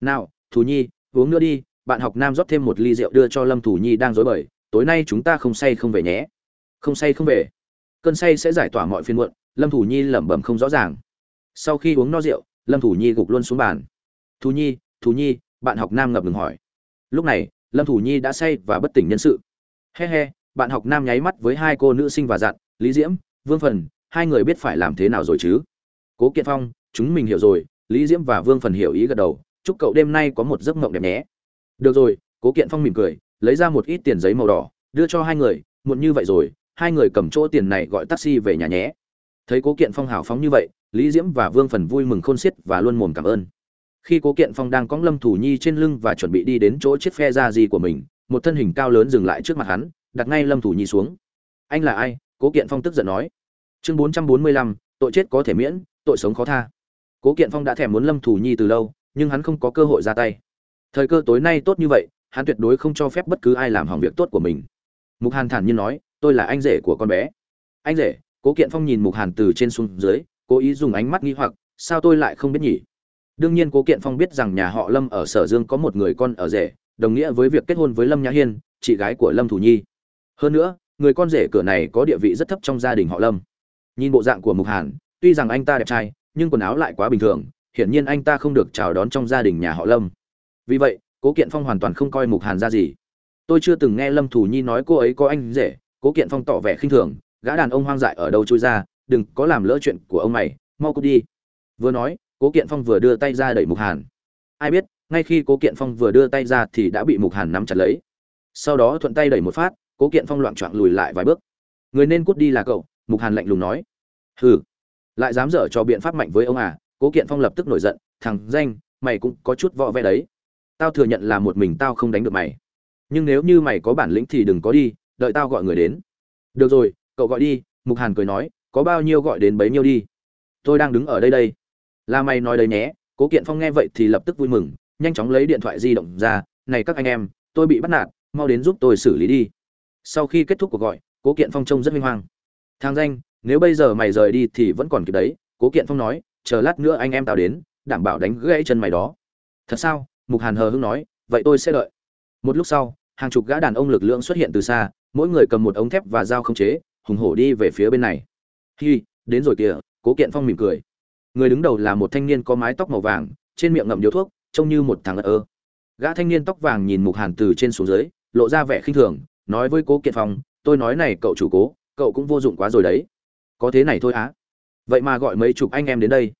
nào, thù nhi, uống nữa đi, bạn học nam rót thêm một ly rượu đưa cho lâm thủ nhi đang dối bời, tối nay chúng ta không say không về nhé. Không say không về. Cơn say sẽ giải tỏa mọi phiền muộn, lâm thủ nhi lẩm bẩm không rõ ràng. Sau khi uống no rượu, lâm thủ nhi gục luôn xuống bàn. Thủ nhi thủ nhi, bạn học nam ngập ngừng hỏi. Lúc này, lâm thủ nhi đã say và bất tỉnh nhân sự. He he, bạn học nam nháy mắt với hai cô nữ sinh và dặn, lý diễm, vương phần, hai người biết phải làm thế nào rồi chứ? Cố kiện phong, chúng mình hiểu rồi. Lý diễm và vương phần hiểu ý gật đầu chúc cậu đêm nay có một giấc mộng đẹp nhé. Được rồi, cố kiện phong mỉm cười, lấy ra một ít tiền giấy màu đỏ, đưa cho hai người, muộn như vậy rồi, hai người cầm chỗ tiền này gọi taxi về nhà nhé. Thấy cố kiện phong hào phóng như vậy, lý diễm và vương phần vui mừng khôn xiết và luôn mồm cảm ơn. Khi cố kiện phong đang cõng lâm thủ nhi trên lưng và chuẩn bị đi đến chỗ chiếc phe ra gì của mình, một thân hình cao lớn dừng lại trước mặt hắn, đặt ngay lâm thủ nhi xuống. Anh là ai? cố kiện phong tức giận nói. Chương bốn trăm bốn mươi lăm, tội chết có thể miễn, tội sống khó tha. cố kiện phong đã thèm muốn lâm thủ nhi từ lâu nhưng hắn không có cơ hội ra tay. Thời cơ tối nay tốt như vậy, hắn tuyệt đối không cho phép bất cứ ai làm hỏng việc tốt của mình. Mục hàn thản nhiên nói, tôi là anh rể của con bé. Anh rể? Cố kiện phong nhìn mục hàn từ trên xuống dưới, cố ý dùng ánh mắt nghi hoặc, sao tôi lại không biết nhỉ? Đương nhiên cố kiện phong biết rằng nhà họ lâm ở sở dương có một người con ở rể, đồng nghĩa với việc kết hôn với lâm nhã hiên, chị gái của lâm thủ nhi. Hơn nữa, người con rể cửa này có địa vị rất thấp trong gia đình họ lâm. Nhìn bộ dạng của mục hàn, tuy rằng anh ta đẹp trai, nhưng quần áo lại quá bình thường hiển nhiên anh ta không được chào đón trong gia đình nhà họ lâm. Vì vậy, cố kiện phong hoàn toàn không coi mục hàn ra gì. Tôi chưa từng nghe lâm thủ nhi nói cô ấy có anh rể, cố kiện phong tỏ vẻ khinh thường, gã đàn ông hoang dại ở đâu trôi ra, đừng có làm lỡ chuyện của ông mày, mau cút đi. Vừa nói, cố kiện phong vừa đưa tay ra đẩy mục hàn. Ai biết, ngay khi cố kiện phong vừa đưa tay ra thì đã bị mục hàn nắm chặt lấy. Sau đó thuận tay đẩy một phát, cố kiện phong loạn choạng lùi lại vài bước. Người nên cút đi là cậu, mục hàn lạnh lùng nói. Hừ, lại dám dở cho biện pháp mạnh với ông à cố kiện phong lập tức nổi giận, thằng danh, mày cũng có chút võ vẽ đấy. Tao thừa nhận là một mình tao không đánh được mày. Nhưng nếu như mày có bản lĩnh thì đừng có đi, đợi tao gọi người đến. Được rồi, cậu gọi đi. Mục hàn cười nói, có bao nhiêu gọi đến bấy nhiêu đi. Tôi đang đứng ở đây đây. Là mày nói đấy nhé. Cố kiện phong nghe vậy thì lập tức vui mừng, nhanh chóng lấy điện thoại di động ra, này các anh em, tôi bị bắt nạt, mau đến giúp tôi xử lý đi. Sau khi kết thúc cuộc gọi, cố kiện phong trông rất minh hoang. Thang danh, nếu bây giờ mày rời đi thì vẫn còn kịp đấy. Cố kiện phong nói chờ lát nữa anh em tao đến, đảm bảo đánh gãy chân mày đó. Thật sao? Mục hàn hờ hưng nói, vậy tôi sẽ đợi. Một lúc sau, hàng chục gã đàn ông lực lượng xuất hiện từ xa, mỗi người cầm một ống thép và dao không chế, hùng hổ đi về phía bên này. Hi, đến rồi kìa, cố kiện phong mỉm cười. Người đứng đầu là một thanh niên có mái tóc màu vàng, trên miệng ngậm điếu thuốc, trông như một thằng ơ ơ. Gã thanh niên tóc vàng nhìn mục hàn từ trên xuống dưới, lộ ra vẻ khinh thường, nói với cố kiện phong, tôi nói này cậu chủ cố, cậu cũng vô dụng quá rồi đấy. Có thế này thôi á vậy mà gọi mấy chục anh em đến đây.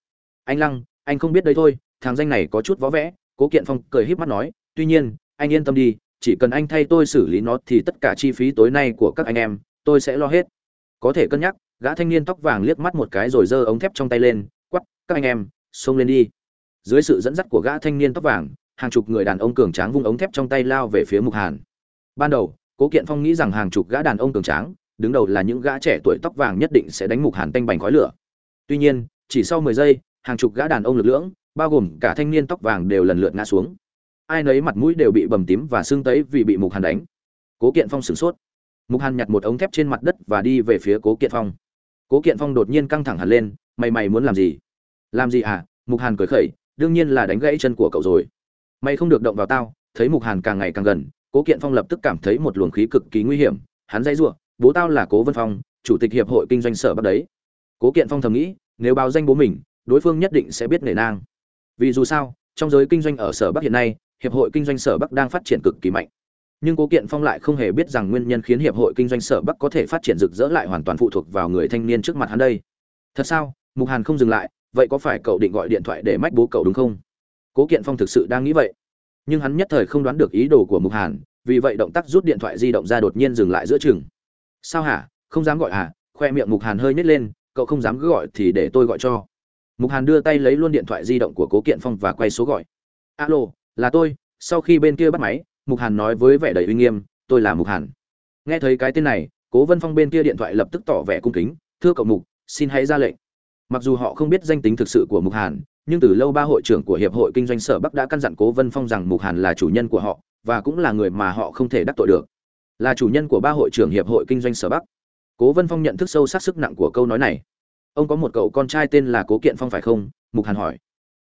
Anh lăng, anh không biết đây thôi, thằng danh này có chút võ vẽ, cố kiện phong cười híp mắt nói, tuy nhiên, anh yên tâm đi, chỉ cần anh thay tôi xử lý nó thì tất cả chi phí tối nay của các anh em, tôi sẽ lo hết. Có thể cân nhắc, gã thanh niên tóc vàng liếc mắt một cái rồi giơ ống thép trong tay lên quắp các anh em, xông lên đi. Dưới sự dẫn dắt của gã thanh niên tóc vàng, hàng chục người đàn ông cường tráng vung ống thép trong tay lao về phía mục hàn. Ban đầu, cố kiện phong nghĩ rằng hàng chục gã đàn ông cường tráng, đứng đầu là những gã trẻ tuổi tóc vàng nhất định sẽ đánh mục hàn tanh bành khói lửa tuy nhiên chỉ sau mười giây hàng chục gã đàn ông lực lưỡng bao gồm cả thanh niên tóc vàng đều lần lượt ngã xuống. Ai nấy mặt mũi đều bị bầm tím và sưng tấy vì bị mục hàn đánh. Cố kiện phong sửng sốt. Mục hàn nhặt một ống thép trên mặt đất và đi về phía cố kiện phong. Cố kiện phong đột nhiên căng thẳng hẳn lên mày mày muốn làm gì? Làm gì à? Mục hàn cười khẩy đương nhiên là đánh gãy chân của cậu rồi. Mày không được động vào tao. Thấy mục hàn càng ngày càng gần cố kiện phong lập tức cảm thấy một luồng khí cực kỳ nguy hiểm. Hắn dãy rủa, bố tao là cố vân phong chủ tịch hiệp hội kinh doanh sở bắc đấy cố kiện phong thầm nghĩ, nếu báo danh bố mình, đối phương nhất định sẽ biết nể nang. Vì dù sao, trong giới kinh doanh ở sở bắc hiện nay, hiệp hội kinh doanh sở bắc đang phát triển cực kỳ mạnh. Nhưng cố kiện phong lại không hề biết rằng nguyên nhân khiến hiệp hội kinh doanh sở bắc có thể phát triển rực rỡ lại hoàn toàn phụ thuộc vào người thanh niên trước mặt hắn đây. Thật sao? Mục hàn không dừng lại, vậy có phải cậu định gọi điện thoại để mách bố cậu đúng không? Cố kiện phong thực sự đang nghĩ vậy. Nhưng hắn nhất thời không đoán được ý đồ của mục hàn, vì vậy động tác rút điện thoại di động ra đột nhiên dừng lại giữa chừng. Sao hả? Không dám gọi hả? Khoe miệng mục hàn hơi nhét lên cậu không dám cứ gọi thì để tôi gọi cho. Mục hàn đưa tay lấy luôn điện thoại di động của cố kiện phong và quay số gọi. Alo, là tôi, sau khi bên kia bắt máy, mục hàn nói với vẻ đầy uy nghiêm, tôi là mục hàn. Nghe thấy cái tên này, cố vân phong bên kia điện thoại lập tức tỏ vẻ cung kính, thưa cậu mục, xin hãy ra lệnh. Mặc dù họ không biết danh tính thực sự của mục hàn, nhưng từ lâu ba hội trưởng của hiệp hội kinh doanh sở bắc đã căn dặn cố vân phong rằng mục hàn là chủ nhân của họ, và cũng là người mà họ không thể đắc tội được. Là chủ nhân của ba hội trưởng hiệp hội kinh doanh sở bắc cố vân phong nhận thức sâu sắc sức nặng của câu nói này. Ông có một cậu con trai tên là cố kiện phong phải không? Mục hàn hỏi.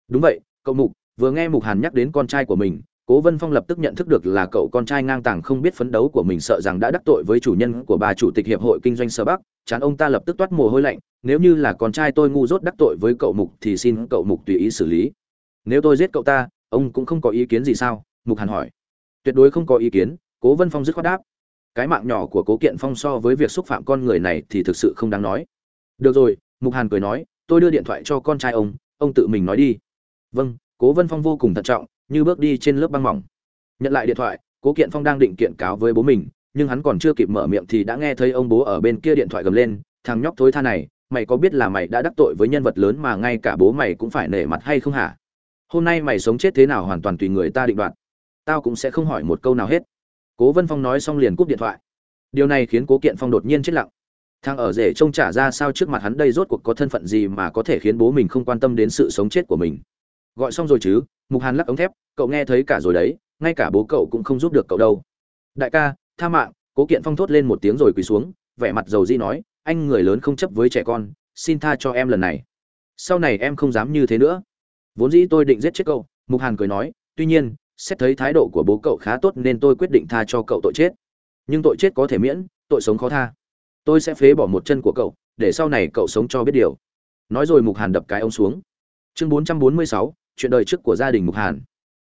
Đúng vậy, cậu mục, vừa nghe mục hàn nhắc đến con trai của mình, cố vân phong lập tức nhận thức được là cậu con trai ngang tàng không biết phấn đấu của mình sợ rằng đã đắc tội với chủ nhân của bà chủ tịch hiệp hội kinh doanh sơ bắc. Chán ông ta lập tức toát mồ hôi lạnh, nếu như là con trai tôi ngu dốt đắc tội với cậu mục thì xin cậu mục tùy ý xử lý. Nếu tôi giết cậu ta, ông cũng không có ý kiến gì sao? Mục hàn hỏi. Tuyệt đối không có ý kiến. Cố vân phong dứt khoát đáp cái mạng nhỏ của cố kiện phong so với việc xúc phạm con người này thì thực sự không đáng nói. Được rồi, mục hàn cười nói, tôi đưa điện thoại cho con trai ông ông tự mình nói đi. Vâng cố vân phong vô cùng thận trọng, như bước đi trên lớp băng mỏng. Nhận lại điện thoại, cố kiện phong đang định kiện cáo với bố mình, nhưng hắn còn chưa kịp mở miệng thì đã nghe thấy ông bố ở bên kia điện thoại gầm lên, thằng nhóc thối tha này, mày có biết là mày đã đắc tội với nhân vật lớn mà ngay cả bố mày cũng phải nể mặt hay không hả? Hôm nay mày sống chết thế nào hoàn toàn tùy người ta định đoạt. Tao cũng sẽ không hỏi một câu nào hết cố vân phong nói xong liền cúp điện thoại. Điều này khiến cố kiện phong đột nhiên chết lặng. Thằng ở rể trông trả ra sao trước mặt hắn đây rốt cuộc có thân phận gì mà có thể khiến bố mình không quan tâm đến sự sống chết của mình. Gọi xong rồi chứ, mục hàn lắc ống thép, cậu nghe thấy cả rồi đấy, ngay cả bố cậu cũng không giúp được cậu đâu. Đại ca, tha mạng. Cố kiện phong thốt lên một tiếng rồi quỳ xuống, vẻ mặt dầu di nói, anh người lớn không chấp với trẻ con, xin tha cho em lần này. Sau này em không dám như thế nữa. Vốn dĩ tôi định giết chết cậu, mục hàn cười nói, tuy nhiên xét thấy thái độ của bố cậu khá tốt nên tôi quyết định tha cho cậu tội chết. Nhưng tội chết có thể miễn tội sống khó tha. Tôi sẽ phế bỏ một chân của cậu để sau này cậu sống cho biết điều. Nói rồi mục hàn đập cái ông xuống. Chương 446, chuyện đời trước của gia đình mục hàn.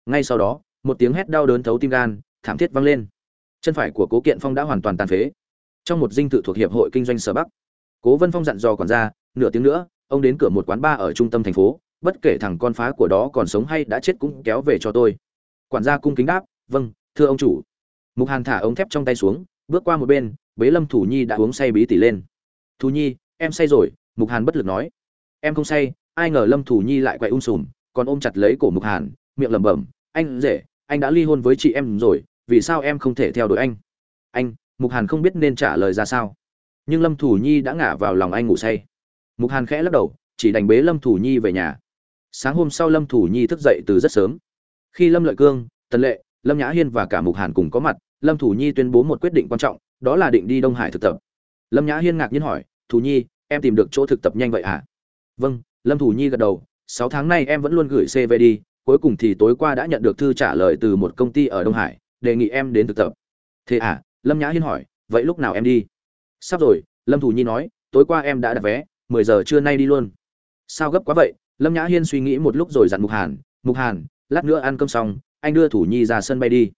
Ngay sau đó một tiếng hét đau đớn thấu tim gan thảm thiết vang lên. Chân phải của cố kiện phong đã hoàn toàn tàn phế. Trong một dinh thự thuộc hiệp hội kinh doanh sở bắc cố vân phong dặn dò quản gia nửa tiếng nữa ông đến cửa một quán bar ở trung tâm thành phố bất kể thằng con phá của đó còn sống hay đã chết cũng kéo về cho tôi quản gia cung kính đáp vâng thưa ông chủ. Mục hàn thả ống thép trong tay xuống, bước qua một bên, bế lâm thủ nhi đã uống say bí tỉ lên. Thù nhi, em say rồi, mục hàn bất lực nói. Em không say, ai ngờ lâm thủ nhi lại quậy um sùm, còn ôm chặt lấy cổ mục hàn, miệng lẩm bẩm, anh rể anh đã ly hôn với chị em rồi, vì sao em không thể theo đuổi anh? Anh, mục hàn không biết nên trả lời ra sao. Nhưng lâm thủ nhi đã ngả vào lòng anh ngủ say. Mục hàn khẽ lắc đầu, chỉ đành bế lâm thủ nhi về nhà. Sáng hôm sau lâm thủ nhi thức dậy từ rất sớm khi lâm lợi cương, tần lệ, lâm nhã hiên và cả mục hàn cùng có mặt, lâm thủ nhi tuyên bố một quyết định quan trọng, đó là định đi đông hải thực tập. Lâm nhã hiên ngạc nhiên hỏi, thủ nhi, em tìm được chỗ thực tập nhanh vậy à vâng. Lâm thủ nhi gật đầu, sáu tháng nay em vẫn luôn gửi cv đi, cuối cùng thì tối qua đã nhận được thư trả lời từ một công ty ở đông hải, đề nghị em đến thực tập. Thế à? Lâm nhã hiên hỏi, vậy lúc nào em đi? Sắp rồi, lâm thủ nhi nói, tối qua em đã đặt vé, mười giờ trưa nay đi luôn. Sao gấp quá vậy? Lâm nhã hiên suy nghĩ một lúc rồi dặn mục hàn mục hàn lát nữa ăn cơm xong, anh đưa thủ nhi ra sân bay đi.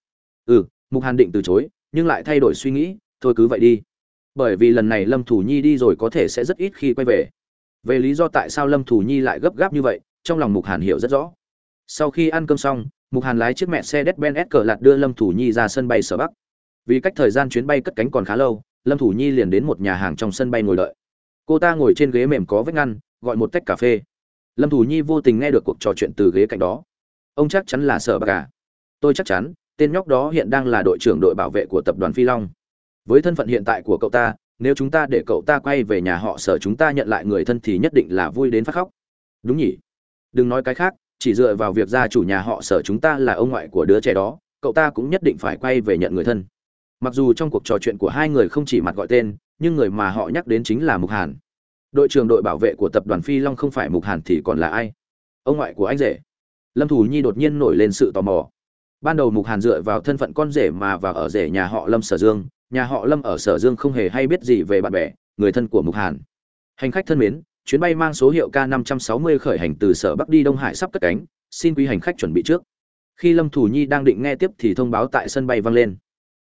Ừ mục hàn định từ chối, nhưng lại thay đổi suy nghĩ, thôi cứ vậy đi. Bởi vì lần này lâm thủ nhi đi rồi có thể sẽ rất ít khi quay về. Về lý do tại sao lâm thủ nhi lại gấp gáp như vậy, trong lòng mục hàn hiểu rất rõ. Sau khi ăn cơm xong, mục hàn lái chiếc mẹ xe đét ben s cờ lạt đưa lâm thủ nhi ra sân bay sở bắc. Vì cách thời gian chuyến bay cất cánh còn khá lâu, lâm thủ nhi liền đến một nhà hàng trong sân bay ngồi đợi. Cô ta ngồi trên ghế mềm có vách ngăn, gọi một tách cà phê. Lâm thủ nhi vô tình nghe được cuộc trò chuyện từ ghế cạnh đó ông chắc chắn là sở bạc à? Tôi chắc chắn, tên nhóc đó hiện đang là đội trưởng đội bảo vệ của tập đoàn phi long. Với thân phận hiện tại của cậu ta, nếu chúng ta để cậu ta quay về nhà họ sở chúng ta nhận lại người thân thì nhất định là vui đến phát khóc. Đúng nhỉ? Đừng nói cái khác, chỉ dựa vào việc gia chủ nhà họ sở chúng ta là ông ngoại của đứa trẻ đó, cậu ta cũng nhất định phải quay về nhận người thân. Mặc dù trong cuộc trò chuyện của hai người không chỉ mặt gọi tên, nhưng người mà họ nhắc đến chính là mục hàn. Đội trưởng đội bảo vệ của tập đoàn phi long không phải mục hàn thì còn là ai? Ông ngoại của anh rể lâm thủ nhi đột nhiên nổi lên sự tò mò. Ban đầu mục hàn dựa vào thân phận con rể mà vào ở rể nhà họ lâm sở dương, nhà họ lâm ở sở dương không hề hay biết gì về bạn bè, người thân của mục hàn. Hành khách thân mến, chuyến bay mang số hiệu k 560 khởi hành từ sở bắc đi đông hải sắp cất cánh, xin quý hành khách chuẩn bị trước. Khi lâm thủ nhi đang định nghe tiếp thì thông báo tại sân bay vang lên.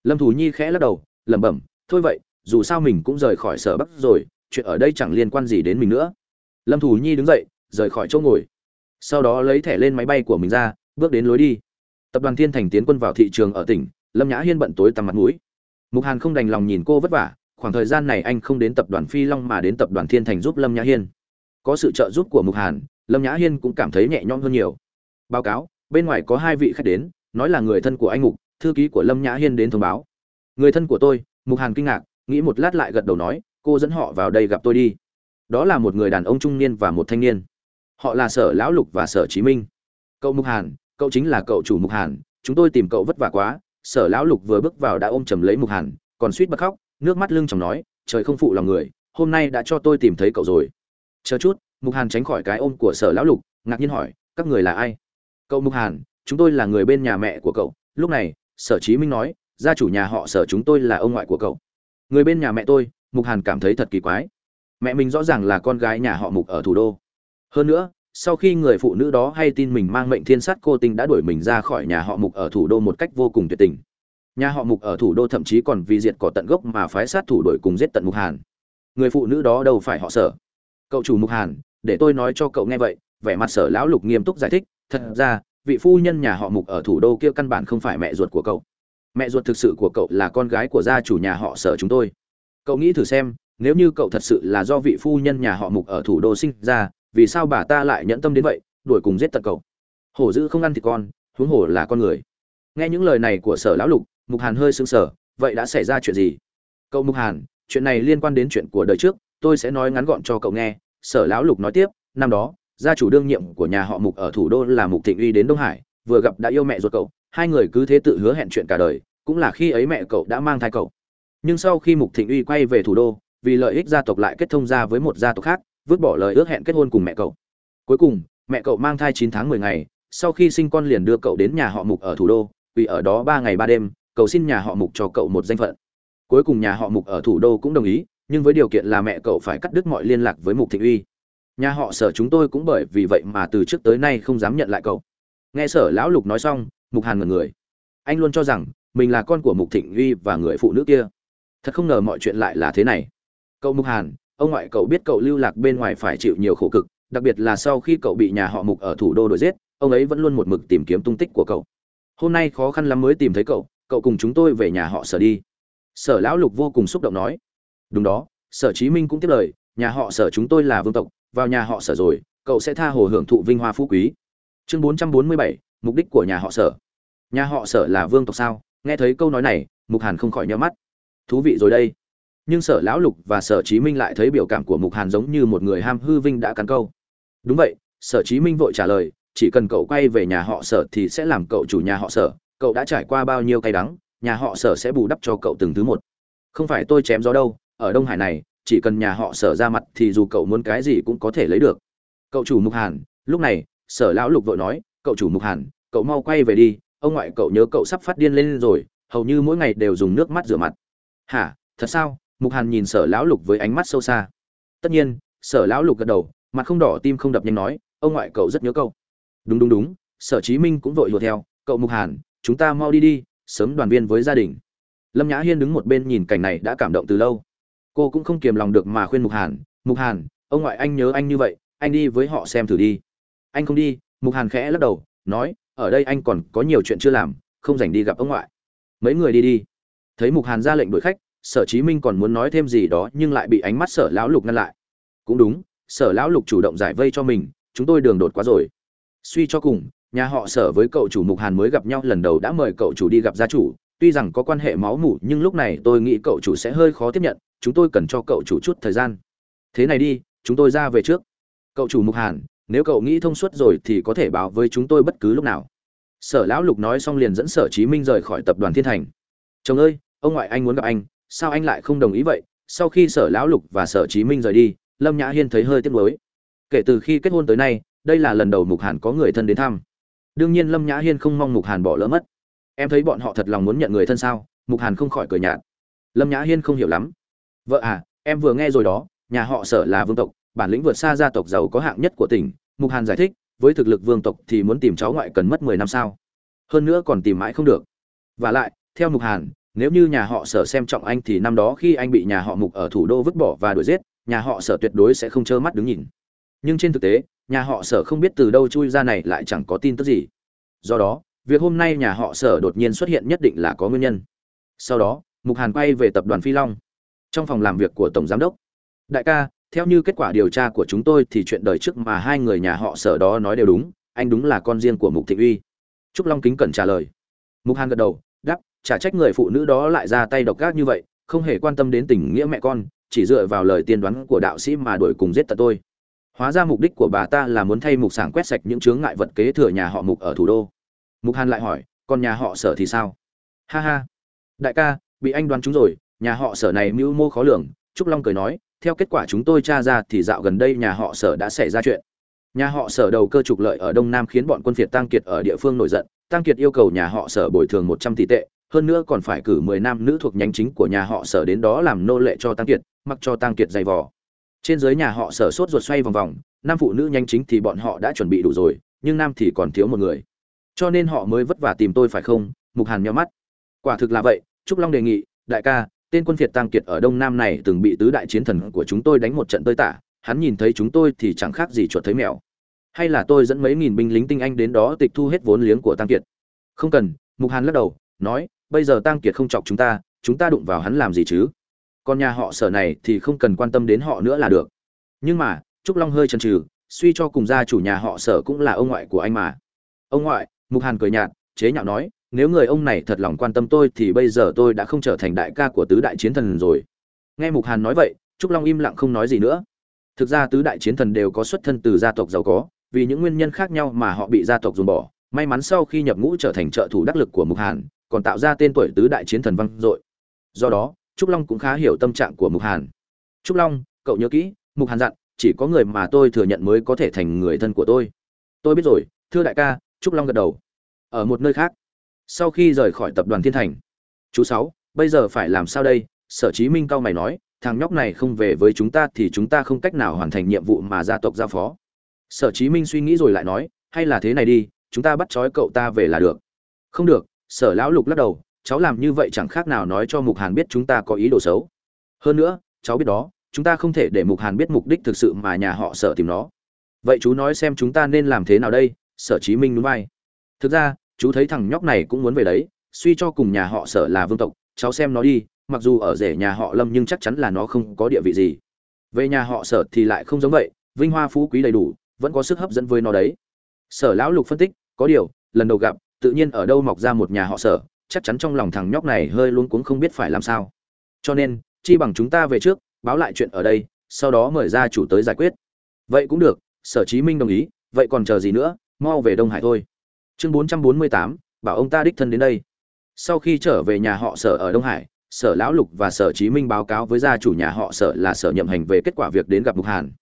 Lâm thủ nhi khẽ lắc đầu, lẩm bẩm, thôi vậy, dù sao mình cũng rời khỏi sở bắc rồi, chuyện ở đây chẳng liên quan gì đến mình nữa. Lâm thủ nhi đứng dậy, rời khỏi chỗ ngồi sau đó lấy thẻ lên máy bay của mình ra, bước đến lối đi. Tập đoàn thiên thành tiến quân vào thị trường ở tỉnh, lâm nhã hiên bận tối tăm mặt mũi. Mục hàn không đành lòng nhìn cô vất vả, khoảng thời gian này anh không đến tập đoàn phi long mà đến tập đoàn thiên thành giúp lâm nhã hiên. Có sự trợ giúp của mục hàn, lâm nhã hiên cũng cảm thấy nhẹ nhõm hơn nhiều. Báo cáo, bên ngoài có hai vị khách đến, nói là người thân của anh mục, thư ký của lâm nhã hiên đến thông báo. Người thân của tôi, mục hàn kinh ngạc, nghĩ một lát lại gật đầu nói, cô dẫn họ vào đây gặp tôi đi. Đó là một người đàn ông trung niên và một thanh niên họ là sở lão lục và sở chí minh. Cậu mục hàn, cậu chính là cậu chủ mục hàn, chúng tôi tìm cậu vất vả quá, sở lão lục vừa bước vào đã ôm chầm lấy mục hàn, còn suýt bật khóc, nước mắt lưng chồng nói, trời không phụ lòng người, hôm nay đã cho tôi tìm thấy cậu rồi. Chờ chút, mục hàn tránh khỏi cái ôm của sở lão lục, ngạc nhiên hỏi, các người là ai? Cậu mục hàn, chúng tôi là người bên nhà mẹ của cậu. Lúc này, sở chí minh nói, gia chủ nhà họ sở chúng tôi là ông ngoại của cậu. Người bên nhà mẹ tôi? Mục hàn cảm thấy thật kỳ quái. Mẹ mình rõ ràng là con gái nhà họ mục ở thủ đô hơn nữa, sau khi người phụ nữ đó hay tin mình mang mệnh thiên sát cô tinh đã đuổi mình ra khỏi nhà họ mục ở thủ đô một cách vô cùng tuyệt tình. Nhà họ mục ở thủ đô thậm chí còn vì diệt cỏ tận gốc mà phái sát thủ đuổi cùng giết tận mục hàn. Người phụ nữ đó đâu phải họ sở? Cậu chủ mục hàn, để tôi nói cho cậu nghe vậy, vẻ mặt sở lão lục nghiêm túc giải thích, thật ra, vị phu nhân nhà họ mục ở thủ đô kia căn bản không phải mẹ ruột của cậu. Mẹ ruột thực sự của cậu là con gái của gia chủ nhà họ sở chúng tôi. Cậu nghĩ thử xem, nếu như cậu thật sự là do vị phu nhân nhà họ mục ở thủ đô sinh ra vì sao bà ta lại nhẫn tâm đến vậy, đuổi cùng giết tận cầu? Hổ dữ không ăn thịt con, huống hổ là con người. Nghe những lời này của sở lão lục, mục hàn hơi sững sờ, vậy đã xảy ra chuyện gì? Cậu mục hàn, chuyện này liên quan đến chuyện của đời trước, tôi sẽ nói ngắn gọn cho cậu nghe, sở lão lục nói tiếp, năm đó, gia chủ đương nhiệm của nhà họ mục ở thủ đô là mục thịnh uy đến đông hải, vừa gặp đã yêu mẹ ruột cậu, hai người cứ thế tự hứa hẹn chuyện cả đời, cũng là khi ấy mẹ cậu đã mang thai cậu. Nhưng sau khi mục thịnh uy quay về thủ đô, vì lợi ích gia tộc lại kết thông ra với một gia tộc khác vứt bỏ lời ước hẹn kết hôn cùng mẹ cậu. Cuối cùng, mẹ cậu mang thai chín tháng mười ngày, sau khi sinh con liền đưa cậu đến nhà họ mục ở thủ đô, vì ở đó ba ngày ba đêm, cầu xin nhà họ mục cho cậu một danh phận. Cuối cùng nhà họ mục ở thủ đô cũng đồng ý, nhưng với điều kiện là mẹ cậu phải cắt đứt mọi liên lạc với mục thịnh uy. Nhà họ sở chúng tôi cũng bởi vì vậy mà từ trước tới nay không dám nhận lại cậu. Nghe sở lão lục nói xong, mục hàn ngẩn người. Anh luôn cho rằng, mình là con của mục thịnh uy và người phụ nữ kia. Thật không ngờ mọi chuyện lại là thế này. Cậu mục hàn ông ngoại cậu biết cậu lưu lạc bên ngoài phải chịu nhiều khổ cực đặc biệt là sau khi cậu bị nhà họ mục ở thủ đô đuổi giết ông ấy vẫn luôn một mực tìm kiếm tung tích của cậu. Hôm nay khó khăn lắm mới tìm thấy cậu cậu cùng chúng tôi về nhà họ sở đi. Sở lão lục vô cùng xúc động nói. Đúng đó sở chí minh cũng tiếp lời nhà họ sở chúng tôi là vương tộc vào nhà họ sở rồi cậu sẽ tha hồ hưởng thụ vinh hoa phú quý. Chương 447, mục đích của nhà họ sở. Nhà họ sở là vương tộc sao? Nghe thấy câu nói này mục hàn không khỏi nhớ mắt. Thú vị rồi đây nhưng sở lão lục và sở chí minh lại thấy biểu cảm của mục hàn giống như một người ham hư vinh đã cắn câu. Đúng vậy, sở chí minh vội trả lời, chỉ cần cậu quay về nhà họ sở thì sẽ làm cậu chủ nhà họ sở, cậu đã trải qua bao nhiêu cay đắng, nhà họ sở sẽ bù đắp cho cậu từng thứ một. Không phải tôi chém gió đâu, ở đông hải này, chỉ cần nhà họ sở ra mặt thì dù cậu muốn cái gì cũng có thể lấy được. Cậu chủ mục hàn, lúc này, sở lão lục vội nói, cậu chủ mục hàn, cậu mau quay về đi, ông ngoại cậu nhớ cậu sắp phát điên lên rồi, hầu như mỗi ngày đều dùng nước mắt rửa mặt. Hả, thật sao? Mục hàn nhìn sở lão lục với ánh mắt sâu xa. Tất nhiên, sở lão lục gật đầu, mặt không đỏ tim không đập nhanh nói, ông ngoại cậu rất nhớ cậu. Đúng đúng đúng, sở chí minh cũng vội lùa theo. Cậu mục hàn, chúng ta mau đi đi, sớm đoàn viên với gia đình. Lâm nhã hiên đứng một bên nhìn cảnh này đã cảm động từ lâu. Cô cũng không kiềm lòng được mà khuyên mục hàn mục hàn, ông ngoại anh nhớ anh như vậy, anh đi với họ xem thử đi. Anh không đi? Mục hàn khẽ lắc đầu, nói, ở đây anh còn có nhiều chuyện chưa làm, không dành đi gặp ông ngoại. Mấy người đi đi. Thấy mục hàn ra lệnh đuổi khách sở chí minh còn muốn nói thêm gì đó nhưng lại bị ánh mắt sở lão lục ngăn lại. Cũng đúng, sở lão lục chủ động giải vây cho mình, chúng tôi đường đột quá rồi. Suy cho cùng, nhà họ sở với cậu chủ mục hàn mới gặp nhau lần đầu đã mời cậu chủ đi gặp gia chủ. Tuy rằng có quan hệ máu mủ nhưng lúc này tôi nghĩ cậu chủ sẽ hơi khó tiếp nhận, chúng tôi cần cho cậu chủ chút thời gian. Thế này đi, chúng tôi ra về trước. Cậu chủ mục hàn, nếu cậu nghĩ thông suốt rồi thì có thể báo với chúng tôi bất cứ lúc nào. Sở lão lục nói xong liền dẫn sở chí minh rời khỏi tập đoàn thiên thành. Chồng ơi, ông ngoại anh muốn gặp anh sao anh lại không đồng ý vậy? Sau khi sở lão lục và sở chí minh rời đi, lâm nhã hiên thấy hơi tiếc nuối. Kể từ khi kết hôn tới nay, đây là lần đầu mục hàn có người thân đến thăm. Đương nhiên lâm nhã hiên không mong mục hàn bỏ lỡ mất. Em thấy bọn họ thật lòng muốn nhận người thân sao? Mục hàn không khỏi cười nhạt. Lâm nhã hiên không hiểu lắm. Vợ à em vừa nghe rồi đó, nhà họ sở là vương tộc, bản lĩnh vượt xa gia tộc giàu có hạng nhất của tỉnh. Mục hàn giải thích, với thực lực vương tộc thì muốn tìm cháu ngoại cần mất mười năm sao? Hơn nữa còn tìm mãi không được. Và lại, theo mục hàn nếu như nhà họ sở xem trọng anh thì năm đó khi anh bị nhà họ mục ở thủ đô vứt bỏ và đuổi giết, nhà họ sở tuyệt đối sẽ không trơ mắt đứng nhìn. Nhưng trên thực tế, nhà họ sở không biết từ đâu chui ra này lại chẳng có tin tức gì. Do đó, việc hôm nay nhà họ sở đột nhiên xuất hiện nhất định là có nguyên nhân. Sau đó, mục hàn quay về tập đoàn phi long. Trong phòng làm việc của tổng giám đốc, đại ca, theo như kết quả điều tra của chúng tôi thì chuyện đời trước mà hai người nhà họ sở đó nói đều đúng, anh đúng là con riêng của mục thị uy. Trúc long kính cẩn trả lời. Mục hàn gật đầu Chả trách người phụ nữ đó lại ra tay độc ác như vậy, không hề quan tâm đến tình nghĩa mẹ con, chỉ dựa vào lời tiên đoán của đạo sĩ mà đuổi cùng giết tận tôi. Hóa ra mục đích của bà ta là muốn thay mục sảng quét sạch những chướng ngại vật kế thừa nhà họ mục ở thủ đô. Mục hàn lại hỏi, còn nhà họ sở thì sao? Ha ha, đại ca, bị anh đoán chúng rồi, nhà họ sở này mưu mô khó lường. Trúc long cười nói, theo kết quả chúng tôi tra ra thì dạo gần đây nhà họ sở đã xảy ra chuyện. Nhà họ sở đầu cơ trục lợi ở đông nam khiến bọn quân phiệt tăng kiệt ở địa phương nổi giận tăng kiệt yêu cầu nhà họ sở bồi thường một trăm tỷ tệ hơn nữa còn phải cử mười nam nữ thuộc nhánh chính của nhà họ sở đến đó làm nô lệ cho tăng kiệt, mặc cho tăng kiệt dày vò. Trên dưới nhà họ sở sốt ruột xoay vòng vòng, nam phụ nữ nhanh chính thì bọn họ đã chuẩn bị đủ rồi, nhưng nam thì còn thiếu một người. Cho nên họ mới vất vả tìm tôi phải không? Mục hàn nhắm mắt. Quả thực là vậy, trúc long đề nghị, đại ca, tên quân phiệt tăng kiệt ở đông nam này từng bị tứ đại chiến thần của chúng tôi đánh một trận tơi tả, hắn nhìn thấy chúng tôi thì chẳng khác gì chuột thấy mèo. Hay là tôi dẫn mấy nghìn binh lính tinh anh đến đó tịch thu hết vốn liếng của tăng kiệt? Không cần, mục hàn lắc đầu, nói bây giờ tăng kiệt không chọc chúng ta chúng ta đụng vào hắn làm gì chứ? Còn nhà họ sở này thì không cần quan tâm đến họ nữa là được. Nhưng mà, trúc long hơi chần chừ, suy cho cùng gia chủ nhà họ sở cũng là ông ngoại của anh mà. Ông ngoại, mục hàn cười nhạt, chế nhạo nói, nếu người ông này thật lòng quan tâm tôi thì bây giờ tôi đã không trở thành đại ca của tứ đại chiến thần rồi. Nghe mục hàn nói vậy, trúc long im lặng không nói gì nữa. Thực ra tứ đại chiến thần đều có xuất thân từ gia tộc giàu có, vì những nguyên nhân khác nhau mà họ bị gia tộc dùng bỏ. May mắn sau khi nhập ngũ trở thành trợ thủ đắc lực của mục hàn còn tạo ra tên tuổi tứ đại chiến thần văn, dội. Do đó trúc long cũng khá hiểu tâm trạng của mục hàn. Trúc long cậu nhớ kỹ mục hàn dặn chỉ có người mà tôi thừa nhận mới có thể thành người thân của tôi. Tôi biết rồi thưa đại ca trúc long gật đầu. Ở một nơi khác. Sau khi rời khỏi tập đoàn thiên thành. Chú sáu bây giờ phải làm sao đây? Sở chí minh cao mày nói thằng nhóc này không về với chúng ta thì chúng ta không cách nào hoàn thành nhiệm vụ mà gia tộc giao phó. Sở chí minh suy nghĩ rồi lại nói hay là thế này đi chúng ta bắt trói cậu ta về là được. Không được sở lão lục lắc đầu, cháu làm như vậy chẳng khác nào nói cho mục hàn biết chúng ta có ý đồ xấu. Hơn nữa, cháu biết đó, chúng ta không thể để mục hàn biết mục đích thực sự mà nhà họ sở tìm nó. Vậy chú nói xem chúng ta nên làm thế nào đây? Sở chí minh núi vai. Thực ra, chú thấy thằng nhóc này cũng muốn về đấy, suy cho cùng nhà họ sở là vương tộc, cháu xem nó đi, mặc dù ở rể nhà họ lâm nhưng chắc chắn là nó không có địa vị gì. Về nhà họ sở thì lại không giống vậy, vinh hoa phú quý đầy đủ, vẫn có sức hấp dẫn với nó đấy. Sở lão lục phân tích, có điều, lần đầu gặp tự nhiên ở đâu mọc ra một nhà họ sở chắc chắn trong lòng thằng nhóc này hơi luôn cuống không biết phải làm sao. Cho nên chi bằng chúng ta về trước báo lại chuyện ở đây sau đó mời gia chủ tới giải quyết. Vậy cũng được sở chí minh đồng ý vậy còn chờ gì nữa mau về đông hải thôi. Chương 448, bảo ông ta đích thân đến đây. Sau khi trở về nhà họ sở ở đông hải sở lão lục và sở chí minh báo cáo với gia chủ nhà họ sở là sở nhậm hành về kết quả việc đến gặp mục hàn.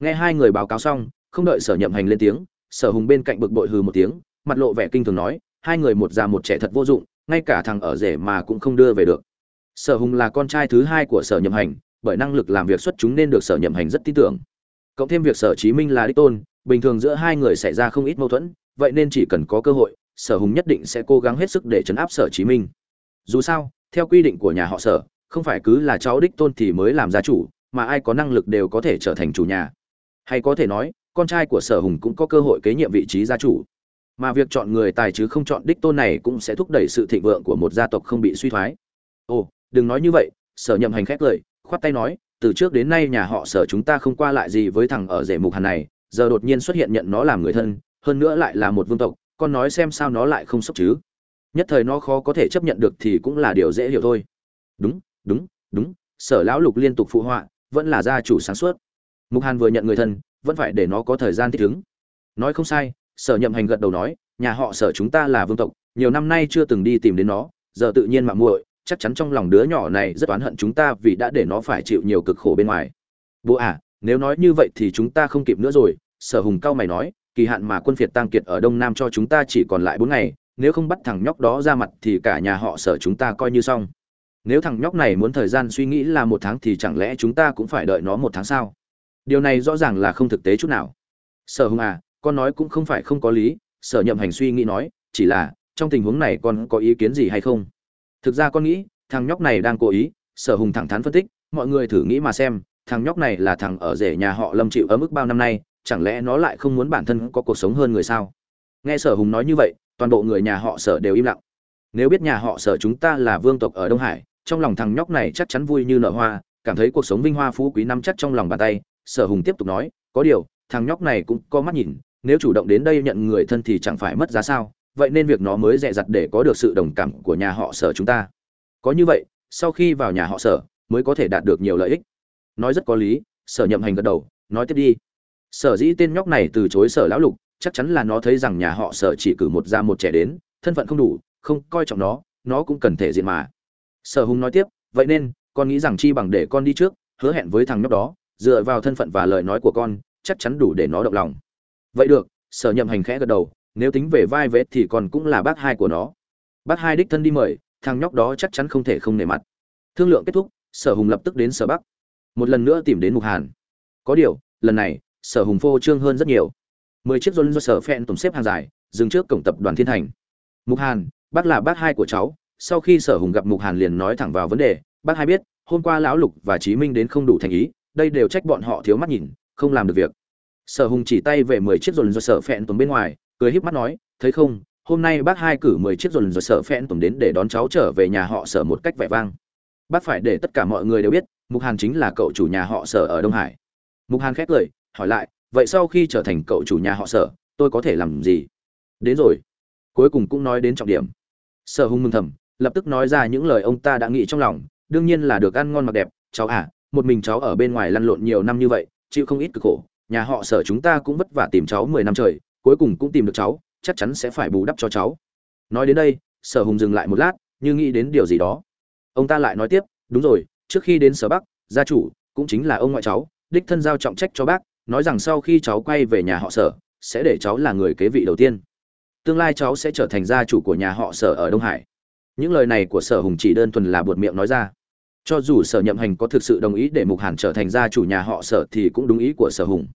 Nghe hai người báo cáo xong không đợi sở nhậm hành lên tiếng sở hùng bên cạnh bực bội hừ một tiếng mặt lộ vẻ kinh thường nói, hai người một già một trẻ thật vô dụng, ngay cả thằng ở rể mà cũng không đưa về được. Sở hùng là con trai thứ hai của sở nhậm hành, bởi năng lực làm việc xuất chúng nên được sở nhậm hành rất tin tưởng. Cộng thêm việc sở chí minh là đích tôn, bình thường giữa hai người xảy ra không ít mâu thuẫn, vậy nên chỉ cần có cơ hội, sở hùng nhất định sẽ cố gắng hết sức để chấn áp sở chí minh. Dù sao, theo quy định của nhà họ sở, không phải cứ là cháu đích tôn thì mới làm gia chủ, mà ai có năng lực đều có thể trở thành chủ nhà. Hay có thể nói, con trai của sở hùng cũng có cơ hội kế nhiệm vị trí gia chủ mà việc chọn người tài chứ không chọn đích tôn này cũng sẽ thúc đẩy sự thịnh vượng của một gia tộc không bị suy thoái. Ồ, đừng nói như vậy, sở nhậm hành khét lời khoát tay nói, từ trước đến nay nhà họ sở chúng ta không qua lại gì với thằng ở rể mục hàn này, giờ đột nhiên xuất hiện nhận nó làm người thân, hơn nữa lại là một vương tộc, con nói xem sao nó lại không sốc chứ. Nhất thời nó khó có thể chấp nhận được thì cũng là điều dễ hiểu thôi. Đúng đúng đúng, sở lão lục liên tục phụ họa, vẫn là gia chủ sáng suốt. Mục hàn vừa nhận người thân, vẫn phải để nó có thời gian thích ứng. Nói không sai sở nhậm hành gật đầu nói, nhà họ sở chúng ta là vương tộc, nhiều năm nay chưa từng đi tìm đến nó, giờ tự nhiên mà muội, chắc chắn trong lòng đứa nhỏ này rất oán hận chúng ta vì đã để nó phải chịu nhiều cực khổ bên ngoài. Bố à nếu nói như vậy thì chúng ta không kịp nữa rồi, sở hùng cao mày nói, kỳ hạn mà quân phiệt tăng kiệt ở đông nam cho chúng ta chỉ còn lại bốn ngày, nếu không bắt thằng nhóc đó ra mặt thì cả nhà họ sở chúng ta coi như xong. Nếu thằng nhóc này muốn thời gian suy nghĩ là một tháng thì chẳng lẽ chúng ta cũng phải đợi nó một tháng sao? Điều này rõ ràng là không thực tế chút nào. Sở hùng à con nói cũng không phải không có lý, sở nhậm hành suy nghĩ nói, chỉ là, trong tình huống này con có ý kiến gì hay không? Thực ra con nghĩ, thằng nhóc này đang cố ý, sở hùng thẳng thắn phân tích, mọi người thử nghĩ mà xem, thằng nhóc này là thằng ở rể nhà họ lâm chịu ở mức bao năm nay, chẳng lẽ nó lại không muốn bản thân có cuộc sống hơn người sao? Nghe sở hùng nói như vậy, toàn bộ người nhà họ sở đều im lặng. Nếu biết nhà họ sở chúng ta là vương tộc ở đông hải, trong lòng thằng nhóc này chắc chắn vui như nở hoa, cảm thấy cuộc sống vinh hoa phú quý nắm chắc trong lòng bàn tay, sở hùng tiếp tục nói, có điều, thằng nhóc này cũng có mắt nhìn nếu chủ động đến đây nhận người thân thì chẳng phải mất giá sao, vậy nên việc nó mới dè dặt để có được sự đồng cảm của nhà họ sở chúng ta. Có như vậy, sau khi vào nhà họ sở, mới có thể đạt được nhiều lợi ích. Nói rất có lý, sở nhậm hành gật đầu, nói tiếp đi. Sở dĩ tên nhóc này từ chối sở lão lục, chắc chắn là nó thấy rằng nhà họ sở chỉ cử một ra một trẻ đến, thân phận không đủ, không coi trọng nó nó cũng cần thể diện mà. Sở hùng nói tiếp, vậy nên, con nghĩ rằng chi bằng để con đi trước, hứa hẹn với thằng nhóc đó, dựa vào thân phận và lời nói của con, chắc chắn đủ để nó động lòng vậy được, sở nhậm hành khẽ gật đầu, nếu tính về vai vết thì còn cũng là bác hai của nó. Bác hai đích thân đi mời, thằng nhóc đó chắc chắn không thể không nể mặt. Thương lượng kết thúc, sở hùng lập tức đến sở bắc. Một lần nữa tìm đến mục hàn. Có điều, lần này, sở hùng phô trương hơn rất nhiều. Mười chiếc dồn do sở phen tổng xếp hàng dài, dừng trước cổng tập đoàn thiên thành. Mục hàn, bác là bác hai của cháu. Sau khi sở hùng gặp mục hàn liền nói thẳng vào vấn đề, bác hai biết, hôm qua lão lục và chí minh đến không đủ thành ý, đây đều trách bọn họ thiếu mắt nhìn, không làm được việc sở hùng chỉ tay về mười chiếc dồn do sở phẹn tùng bên ngoài, cười híp mắt nói, thấy không, hôm nay bác hai cử mười chiếc dồn do sở phẹn tùng đến để đón cháu trở về nhà họ sở một cách vẻ vang. Bác phải để tất cả mọi người đều biết, mục hàn chính là cậu chủ nhà họ sở ở đông hải. Mục hàn khét cười, hỏi lại, vậy sau khi trở thành cậu chủ nhà họ sở, tôi có thể làm gì? Đến rồi. Cuối cùng cũng nói đến trọng điểm. Sở hùng mừng thầm, lập tức nói ra những lời ông ta đã nghĩ trong lòng, đương nhiên là được ăn ngon mặc đẹp, cháu à một mình cháu ở bên ngoài lăn lộn nhiều năm như vậy, chịu không ít cực khổ nhà họ sở chúng ta cũng vất vả tìm cháu mười năm trời, cuối cùng cũng tìm được cháu, chắc chắn sẽ phải bù đắp cho cháu. Nói đến đây, sở hùng dừng lại một lát, như nghĩ đến điều gì đó. Ông ta lại nói tiếp, đúng rồi, trước khi đến sở bắc, gia chủ cũng chính là ông ngoại cháu, đích thân giao trọng trách cho bác, nói rằng sau khi cháu quay về nhà họ sở, sẽ để cháu là người kế vị đầu tiên. Tương lai cháu sẽ trở thành gia chủ của nhà họ sở ở đông hải. Những lời này của sở hùng chỉ đơn thuần là buột miệng nói ra. Cho dù sở nhậm hành có thực sự đồng ý để mục hàn trở thành gia chủ nhà họ sở thì cũng đúng ý của sở hùng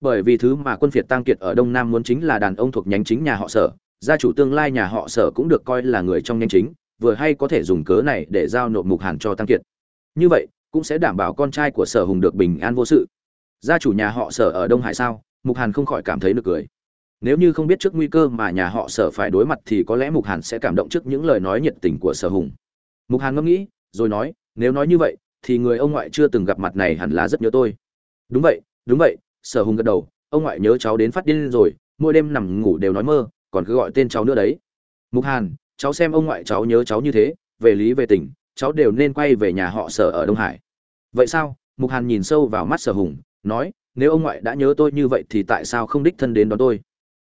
bởi vì thứ mà quân phiệt tăng kiệt ở đông nam muốn chính là đàn ông thuộc nhánh chính nhà họ sở, gia chủ tương lai nhà họ sở cũng được coi là người trong nhánh chính, vừa hay có thể dùng cớ này để giao nộp mục hàn cho tăng kiệt. Như vậy, cũng sẽ đảm bảo con trai của sở hùng được bình an vô sự. Gia chủ nhà họ sở ở đông hải sao? Mục hàn không khỏi cảm thấy nực cười. Nếu như không biết trước nguy cơ mà nhà họ sở phải đối mặt thì có lẽ mục hàn sẽ cảm động trước những lời nói nhiệt tình của sở hùng. Mục hàn ngẫm nghĩ, rồi nói, nếu nói như vậy, thì người ông ngoại chưa từng gặp mặt này hẳn là rất nhớ tôi. Đúng vậy đúng vậy sở hùng gật đầu, ông ngoại nhớ cháu đến phát điên rồi, mỗi đêm nằm ngủ đều nói mơ, còn cứ gọi tên cháu nữa đấy. Mục hàn, cháu xem ông ngoại cháu nhớ cháu như thế, về lý về tình, cháu đều nên quay về nhà họ sở ở đông hải. Vậy sao? Mục hàn nhìn sâu vào mắt sở hùng, nói, nếu ông ngoại đã nhớ tôi như vậy thì tại sao không đích thân đến đón tôi?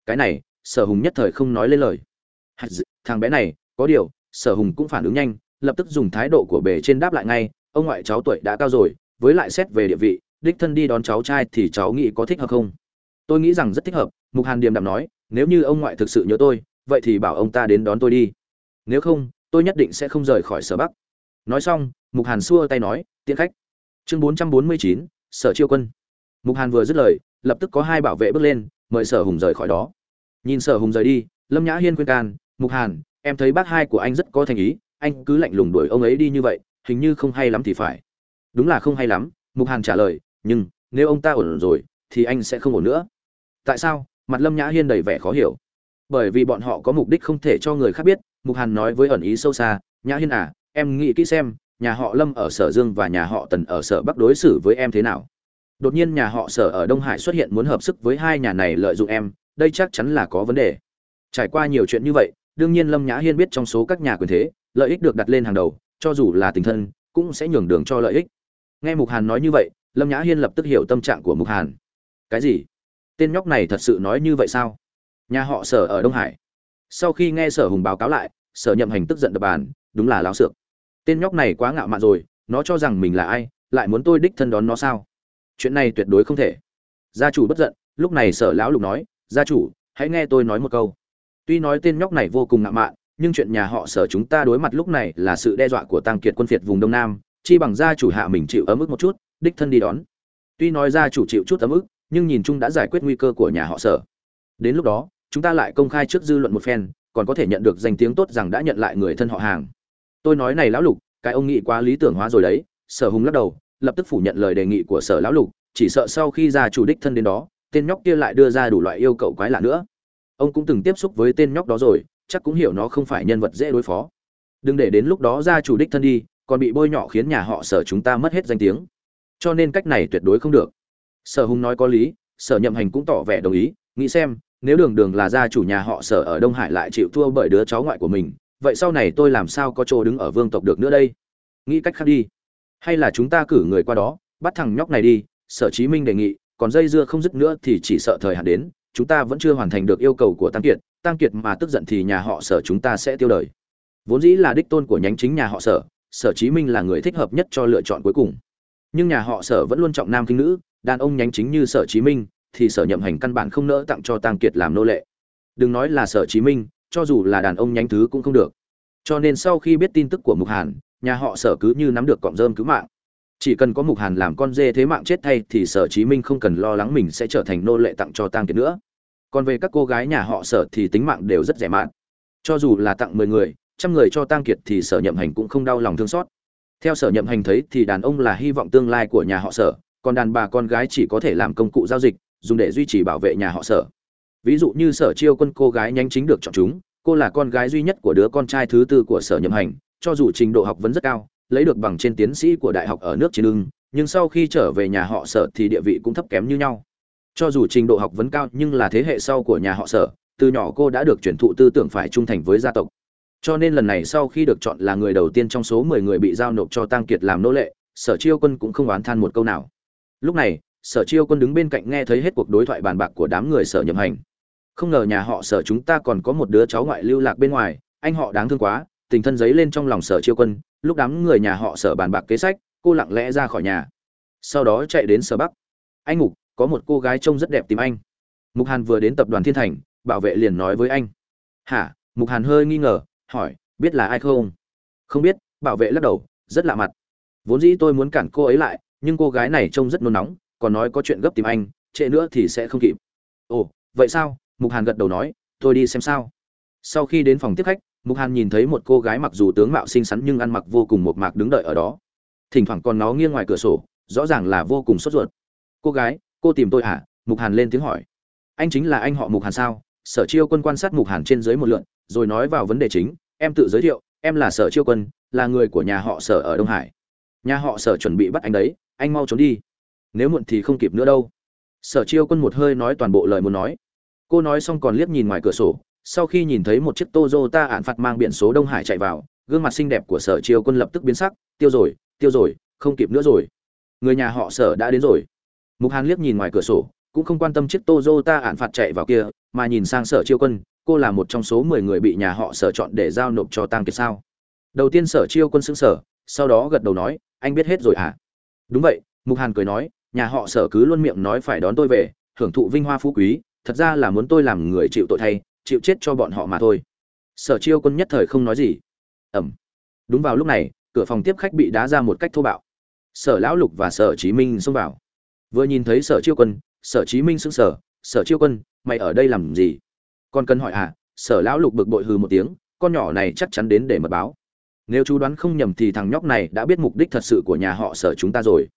Cái này, sở hùng nhất thời không nói lên lời. Thằng bé này, có điều, sở hùng cũng phản ứng nhanh, lập tức dùng thái độ của bề trên đáp lại ngay, ông ngoại cháu tuổi đã cao rồi, với lại xét về địa vị đích thân đi đón cháu trai thì cháu nghĩ có thích hợp không? Tôi nghĩ rằng rất thích hợp, mục hàn điềm đạm nói, nếu như ông ngoại thực sự nhớ tôi, vậy thì bảo ông ta đến đón tôi đi. Nếu không, tôi nhất định sẽ không rời khỏi sở bắc. Nói xong, mục hàn xua tay nói, tiễn khách. Chương bốn trăm bốn mươi chín, sở chiêu quân. Mục hàn vừa dứt lời, lập tức có hai bảo vệ bước lên, mời sở hùng rời khỏi đó. Nhìn sở hùng rời đi, lâm nhã hiên khuyên can, mục hàn, em thấy bác hai của anh rất có thành ý, anh cứ lạnh lùng đuổi ông ấy đi như vậy, hình như không hay lắm thì phải. Đúng là không hay lắm, mục hàn trả lời nhưng nếu ông ta ổn rồi thì anh sẽ không ổn nữa. Tại sao? Mặt lâm nhã hiên đầy vẻ khó hiểu. Bởi vì bọn họ có mục đích không thể cho người khác biết, mục hàn nói với ẩn ý sâu xa, nhã hiên à em nghĩ kỹ xem, nhà họ lâm ở sở dương và nhà họ tần ở sở bắc đối xử với em thế nào? Đột nhiên nhà họ sở ở đông hải xuất hiện muốn hợp sức với hai nhà này lợi dụng em, đây chắc chắn là có vấn đề. Trải qua nhiều chuyện như vậy, đương nhiên lâm nhã hiên biết trong số các nhà quyền thế, lợi ích được đặt lên hàng đầu, cho dù là tình thân, cũng sẽ nhường đường cho lợi ích. Nghe mục hàn nói như vậy lâm nhã hiên lập tức hiểu tâm trạng của mục hàn. Cái gì? Tên nhóc này thật sự nói như vậy sao? Nhà họ sở ở đông hải. Sau khi nghe sở hùng báo cáo lại, sở nhậm hành tức giận đập bàn, đúng là láo xược. Tên nhóc này quá ngạo mạn rồi, nó cho rằng mình là ai, lại muốn tôi đích thân đón nó sao? Chuyện này tuyệt đối không thể. Gia chủ bất giận, lúc này sở lão lục nói, gia chủ, hãy nghe tôi nói một câu. Tuy nói tên nhóc này vô cùng ngạo mạn, nhưng chuyện nhà họ sở chúng ta đối mặt lúc này là sự đe dọa của tăng kiệt quân phiệt vùng đông nam, chi bằng gia chủ hạ mình chịu ấm ức một chút đích thân đi đón. Tuy nói ra chủ chịu chút ấm ức, nhưng nhìn chung đã giải quyết nguy cơ của nhà họ sở. Đến lúc đó, chúng ta lại công khai trước dư luận một phen, còn có thể nhận được danh tiếng tốt rằng đã nhận lại người thân họ hàng. Tôi nói này lão lục, cái ông nghĩ quá lý tưởng hóa rồi đấy, sở hùng lắc đầu, lập tức phủ nhận lời đề nghị của sở lão lục, chỉ sợ sau khi gia chủ đích thân đến đó, tên nhóc kia lại đưa ra đủ loại yêu cầu quái lạ nữa. Ông cũng từng tiếp xúc với tên nhóc đó rồi, chắc cũng hiểu nó không phải nhân vật dễ đối phó. Đừng để đến lúc đó gia chủ đích thân đi, còn bị bôi nhọ khiến nhà họ sở chúng ta mất hết danh tiếng cho nên cách này tuyệt đối không được. Sở hùng nói có lý, sở nhậm hành cũng tỏ vẻ đồng ý, nghĩ xem, nếu đường đường là gia chủ nhà họ sở ở đông hải lại chịu thua bởi đứa cháu ngoại của mình, vậy sau này tôi làm sao có chỗ đứng ở vương tộc được nữa đây? Nghĩ cách khác đi. Hay là chúng ta cử người qua đó, bắt thằng nhóc này đi, sở chí minh đề nghị, còn dây dưa không dứt nữa thì chỉ sợ thời hạn đến, chúng ta vẫn chưa hoàn thành được yêu cầu của tăng kiệt tăng kiệt mà tức giận thì nhà họ sở chúng ta sẽ tiêu đời. Vốn dĩ là đích tôn của nhánh chính nhà họ sở sở chí minh là người thích hợp nhất cho lựa chọn cuối cùng nhưng nhà họ sở vẫn luôn trọng nam kinh nữ, đàn ông nhánh chính như sở chí minh, thì sở nhậm hành căn bản không nỡ tặng cho tăng kiệt làm nô lệ. Đừng nói là sở chí minh, cho dù là đàn ông nhánh thứ cũng không được. Cho nên sau khi biết tin tức của mục hàn, nhà họ sở cứ như nắm được cọng rơm cứu mạng. Chỉ cần có mục hàn làm con dê thế mạng chết thay thì sở chí minh không cần lo lắng mình sẽ trở thành nô lệ tặng cho tăng kiệt nữa. Còn về các cô gái nhà họ sở thì tính mạng đều rất rẻ mạt. Cho dù là tặng mười người, trăm người cho tăng kiệt thì sở nhậm hành cũng không đau lòng thương xót theo sở nhậm hành thấy thì đàn ông là hy vọng tương lai của nhà họ sở, còn đàn bà con gái chỉ có thể làm công cụ giao dịch, dùng để duy trì bảo vệ nhà họ sở. Ví dụ như sở chiêu quân cô gái nhanh chính được chọn chúng, cô là con gái duy nhất của đứa con trai thứ tư của sở nhậm hành, cho dù trình độ học vấn rất cao, lấy được bằng trên tiến sĩ của đại học ở nước chiến lưng, nhưng sau khi trở về nhà họ sở thì địa vị cũng thấp kém như nhau. Cho dù trình độ học vấn cao nhưng là thế hệ sau của nhà họ sở, từ nhỏ cô đã được truyền thụ tư tưởng phải trung thành với gia tộc cho nên lần này sau khi được chọn là người đầu tiên trong số mười người bị giao nộp cho tăng kiệt làm nô lệ, sở chiêu quân cũng không oán than một câu nào. Lúc này, sở chiêu quân đứng bên cạnh nghe thấy hết cuộc đối thoại bàn bạc của đám người sở nhậm hành. Không ngờ nhà họ sở chúng ta còn có một đứa cháu ngoại lưu lạc bên ngoài, anh họ đáng thương quá, tình thân giấy lên trong lòng sở chiêu quân, lúc đám người nhà họ sở bàn bạc kế sách, cô lặng lẽ ra khỏi nhà. Sau đó chạy đến sở bắc. Anh ngục có một cô gái trông rất đẹp tìm anh. Mục hàn vừa đến tập đoàn thiên thành, bảo vệ liền nói với anh. Hả? Mục hàn hơi nghi ngờ hỏi, biết là ai không? Không biết, bảo vệ lắc đầu, rất lạ mặt. Vốn dĩ tôi muốn cản cô ấy lại, nhưng cô gái này trông rất nôn nóng, còn nói có chuyện gấp tìm anh, trễ nữa thì sẽ không kịp. Ồ, vậy sao? Mục hàn gật đầu nói, tôi đi xem sao. Sau khi đến phòng tiếp khách, mục hàn nhìn thấy một cô gái mặc dù tướng mạo xinh xắn nhưng ăn mặc vô cùng một mạc đứng đợi ở đó. Thỉnh thoảng còn nó nghiêng ngoài cửa sổ, rõ ràng là vô cùng sốt ruột. Cô gái, cô tìm tôi hả? Mục hàn lên tiếng hỏi. Anh chính là anh họ mục hàn sao? Sở chiêu quân quan sát mục hàn trên dưới một lượn rồi nói vào vấn đề chính em tự giới thiệu em là sở chiêu quân là người của nhà họ sở ở đông hải nhà họ sở chuẩn bị bắt anh đấy anh mau trốn đi nếu muộn thì không kịp nữa đâu sở chiêu quân một hơi nói toàn bộ lời muốn nói cô nói xong còn liếc nhìn ngoài cửa sổ sau khi nhìn thấy một chiếc Toyota ạn phạt mang biển số Đông Hải chạy vào, gương mặt xinh đẹp của Sở Chiêu Quân lập tức biến sắc, tiêu rồi, tiêu rồi, không kịp nữa rồi. Người nhà họ Sở đã đến rồi. Mục Hàn liếc nhìn ngoài cửa sổ, cũng không quan tâm chiếc Toyota ạn phạt chạy vào kia, mà nhìn sang Sở Chiêu Quân, cô là một trong số 10 người bị nhà họ Sở chọn để giao nộp cho Tăng Kiệt sao? Đầu tiên Sở Chiêu Quân sững sờ, sau đó gật đầu nói, anh biết hết rồi à? Đúng vậy, Mục Hàn cười nói, nhà họ Sở cứ luôn miệng nói phải đón tôi về, hưởng thụ vinh hoa phú quý, thật ra là muốn tôi làm người chịu tội thay, chịu chết cho bọn họ mà thôi. Sở chiêu quân nhất thời không nói gì. Ẩm. Đúng vào lúc này cửa phòng tiếp khách bị đá ra một cách thô bạo. Sở lão lục và sở chí minh xông vào. Vừa nhìn thấy sở chiêu quân sở chí minh sững sờ sở chiêu quân mày ở đây làm gì? Con cần hỏi à sở lão lục bực bội hừ một tiếng, con nhỏ này chắc chắn đến để mật báo. Nếu chú đoán không nhầm thì thằng nhóc này đã biết mục đích thật sự của nhà họ sở chúng ta rồi.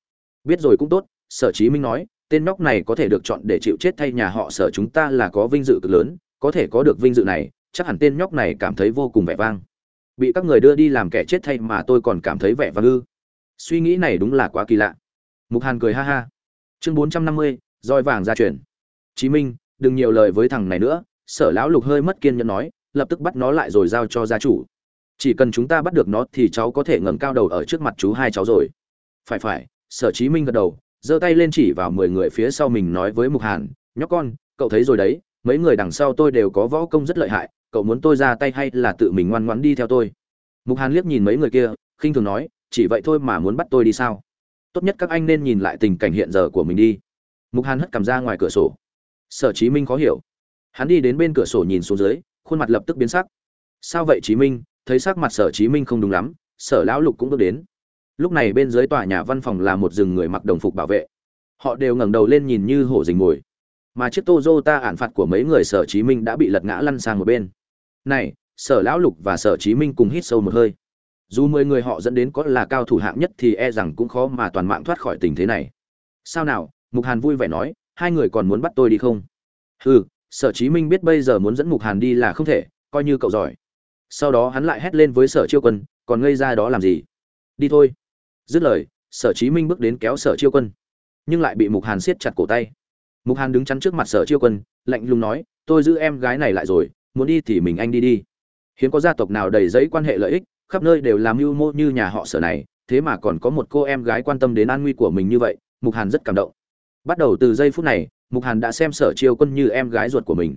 Biết rồi cũng tốt, sở chí minh nói, tên nhóc này có thể được chọn để chịu chết thay nhà họ sở chúng ta là có vinh dự cực lớn, có thể có được vinh dự này, chắc hẳn tên nhóc này cảm thấy vô cùng vẻ vang. Bị các người đưa đi làm kẻ chết thay mà tôi còn cảm thấy vẻ vang ư. Suy nghĩ này đúng là quá kỳ lạ. Mục hàn cười ha ha. Chương bốn trăm năm mươi, roi vàng ra truyền. Chí minh, đừng nhiều lời với thằng này nữa sở lão lục hơi mất kiên nhẫn nói, lập tức bắt nó lại rồi giao cho gia chủ. Chỉ cần chúng ta bắt được nó thì cháu có thể ngẩng cao đầu ở trước mặt chú hai cháu rồi. Phải phải, sở chí minh gật đầu, giơ tay lên chỉ vào mười người phía sau mình nói với mục hàn, nhóc con, cậu thấy rồi đấy, mấy người đằng sau tôi đều có võ công rất lợi hại, cậu muốn tôi ra tay hay là tự mình ngoan ngoãn đi theo tôi? Mục hàn liếc nhìn mấy người kia, khinh thường nói, chỉ vậy thôi mà muốn bắt tôi đi sao? Tốt nhất các anh nên nhìn lại tình cảnh hiện giờ của mình đi. Mục hàn hất cầm ra ngoài cửa sổ. Sở chí minh khó hiểu hắn đi đến bên cửa sổ nhìn xuống dưới khuôn mặt lập tức biến sắc sao vậy chí minh thấy sắc mặt sở chí minh không đúng lắm sở lão lục cũng bước đến lúc này bên dưới tòa nhà văn phòng là một rừng người mặc đồng phục bảo vệ họ đều ngẩng đầu lên nhìn như hổ rình mồi mà chiếc Toyota ản phạt của mấy người Sở Chí Minh đã bị lật ngã lăn sang một bên. Này, Sở lão lục và Sở Chí Minh cùng hít sâu một hơi. Dù mười người họ dẫn đến có là cao thủ hạng nhất thì e rằng cũng khó mà toàn mạng thoát khỏi tình thế này. Sao nào? Mục Hàn vui vẻ nói, hai người còn muốn bắt tôi đi không? Hừ, Sở Chí Minh biết bây giờ muốn dẫn Mục Hàn đi là không thể, coi như cậu giỏi. Sau đó hắn lại hét lên với Sở Chiêu Quân, còn ngây ra đó làm gì? Đi thôi. Dứt lời, Sở Chí Minh bước đến kéo Sở Chiêu Quân, nhưng lại bị Mục Hàn siết chặt cổ tay mục hàn đứng chắn trước mặt sở chiêu quân lạnh lùng nói tôi giữ em gái này lại rồi muốn đi thì mình anh đi đi hiếm có gia tộc nào đầy giấy quan hệ lợi ích khắp nơi đều làm mưu mô như nhà họ sở này thế mà còn có một cô em gái quan tâm đến an nguy của mình như vậy mục hàn rất cảm động bắt đầu từ giây phút này mục hàn đã xem sở chiêu quân như em gái ruột của mình.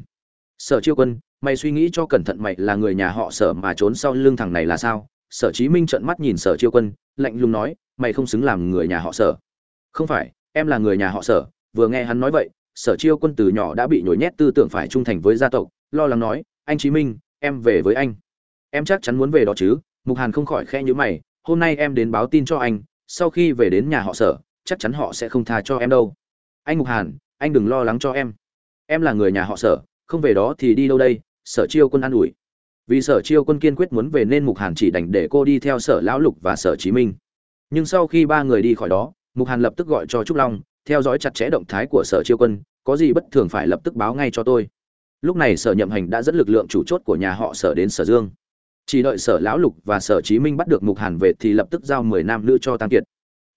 Sở chiêu quân, mày suy nghĩ cho cẩn thận mày là người nhà họ sở mà trốn sau lưng thằng này là sao? Sở chí minh trợn mắt nhìn sở chiêu quân, lạnh lùng nói, mày không xứng làm người nhà họ sở. Không phải, em là người nhà họ sở, vừa nghe hắn nói vậy, sở chiêu quân từ nhỏ đã bị nhồi nhét tư tưởng phải trung thành với gia tộc, lo lắng nói, anh chí minh, em về với anh. Em chắc chắn muốn về đó chứ, mục hàn không khỏi khe nhữ mày, hôm nay em đến báo tin cho anh, sau khi về đến nhà họ sở, chắc chắn họ sẽ không tha cho em đâu. Anh mục hàn anh đừng lo lắng cho em. Em là người nhà họ sở, không về đó thì đi đâu đây? Sở chiêu quân an ủi. Vì sở chiêu quân kiên quyết muốn về nên mục hàn chỉ đành để cô đi theo sở lão lục và sở chí minh. Nhưng sau khi ba người đi khỏi đó, mục hàn lập tức gọi cho trúc long, theo dõi chặt chẽ động thái của sở chiêu quân, có gì bất thường phải lập tức báo ngay cho tôi. Lúc này sở nhậm hành đã dẫn lực lượng chủ chốt của nhà họ sở đến sở dương. Chỉ đợi sở lão lục và sở chí minh bắt được mục hàn về thì lập tức giao mười nam nữ cho tăng kiệt.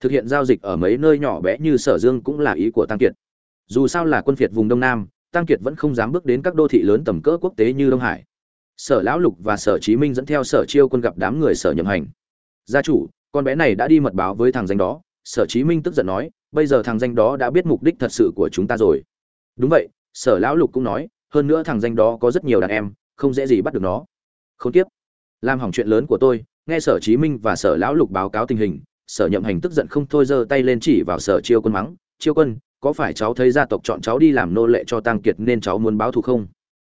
Thực hiện giao dịch ở mấy nơi nhỏ bé như sở dương cũng là ý của tăng kiệt dù sao là quân phiệt vùng đông nam, tăng kiệt vẫn không dám bước đến các đô thị lớn tầm cỡ quốc tế như đông hải. Sở lão lục và sở chí minh dẫn theo sở chiêu quân gặp đám người sở nhậm hành. Gia chủ, con bé này đã đi mật báo với thằng danh đó. Sở chí minh tức giận nói, bây giờ thằng danh đó đã biết mục đích thật sự của chúng ta rồi. Đúng vậy, sở lão lục cũng nói, hơn nữa thằng danh đó có rất nhiều đàn em, không dễ gì bắt được nó. Không tiếp làm hỏng chuyện lớn của tôi. Nghe sở chí minh và sở lão lục báo cáo tình hình, sở nhậm hành tức giận không thôi giơ tay lên chỉ vào sở chiêu quân mắng, chiêu quân có phải cháu thấy gia tộc chọn cháu đi làm nô lệ cho tăng kiệt nên cháu muốn báo thù không?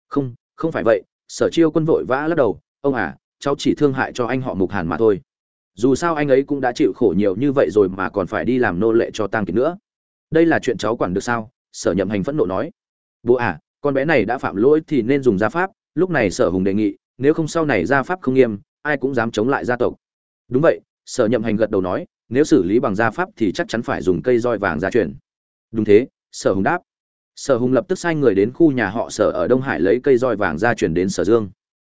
Không không phải vậy, sở chiêu quân vội vã lắc đầu, ông à cháu chỉ thương hại cho anh họ mục hàn mà thôi. Dù sao anh ấy cũng đã chịu khổ nhiều như vậy rồi mà còn phải đi làm nô lệ cho tăng kiệt nữa. Đây là chuyện cháu quản được sao? Sở nhậm hành phẫn nộ nói. Bố à con bé này đã phạm lỗi thì nên dùng gia pháp. Lúc này sở hùng đề nghị, nếu không sau này gia pháp không nghiêm, ai cũng dám chống lại gia tộc. Đúng vậy, sở nhậm hành gật đầu nói, nếu xử lý bằng gia pháp thì chắc chắn phải dùng cây roi vàng gia truyền đúng thế, sở hùng đáp. Sở hùng lập tức sai người đến khu nhà họ sở ở đông hải lấy cây roi vàng ra chuyển đến sở dương.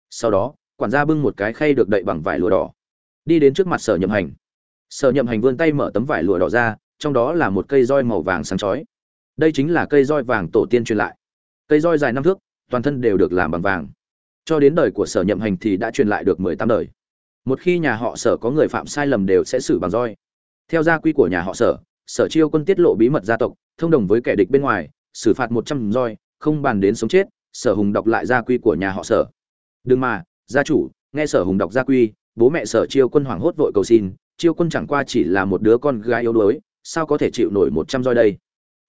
Sau đó, quản gia bưng một cái khay được đậy bằng vải lụa đỏ. Đi đến trước mặt sở nhậm hành. Sở nhậm hành vươn tay mở tấm vải lụa đỏ ra, trong đó là một cây roi màu vàng sáng chói. Đây chính là cây roi vàng tổ tiên truyền lại. Cây roi dài năm thước, toàn thân đều được làm bằng vàng. Cho đến đời của sở nhậm hành thì đã truyền lại được mười tám đời. Một khi nhà họ sở có người phạm sai lầm đều sẽ xử bằng roi. Theo gia quy của nhà họ sở sở chiêu quân tiết lộ bí mật gia tộc, thông đồng với kẻ địch bên ngoài, xử phạt một trăm roi, không bàn đến sống chết, sở hùng đọc lại gia quy của nhà họ sở. Đừng mà, gia chủ, nghe sở hùng đọc gia quy, bố mẹ sở chiêu quân hoảng hốt vội cầu xin, chiêu quân chẳng qua chỉ là một đứa con gái yếu đuối, sao có thể chịu nổi một trăm roi đây?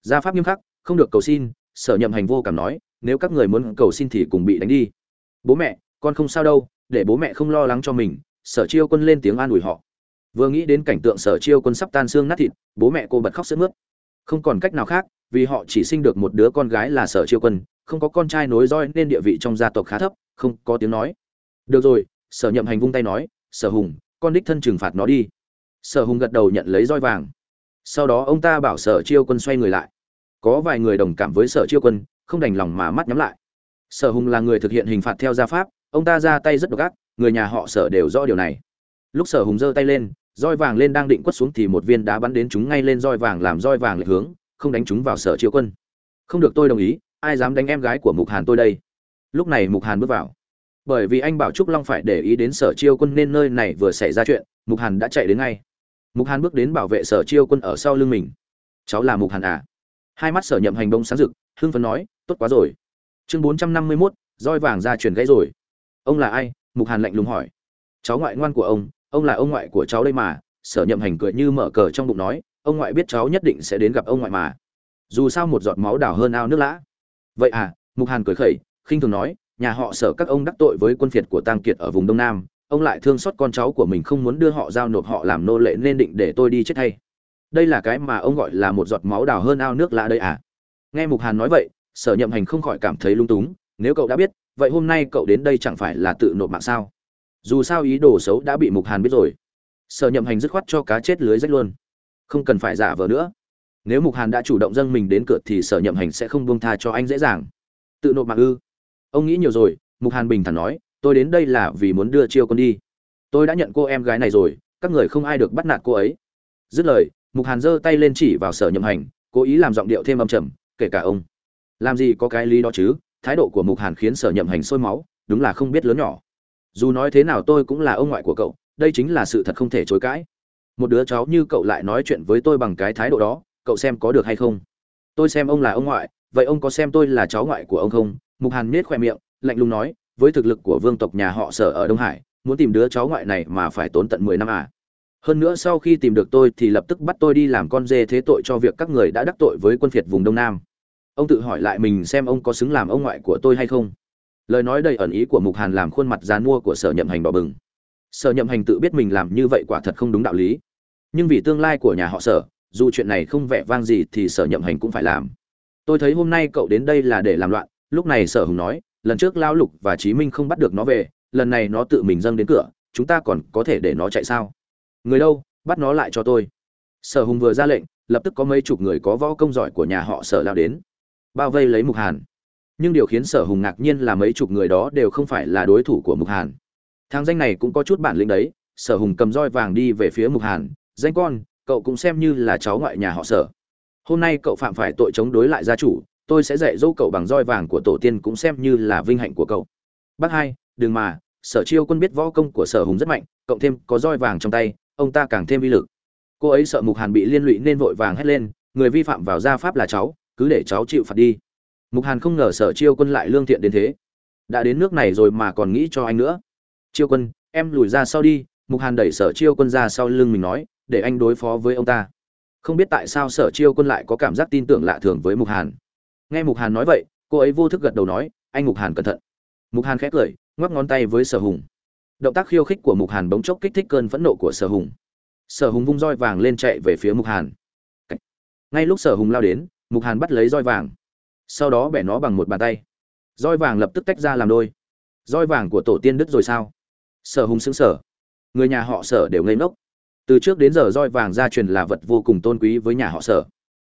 Gia pháp nghiêm khắc, không được cầu xin, sở nhậm hành vô cảm nói, nếu các người muốn cầu xin thì cùng bị đánh đi. Bố mẹ, con không sao đâu, để bố mẹ không lo lắng cho mình, sở chiêu quân lên tiếng an ủi họ vừa nghĩ đến cảnh tượng sở chiêu quân sắp tan xương nát thịt, bố mẹ cô bật khóc sướt mướt. Không còn cách nào khác, vì họ chỉ sinh được một đứa con gái là sở chiêu quân, không có con trai nối roi nên địa vị trong gia tộc khá thấp, không có tiếng nói. Được rồi, sở nhậm hành vung tay nói, sở hùng, con đích thân trừng phạt nó đi. Sở hùng gật đầu nhận lấy roi vàng. Sau đó ông ta bảo sở chiêu quân xoay người lại. Có vài người đồng cảm với sở chiêu quân, không đành lòng mà mắt nhắm lại. Sở hùng là người thực hiện hình phạt theo gia pháp, ông ta ra tay rất độc ác, người nhà họ sở đều rõ điều này lúc sở hùng giơ tay lên, roi vàng lên đang định quất xuống thì một viên đá bắn đến chúng ngay lên roi vàng làm roi vàng lệch hướng, không đánh chúng vào sở chiêu quân. Không được, tôi đồng ý, ai dám đánh em gái của mục hàn tôi đây? Lúc này mục hàn bước vào. Bởi vì anh bảo trúc long phải để ý đến sở chiêu quân nên nơi này vừa xảy ra chuyện, mục hàn đã chạy đến ngay. Mục hàn bước đến bảo vệ sở chiêu quân ở sau lưng mình. Cháu là mục hàn à? Hai mắt sở nhậm hành đông sáng rực, hưng phấn nói, tốt quá rồi. Chương bốn trăm năm mươi mốt, roi vàng ra truyền gãy rồi. Ông là ai? Mục hàn lạnh lùng hỏi. Cháu ngoại ngoan của ông ông là ông ngoại của cháu đây mà, sở nhậm hành cười như mở cờ trong bụng nói, ông ngoại biết cháu nhất định sẽ đến gặp ông ngoại mà. Dù sao một giọt máu đào hơn ao nước lã. Vậy à mục hàn cười khẩy, khinh thường nói, nhà họ sở các ông đắc tội với quân phiệt của tang kiệt ở vùng đông nam, ông lại thương xót con cháu của mình không muốn đưa họ giao nộp họ làm nô lệ nên định để tôi đi chết thay. Đây là cái mà ông gọi là một giọt máu đào hơn ao nước lã đây à. Nghe mục hàn nói vậy, sở nhậm hành không khỏi cảm thấy lung túng, nếu cậu đã biết, vậy hôm nay cậu đến đây chẳng phải là tự nộp mạng sao? Dù sao ý đồ xấu đã bị mục hàn biết rồi. Sở nhậm hành dứt khoát cho cá chết lưới rách luôn. Không cần phải giả vờ nữa. Nếu mục hàn đã chủ động dâng mình đến cửa thì sở nhậm hành sẽ không buông tha cho anh dễ dàng. Tự nộp mạng ư? Ông nghĩ nhiều rồi, mục hàn bình thản nói, tôi đến đây là vì muốn đưa chiêu con đi. Tôi đã nhận cô em gái này rồi, các người không ai được bắt nạt cô ấy. Dứt lời, mục hàn giơ tay lên chỉ vào sở nhậm hành, cố ý làm giọng điệu thêm âm trầm, kể cả ông. Làm gì có cái lý đó chứ? Thái độ của mục hàn khiến sở nhậm hành sôi máu, đúng là không biết lớn nhỏ dù nói thế nào tôi cũng là ông ngoại của cậu, đây chính là sự thật không thể chối cãi. Một đứa cháu như cậu lại nói chuyện với tôi bằng cái thái độ đó, cậu xem có được hay không? Tôi xem ông là ông ngoại, vậy ông có xem tôi là cháu ngoại của ông không? Mục hàn miết khoe miệng, lạnh lùng nói, với thực lực của vương tộc nhà họ sở ở đông hải, muốn tìm đứa cháu ngoại này mà phải tốn tận mười năm à? Hơn nữa sau khi tìm được tôi thì lập tức bắt tôi đi làm con dê thế tội cho việc các người đã đắc tội với quân phiệt vùng đông nam. Ông tự hỏi lại mình xem ông có xứng làm ông ngoại của tôi hay không? Lời nói đầy ẩn ý của mục hàn làm khuôn mặt dán mua của sở nhậm hành đỏ bừng. Sở nhậm hành tự biết mình làm như vậy quả thật không đúng đạo lý. Nhưng vì tương lai của nhà họ sở, dù chuyện này không vẻ vang gì thì sở nhậm hành cũng phải làm. Tôi thấy hôm nay cậu đến đây là để làm loạn, lúc này sở hùng nói, lần trước lao lục và chí minh không bắt được nó về, lần này nó tự mình dâng đến cửa, chúng ta còn có thể để nó chạy sao? Người đâu, bắt nó lại cho tôi. Sở hùng vừa ra lệnh, lập tức có mấy chục người có võ công giỏi của nhà họ sở lao đến. Bao vây lấy mục hàn nhưng điều khiến sở hùng ngạc nhiên là mấy chục người đó đều không phải là đối thủ của mục hàn. Thang danh này cũng có chút bản lĩnh đấy, sở hùng cầm roi vàng đi về phía mục hàn, danh con, cậu cũng xem như là cháu ngoại nhà họ sở. Hôm nay cậu phạm phải tội chống đối lại gia chủ, tôi sẽ dạy dỗ cậu bằng roi vàng của tổ tiên cũng xem như là vinh hạnh của cậu. Bác hai, đừng mà, sở chiêu quân biết võ công của sở hùng rất mạnh cộng thêm có roi vàng trong tay, ông ta càng thêm vi lực. Cô ấy sợ mục hàn bị liên lụy nên vội vàng hét lên, người vi phạm vào gia pháp là cháu, cứ để cháu chịu phạt đi mục hàn không ngờ sở chiêu quân lại lương thiện đến thế. Đã đến nước này rồi mà còn nghĩ cho anh nữa. Chiêu quân, em lùi ra sau đi. Mục hàn đẩy sở chiêu quân ra sau lưng mình nói, để anh đối phó với ông ta. Không biết tại sao sở chiêu quân lại có cảm giác tin tưởng lạ thường với mục hàn. Nghe mục hàn nói vậy, cô ấy vô thức gật đầu nói, anh mục hàn cẩn thận. Mục hàn khẽ cười, ngoắc ngón tay với sở hùng. Động tác khiêu khích của mục hàn bỗng chốc kích thích cơn phẫn nộ của sở hùng. Sở hùng vung roi vàng lên chạy về phía mục hàn. Ngay lúc sở hùng lao đến, mục hàn bắt lấy roi vàng sau đó bẻ nó bằng một bàn tay. Roi vàng lập tức tách ra làm đôi. Roi vàng của tổ tiên đứt rồi sao? Sở hùng xứng sở người nhà họ sở đều ngây ngốc. Từ trước đến giờ roi vàng gia truyền là vật vô cùng tôn quý với nhà họ sở.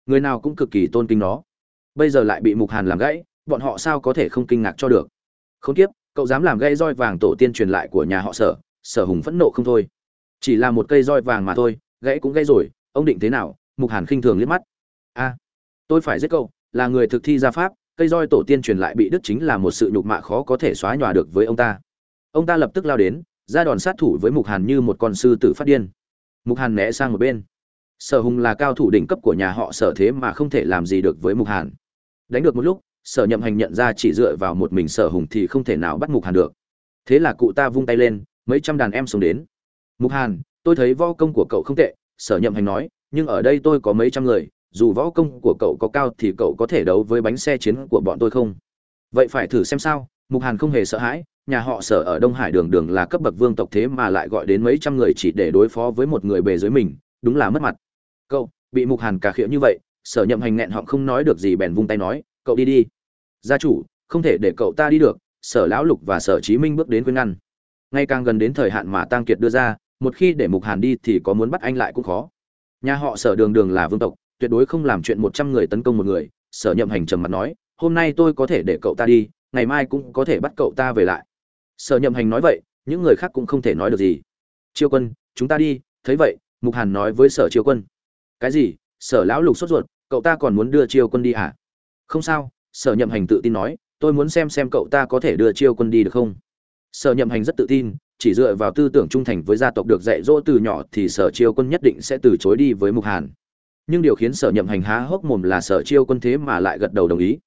Người nào cũng cực kỳ tôn kính nó. Bây giờ lại bị mục hàn làm gãy, bọn họ sao có thể không kinh ngạc cho được? Không tiếp cậu dám làm gãy roi vàng tổ tiên truyền lại của nhà họ sở sở hùng phẫn nộ không thôi. Chỉ là một cây roi vàng mà thôi, gãy cũng gãy rồi, ông định thế nào? Mục hàn khinh thường liếc mắt. A tôi phải giết cậu là người thực thi gia pháp, cây roi tổ tiên truyền lại bị đứt chính là một sự nhục mạ khó có thể xóa nhòa được với ông ta. Ông ta lập tức lao đến, ra đòn sát thủ với mục hàn như một con sư tử phát điên. Mục hàn né sang một bên. Sở hùng là cao thủ đỉnh cấp của nhà họ sở thế mà không thể làm gì được với mục hàn. Đánh được một lúc, sở nhậm hành nhận ra chỉ dựa vào một mình sở hùng thì không thể nào bắt mục hàn được. Thế là cụ ta vung tay lên, mấy trăm đàn em xuống đến. Mục hàn, tôi thấy võ công của cậu không tệ, sở nhậm hành nói, nhưng ở đây tôi có mấy trăm người dù võ công của cậu có cao thì cậu có thể đấu với bánh xe chiến của bọn tôi không? Vậy phải thử xem sao, mục hàn không hề sợ hãi, nhà họ sở ở đông hải đường đường là cấp bậc vương tộc thế mà lại gọi đến mấy trăm người chỉ để đối phó với một người bề dưới mình, đúng là mất mặt. Cậu, bị mục hàn cà khịa như vậy, sở nhậm hành nghẹn họng không nói được gì bèn vung tay nói, cậu đi đi. Gia chủ, không thể để cậu ta đi được. Sở lão lục và sở chí minh bước đến khuyên ngăn. Ngay càng gần đến thời hạn mà tăng kiệt đưa ra, một khi để mục hàn đi thì có muốn bắt anh lại cũng khó. Nhà họ sở đường đường là vương tộc tuyệt đối không làm chuyện một trăm người tấn công một người, sở nhậm hành trầm mặt nói, hôm nay tôi có thể để cậu ta đi, ngày mai cũng có thể bắt cậu ta về lại. Sở nhậm hành nói vậy, những người khác cũng không thể nói được gì. Chiêu quân, chúng ta đi, thấy vậy, mục hàn nói với sở chiêu quân. Cái gì? Sở lão lục sốt ruột, cậu ta còn muốn đưa chiêu quân đi à? Không sao, sở nhậm hành tự tin nói, tôi muốn xem xem cậu ta có thể đưa chiêu quân đi được không. Sở nhậm hành rất tự tin, chỉ dựa vào tư tưởng trung thành với gia tộc được dạy dỗ từ nhỏ thì sở chiêu quân nhất định sẽ từ chối đi với mục hàn nhưng điều khiến sở nhậm hành há hốc mồm là sở chiêu quân thế mà lại gật đầu đồng ý.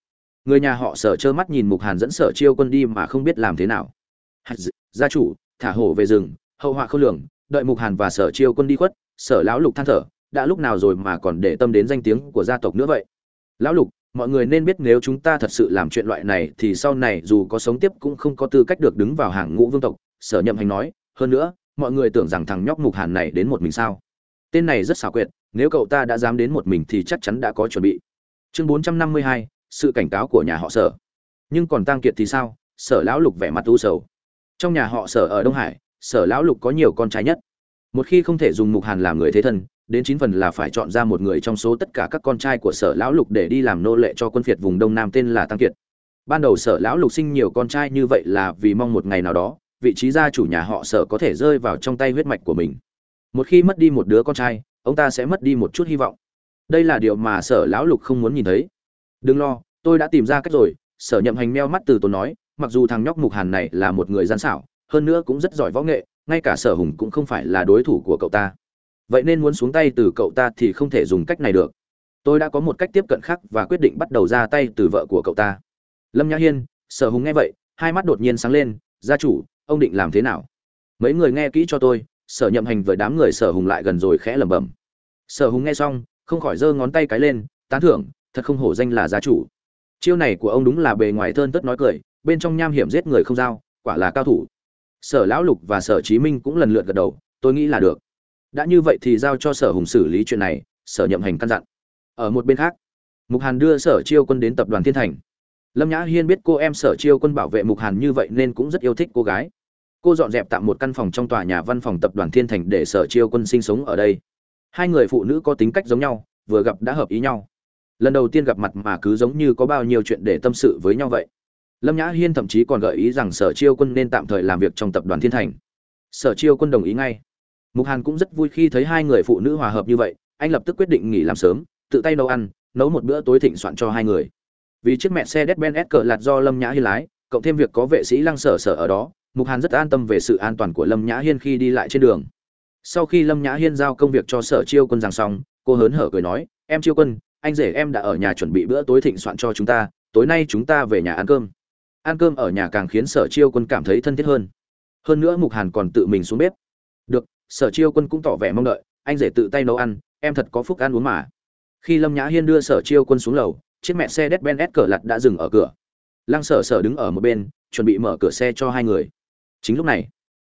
Người nhà họ sở trơ mắt nhìn mục hàn dẫn sở chiêu quân đi mà không biết làm thế nào. Gia chủ, thả hổ về rừng, hậu họa không lường, đợi mục hàn và sở chiêu quân đi khuất, sở lão lục than thở, đã lúc nào rồi mà còn để tâm đến danh tiếng của gia tộc nữa vậy? Lão lục, mọi người nên biết nếu chúng ta thật sự làm chuyện loại này thì sau này dù có sống tiếp cũng không có tư cách được đứng vào hàng ngũ vương tộc, sở nhậm hành nói. Hơn nữa, mọi người tưởng rằng thằng nhóc mục hàn này đến một mình sao? Tên này rất xảo quyệt, nếu cậu ta đã dám đến một mình thì chắc chắn đã có chuẩn bị. Chương bốn trăm năm mươi hai, sự cảnh cáo của nhà họ sở. Nhưng còn tăng kiệt thì sao? Sở lão lục vẻ mặt u sầu. Trong nhà họ sở ở đông hải, sở lão lục có nhiều con trai nhất. Một khi không thể dùng mục hàn làm người thế thân, đến chín phần là phải chọn ra một người trong số tất cả các con trai của sở lão lục để đi làm nô lệ cho quân phiệt vùng đông nam tên là tăng kiệt. Ban đầu sở lão lục sinh nhiều con trai như vậy là vì mong một ngày nào đó, vị trí gia chủ nhà họ sở có thể rơi vào trong tay huyết mạch của mình một khi mất đi một đứa con trai, ông ta sẽ mất đi một chút hy vọng. Đây là điều mà sở lão lục không muốn nhìn thấy. Đừng lo, tôi đã tìm ra cách rồi, sở nhậm hành meo mắt từ tốn nói, mặc dù thằng nhóc mục hàn này là một người gian xảo, hơn nữa cũng rất giỏi võ nghệ, ngay cả sở hùng cũng không phải là đối thủ của cậu ta. Vậy nên muốn xuống tay từ cậu ta thì không thể dùng cách này được. Tôi đã có một cách tiếp cận khác và quyết định bắt đầu ra tay từ vợ của cậu ta. Lâm nhã hiên, sở hùng nghe vậy, hai mắt đột nhiên sáng lên, gia chủ, ông định làm thế nào? Mấy người nghe kỹ cho tôi sở nhậm hành với đám người sở hùng lại gần rồi khẽ lẩm bẩm. Sở hùng nghe xong, không khỏi giơ ngón tay cái lên, tán thưởng, thật không hổ danh là gia chủ. Chiêu này của ông đúng là bề ngoài thơn tất nói cười, bên trong nham hiểm giết người không giao, quả là cao thủ. Sở lão lục và sở chí minh cũng lần lượt gật đầu, tôi nghĩ là được. Đã như vậy thì giao cho sở hùng xử lý chuyện này, sở nhậm hành căn dặn. Ở một bên khác, mục hàn đưa sở chiêu quân đến tập đoàn thiên thành. Lâm nhã hiên biết cô em sở chiêu quân bảo vệ mục hàn như vậy nên cũng rất yêu thích cô gái cô dọn dẹp tạm một căn phòng trong tòa nhà văn phòng tập đoàn thiên thành để sở chiêu quân sinh sống ở đây. Hai người phụ nữ có tính cách giống nhau vừa gặp đã hợp ý nhau. Lần đầu tiên gặp mặt mà cứ giống như có bao nhiêu chuyện để tâm sự với nhau vậy. Lâm nhã hiên thậm chí còn gợi ý rằng sở chiêu quân nên tạm thời làm việc trong tập đoàn thiên thành. Sở chiêu quân đồng ý ngay. Mục hàn cũng rất vui khi thấy hai người phụ nữ hòa hợp như vậy anh lập tức quyết định nghỉ làm sớm tự tay nấu ăn nấu một bữa tối thịnh soạn cho hai người. Vì chiếc mẹ xe Mercedes-Benz S cỡ lạt do Lâm Nhã Hiên lái, cộng thêm việc có vệ sĩ lăng sở sở ở đó, Mục Hàn rất an tâm về sự an toàn của Lâm Nhã Hiên khi đi lại trên đường. Sau khi Lâm Nhã Hiên giao công việc cho Sở Chiêu Quân giảng xong, cô hớn hở cười nói, "Em Chiêu Quân, anh rể em đã ở nhà chuẩn bị bữa tối thịnh soạn cho chúng ta, tối nay chúng ta về nhà ăn cơm." Ăn cơm ở nhà càng khiến Sở Chiêu Quân cảm thấy thân thiết hơn. Hơn nữa Mục Hàn còn tự mình xuống bếp. Được, Sở Chiêu Quân cũng tỏ vẻ mong đợi, anh rể tự tay nấu ăn, em thật có phúc ăn uống mà. Khi Lâm Nhã Hiên đưa Sở Chiêu Quân xuống lầu, chiếc mẹ xe đét ben s cờ lặt đã dừng ở cửa. Lăng Sở Sở đứng ở một bên, chuẩn bị mở cửa xe cho hai người. Chính lúc này,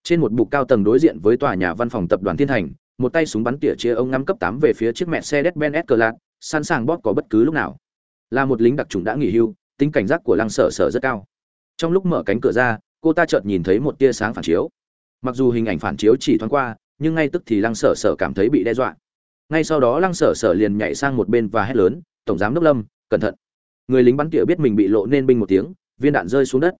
trên một bục cao tầng đối diện với tòa nhà văn phòng tập đoàn Thiên Thành, một tay súng bắn tỉa chia ông ngắm cấp tám về phía chiếc mẹ xe Mercedes-Benz cỡ sẵn sàng bóp có bất cứ lúc nào. Là một lính đặc trùng đã nghỉ hưu, tính cảnh giác của Lăng Sở Sở rất cao. Trong lúc mở cánh cửa ra, cô ta chợt nhìn thấy một tia sáng phản chiếu. Mặc dù hình ảnh phản chiếu chỉ thoáng qua, nhưng ngay tức thì Lăng Sở Sở cảm thấy bị đe dọa. Ngay sau đó Lăng Sở Sở liền nhảy sang một bên và hét lớn, "Tổng giám đốc Lâm, cẩn thận người lính bắn tỉa biết mình bị lộ nên binh một tiếng viên đạn rơi xuống đất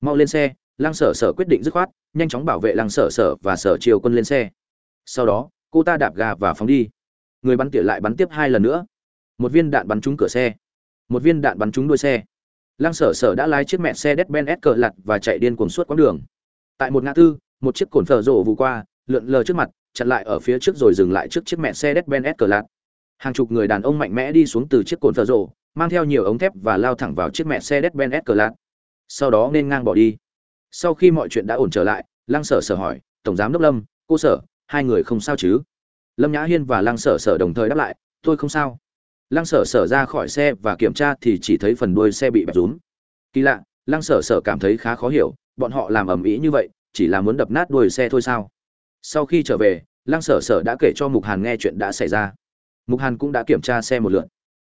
mau lên xe lăng sở sở quyết định dứt khoát, nhanh chóng bảo vệ lăng sở sở và sở chiều quân lên xe. Sau đó, cô ta đạp gà và phóng đi. Người bắn tỉa lại bắn tiếp hai lần nữa. Một viên đạn bắn trúng cửa xe. Một viên đạn bắn trúng đuôi xe. Lăng sở sở đã lái chiếc mẹ xe đét ben s cờ lặt và chạy điên cuồng suốt quãng đường. Tại một ngã tư, một chiếc cồn phở rổ vụ qua, lượn lờ trước mặt, chặn lại ở phía trước rồi dừng lại trước chiếc mẹ xe đét ben s cờ lặt. Hàng chục người đàn ông mạnh mẽ đi xuống từ chiếc cồn phở rổ mang theo nhiều ống thép và lao thẳng vào chiếc mẹ xe đét ben S-Class. Sau đó nên ngang bỏ đi. Sau khi mọi chuyện đã ổn trở lại, Lăng Sở Sở hỏi, "Tổng giám đốc Lâm, cô Sở, hai người không sao chứ?" Lâm Nhã Hiên và Lăng Sở Sở đồng thời đáp lại, "Tôi không sao." Lăng Sở Sở ra khỏi xe và kiểm tra thì chỉ thấy phần đuôi xe bị bẹp rúm. Kỳ lạ, Lăng Sở Sở cảm thấy khá khó hiểu, bọn họ làm ầm ĩ như vậy, chỉ là muốn đập nát đuôi xe thôi sao? Sau khi trở về, Lăng Sở Sở đã kể cho Mục Hàn nghe chuyện đã xảy ra. Mục Hàn cũng đã kiểm tra xe một lượt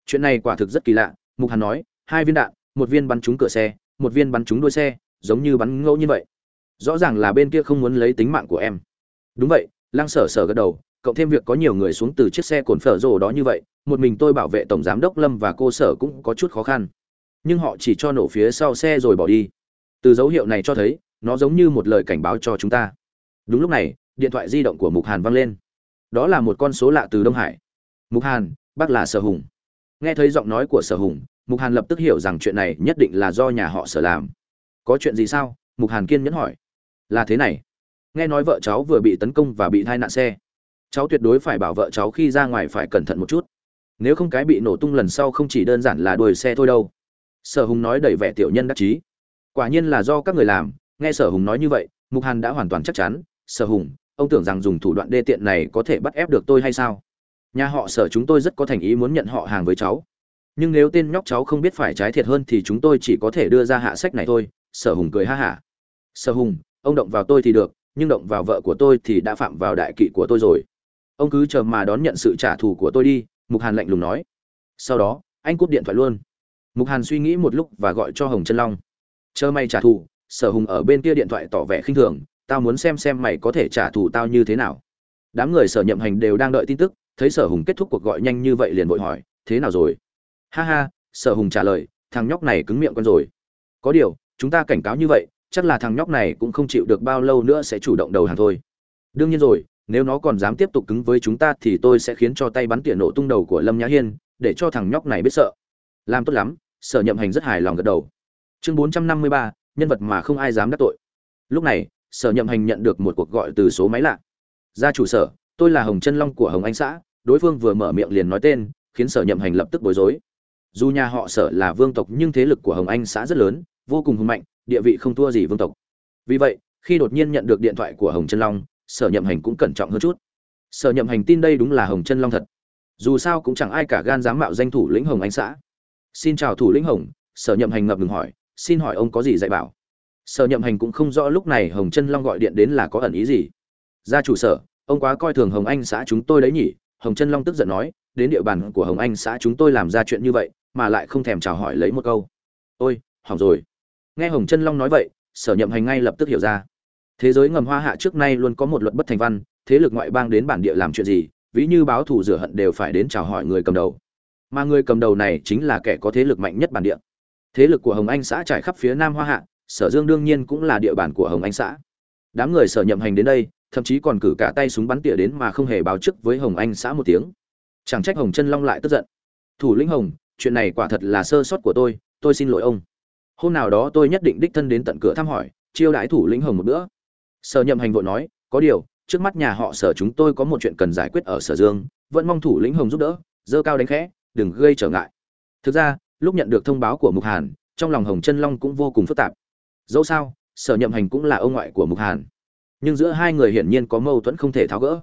chuyện này quả thực rất kỳ lạ mục hàn nói hai viên đạn một viên bắn trúng cửa xe một viên bắn trúng đuôi xe giống như bắn ngẫu như vậy. Rõ ràng là bên kia không muốn lấy tính mạng của em. Đúng vậy, lăng sở sở gật đầu, cộng thêm việc có nhiều người xuống từ chiếc xe cồn phở rồ đó như vậy, một mình tôi bảo vệ tổng giám đốc lâm và cô sở cũng có chút khó khăn. Nhưng họ chỉ cho nổ phía sau xe rồi bỏ đi. Từ dấu hiệu này cho thấy, nó giống như một lời cảnh báo cho chúng ta. Đúng lúc này, điện thoại di động của mục hàn vang lên. Đó là một con số lạ từ đông hải. Mục hàn, bác là sở hùng. Nghe thấy giọng nói của sở hùng, mục hàn lập tức hiểu rằng chuyện này nhất định là do nhà họ sở làm có chuyện gì sao? Mục hàn kiên nhẫn hỏi. Là thế này. Nghe nói vợ cháu vừa bị tấn công và bị tai nạn xe. Cháu tuyệt đối phải bảo vợ cháu khi ra ngoài phải cẩn thận một chút. Nếu không cái bị nổ tung lần sau không chỉ đơn giản là đuổi xe thôi đâu. Sở hùng nói đầy vẻ tiểu nhân đắc chí. Quả nhiên là do các người làm, nghe sở hùng nói như vậy, mục hàn đã hoàn toàn chắc chắn. Sở hùng, ông tưởng rằng dùng thủ đoạn đê tiện này có thể bắt ép được tôi hay sao? Nhà họ sở chúng tôi rất có thành ý muốn nhận họ hàng với cháu. Nhưng nếu tên nhóc cháu không biết phải trái thiệt hơn thì chúng tôi chỉ có thể đưa ra hạ sách này thôi sở hùng cười ha hả. Sở hùng, ông động vào tôi thì được, nhưng động vào vợ của tôi thì đã phạm vào đại kỵ của tôi rồi. Ông cứ chờ mà đón nhận sự trả thù của tôi đi, mục hàn lạnh lùng nói. Sau đó, anh cúp điện thoại luôn. Mục hàn suy nghĩ một lúc và gọi cho hồng Trân long. Chờ mày trả thù, sở hùng ở bên kia điện thoại tỏ vẻ khinh thường, tao muốn xem xem mày có thể trả thù tao như thế nào. Đám người sở nhậm hành đều đang đợi tin tức, thấy sở hùng kết thúc cuộc gọi nhanh như vậy liền vội hỏi, thế nào rồi? Ha ha, sở hùng trả lời, thằng nhóc này cứng miệng con rồi. Có điều chúng ta cảnh cáo như vậy, chắc là thằng nhóc này cũng không chịu được bao lâu nữa sẽ chủ động đầu hàng thôi. Đương nhiên rồi, nếu nó còn dám tiếp tục cứng với chúng ta thì tôi sẽ khiến cho tay bắn tỉa nổ tung đầu của lâm nhã hiên, để cho thằng nhóc này biết sợ. Làm tốt lắm, sở nhậm hành rất hài lòng gật đầu. Chương bốn trăm năm mươi ba, nhân vật mà không ai dám đắc tội. Lúc này, sở nhậm hành nhận được một cuộc gọi từ số máy lạ. Ra chủ sở, tôi là hồng chân long của hồng anh xã, đối phương vừa mở miệng liền nói tên, khiến sở nhậm hành lập tức bối rối. Dù nhà họ sở là vương tộc nhưng thế lực của hồng anh xã rất lớn vô cùng hùng mạnh, địa vị không thua gì vương tộc. Vì vậy, khi đột nhiên nhận được điện thoại của hồng chân long, sở nhậm hành cũng cẩn trọng hơn chút. Sở nhậm hành tin đây đúng là hồng chân long thật. Dù sao cũng chẳng ai cả gan dám mạo danh thủ lĩnh hồng anh xã. Xin chào thủ lĩnh hồng, sở nhậm hành ngập ngừng hỏi, xin hỏi ông có gì dạy bảo? Sở nhậm hành cũng không rõ lúc này hồng chân long gọi điện đến là có ẩn ý gì. Ra chủ sở, ông quá coi thường hồng anh xã chúng tôi đấy nhỉ? Hồng chân long tức giận nói, đến địa bàn của hồng anh xã chúng tôi làm ra chuyện như vậy, mà lại không thèm chào hỏi lấy một câu. Ôi, hỏng rồi nghe hồng chân long nói vậy, sở nhậm hành ngay lập tức hiểu ra. Thế giới ngầm hoa hạ trước nay luôn có một luật bất thành văn, thế lực ngoại bang đến bản địa làm chuyện gì, ví như báo thù rửa hận đều phải đến chào hỏi người cầm đầu. Mà người cầm đầu này chính là kẻ có thế lực mạnh nhất bản địa. Thế lực của hồng anh xã trải khắp phía nam hoa hạ, sở dương đương nhiên cũng là địa bàn của hồng anh xã. Đám người sở nhậm hành đến đây, thậm chí còn cử cả tay súng bắn tỉa đến mà không hề báo trước với hồng anh xã một tiếng. Chẳng trách hồng chân long lại tức giận. Thủ lĩnh hồng, chuyện này quả thật là sơ sót của tôi tôi xin lỗi ông hôm nào đó tôi nhất định đích thân đến tận cửa thăm hỏi, chiêu đãi thủ lĩnh hồng một bữa. Sở nhậm hành vội nói, có điều, trước mắt nhà họ sở chúng tôi có một chuyện cần giải quyết ở sở dương, vẫn mong thủ lĩnh hồng giúp đỡ, dơ cao đánh khẽ, đừng gây trở ngại. Thực ra, lúc nhận được thông báo của mục hàn, trong lòng hồng chân long cũng vô cùng phức tạp. Dẫu sao, sở nhậm hành cũng là ông ngoại của mục hàn. Nhưng giữa hai người hiển nhiên có mâu thuẫn không thể tháo gỡ.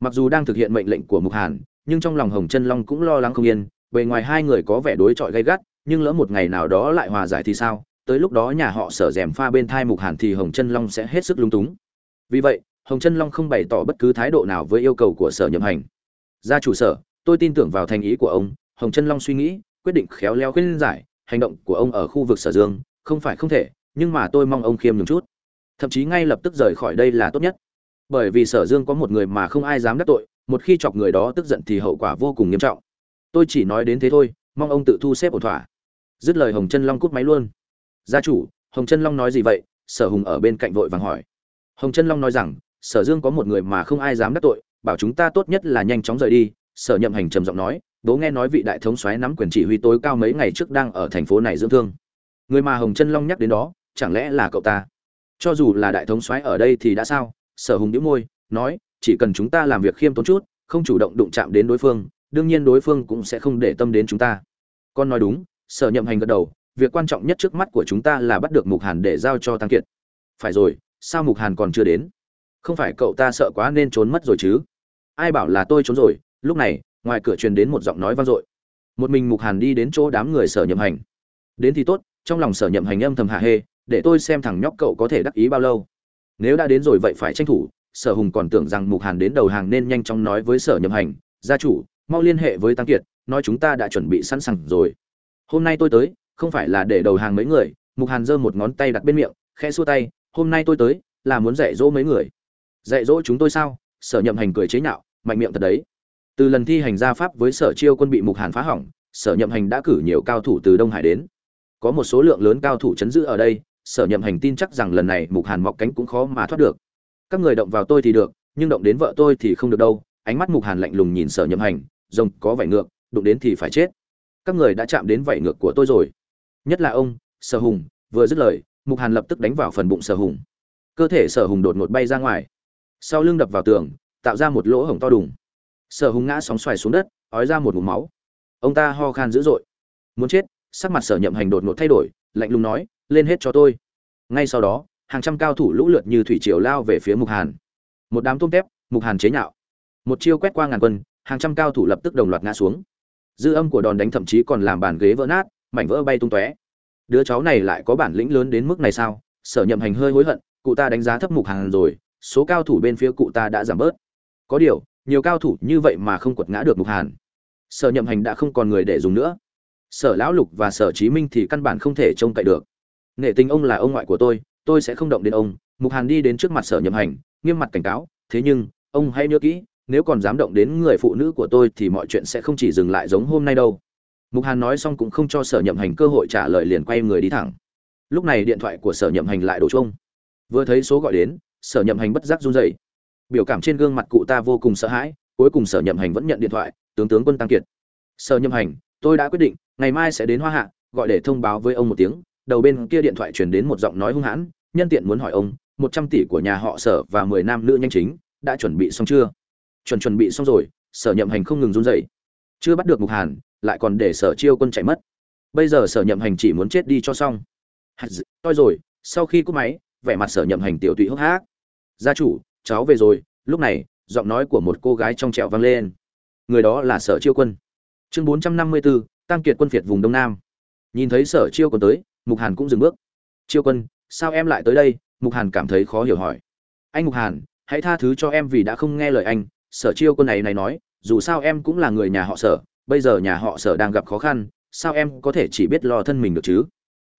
Mặc dù đang thực hiện mệnh lệnh của mục hàn, nhưng trong lòng hồng chân long cũng lo lắng không yên, bề ngoài hai người có vẻ đối chọi gay gắt nhưng lỡ một ngày nào đó lại hòa giải thì sao? Tới lúc đó nhà họ sở rèm pha bên thai mục hàn thì hồng chân long sẽ hết sức lung túng. Vì vậy, hồng chân long không bày tỏ bất cứ thái độ nào với yêu cầu của sở nhậm hành. Gia chủ sở, tôi tin tưởng vào thành ý của ông. Hồng chân long suy nghĩ, quyết định khéo léo khuyên giải, hành động của ông ở khu vực sở dương, không phải không thể, nhưng mà tôi mong ông khiêm nhường chút. Thậm chí ngay lập tức rời khỏi đây là tốt nhất. Bởi vì sở dương có một người mà không ai dám đắc tội, một khi chọc người đó tức giận thì hậu quả vô cùng nghiêm trọng. Tôi chỉ nói đến thế thôi, mong ông tự thu xếp ổn thỏa dứt lời hồng chân long cút máy luôn. Gia chủ, hồng chân long nói gì vậy? Sở hùng ở bên cạnh vội vàng hỏi. Hồng chân long nói rằng, sở dương có một người mà không ai dám đắc tội, bảo chúng ta tốt nhất là nhanh chóng rời đi. Sở nhậm hành trầm giọng nói bố nghe nói vị đại thống soái nắm quyền chỉ huy tối cao mấy ngày trước đang ở thành phố này dưỡng thương. Người mà hồng chân long nhắc đến đó, chẳng lẽ là cậu ta? Cho dù là đại thống soái ở đây thì đã sao? Sở hùng đĩu môi, nói, chỉ cần chúng ta làm việc khiêm tốn chút, không chủ động đụng chạm đến đối phương, đương nhiên đối phương cũng sẽ không để tâm đến chúng ta. Con nói đúng sở nhậm hành gật đầu, việc quan trọng nhất trước mắt của chúng ta là bắt được mục hàn để giao cho tăng kiệt. Phải rồi, sao mục hàn còn chưa đến? Không phải cậu ta sợ quá nên trốn mất rồi chứ? Ai bảo là tôi trốn rồi, lúc này, ngoài cửa truyền đến một giọng nói vang dội. Một mình mục hàn đi đến chỗ đám người sở nhậm hành. Đến thì tốt, trong lòng sở nhậm hành âm thầm hạ hê, để tôi xem thằng nhóc cậu có thể đắc ý bao lâu. Nếu đã đến rồi vậy phải tranh thủ, sở hùng còn tưởng rằng mục hàn đến đầu hàng nên nhanh chóng nói với sở nhậm hành, gia chủ, mau liên hệ với tăng kiệt, nói chúng ta đã chuẩn bị sẵn sàng rồi hôm nay tôi tới, không phải là để đầu hàng mấy người, mục hàn giơ một ngón tay đặt bên miệng, khẽ xua tay, hôm nay tôi tới, là muốn dạy dỗ mấy người. Dạy dỗ chúng tôi sao? Sở nhậm hành cười chế nhạo, mạnh miệng thật đấy. Từ lần thi hành gia pháp với sở chiêu quân bị mục hàn phá hỏng, sở nhậm hành đã cử nhiều cao thủ từ đông hải đến. Có một số lượng lớn cao thủ chấn giữ ở đây, sở nhậm hành tin chắc rằng lần này mục hàn mọc cánh cũng khó mà thoát được. Các người động vào tôi thì được, nhưng động đến vợ tôi thì không được đâu. Ánh mắt mục hàn lạnh lùng nhìn sở nhậm hành, rồng, có vải ngược, đụng đến thì phải chết các người đã chạm đến vảy ngược của tôi rồi. Nhất là ông, sở hùng, vừa dứt lời, mục hàn lập tức đánh vào phần bụng sở hùng. Cơ thể sở hùng đột ngột bay ra ngoài. Sau lưng đập vào tường, tạo ra một lỗ hổng to đùng. Sở hùng ngã sóng xoài xuống đất, ói ra một mục máu. Ông ta ho khan dữ dội. Muốn chết, sắc mặt sở nhậm hành đột ngột thay đổi, lạnh lùng nói, lên hết cho tôi. Ngay sau đó, hàng trăm cao thủ lũ lượt như thủy triều lao về phía mục hàn. Một đám tôm tép, mục hàn chế nhạo. Một chiêu quét qua ngàn quân, hàng trăm cao thủ lập tức đồng loạt ngã xuống dư âm của đòn đánh thậm chí còn làm bàn ghế vỡ nát, mảnh vỡ bay tung tóe. Đứa cháu này lại có bản lĩnh lớn đến mức này sao? Sở nhậm hành hơi hối hận, cụ ta đánh giá thấp mục hàn rồi, số cao thủ bên phía cụ ta đã giảm bớt. Có điều, nhiều cao thủ như vậy mà không quật ngã được mục hàn. Sở nhậm hành đã không còn người để dùng nữa. Sở lão lục và sở chí minh thì căn bản không thể trông cậy được. Nghệ tình ông là ông ngoại của tôi tôi sẽ không động đến ông. Mục hàn đi đến trước mặt sở nhậm hành, nghiêm mặt cảnh cáo, thế nhưng, ông hãy nhớ kỹ nếu còn dám động đến người phụ nữ của tôi thì mọi chuyện sẽ không chỉ dừng lại giống hôm nay đâu. Mục hàn nói xong cũng không cho sở nhậm hành cơ hội trả lời liền quay người đi thẳng. Lúc này điện thoại của sở nhậm hành lại đổ chuông. Vừa thấy số gọi đến, sở nhậm hành bất giác run rẩy. Biểu cảm trên gương mặt cụ ta vô cùng sợ hãi, cuối cùng sở nhậm hành vẫn nhận điện thoại, tướng tướng quân tăng kiệt. Sở nhậm hành, tôi đã quyết định, ngày mai sẽ đến hoa hạ, gọi để thông báo với ông một tiếng. Đầu bên kia điện thoại truyền đến một giọng nói hung hãn, nhân tiện muốn hỏi ông, một trăm tỷ của nhà họ sở và mười nam nữ nhanh chính, đã chuẩn bị xong chưa? Chuẩn chuẩn bị xong rồi, sở nhậm hành không ngừng run rẩy. Chưa bắt được mục hàn, lại còn để sở chiêu quân chạy mất. Bây giờ sở nhậm hành chỉ muốn chết đi cho xong. Toi rồi, sau khi cúp máy, vẻ mặt sở nhậm hành tiểu tụy hốc hác. Gia chủ, cháu về rồi, lúc này, giọng nói của một cô gái trong trẹo vang lên. Người đó là sở chiêu quân. Chương bốn trăm năm mươi bốn tăng kiệt quân phiệt vùng đông nam. Nhìn thấy sở chiêu quân tới, mục hàn cũng dừng bước. Chiêu quân, sao em lại tới đây? Mục hàn cảm thấy khó hiểu hỏi. Anh mục hàn, hãy tha thứ cho em vì đã không nghe lời anh sở chiêu quân này này nói, dù sao em cũng là người nhà họ sở, bây giờ nhà họ sở đang gặp khó khăn, sao em có thể chỉ biết lo thân mình được chứ?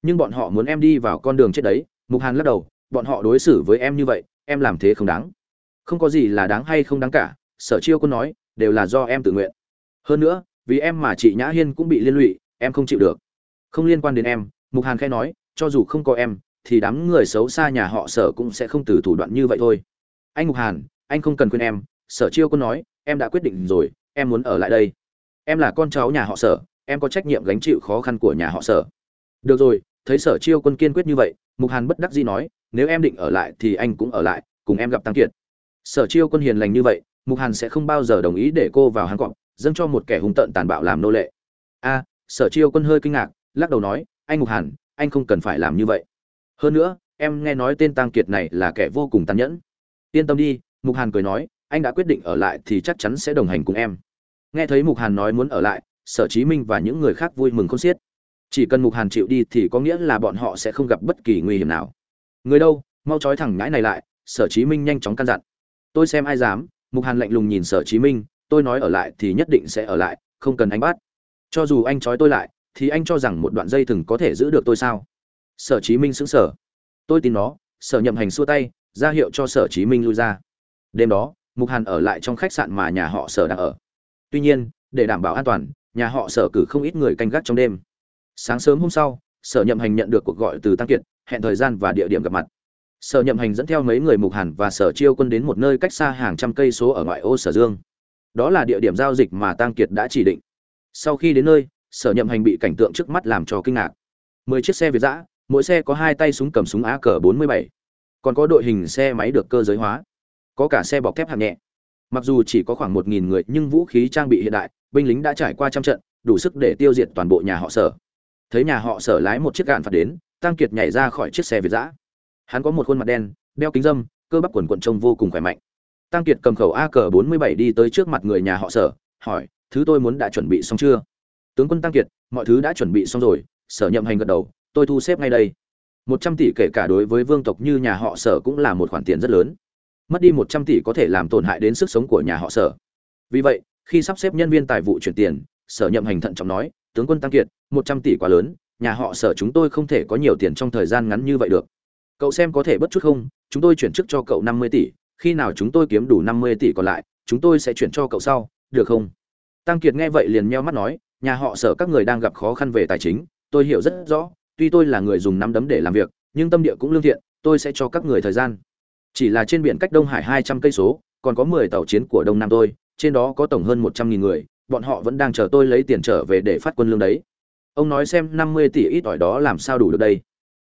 Nhưng bọn họ muốn em đi vào con đường chết đấy, mục hàn lắc đầu, bọn họ đối xử với em như vậy, em làm thế không đáng. Không có gì là đáng hay không đáng cả, sở chiêu quân nói, đều là do em tự nguyện. Hơn nữa, vì em mà chị nhã hiên cũng bị liên lụy, em không chịu được. Không liên quan đến em, mục hàn khai nói, cho dù không có em, thì đám người xấu xa nhà họ sở cũng sẽ không từ thủ đoạn như vậy thôi. Anh mục hàn, anh không cần khuyên em sở chiêu quân nói, em đã quyết định rồi, em muốn ở lại đây. Em là con cháu nhà họ sở, em có trách nhiệm gánh chịu khó khăn của nhà họ sở. Được rồi, thấy sở chiêu quân kiên quyết như vậy, mục hàn bất đắc dĩ nói, nếu em định ở lại thì anh cũng ở lại, cùng em gặp tăng kiệt. Sở chiêu quân hiền lành như vậy, mục hàn sẽ không bao giờ đồng ý để cô vào hắn cọp, dâng cho một kẻ hung tợn tàn bạo làm nô lệ. A, sở chiêu quân hơi kinh ngạc, lắc đầu nói, anh mục hàn, anh không cần phải làm như vậy. Hơn nữa, em nghe nói tên tăng kiệt này là kẻ vô cùng tàn nhẫn. Yên tâm đi, mục hàn cười nói anh đã quyết định ở lại thì chắc chắn sẽ đồng hành cùng em. Nghe thấy mục hàn nói muốn ở lại, sở chí minh và những người khác vui mừng khôn xiết. Chỉ cần mục hàn chịu đi thì có nghĩa là bọn họ sẽ không gặp bất kỳ nguy hiểm nào. Người đâu, mau trói thẳng nhãi này lại, sở chí minh nhanh chóng căn dặn. Tôi xem ai dám, mục hàn lạnh lùng nhìn sở chí minh, tôi nói ở lại thì nhất định sẽ ở lại, không cần anh bắt. Cho dù anh trói tôi lại, thì anh cho rằng một đoạn dây thừng có thể giữ được tôi sao? Sở chí minh sững sờ. Tôi tin nó, sở nhậm hành xua tay, ra hiệu cho sở chí minh lui ra. Đêm đó mục hàn ở lại trong khách sạn mà nhà họ sở đang ở. Tuy nhiên, để đảm bảo an toàn, nhà họ sở cử không ít người canh gác trong đêm. Sáng sớm hôm sau, sở nhậm hành nhận được cuộc gọi từ tăng kiệt, hẹn thời gian và địa điểm gặp mặt. Sở nhậm hành dẫn theo mấy người mục hàn và sở chiêu quân đến một nơi cách xa hàng trăm cây số ở ngoại ô sở dương. Đó là địa điểm giao dịch mà tăng kiệt đã chỉ định. Sau khi đến nơi, sở nhậm hành bị cảnh tượng trước mắt làm cho kinh ngạc. Mười chiếc xe việt giã mỗi xe có hai tay súng cầm súng á cờ bốn mươi bảy. Còn có đội hình xe máy được cơ giới hóa có cả xe bọc thép hạng nhẹ. Mặc dù chỉ có khoảng một nghìn người, nhưng vũ khí trang bị hiện đại, binh lính đã trải qua trăm trận, đủ sức để tiêu diệt toàn bộ nhà họ sở. Thấy nhà họ sở lái một chiếc gạn phạt đến, tăng kiệt nhảy ra khỏi chiếc xe việt giã. Hắn có một khuôn mặt đen, đeo kính dâm, cơ bắp quần quận trông vô cùng khỏe mạnh. Tăng kiệt cầm khẩu a cờ bốn mươi bảy đi tới trước mặt người nhà họ sở, hỏi, thứ tôi muốn đã chuẩn bị xong chưa? Tướng quân tăng kiệt, mọi thứ đã chuẩn bị xong rồi. Sở nhậm hành gật đầu, tôi thu xếp ngay đây. Một trăm tỷ kể cả đối với vương tộc như nhà họ sở cũng là một khoản tiền rất lớn mất đi một trăm tỷ có thể làm tổn hại đến sức sống của nhà họ sở. Vì vậy, khi sắp xếp nhân viên tài vụ chuyển tiền, sở nhậm hành thận trọng nói, tướng quân tăng kiệt, một trăm tỷ quá lớn, nhà họ sở chúng tôi không thể có nhiều tiền trong thời gian ngắn như vậy được. Cậu xem có thể bất chút không, chúng tôi chuyển chức cho cậu năm mươi tỷ, khi nào chúng tôi kiếm đủ năm mươi tỷ còn lại, chúng tôi sẽ chuyển cho cậu sau, được không? Tăng kiệt nghe vậy liền nheo mắt nói, nhà họ sở các người đang gặp khó khăn về tài chính, tôi hiểu rất rõ, tuy tôi là người dùng nắm đấm để làm việc, nhưng tâm địa cũng lương thiện, tôi sẽ cho các người thời gian chỉ là trên biển cách đông hải hai trăm cây số, còn có mười tàu chiến của đông nam tôi, trên đó có tổng hơn một trăm nghìn người, bọn họ vẫn đang chờ tôi lấy tiền trở về để phát quân lương đấy. Ông nói xem năm mươi tỷ ít ỏi đó làm sao đủ được đây.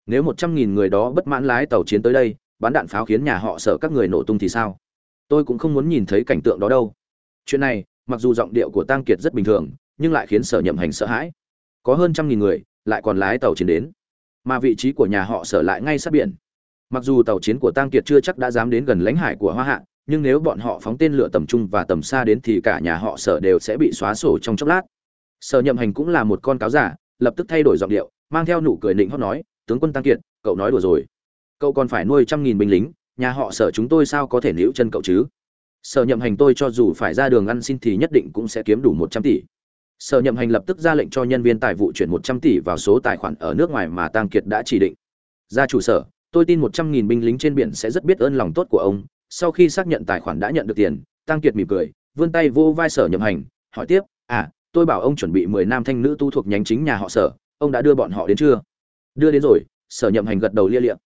Nếu một trăm nghìn người đó bất mãn lái tàu chiến tới đây, bắn đạn pháo khiến nhà họ sợ các người nổ tung thì sao? Tôi cũng không muốn nhìn thấy cảnh tượng đó đâu. Chuyện này, mặc dù giọng điệu của tăng kiệt rất bình thường, nhưng lại khiến sở nhậm hành sợ hãi. Có hơn trăm nghìn người, lại còn lái tàu chiến đến. Mà vị trí của nhà họ sở lại ngay sát biển mặc dù tàu chiến của Tang kiệt chưa chắc đã dám đến gần lãnh hải của hoa hạ, nhưng nếu bọn họ phóng tên lửa tầm trung và tầm xa đến thì cả nhà họ sở đều sẽ bị xóa sổ trong chốc lát. Sở nhậm hành cũng là một con cáo giả, lập tức thay đổi giọng điệu, mang theo nụ cười nịnh hót nói, tướng quân tăng kiệt, cậu nói đùa rồi. Cậu còn phải nuôi trăm nghìn binh lính, nhà họ sở chúng tôi sao có thể níu chân cậu chứ? Sở nhậm hành tôi cho dù phải ra đường ăn xin thì nhất định cũng sẽ kiếm đủ một trăm tỷ. Sở nhậm hành lập tức ra lệnh cho nhân viên tài vụ chuyển một trăm tỷ vào số tài khoản ở nước ngoài mà tăng kiệt đã chỉ định. Ra trụ sở tôi tin một trăm nghìn binh lính trên biển sẽ rất biết ơn lòng tốt của ông. Sau khi xác nhận tài khoản đã nhận được tiền, tăng kiệt mỉm cười, vươn tay vô vai sở nhậm hành, hỏi tiếp à tôi bảo ông chuẩn bị mười nam thanh nữ tu thuộc nhánh chính nhà họ sở, ông đã đưa bọn họ đến chưa? Đưa đến rồi, sở nhậm hành gật đầu lia liệm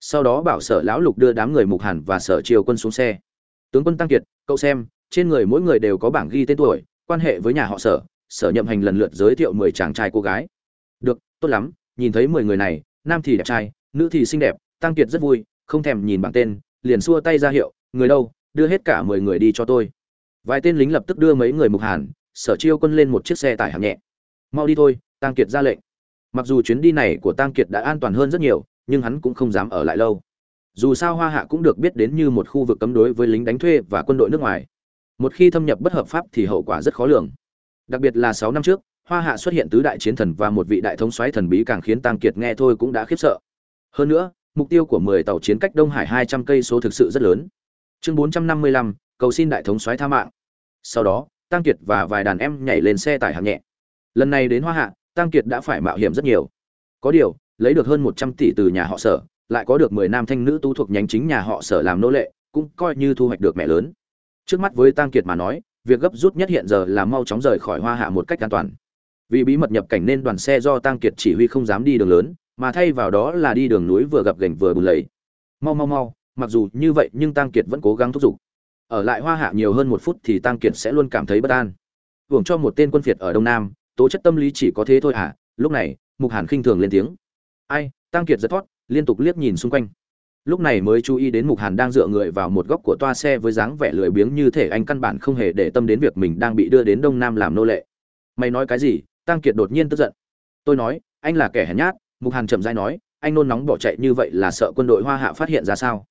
sau đó bảo sở lão lục đưa đám người mục hàn và sở triều quân xuống xe. Tướng quân tăng kiệt, cậu xem, trên người mỗi người đều có bảng ghi tên tuổi, quan hệ với nhà họ sở. Sở nhậm hành lần lượt giới thiệu mười chàng trai cô gái. Được, tốt lắm, nhìn thấy mười người này, nam thì đẹp trai, nữ thì xinh đẹp tăng kiệt rất vui, không thèm nhìn bảng tên, liền xua tay ra hiệu, người đâu, đưa hết cả mười người đi cho tôi. Vài tên lính lập tức đưa mấy người mục hàn, sở chiêu quân lên một chiếc xe tải hạng nhẹ. Mau đi thôi, tăng kiệt ra lệnh. Mặc dù chuyến đi này của tăng kiệt đã an toàn hơn rất nhiều, nhưng hắn cũng không dám ở lại lâu. Dù sao hoa hạ cũng được biết đến như một khu vực cấm đối với lính đánh thuê và quân đội nước ngoài. Một khi thâm nhập bất hợp pháp thì hậu quả rất khó lường. Đặc biệt là sáu năm trước, hoa hạ xuất hiện tứ đại chiến thần và một vị đại thống soái thần bí càng khiến tăng kiệt nghe thôi cũng đã khiếp sợ. Hơn nữa mục tiêu của 10 tàu chiến cách đông hải 200 cây số thực sự rất lớn. Chương 455, cầu xin đại thống soái tha mạng. Sau đó tăng kiệt và vài đàn em nhảy lên xe tải hạng nhẹ. Lần này đến hoa hạ tăng kiệt đã phải mạo hiểm rất nhiều. Có điều lấy được hơn 100 tỷ từ nhà họ sở lại có được 10 nam thanh nữ tú thuộc nhánh chính nhà họ sở làm nô lệ cũng coi như thu hoạch được mẹ lớn. Trước mắt với tăng kiệt mà nói việc gấp rút nhất hiện giờ là mau chóng rời khỏi hoa hạ một cách an toàn. Vì bí mật nhập cảnh nên đoàn xe do tăng kiệt chỉ huy không dám đi đường lớn mà thay vào đó là đi đường núi vừa gập gành vừa bùn lầy. Mau mau mau, mặc dù như vậy nhưng tăng kiệt vẫn cố gắng thúc giục. Ở lại hoa hạ nhiều hơn một phút thì tăng kiệt sẽ luôn cảm thấy bất an. Hưởng cho một tên quân phiệt ở đông nam, tố chất tâm lý chỉ có thế thôi à lúc này, mục hàn khinh thường lên tiếng. Ai, tăng kiệt giật thoát liên tục liếc nhìn xung quanh. Lúc này mới chú ý đến mục hàn đang dựa người vào một góc của toa xe với dáng vẻ lười biếng như thể anh căn bản không hề để tâm đến việc mình đang bị đưa đến đông nam làm nô lệ. Mày nói cái gì? Tăng kiệt đột nhiên tức giận. Tôi nói, anh là kẻ hèn nhát mục hàn chậm dai nói, anh nôn nóng bỏ chạy như vậy là sợ quân đội hoa hạ phát hiện ra sao?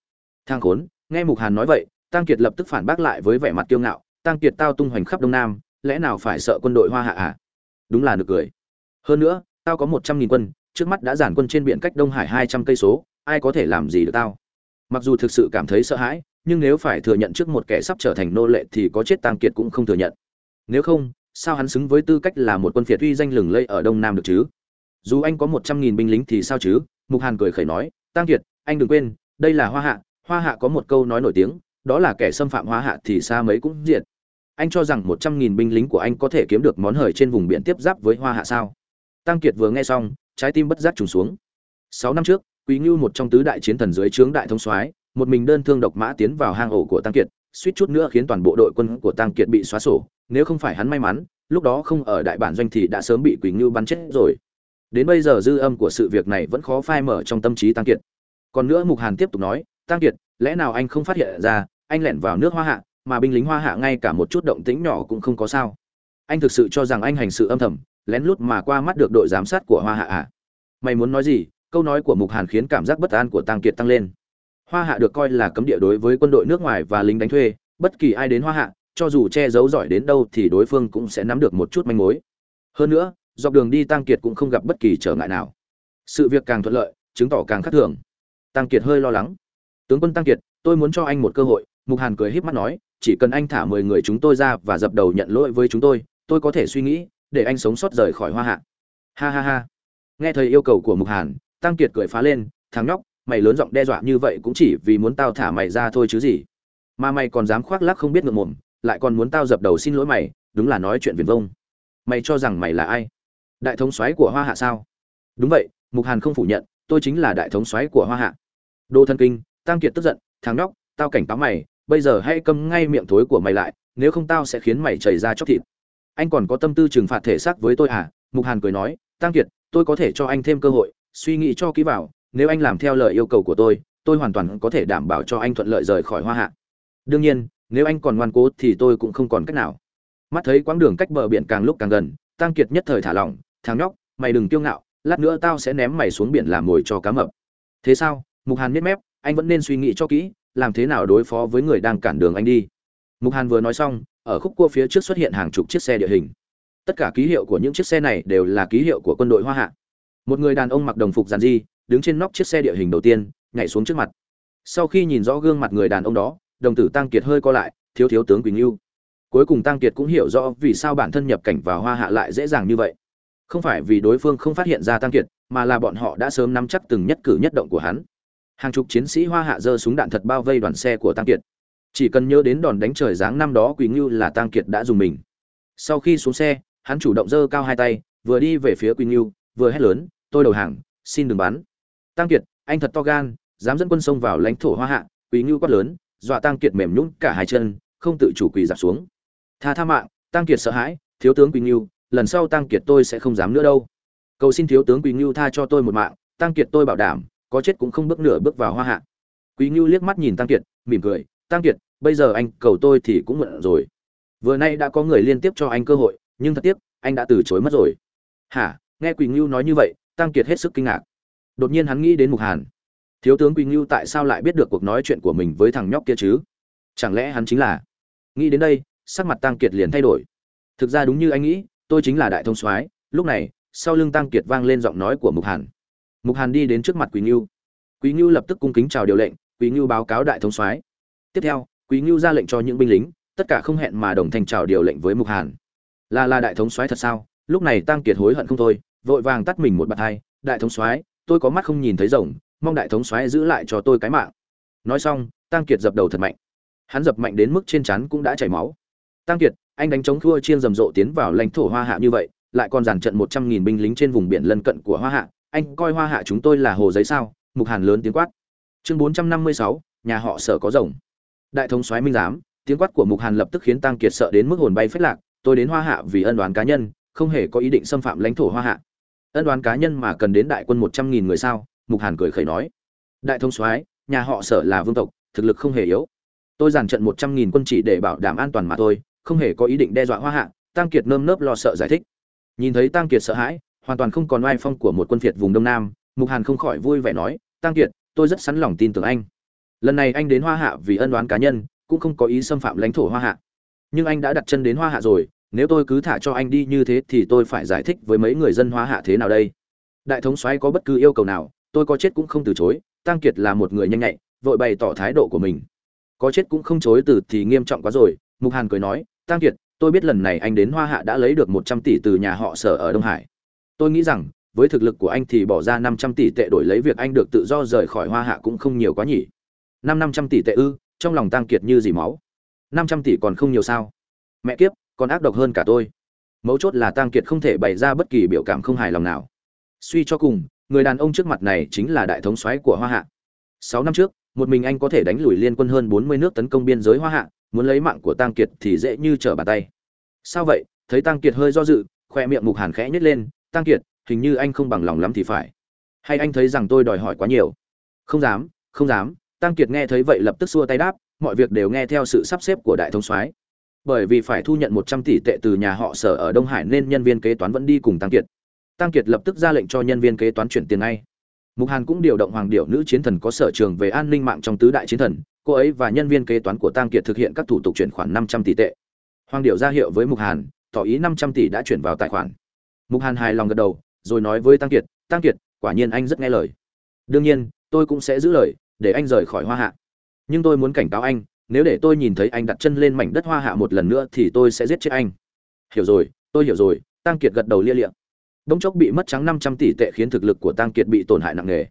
Thang khốn, nghe mục hàn nói vậy tăng kiệt lập tức phản bác lại với vẻ mặt kiêu ngạo tăng kiệt tao tung hoành khắp đông nam, lẽ nào phải sợ quân đội hoa hạ à? Đúng là nực cười. Hơn nữa, tao có một trăm nghìn quân, trước mắt đã giản quân trên biển cách đông hải hai trăm cây số, ai có thể làm gì được tao? Mặc dù thực sự cảm thấy sợ hãi, nhưng nếu phải thừa nhận trước một kẻ sắp trở thành nô lệ thì có chết tăng kiệt cũng không thừa nhận. Nếu không, sao hắn xứng với tư cách là một quân phiệt uy danh lừng lây ở đông nam được chứ? Dù anh có một trăm nghìn binh lính thì sao chứ? Mục hàn cười khẩy nói tăng kiệt, anh đừng quên, đây là hoa hạ. Hoa hạ có một câu nói nổi tiếng, đó là kẻ xâm phạm hoa hạ thì xa mấy cũng diệt. Anh cho rằng một trăm nghìn binh lính của anh có thể kiếm được món hời trên vùng biển tiếp giáp với hoa hạ sao? Tăng kiệt vừa nghe xong, trái tim bất giác trùng xuống. Sáu năm trước, quý ngưu một trong tứ đại chiến thần dưới trướng đại thông soái, một mình đơn thương độc mã tiến vào hang ổ của tăng kiệt, suýt chút nữa khiến toàn bộ đội quân của tăng kiệt bị xóa sổ. Nếu không phải hắn may mắn, lúc đó không ở đại bản doanh thì đã sớm bị Quý ngưu bắn chết rồi đến bây giờ dư âm của sự việc này vẫn khó phai mở trong tâm trí tăng kiệt. Còn nữa mục hàn tiếp tục nói, tăng kiệt, lẽ nào anh không phát hiện ra, anh lẻn vào nước hoa hạ, mà binh lính hoa hạ ngay cả một chút động tĩnh nhỏ cũng không có sao? Anh thực sự cho rằng anh hành sự âm thầm, lén lút mà qua mắt được đội giám sát của hoa hạ à? Mày muốn nói gì? Câu nói của mục hàn khiến cảm giác bất an của tăng kiệt tăng lên. Hoa hạ được coi là cấm địa đối với quân đội nước ngoài và lính đánh thuê, bất kỳ ai đến hoa hạ, cho dù che giấu giỏi đến đâu thì đối phương cũng sẽ nắm được một chút manh mối. Hơn nữa dọc đường đi tăng kiệt cũng không gặp bất kỳ trở ngại nào. Sự việc càng thuận lợi, chứng tỏ càng khác thường. Tăng kiệt hơi lo lắng. Tướng quân tăng kiệt, tôi muốn cho anh một cơ hội. Mục hàn cười híp mắt nói, chỉ cần anh thả mười người chúng tôi ra và dập đầu nhận lỗi với chúng tôi tôi có thể suy nghĩ để anh sống sót rời khỏi hoa hạ. Ha ha ha. Nghe thấy yêu cầu của mục hàn tăng kiệt cười phá lên, thằng nhóc, mày lớn giọng đe dọa như vậy cũng chỉ vì muốn tao thả mày ra thôi chứ gì. Mà mày còn dám khoác lác không biết ngượng mồm lại còn muốn tao dập đầu xin lỗi mày, đúng là nói chuyện viền vông. Mày cho rằng mày là ai? Đại thống soái của hoa hạ sao? Đúng vậy, mục hàn không phủ nhận, tôi chính là đại thống soái của hoa hạ. Đô thân kinh, tăng kiệt tức giận, thằng nhóc, tao cảnh cáo mày, bây giờ hãy câm ngay miệng thối của mày lại, nếu không tao sẽ khiến mày chảy ra chóc thịt. Anh còn có tâm tư trừng phạt thể xác với tôi à? Mục hàn cười nói, tăng kiệt, tôi có thể cho anh thêm cơ hội, suy nghĩ cho kỹ vào, nếu anh làm theo lời yêu cầu của tôi tôi hoàn toàn có thể đảm bảo cho anh thuận lợi rời khỏi hoa hạ. Đương nhiên, nếu anh còn ngoan cố thì tôi cũng không còn cách nào. Mắt thấy quãng đường cách bờ biển càng lúc càng gần, tăng kiệt nhất thời thả lỏng thằng nhóc, mày đừng kiêu ngạo, lát nữa tao sẽ ném mày xuống biển làm mồi cho cá mập. Thế sao? Mục hàn miết mép, anh vẫn nên suy nghĩ cho kỹ, làm thế nào đối phó với người đang cản đường anh đi. Mục hàn vừa nói xong, ở khúc cua phía trước xuất hiện hàng chục chiếc xe địa hình. Tất cả ký hiệu của những chiếc xe này đều là ký hiệu của quân đội hoa hạ. Một người đàn ông mặc đồng phục giàn di đứng trên nóc chiếc xe địa hình đầu tiên, nhảy xuống trước mặt. Sau khi nhìn rõ gương mặt người đàn ông đó, đồng tử tăng kiệt hơi co lại, thiếu thiếu tướng quỳnh lưu cuối cùng tăng kiệt cũng hiểu rõ vì sao bản thân nhập cảnh vào hoa hạ lại dễ dàng như vậy không phải vì đối phương không phát hiện ra tăng kiệt, mà là bọn họ đã sớm nắm chắc từng nhất cử nhất động của hắn. Hàng chục chiến sĩ hoa hạ giơ súng đạn thật bao vây đoàn xe của tăng kiệt. Chỉ cần nhớ đến đòn đánh trời giáng năm đó quỳnh ngưu là tăng kiệt đã dùng mình. Sau khi xuống xe, hắn chủ động giơ cao hai tay, vừa đi về phía quỳnh ngưu, vừa hét lớn, tôi đầu hàng, xin đừng bắn. Tăng kiệt, anh thật to gan, dám dẫn quân sông vào lãnh thổ hoa hạ quỳnh ngưu quát lớn, dọa tăng kiệt mềm nhũn cả hai chân, không tự chủ quỳ giặt xuống. Tha tha mạng, tăng kiệt sợ hãi, thiếu tướng quỳnh ngưu lần sau tăng kiệt tôi sẽ không dám nữa đâu. Cầu xin thiếu tướng quỳnh lưu tha cho tôi một mạng, tăng kiệt tôi bảo đảm, có chết cũng không bước nửa bước vào hoa hạ. Quý ngưu liếc mắt nhìn tăng kiệt, mỉm cười, tăng kiệt, bây giờ anh cầu tôi thì cũng muộn rồi. Vừa nay đã có người liên tiếp cho anh cơ hội, nhưng thật tiếc, anh đã từ chối mất rồi. Hả? Nghe quỳnh ngưu nói như vậy, tăng kiệt hết sức kinh ngạc. Đột nhiên hắn nghĩ đến mục hàn. Thiếu tướng quỳnh ngưu tại sao lại biết được cuộc nói chuyện của mình với thằng nhóc kia chứ? Chẳng lẽ hắn chính là nghĩ đến đây, sắc mặt tăng kiệt liền thay đổi. Thực ra đúng như anh nghĩ tôi chính là đại thông soái, lúc này, sau lưng tăng kiệt vang lên giọng nói của mục hàn. Mục hàn đi đến trước mặt quý ngưu. Quý ngưu lập tức cung kính chào điều lệnh quý ngưu báo cáo đại thống soái. Tiếp theo quý ngưu ra lệnh cho những binh lính, tất cả không hẹn mà đồng thanh chào điều lệnh với mục hàn. Là là đại thống soái thật sao? Lúc này tăng kiệt hối hận không thôi, vội vàng tắt mình một bạt hai, đại thống soái, tôi có mắt không nhìn thấy rồng, mong đại thống soái giữ lại cho tôi cái mạng. Nói xong, tăng kiệt dập đầu thật mạnh. Hắn dập mạnh đến mức trên chắn cũng đã chảy máu. Tăng kiệt anh đánh chống thua chiên rầm rộ tiến vào lãnh thổ hoa hạ như vậy, lại còn dàn trận một trăm nghìn binh lính trên vùng biển lân cận của hoa hạ. Anh coi hoa hạ chúng tôi là hồ giấy sao? Mục hàn lớn tiếng quát. Chương bốn trăm năm mươi sáu, nhà họ sở có rồng. Đại thống soái minh giám, tiếng quát của mục hàn lập tức khiến tăng kiệt sợ đến mức hồn bay phết lạc. Tôi đến hoa hạ vì ân đoán cá nhân, không hề có ý định xâm phạm lãnh thổ hoa hạ. Ân đoán cá nhân mà cần đến đại quân một trăm nghìn người sao? Mục hàn cười khẩy nói. Đại thống soái, nhà họ sở là vương tộc, thực lực không hề yếu. Tôi giàn trận một trăm nghìn quân chỉ để bảo đảm an toàn mà thôi không hề có ý định đe dọa hoa hạ tăng kiệt nơm nớp lo sợ giải thích. Nhìn thấy tăng kiệt sợ hãi, hoàn toàn không còn oai phong của một quân phiệt vùng đông nam, mục hàn không khỏi vui vẻ nói tăng kiệt, tôi rất sẵn lòng tin tưởng anh. Lần này anh đến hoa hạ vì ân đoán cá nhân, cũng không có ý xâm phạm lãnh thổ hoa hạ. Nhưng anh đã đặt chân đến hoa hạ rồi, nếu tôi cứ thả cho anh đi như thế thì tôi phải giải thích với mấy người dân hoa hạ thế nào đây? Đại thống soái có bất cứ yêu cầu nào, tôi có chết cũng không từ chối tăng kiệt là một người nhanh nhạy, vội bày tỏ thái độ của mình. Có chết cũng không chối từ thì nghiêm trọng quá rồi, mục hàn cười nói tăng kiệt, tôi biết lần này anh đến hoa hạ đã lấy được một trăm tỷ từ nhà họ sở ở đông hải. Tôi nghĩ rằng, với thực lực của anh thì bỏ ra năm trăm tỷ tệ đổi lấy việc anh được tự do rời khỏi hoa hạ cũng không nhiều quá nhỉ. Năm năm trăm tỷ tệ ư, trong lòng tăng kiệt như dì máu. Năm trăm tỷ còn không nhiều sao? Mẹ kiếp, còn ác độc hơn cả tôi. Mấu chốt là tăng kiệt không thể bày ra bất kỳ biểu cảm không hài lòng nào. Suy cho cùng, người đàn ông trước mặt này chính là đại thống soái của hoa hạ. Sáu năm trước, một mình anh có thể đánh lùi liên quân hơn bốn mươi nước tấn công biên giới hoa hạ muốn lấy mạng của tăng kiệt thì dễ như trở bàn tay. Sao vậy? Thấy tăng kiệt hơi do dự, khoe miệng mục hàn khẽ nhếch lên tăng kiệt, hình như anh không bằng lòng lắm thì phải. Hay anh thấy rằng tôi đòi hỏi quá nhiều? Không dám không dám. Tăng kiệt nghe thấy vậy lập tức xua tay đáp, mọi việc đều nghe theo sự sắp xếp của đại thống soái. Bởi vì phải thu nhận một trăm tỷ tệ từ nhà họ sở ở đông hải nên nhân viên kế toán vẫn đi cùng tăng kiệt. Tăng kiệt lập tức ra lệnh cho nhân viên kế toán chuyển tiền ngay. Mục hàn cũng điều động hoàng điệu nữ chiến thần có sở trường về an ninh mạng trong tứ đại chiến thần cô ấy và nhân viên kế toán của tăng kiệt thực hiện các thủ tục chuyển khoản năm trăm tỷ tệ. Hoàng Điểu ra hiệu với mục hàn, tỏ ý năm trăm tỷ đã chuyển vào tài khoản. Mục hàn hài lòng gật đầu, rồi nói với tăng kiệt tăng kiệt, quả nhiên anh rất nghe lời. Đương nhiên, tôi cũng sẽ giữ lời, để anh rời khỏi hoa hạ. Nhưng tôi muốn cảnh cáo anh, nếu để tôi nhìn thấy anh đặt chân lên mảnh đất hoa hạ một lần nữa thì tôi sẽ giết chết anh. Hiểu rồi, tôi hiểu rồi tăng kiệt gật đầu lia lịa. Bỗng chốc bị mất trắng năm trăm tỷ tệ khiến thực lực của tăng kiệt bị tổn hại nặng nề.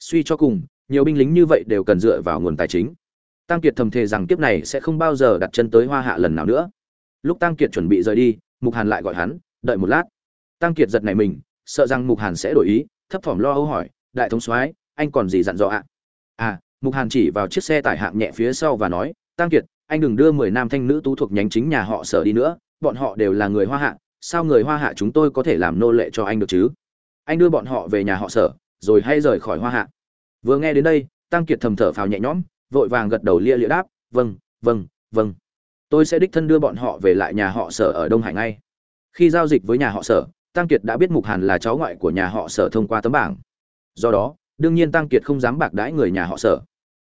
Suy cho cùng, nhiều binh lính như vậy đều cần dựa vào nguồn tài chính tăng kiệt thầm thề rằng kiếp này sẽ không bao giờ đặt chân tới hoa hạ lần nào nữa. Lúc tăng kiệt chuẩn bị rời đi, mục hàn lại gọi hắn, đợi một lát. Tăng kiệt giật nảy mình, sợ rằng mục hàn sẽ đổi ý, thấp thỏm lo âu hỏi, đại thống soái, anh còn gì dặn dò ạ? À? mục hàn chỉ vào chiếc xe tải hạng nhẹ phía sau và nói tăng kiệt, anh đừng đưa mười nam thanh nữ tú thuộc nhánh chính nhà họ sở đi nữa, bọn họ đều là người hoa hạ, sao người hoa hạ chúng tôi có thể làm nô lệ cho anh được chứ? Anh đưa bọn họ về nhà họ sở, rồi hãy rời khỏi hoa hạ. Vừa nghe đến đây tăng kiệt thầm thở phào nhẹ nhõm vội vàng gật đầu lia lịa đáp vâng vâng vâng. Tôi sẽ đích thân đưa bọn họ về lại nhà họ sở ở đông hải ngay. Khi giao dịch với nhà họ sở, tăng kiệt đã biết mục hàn là cháu ngoại của nhà họ sở thông qua tấm bảng. Do đó, đương nhiên tăng kiệt không dám bạc đãi người nhà họ sở.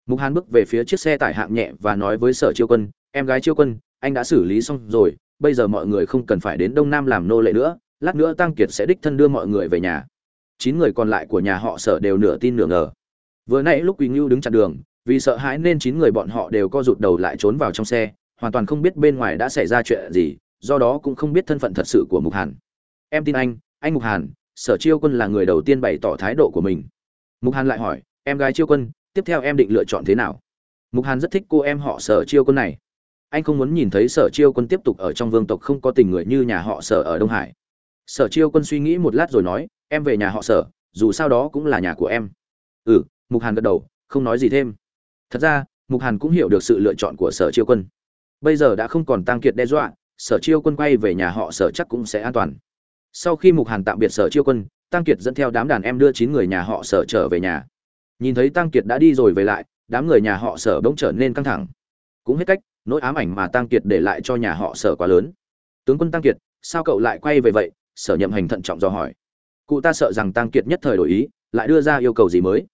Mục hàn bước về phía chiếc xe tải hạng nhẹ và nói với sở chiêu quân, em gái chiêu quân, anh đã xử lý xong rồi, bây giờ mọi người không cần phải đến đông nam làm nô lệ nữa, lát nữa tăng kiệt sẽ đích thân đưa mọi người về nhà. Chín người còn lại của nhà họ sở đều nửa tin nửa ngờ. Vừa nãy lúc quỳnh ngưu đứng chặn đường vì sợ hãi nên chín người bọn họ đều co rụt đầu lại trốn vào trong xe, hoàn toàn không biết bên ngoài đã xảy ra chuyện gì, do đó cũng không biết thân phận thật sự của mục hàn. Em tin anh anh mục hàn, sở chiêu quân là người đầu tiên bày tỏ thái độ của mình. Mục hàn lại hỏi, em gái chiêu quân, tiếp theo em định lựa chọn thế nào? Mục hàn rất thích cô em họ sở chiêu quân này. Anh không muốn nhìn thấy sở chiêu quân tiếp tục ở trong vương tộc không có tình người như nhà họ sở ở đông hải. Sở chiêu quân suy nghĩ một lát rồi nói, em về nhà họ sở, dù sao đó cũng là nhà của em. Ừ mục hàn gật đầu, không nói gì thêm thật ra, mục hàn cũng hiểu được sự lựa chọn của sở chiêu quân. Bây giờ đã không còn tăng kiệt đe dọa, sở chiêu quân quay về nhà họ sở chắc cũng sẽ an toàn. Sau khi mục hàn tạm biệt sở chiêu quân tăng kiệt dẫn theo đám đàn em đưa chín người nhà họ sở trở về nhà. Nhìn thấy tăng kiệt đã đi rồi về lại, đám người nhà họ sở bỗng trở nên căng thẳng. Cũng hết cách, nỗi ám ảnh mà tăng kiệt để lại cho nhà họ sở quá lớn. Tướng quân tăng kiệt, sao cậu lại quay về vậy? Sở nhậm hành thận trọng do hỏi. Cụ ta sợ rằng tăng kiệt nhất thời đổi ý, lại đưa ra yêu cầu gì mới?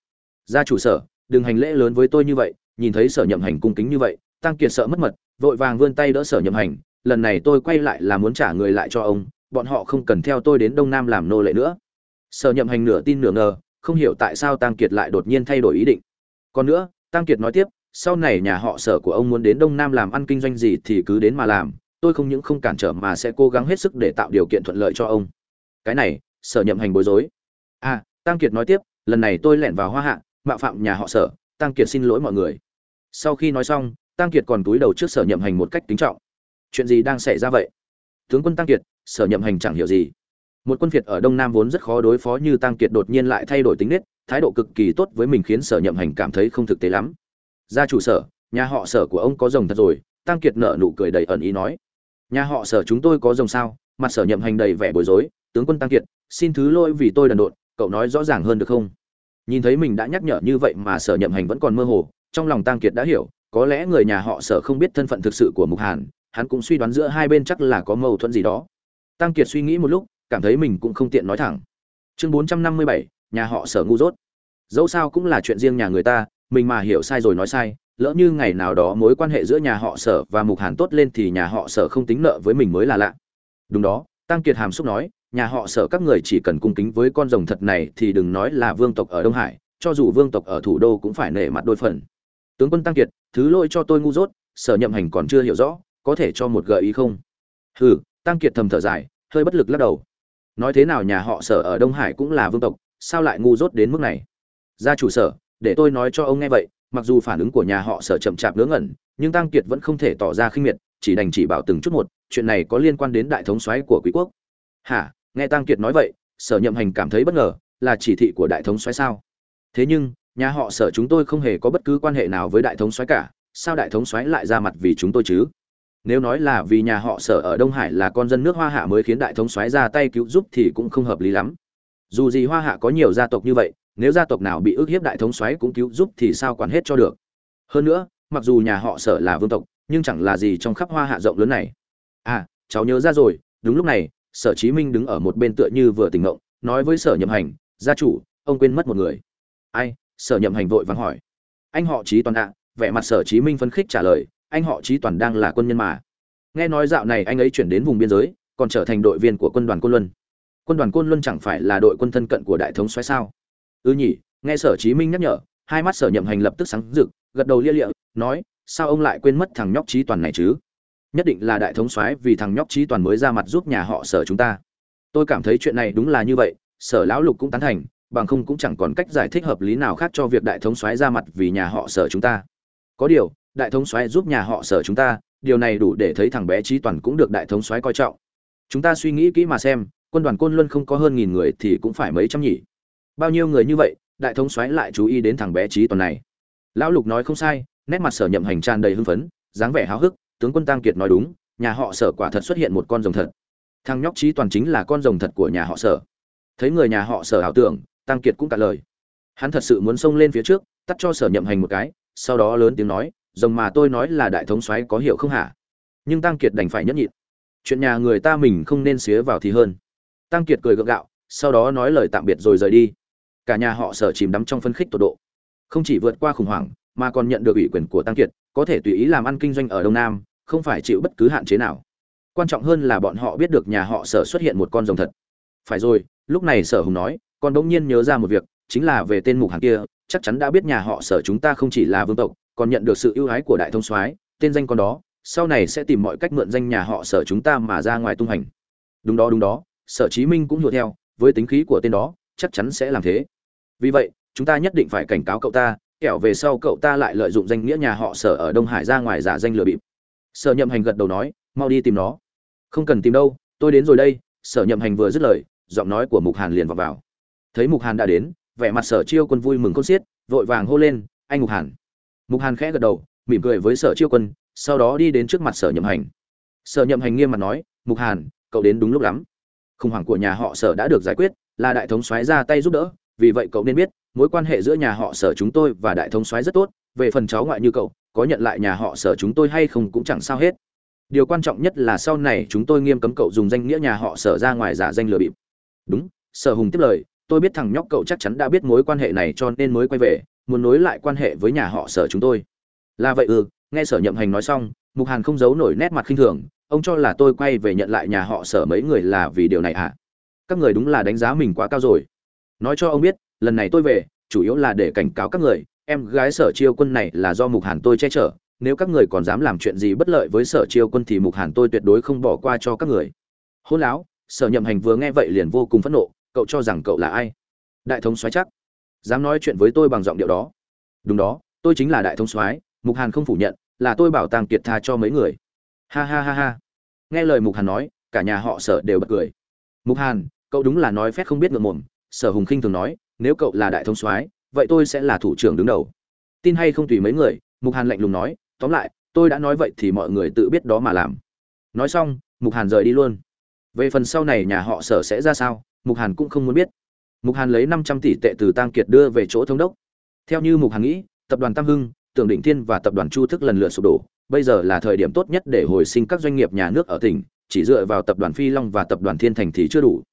Gia chủ sở đừng hành lễ lớn với tôi như vậy, nhìn thấy sở nhậm hành cung kính như vậy tăng kiệt sợ mất mật, vội vàng vươn tay đỡ sở nhậm hành, lần này tôi quay lại là muốn trả người lại cho ông, bọn họ không cần theo tôi đến đông nam làm nô lệ nữa. Sở nhậm hành nửa tin nửa ngờ, không hiểu tại sao tăng kiệt lại đột nhiên thay đổi ý định. Còn nữa tăng kiệt nói tiếp, sau này nhà họ sở của ông muốn đến đông nam làm ăn kinh doanh gì thì cứ đến mà làm, tôi không những không cản trở mà sẽ cố gắng hết sức để tạo điều kiện thuận lợi cho ông. Cái này, sở nhậm hành bối rối. À tăng kiệt nói tiếp, lần này tôi lẻn vào hoa hạ mạo phạm nhà họ sở, tăng kiệt xin lỗi mọi người. Sau khi nói xong, tăng kiệt còn túi đầu trước sở nhậm hành một cách kính trọng. Chuyện gì đang xảy ra vậy? Tướng quân tăng kiệt, sở nhậm hành chẳng hiểu gì. Một quân việt ở đông nam vốn rất khó đối phó như tăng kiệt đột nhiên lại thay đổi tính nết, thái độ cực kỳ tốt với mình khiến sở nhậm hành cảm thấy không thực tế lắm. Gia chủ sở, nhà họ sở của ông có rồng thật rồi, tăng kiệt nở nụ cười đầy ẩn ý nói. Nhà họ sở chúng tôi có rồng sao? Mặt sở nhậm hành đầy vẻ bối rối, tướng quân tăng kiệt, xin thứ lỗi vì tôi đần độn, cậu nói rõ ràng hơn được không? Nhìn thấy mình đã nhắc nhở như vậy mà sở nhậm hành vẫn còn mơ hồ, trong lòng tăng kiệt đã hiểu, có lẽ người nhà họ sở không biết thân phận thực sự của mục hàn, hắn cũng suy đoán giữa hai bên chắc là có mâu thuẫn gì đó. Tăng kiệt suy nghĩ một lúc, cảm thấy mình cũng không tiện nói thẳng. Chương bốn trăm năm mươi bảy, nhà họ sở ngu dốt. Dẫu sao cũng là chuyện riêng nhà người ta, mình mà hiểu sai rồi nói sai, lỡ như ngày nào đó mối quan hệ giữa nhà họ sở và mục hàn tốt lên thì nhà họ sở không tính nợ với mình mới là lạ. Đúng đó tăng kiệt hàm xúc nói nhà họ sở các người chỉ cần cung kính với con rồng thật này thì đừng nói là vương tộc ở đông hải, cho dù vương tộc ở thủ đô cũng phải nể mặt đôi phần. Tướng quân tăng kiệt, thứ lỗi cho tôi ngu dốt, sở nhậm hành còn chưa hiểu rõ, có thể cho một gợi ý không? Hừ, tăng kiệt thầm thở dài, hơi bất lực lắc đầu. Nói thế nào nhà họ sở ở đông hải cũng là vương tộc, sao lại ngu dốt đến mức này? Gia chủ sở, để tôi nói cho ông nghe vậy, mặc dù phản ứng của nhà họ sở chậm chạp ngớ ngẩn, nhưng tăng kiệt vẫn không thể tỏ ra khinh miệt, chỉ đành chỉ bảo từng chút một, chuyện này có liên quan đến đại thống soái của quý quốc. Hả? Nghe tăng kiệt nói vậy, sở nhậm hành cảm thấy bất ngờ, là chỉ thị của đại thống soái sao? Thế nhưng, nhà họ sở chúng tôi không hề có bất cứ quan hệ nào với đại thống soái cả, sao đại thống soái lại ra mặt vì chúng tôi chứ? Nếu nói là vì nhà họ sở ở đông hải là con dân nước hoa hạ mới khiến đại thống soái ra tay cứu giúp thì cũng không hợp lý lắm. Dù gì hoa hạ có nhiều gia tộc như vậy, nếu gia tộc nào bị ức hiếp đại thống soái cũng cứu giúp thì sao quản hết cho được? Hơn nữa, mặc dù nhà họ sở là vương tộc, nhưng chẳng là gì trong khắp hoa hạ rộng lớn này. À cháu nhớ ra rồi, đúng lúc này sở chí minh đứng ở một bên tựa như vừa tỉnh ngộng nói với sở nhậm hành, gia chủ, ông quên mất một người. Ai? Sở nhậm hành vội vàng hỏi. Anh họ trí toàn ạ. Vẻ mặt sở chí minh phấn khích trả lời, anh họ trí toàn đang là quân nhân mà. Nghe nói dạo này anh ấy chuyển đến vùng biên giới, còn trở thành đội viên của quân đoàn côn luân. Quân đoàn côn luân chẳng phải là đội quân thân cận của đại thống xoáy sao? Ư ừ nhỉ, nghe sở chí minh nhắc nhở, hai mắt sở nhậm hành lập tức sáng rực, gật đầu lia lịa, nói, sao ông lại quên mất thằng nhóc trí toàn này chứ? Nhất định là đại thống soái vì thằng nhóc trí toàn mới ra mặt giúp nhà họ sở chúng ta. Tôi cảm thấy chuyện này đúng là như vậy, sở lão lục cũng tán thành, bằng không cũng chẳng còn cách giải thích hợp lý nào khác cho việc đại thống soái ra mặt vì nhà họ sở chúng ta. Có điều, đại thống soái giúp nhà họ sở chúng ta, điều này đủ để thấy thằng bé trí toàn cũng được đại thống soái coi trọng. Chúng ta suy nghĩ kỹ mà xem, quân đoàn côn luân không có hơn nghìn người thì cũng phải mấy trăm nhỉ. Bao nhiêu người như vậy, đại thống soái lại chú ý đến thằng bé trí toàn này. Lão lục nói không sai, nét mặt sở nhậm hành tràn đầy hưng phấn, dáng vẻ háo hức tướng quân tăng kiệt nói đúng, nhà họ sở quả thật xuất hiện một con rồng thật. Thằng nhóc trí toàn chính là con rồng thật của nhà họ sở. Thấy người nhà họ sở ảo tưởng tăng kiệt cũng cả lời. Hắn thật sự muốn xông lên phía trước, tắt cho sở nhậm hành một cái, sau đó lớn tiếng nói, rồng mà tôi nói là đại thống soái có hiểu không hả? Nhưng tăng kiệt đành phải nhẫn nhịn. Chuyện nhà người ta mình không nên xía vào thì hơn. Tăng kiệt cười gượng gạo, sau đó nói lời tạm biệt rồi rời đi. Cả nhà họ sở chìm đắm trong phân khích tột độ. Không chỉ vượt qua khủng hoảng, mà còn nhận được ủy quyền của tăng kiệt, có thể tùy ý làm ăn kinh doanh ở đông nam không phải chịu bất cứ hạn chế nào. Quan trọng hơn là bọn họ biết được nhà họ sở xuất hiện một con rồng thật. Phải rồi, lúc này sở hùng nói còn bỗng nhiên nhớ ra một việc, chính là về tên mục hàng kia, chắc chắn đã biết nhà họ sở chúng ta không chỉ là vương tộc, còn nhận được sự ưu ái của đại thông soái, tên danh con đó, sau này sẽ tìm mọi cách mượn danh nhà họ sở chúng ta mà ra ngoài tung hành. Đúng đó đúng đó, sở chí minh cũng hiểu theo, với tính khí của tên đó, chắc chắn sẽ làm thế. Vì vậy, chúng ta nhất định phải cảnh cáo cậu ta, kẻo về sau cậu ta lại lợi dụng danh nghĩa nhà họ sở ở đông hải ra ngoài giả danh lừa bịp sở nhậm hành gật đầu nói, mau đi tìm nó. Không cần tìm đâu, tôi đến rồi đây. Sở nhậm hành vừa dứt lời, giọng nói của mục hàn liền vào vào. Thấy mục hàn đã đến, vẻ mặt sở chiêu quân vui mừng con xiết, vội vàng hô lên, anh mục hàn. Mục hàn khẽ gật đầu, mỉm cười với sở chiêu quân, sau đó đi đến trước mặt sở nhậm hành. Sở nhậm hành nghiêm mặt nói, mục hàn, cậu đến đúng lúc lắm. Khủng hoảng của nhà họ sở đã được giải quyết, là đại thống soái ra tay giúp đỡ, vì vậy cậu nên biết, mối quan hệ giữa nhà họ sở chúng tôi và đại thống soái rất tốt, về phần cháu ngoại như cậu có nhận lại nhà họ sở chúng tôi hay không cũng chẳng sao hết. Điều quan trọng nhất là sau này chúng tôi nghiêm cấm cậu dùng danh nghĩa nhà họ sở ra ngoài giả danh lừa bịp. Đúng, sở hùng tiếp lời, tôi biết thằng nhóc cậu chắc chắn đã biết mối quan hệ này cho nên mới quay về, muốn nối lại quan hệ với nhà họ sở chúng tôi. Là vậy ư, nghe sở nhậm hành nói xong, mục hàn không giấu nổi nét mặt khinh thường, ông cho là tôi quay về nhận lại nhà họ sở mấy người là vì điều này à các người đúng là đánh giá mình quá cao rồi. Nói cho ông biết, lần này tôi về, chủ yếu là để cảnh cáo các người em gái sở chiêu quân này là do mục hàn tôi che chở, nếu các người còn dám làm chuyện gì bất lợi với sở chiêu quân thì mục hàn tôi tuyệt đối không bỏ qua cho các người. Hôn láo, sở nhậm hành vừa nghe vậy liền vô cùng phẫn nộ, cậu cho rằng cậu là ai? Đại thống soái chắc. Dám nói chuyện với tôi bằng giọng điệu đó. Đúng đó, tôi chính là đại thống soái, mục hàn không phủ nhận, là tôi bảo tàng kiệt tha cho mấy người. Ha ha ha ha. Nghe lời mục hàn nói, cả nhà họ sở đều bật cười. Mục hàn, cậu đúng là nói phép không biết ngượng mồm sở hùng khinh thường nói, nếu cậu là đại thống soái vậy tôi sẽ là thủ trưởng đứng đầu. Tin hay không tùy mấy người, mục hàn lạnh lùng nói, tóm lại, tôi đã nói vậy thì mọi người tự biết đó mà làm. Nói xong, mục hàn rời đi luôn. Về phần sau này nhà họ sở sẽ ra sao, mục hàn cũng không muốn biết. Mục hàn lấy năm trăm tỷ tệ từ tăng kiệt đưa về chỗ thống đốc. Theo như mục hàn nghĩ, tập đoàn tam hưng, tưởng định thiên và tập đoàn chu thức lần lượt sụp đổ. Bây giờ là thời điểm tốt nhất để hồi sinh các doanh nghiệp nhà nước ở tỉnh, chỉ dựa vào tập đoàn phi long và tập đoàn thiên thành thì chưa đủ.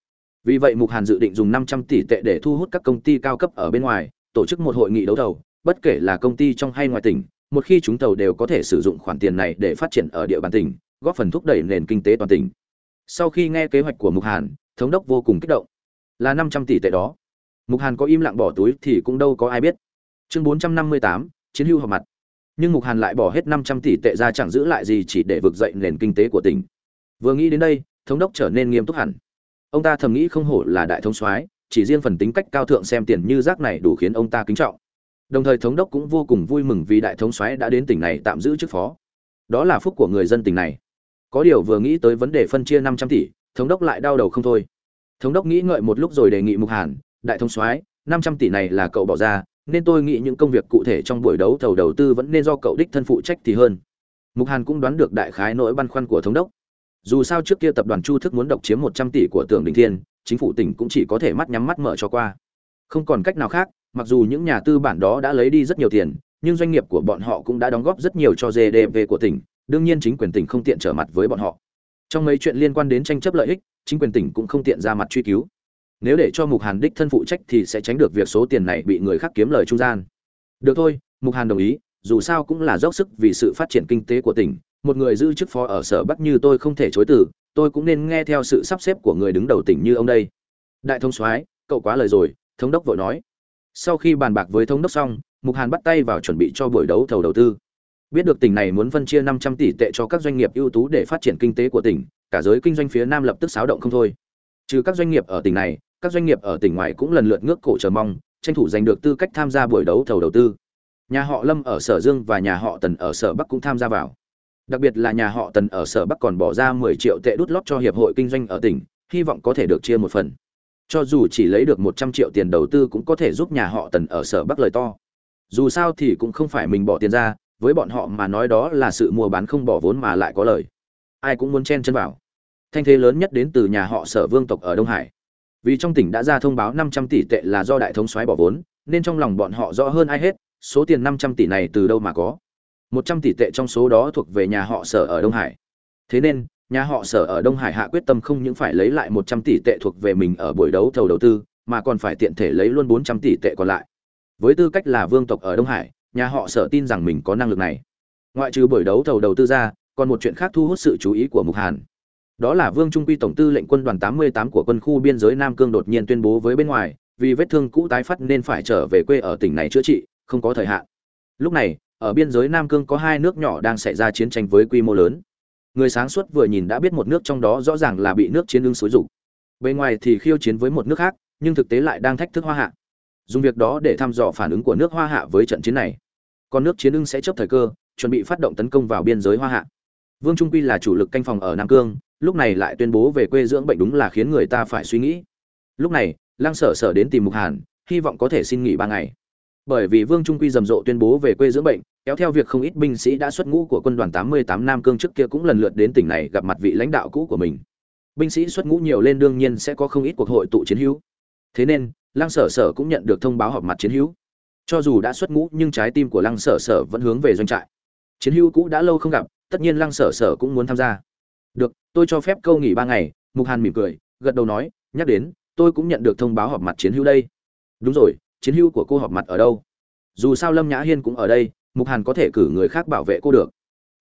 Vì vậy mục hàn dự định dùng năm trăm tỷ tệ để thu hút các công ty cao cấp ở bên ngoài tổ chức một hội nghị đấu thầu, bất kể là công ty trong hay ngoài tỉnh, một khi chúng tàu đều có thể sử dụng khoản tiền này để phát triển ở địa bàn tỉnh, góp phần thúc đẩy nền kinh tế toàn tỉnh. Sau khi nghe kế hoạch của mục hàn, thống đốc vô cùng kích động. Là năm trăm tỷ tệ đó. Mục hàn có im lặng bỏ túi thì cũng đâu có ai biết. Chương bốn trăm năm mươi tám, chiến hưu họp mặt. Nhưng mục hàn lại bỏ hết năm trăm tỷ tệ ra chẳng giữ lại gì chỉ để vực dậy nền kinh tế của tỉnh. Vừa nghĩ đến đây, thống đốc trở nên nghiêm túc hẳn. Ông ta thầm nghĩ không hổ là đại thống soái chỉ riêng phần tính cách cao thượng xem tiền như rác này đủ khiến ông ta kính trọng. Đồng thời thống đốc cũng vô cùng vui mừng vì đại thống soái đã đến tỉnh này tạm giữ chức phó. Đó là phúc của người dân tỉnh này. Có điều vừa nghĩ tới vấn đề phân chia năm trăm tỷ, thống đốc lại đau đầu không thôi. Thống đốc nghĩ ngợi một lúc rồi đề nghị mục hàn, đại thống soái, năm trăm tỷ này là cậu bỏ ra, nên tôi nghĩ những công việc cụ thể trong buổi đấu thầu đầu tư vẫn nên do cậu đích thân phụ trách thì hơn. Mục hàn cũng đoán được đại khái nỗi băn khoăn của thống đốc dù sao trước kia tập đoàn chu thức muốn độc chiếm một trăm tỷ của tưởng đình thiên, chính phủ tỉnh cũng chỉ có thể mắt nhắm mắt mở cho qua. Không còn cách nào khác, mặc dù những nhà tư bản đó đã lấy đi rất nhiều tiền, nhưng doanh nghiệp của bọn họ cũng đã đóng góp rất nhiều cho gdp của tỉnh, đương nhiên chính quyền tỉnh không tiện trở mặt với bọn họ. Trong mấy chuyện liên quan đến tranh chấp lợi ích, chính quyền tỉnh cũng không tiện ra mặt truy cứu. Nếu để cho mục hàn đích thân phụ trách thì sẽ tránh được việc số tiền này bị người khác kiếm lời trung gian. Được thôi, mục hàn đồng ý dù sao cũng là dốc sức vì sự phát triển kinh tế của tỉnh, một người giữ chức phó ở sở bắc như tôi không thể chối từ, tôi cũng nên nghe theo sự sắp xếp của người đứng đầu tỉnh như ông đây. Đại thông soái, cậu quá lời rồi, thống đốc vội nói. Sau khi bàn bạc với thống đốc xong, mục hàn bắt tay vào chuẩn bị cho buổi đấu thầu đầu tư. Biết được tỉnh này muốn phân chia năm trăm tỷ tệ cho các doanh nghiệp ưu tú để phát triển kinh tế của tỉnh, cả giới kinh doanh phía nam lập tức xáo động không thôi. Trừ các doanh nghiệp ở tỉnh này, các doanh nghiệp ở tỉnh ngoài cũng lần lượt ngước cổ chờ mong, tranh thủ giành được tư cách tham gia buổi đấu thầu đầu tư nhà họ lâm ở sở dương và nhà họ tần ở sở bắc cũng tham gia vào. Đặc biệt là nhà họ tần ở sở bắc còn bỏ ra 10 triệu tệ đút lót cho hiệp hội kinh doanh ở tỉnh, hy vọng có thể được chia một phần. Cho dù chỉ lấy được 100 triệu tiền đầu tư cũng có thể giúp nhà họ tần ở sở bắc lời to. Dù sao thì cũng không phải mình bỏ tiền ra, với bọn họ mà nói đó là sự mua bán không bỏ vốn mà lại có lời. Ai cũng muốn chen chân vào. Thanh thế lớn nhất đến từ nhà họ sở vương tộc ở đông hải. Vì trong tỉnh đã ra thông báo 500 tỷ tệ là do đại thống soái bỏ vốn, nên trong lòng bọn họ rõ hơn ai hết số tiền 500 tỷ này từ đâu mà có? 100 tỷ tệ trong số đó thuộc về nhà họ sở ở đông hải. Thế nên, nhà họ sở ở đông hải hạ quyết tâm không những phải lấy lại 100 tỷ tệ thuộc về mình ở buổi đấu thầu đầu tư, mà còn phải tiện thể lấy luôn 400 tỷ tệ còn lại. Với tư cách là vương tộc ở đông hải, nhà họ sở tin rằng mình có năng lực này. Ngoại trừ buổi đấu thầu đầu tư ra, còn một chuyện khác thu hút sự chú ý của mục hàn. Đó là vương trung quy tổng tư lệnh quân đoàn 88 của quân khu biên giới nam cương đột nhiên tuyên bố với bên ngoài, vì vết thương cũ tái phát nên phải trở về quê ở tỉnh này chữa trị không có thời hạn. Lúc này, ở biên giới nam cương có hai nước nhỏ đang xảy ra chiến tranh với quy mô lớn. Người sáng suốt vừa nhìn đã biết một nước trong đó rõ ràng là bị nước chiến ứng xúi rục bên ngoài thì khiêu chiến với một nước khác, nhưng thực tế lại đang thách thức hoa hạ. Dùng việc đó để thăm dò phản ứng của nước hoa hạ với trận chiến này. Còn nước chiến ưng sẽ chấp thời cơ, chuẩn bị phát động tấn công vào biên giới hoa hạ. Vương trung quy là chủ lực canh phòng ở nam cương, lúc này lại tuyên bố về quê dưỡng bệnh đúng là khiến người ta phải suy nghĩ. Lúc này, lăng sở sở đến tìm mục hàn, hy vọng có thể xin nghỉ ba ngày bởi vì vương trung quy rầm rộ tuyên bố về quê dưỡng bệnh, kéo theo việc không ít binh sĩ đã xuất ngũ của quân đoàn 88 nam cương trước kia cũng lần lượt đến tỉnh này gặp mặt vị lãnh đạo cũ của mình. Binh sĩ xuất ngũ nhiều lên đương nhiên sẽ có không ít cuộc hội tụ chiến hữu. Thế nên, lăng sở sở cũng nhận được thông báo họp mặt chiến hữu. Cho dù đã xuất ngũ, nhưng trái tim của lăng sở sở vẫn hướng về doanh trại. Chiến hữu cũ đã lâu không gặp, tất nhiên lăng sở sở cũng muốn tham gia. Được, tôi cho phép câu nghỉ ba ngày, mục hàn mỉm cười, gật đầu nói, nhắc đến, tôi cũng nhận được thông báo họp mặt chiến hữu đây. Đúng rồi chiến hữu của cô họp mặt ở đâu? Dù sao lâm nhã hiên cũng ở đây, mục hàn có thể cử người khác bảo vệ cô được.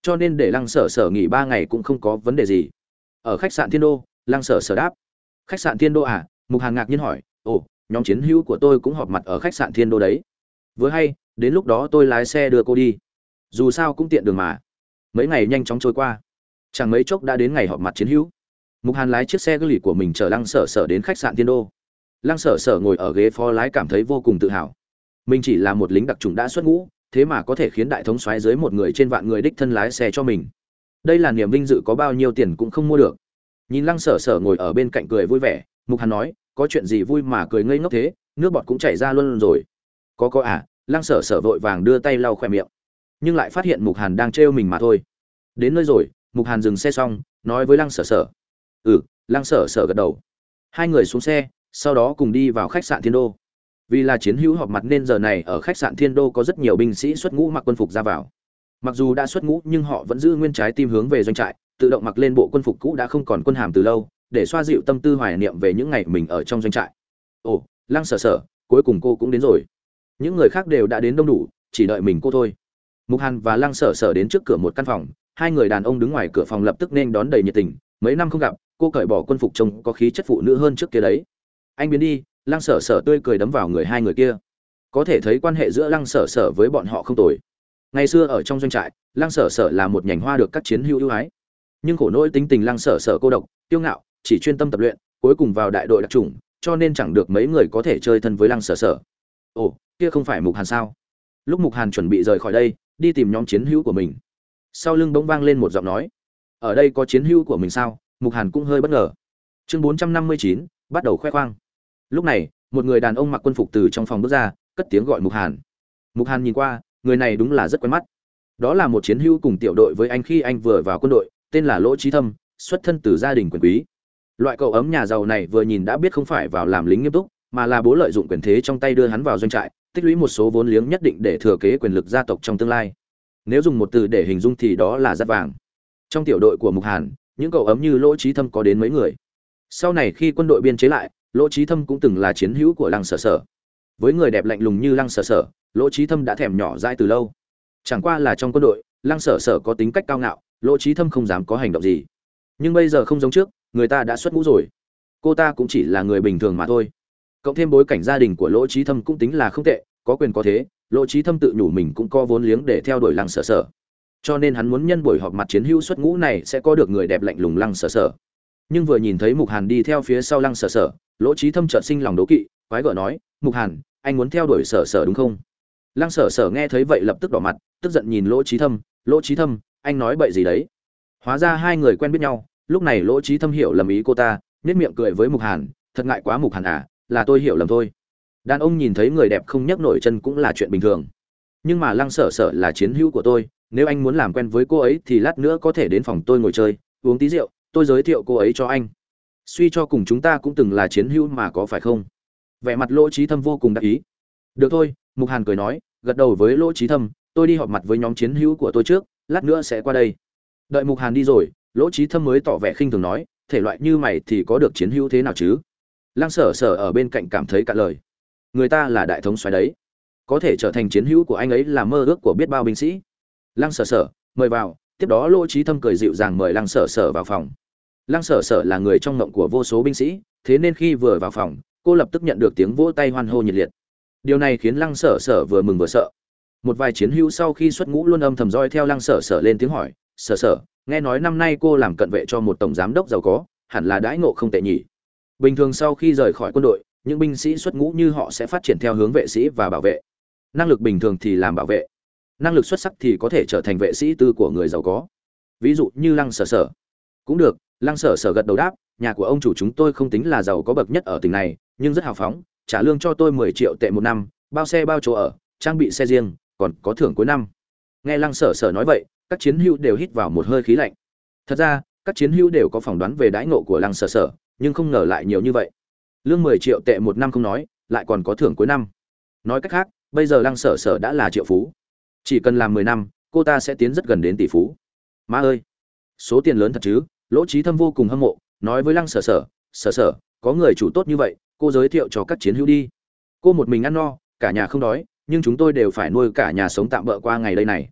Cho nên để lăng sở sở nghỉ ba ngày cũng không có vấn đề gì. Ở khách sạn thiên đô, lăng sở sở đáp. Khách sạn thiên đô à? Mục hàn ngạc nhiên hỏi. Ồ, nhóm chiến hữu của tôi cũng họp mặt ở khách sạn thiên đô đấy. Vừa hay, đến lúc đó tôi lái xe đưa cô đi. Dù sao cũng tiện đường mà. Mấy ngày nhanh chóng trôi qua. Chẳng mấy chốc đã đến ngày họp mặt chiến hữu. Mục hàn lái chiếc xe gửi của mình chở lăng sở sở đến khách sạn thiên đô lăng sở sở ngồi ở ghế phó lái cảm thấy vô cùng tự hào. Mình chỉ là một lính đặc trùng đã xuất ngũ, thế mà có thể khiến đại thống xoáy dưới một người trên vạn người đích thân lái xe cho mình. Đây là niềm vinh dự có bao nhiêu tiền cũng không mua được. Nhìn lăng sở sở ngồi ở bên cạnh cười vui vẻ, mục hàn nói, có chuyện gì vui mà cười ngây ngốc thế, nước bọt cũng chảy ra luôn rồi. Có có à. Lăng sở sở vội vàng đưa tay lau khỏe miệng, nhưng lại phát hiện mục hàn đang trêu mình mà thôi. Đến nơi rồi, mục hàn dừng xe xong, nói với lăng sở sở ừ. Lăng sở sở gật đầu. Hai người xuống xe sau đó cùng đi vào khách sạn thiên đô. Vì là chiến hữu họp mặt nên giờ này ở khách sạn thiên đô có rất nhiều binh sĩ xuất ngũ mặc quân phục ra vào. Mặc dù đã xuất ngũ, nhưng họ vẫn giữ nguyên trái tim hướng về doanh trại, tự động mặc lên bộ quân phục cũ đã không còn quân hàm từ lâu, để xoa dịu tâm tư hoài niệm về những ngày mình ở trong doanh trại. Ồ, lăng sở sở, cuối cùng cô cũng đến rồi. Những người khác đều đã đến đông đủ, chỉ đợi mình cô thôi. Mục hàn và lăng sở sở đến trước cửa một căn phòng, hai người đàn ông đứng ngoài cửa phòng lập tức nên đón đầy nhiệt tình. Mấy năm không gặp, cô cởi bỏ quân phục trông có khí chất phụ nữ hơn trước kia đấy anh biến đi, lăng sở sở tươi cười đấm vào người hai người kia. Có thể thấy quan hệ giữa lăng sở sở với bọn họ không tồi. Ngày xưa ở trong doanh trại, lăng sở sở là một nhành hoa được các chiến hữu ưu ái. Nhưng khổ nỗi tính tình lăng sở sở cô độc tiêu ngạo, chỉ chuyên tâm tập luyện, cuối cùng vào đại đội đặc trùng cho nên chẳng được mấy người có thể chơi thân với lăng sở sở. Ồ, kia không phải mục hàn sao? Lúc mục hàn chuẩn bị rời khỏi đây, đi tìm nhóm chiến hữu của mình. Sau lưng bỗng vang lên một giọng nói. Ở đây có chiến hữu của mình sao? Mục hàn cũng hơi bất ngờ. Chương bốn trăm năm mươi chín, bắt đầu khoe khoang lúc này, một người đàn ông mặc quân phục từ trong phòng bước ra, cất tiếng gọi mục hàn. Mục hàn nhìn qua, người này đúng là rất quen mắt. Đó là một chiến hữu cùng tiểu đội với anh khi anh vừa vào quân đội, tên là lỗ trí thâm, xuất thân từ gia đình quyền quý. Loại cậu ấm nhà giàu này vừa nhìn đã biết không phải vào làm lính nghiêm túc, mà là bố lợi dụng quyền thế trong tay đưa hắn vào doanh trại, tích lũy một số vốn liếng nhất định để thừa kế quyền lực gia tộc trong tương lai. Nếu dùng một từ để hình dung thì đó là rất vàng. Trong tiểu đội của mục hàn, những cậu ấm như lỗ trí thâm có đến mấy người. Sau này khi quân đội biên chế lại lỗ trí thâm cũng từng là chiến hữu của lăng sở sở. Với người đẹp lạnh lùng như lăng sở sở, lỗ trí thâm đã thèm nhỏ dai từ lâu. Chẳng qua là trong quân đội, lăng sở sở có tính cách cao ngạo, lỗ trí thâm không dám có hành động gì. Nhưng bây giờ không giống trước, người ta đã xuất ngũ rồi. Cô ta cũng chỉ là người bình thường mà thôi. Cộng thêm bối cảnh gia đình của lỗ trí thâm cũng tính là không tệ, có quyền có thế, lỗ trí thâm tự nhủ mình cũng có vốn liếng để theo đuổi lăng sở sở. Cho nên hắn muốn nhân buổi họp mặt chiến hữu xuất ngũ này sẽ có được người đẹp lạnh lùng lăng sở sở. Nhưng vừa nhìn thấy mục hàn đi theo phía sau lăng sở sở lỗ trí thâm chợt sinh lòng đố kỵ, quái gở nói, mục hàn, anh muốn theo đuổi sở sở đúng không? Lăng sở sở nghe thấy vậy lập tức đỏ mặt, tức giận nhìn lỗ trí thâm, lỗ trí thâm, anh nói bậy gì đấy? Hóa ra hai người quen biết nhau, lúc này lỗ trí thâm hiểu lầm ý cô ta nết miệng cười với mục hàn, thật ngại quá mục hàn à là tôi hiểu lầm thôi. Đàn ông nhìn thấy người đẹp không nhấc nổi chân cũng là chuyện bình thường. Nhưng mà lăng sở sở là chiến hữu của tôi, nếu anh muốn làm quen với cô ấy thì lát nữa có thể đến phòng tôi ngồi chơi, uống tí rượu, tôi giới thiệu cô ấy cho anh suy cho cùng chúng ta cũng từng là chiến hữu mà có phải không? Vẻ mặt lỗ trí thâm vô cùng đắc ý. Được thôi, mục hàn cười nói, gật đầu với lỗ trí thâm, tôi đi họp mặt với nhóm chiến hữu của tôi trước, lát nữa sẽ qua đây. Đợi mục hàn đi rồi, lỗ trí thâm mới tỏ vẻ khinh thường nói, thể loại như mày thì có được chiến hữu thế nào chứ? Lăng sở sở ở bên cạnh cảm thấy cạn lời. Người ta là đại thống xoáy đấy. Có thể trở thành chiến hữu của anh ấy là mơ ước của biết bao binh sĩ. Lăng sở sở, mời vào. Tiếp đó lỗ trí thâm cười dịu dàng mời lăng sở sở vào phòng lăng sở sở là người trong ngộng của vô số binh sĩ, thế nên khi vừa vào phòng, cô lập tức nhận được tiếng vỗ tay hoan hô nhiệt liệt. Điều này khiến lăng sở sở vừa mừng vừa sợ. Một vài chiến hữu sau khi xuất ngũ luôn âm thầm roi theo lăng sở sở lên tiếng hỏi, sở sở, nghe nói năm nay cô làm cận vệ cho một tổng giám đốc giàu có, hẳn là đãi ngộ không tệ nhỉ? Bình thường sau khi rời khỏi quân đội, những binh sĩ xuất ngũ như họ sẽ phát triển theo hướng vệ sĩ và bảo vệ. Năng lực bình thường thì làm bảo vệ. Năng lực xuất sắc thì có thể trở thành vệ sĩ tư của người giàu có. Ví dụ như lăng sở sở. Cũng được lăng sở sở gật đầu đáp, nhà của ông chủ chúng tôi không tính là giàu có bậc nhất ở tỉnh này, nhưng rất hào phóng, trả lương cho tôi mười triệu tệ một năm, bao xe bao chỗ ở, trang bị xe riêng, còn có thưởng cuối năm. Nghe lăng sở sở nói vậy, các chiến hữu đều hít vào một hơi khí lạnh. Thật ra, các chiến hữu đều có phỏng đoán về đãi ngộ của lăng sở sở, nhưng không ngờ lại nhiều như vậy. Lương mười triệu tệ một năm không nói, lại còn có thưởng cuối năm. Nói cách khác, bây giờ lăng sở sở đã là triệu phú. Chỉ cần làm mười năm, cô ta sẽ tiến rất gần đến tỷ phú. Má ơi! Số tiền lớn thật chứ? Lỗ trí thâm vô cùng hâm mộ, nói với lăng sở sở sở sở, có người chủ tốt như vậy, cô giới thiệu cho các chiến hữu đi. Cô một mình ăn no, cả nhà không đói, nhưng chúng tôi đều phải nuôi cả nhà sống tạm bỡ qua ngày đây này.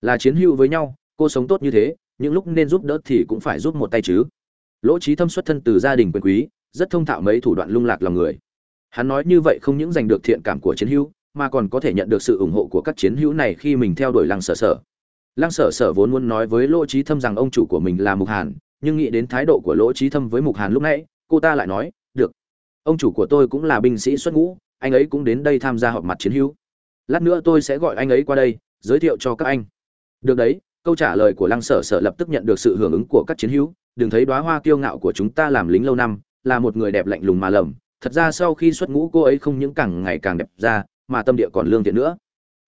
Là chiến hữu với nhau, cô sống tốt như thế, những lúc nên giúp đỡ thì cũng phải giúp một tay chứ. Lỗ trí thâm xuất thân từ gia đình quyền quý, rất thông thạo mấy thủ đoạn lung lạc lòng người. Hắn nói như vậy không những giành được thiện cảm của chiến hữu, mà còn có thể nhận được sự ủng hộ của các chiến hữu này khi mình theo đuổi lăng sở sở. Lăng sở sở vốn muốn nói với lỗ trí thâm rằng ông chủ của mình là mục hàn nhưng nghĩ đến thái độ của lỗ trí thâm với mục hàn lúc nãy, cô ta lại nói, được, ông chủ của tôi cũng là binh sĩ xuất ngũ, anh ấy cũng đến đây tham gia họp mặt chiến hữu. Lát nữa tôi sẽ gọi anh ấy qua đây, giới thiệu cho các anh. Được đấy, câu trả lời của lăng sở sở lập tức nhận được sự hưởng ứng của các chiến hữu. Đừng thấy đóa hoa kiêu ngạo của chúng ta làm lính lâu năm, là một người đẹp lạnh lùng mà lầm. Thật ra sau khi xuất ngũ cô ấy không những càng ngày càng đẹp ra, mà tâm địa còn lương thiện nữa.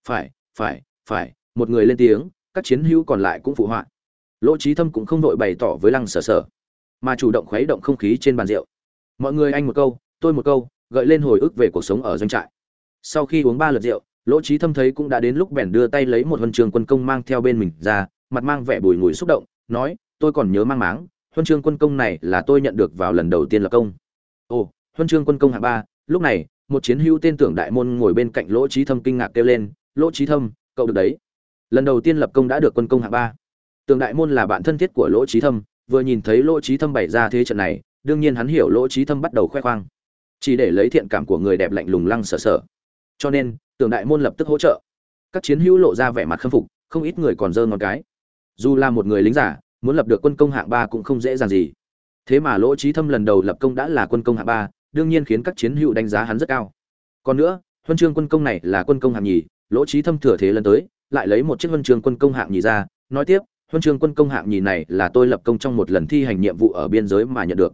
Phải phải phải, một người lên tiếng, các chiến hữu còn lại cũng phụ họa lỗ trí thâm cũng không vội bày tỏ với lăng sở sở, mà chủ động khuấy động không khí trên bàn rượu. Mọi người anh một câu, tôi một câu, gợi lên hồi ức về cuộc sống ở doanh trại. Sau khi uống ba lượt rượu, lỗ trí thâm thấy cũng đã đến lúc bèn đưa tay lấy một huân trường quân công mang theo bên mình ra, mặt mang vẻ bùi ngùi xúc động, nói, tôi còn nhớ mang máng, huân chương quân công này là tôi nhận được vào lần đầu tiên lập công. Ồ, huân chương quân công hạng ba, lúc này, một chiến hữu tên tưởng đại môn ngồi bên cạnh lỗ trí thâm kinh ngạc kêu lên, lỗ trí thâm, cậu được đấy. Lần đầu tiên lập công đã được quân công hạng ba tường đại môn là bạn thân thiết của lỗ trí thâm, vừa nhìn thấy lỗ trí thâm bày ra thế trận này, đương nhiên hắn hiểu lỗ trí thâm bắt đầu khoe khoang. Chỉ để lấy thiện cảm của người đẹp lạnh lùng lăng sở sở. Cho nên, tường đại môn lập tức hỗ trợ. Các chiến hữu lộ ra vẻ mặt khâm phục, không ít người còn dơ ngón cái. Dù là một người lính giả, muốn lập được quân công hạng ba cũng không dễ dàng gì. Thế mà lỗ trí thâm lần đầu lập công đã là quân công hạng ba, đương nhiên khiến các chiến hữu đánh giá hắn rất cao. Còn nữa, huân chương quân công này là quân công hạng nhì, lỗ trí thâm thừa thế lần tới, lại lấy một chiếc huân chương quân công hạng nhì ra, nói tiếp huân chương quân công hạng nhì này là tôi lập công trong một lần thi hành nhiệm vụ ở biên giới mà nhận được.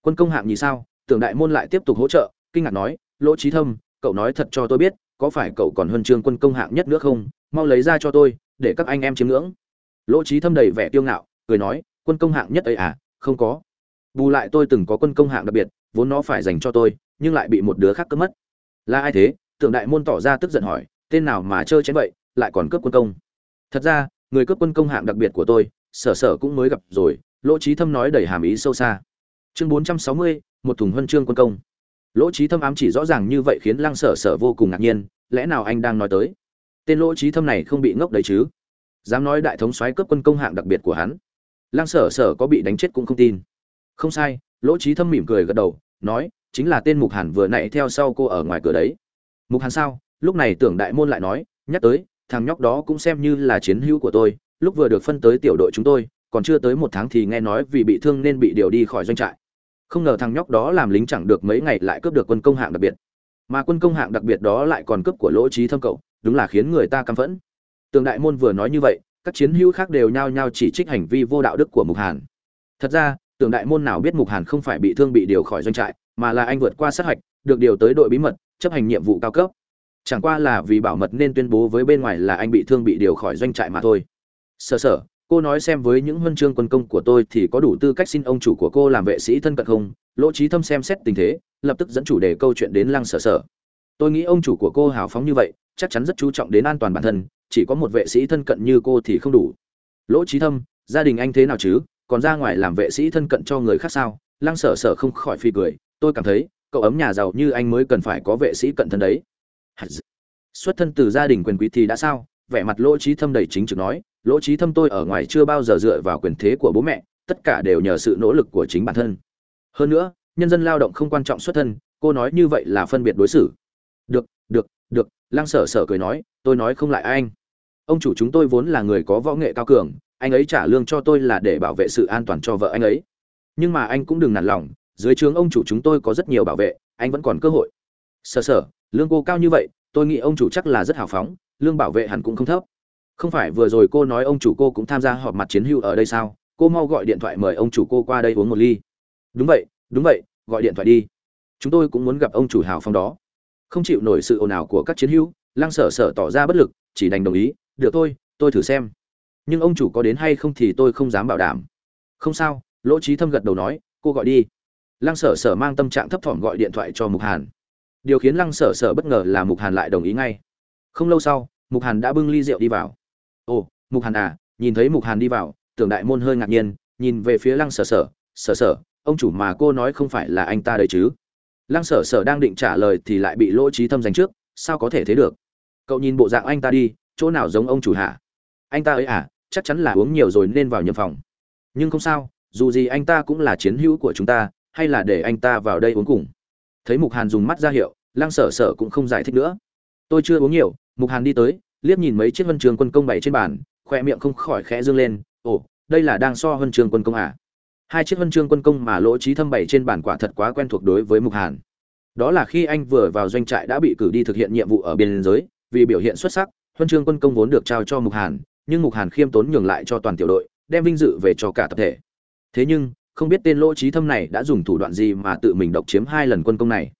Quân công hạng nhì sao? Tưởng đại môn lại tiếp tục hỗ trợ, kinh ngạc nói, lỗ trí thâm, cậu nói thật cho tôi biết, có phải cậu còn huân chương quân công hạng nhất nữa không? Mau lấy ra cho tôi, để các anh em chiếm ngưỡng. Lỗ trí thâm đầy vẻ kiêu ngạo, cười nói, quân công hạng nhất ấy à? Không có. Bù lại tôi từng có quân công hạng đặc biệt, vốn nó phải dành cho tôi, nhưng lại bị một đứa khác cướp mất. Là ai thế? Tưởng đại môn tỏ ra tức giận hỏi, tên nào mà chơi chén vậy, lại còn cướp quân công? Thật ra người cướp quân công hạng đặc biệt của tôi, sở sở cũng mới gặp rồi, lỗ trí thâm nói đầy hàm ý sâu xa. Chương bốn trăm sáu mươi, một thùng huân chương quân công. Lỗ trí thâm ám chỉ rõ ràng như vậy khiến lăng sở sở vô cùng ngạc nhiên, lẽ nào anh đang nói tới? Tên lỗ trí thâm này không bị ngốc đấy chứ? Dám nói đại thống soái cướp quân công hạng đặc biệt của hắn. Lăng sở sở có bị đánh chết cũng không tin. Không sai, lỗ trí thâm mỉm cười gật đầu, nói, chính là tên mục hàn vừa nãy theo sau cô ở ngoài cửa đấy. Mục hàn sao? Lúc này tưởng đại môn lại nói, nhắc tới thằng nhóc đó cũng xem như là chiến hữu của tôi, lúc vừa được phân tới tiểu đội chúng tôi, còn chưa tới một tháng thì nghe nói vì bị thương nên bị điều đi khỏi doanh trại. Không ngờ thằng nhóc đó làm lính chẳng được mấy ngày lại cướp được quân công hạng đặc biệt. Mà quân công hạng đặc biệt đó lại còn cướp của lỗ trí thâm cậu, đúng là khiến người ta căm phẫn. Tường đại môn vừa nói như vậy, các chiến hữu khác đều nhao nhao chỉ trích hành vi vô đạo đức của mục hàn. Thật ra, tường đại môn nào biết mục hàn không phải bị thương bị điều khỏi doanh trại, mà là anh vượt qua sát hạch, được điều tới đội bí mật, chấp hành nhiệm vụ cao cấp chẳng qua là vì bảo mật nên tuyên bố với bên ngoài là anh bị thương bị điều khỏi doanh trại mà thôi. Sở sở, cô nói xem với những huân chương quân công của tôi thì có đủ tư cách xin ông chủ của cô làm vệ sĩ thân cận không? Lỗ trí thâm xem xét tình thế, lập tức dẫn chủ đề câu chuyện đến lăng sở sở. Tôi nghĩ ông chủ của cô hào phóng như vậy, chắc chắn rất chú trọng đến an toàn bản thân, chỉ có một vệ sĩ thân cận như cô thì không đủ. Lỗ trí thâm, gia đình anh thế nào chứ? Còn ra ngoài làm vệ sĩ thân cận cho người khác sao? Lăng sở sở không khỏi phi cười, tôi cảm thấy, cậu ấm nhà giàu như anh mới cần phải có vệ sĩ cận thân đấy xuất thân từ gia đình quyền quý thì đã sao? Vẻ mặt lỗ trí thâm đầy chính trực nói, lỗ trí thâm tôi ở ngoài chưa bao giờ dựa vào quyền thế của bố mẹ, tất cả đều nhờ sự nỗ lực của chính bản thân. Hơn nữa, nhân dân lao động không quan trọng xuất thân, cô nói như vậy là phân biệt đối xử. Được được được, lăng sở sở cười nói, tôi nói không lại anh. Ông chủ chúng tôi vốn là người có võ nghệ cao cường, anh ấy trả lương cho tôi là để bảo vệ sự an toàn cho vợ anh ấy. Nhưng mà anh cũng đừng nản lòng, dưới trướng ông chủ chúng tôi có rất nhiều bảo vệ, anh vẫn còn cơ hội. Sở sở lương cô cao như vậy, tôi nghĩ ông chủ chắc là rất hào phóng, lương bảo vệ hẳn cũng không thấp. Không phải vừa rồi cô nói ông chủ cô cũng tham gia họp mặt chiến hữu ở đây sao? Cô mau gọi điện thoại mời ông chủ cô qua đây uống một ly. Đúng vậy đúng vậy, gọi điện thoại đi. Chúng tôi cũng muốn gặp ông chủ hào phong đó. Không chịu nổi sự ồn ào của các chiến hữu, lăng sở sở tỏ ra bất lực, chỉ đành đồng ý, được thôi, tôi thử xem. Nhưng ông chủ có đến hay không thì tôi không dám bảo đảm. Không sao, lỗ trí thâm gật đầu nói, cô gọi đi. Lăng sở sở mang tâm trạng thấp thỏm gọi điện thoại cho mục hàn điều khiến lăng sở sở bất ngờ là mục hàn lại đồng ý ngay. Không lâu sau, mục hàn đã bưng ly rượu đi vào. Ồ, mục hàn à nhìn thấy mục hàn đi vào, tưởng đại môn hơi ngạc nhiên, nhìn về phía lăng sở sở sở sở, ông chủ mà cô nói không phải là anh ta đấy chứ? Lăng sở sở đang định trả lời thì lại bị lỗ trí thâm giành trước, sao có thể thế được? Cậu nhìn bộ dạng anh ta đi, chỗ nào giống ông chủ hả? Anh ta ấy à chắc chắn là uống nhiều rồi nên vào nhầm phòng. Nhưng không sao, dù gì anh ta cũng là chiến hữu của chúng ta, hay là để anh ta vào đây uống cùng thấy mục hàn dùng mắt ra hiệu, lăng sở sở cũng không giải thích nữa. Tôi chưa uống nhiều. Mục hàn đi tới, liếc nhìn mấy chiếc huân trường quân công bày trên bàn khoe miệng không khỏi khẽ dương lên. Ồ, đây là đang so huân trường quân công à? Hai chiếc huân chương quân công mà lỗ trí thâm bày trên bản quả thật quá quen thuộc đối với mục hàn. Đó là khi anh vừa vào doanh trại đã bị cử đi thực hiện nhiệm vụ ở biên giới, vì biểu hiện xuất sắc, huân chương quân công vốn được trao cho mục hàn, nhưng mục hàn khiêm tốn nhường lại cho toàn tiểu đội, đem vinh dự về cho cả tập thể. Thế nhưng không biết tên lỗ trí thâm này đã dùng thủ đoạn gì mà tự mình độc chiếm hai lần quân công này.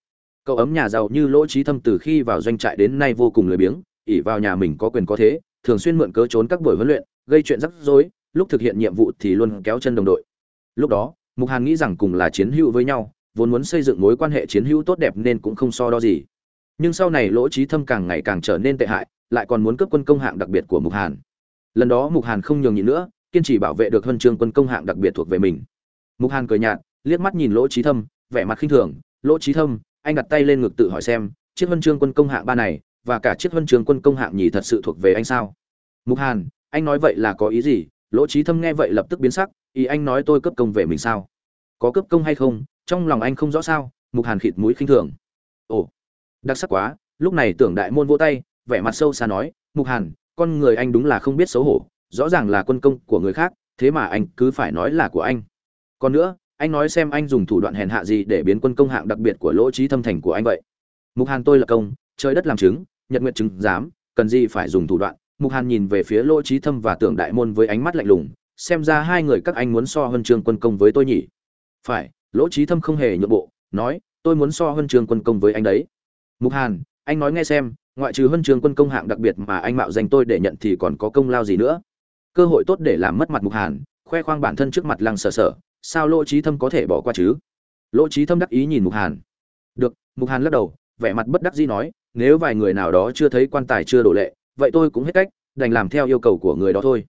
Cậu ấm nhà giàu như lỗ trí thâm từ khi vào doanh trại đến nay vô cùng lười biếng ỉ vào nhà mình có quyền có thế, thường xuyên mượn cớ trốn các buổi huấn luyện, gây chuyện rắc rối, lúc thực hiện nhiệm vụ thì luôn kéo chân đồng đội. Lúc đó, mục hàn nghĩ rằng cùng là chiến hữu với nhau, vốn muốn xây dựng mối quan hệ chiến hữu tốt đẹp nên cũng không so đo gì. Nhưng sau này lỗ trí thâm càng ngày càng trở nên tệ hại, lại còn muốn cướp quân công hạng đặc biệt của mục hàn. Lần đó mục hàn không nhường nhịn nữa, kiên trì bảo vệ được huân chương quân công hạng đặc biệt thuộc về mình mục hàn cười nhạt, liếc mắt nhìn lỗ trí thâm, vẻ mặt khinh thường. Lỗ trí thâm, anh đặt tay lên ngực tự hỏi xem, chiếc huân chương quân công hạng ba này và cả chiếc huân chương quân công hạng nhì thật sự thuộc về anh sao? Mục hàn, anh nói vậy là có ý gì? Lỗ trí thâm nghe vậy lập tức biến sắc, ý anh nói tôi cấp công về mình sao? Có cấp công hay không? Trong lòng anh không rõ sao? Mục hàn khịt mũi khinh thường. Ồ, đặc sắc quá, lúc này tưởng đại môn vỗ tay, vẻ mặt sâu xa nói, mục hàn, con người anh đúng là không biết xấu hổ, rõ ràng là quân công của người khác, thế mà anh cứ phải nói là của anh còn nữa, anh nói xem anh dùng thủ đoạn hèn hạ gì để biến quân công hạng đặc biệt của lỗ trí thâm thành của anh vậy? Mục hàn tôi là công, trời đất làm chứng, nhật nguyện chứng giám, cần gì phải dùng thủ đoạn? Mục hàn nhìn về phía lỗ trí thâm và tưởng đại môn với ánh mắt lạnh lùng, xem ra hai người các anh muốn so huân chương quân công với tôi nhỉ? Phải, lỗ trí thâm không hề nhượng bộ, nói, tôi muốn so huân chương quân công với anh đấy. Mục hàn, anh nói nghe xem, ngoại trừ huân chương quân công hạng đặc biệt mà anh mạo danh tôi để nhận thì còn có công lao gì nữa? Cơ hội tốt để làm mất mặt mục hàn, khoe khoang bản thân trước mặt lăng sở sở sao lỗ trí thâm có thể bỏ qua chứ? Lỗ trí thâm đắc ý nhìn mục hàn. Được, mục hàn lắc đầu, vẻ mặt bất đắc dĩ nói, nếu vài người nào đó chưa thấy quan tài chưa đổ lệ, vậy tôi cũng hết cách, đành làm theo yêu cầu của người đó thôi.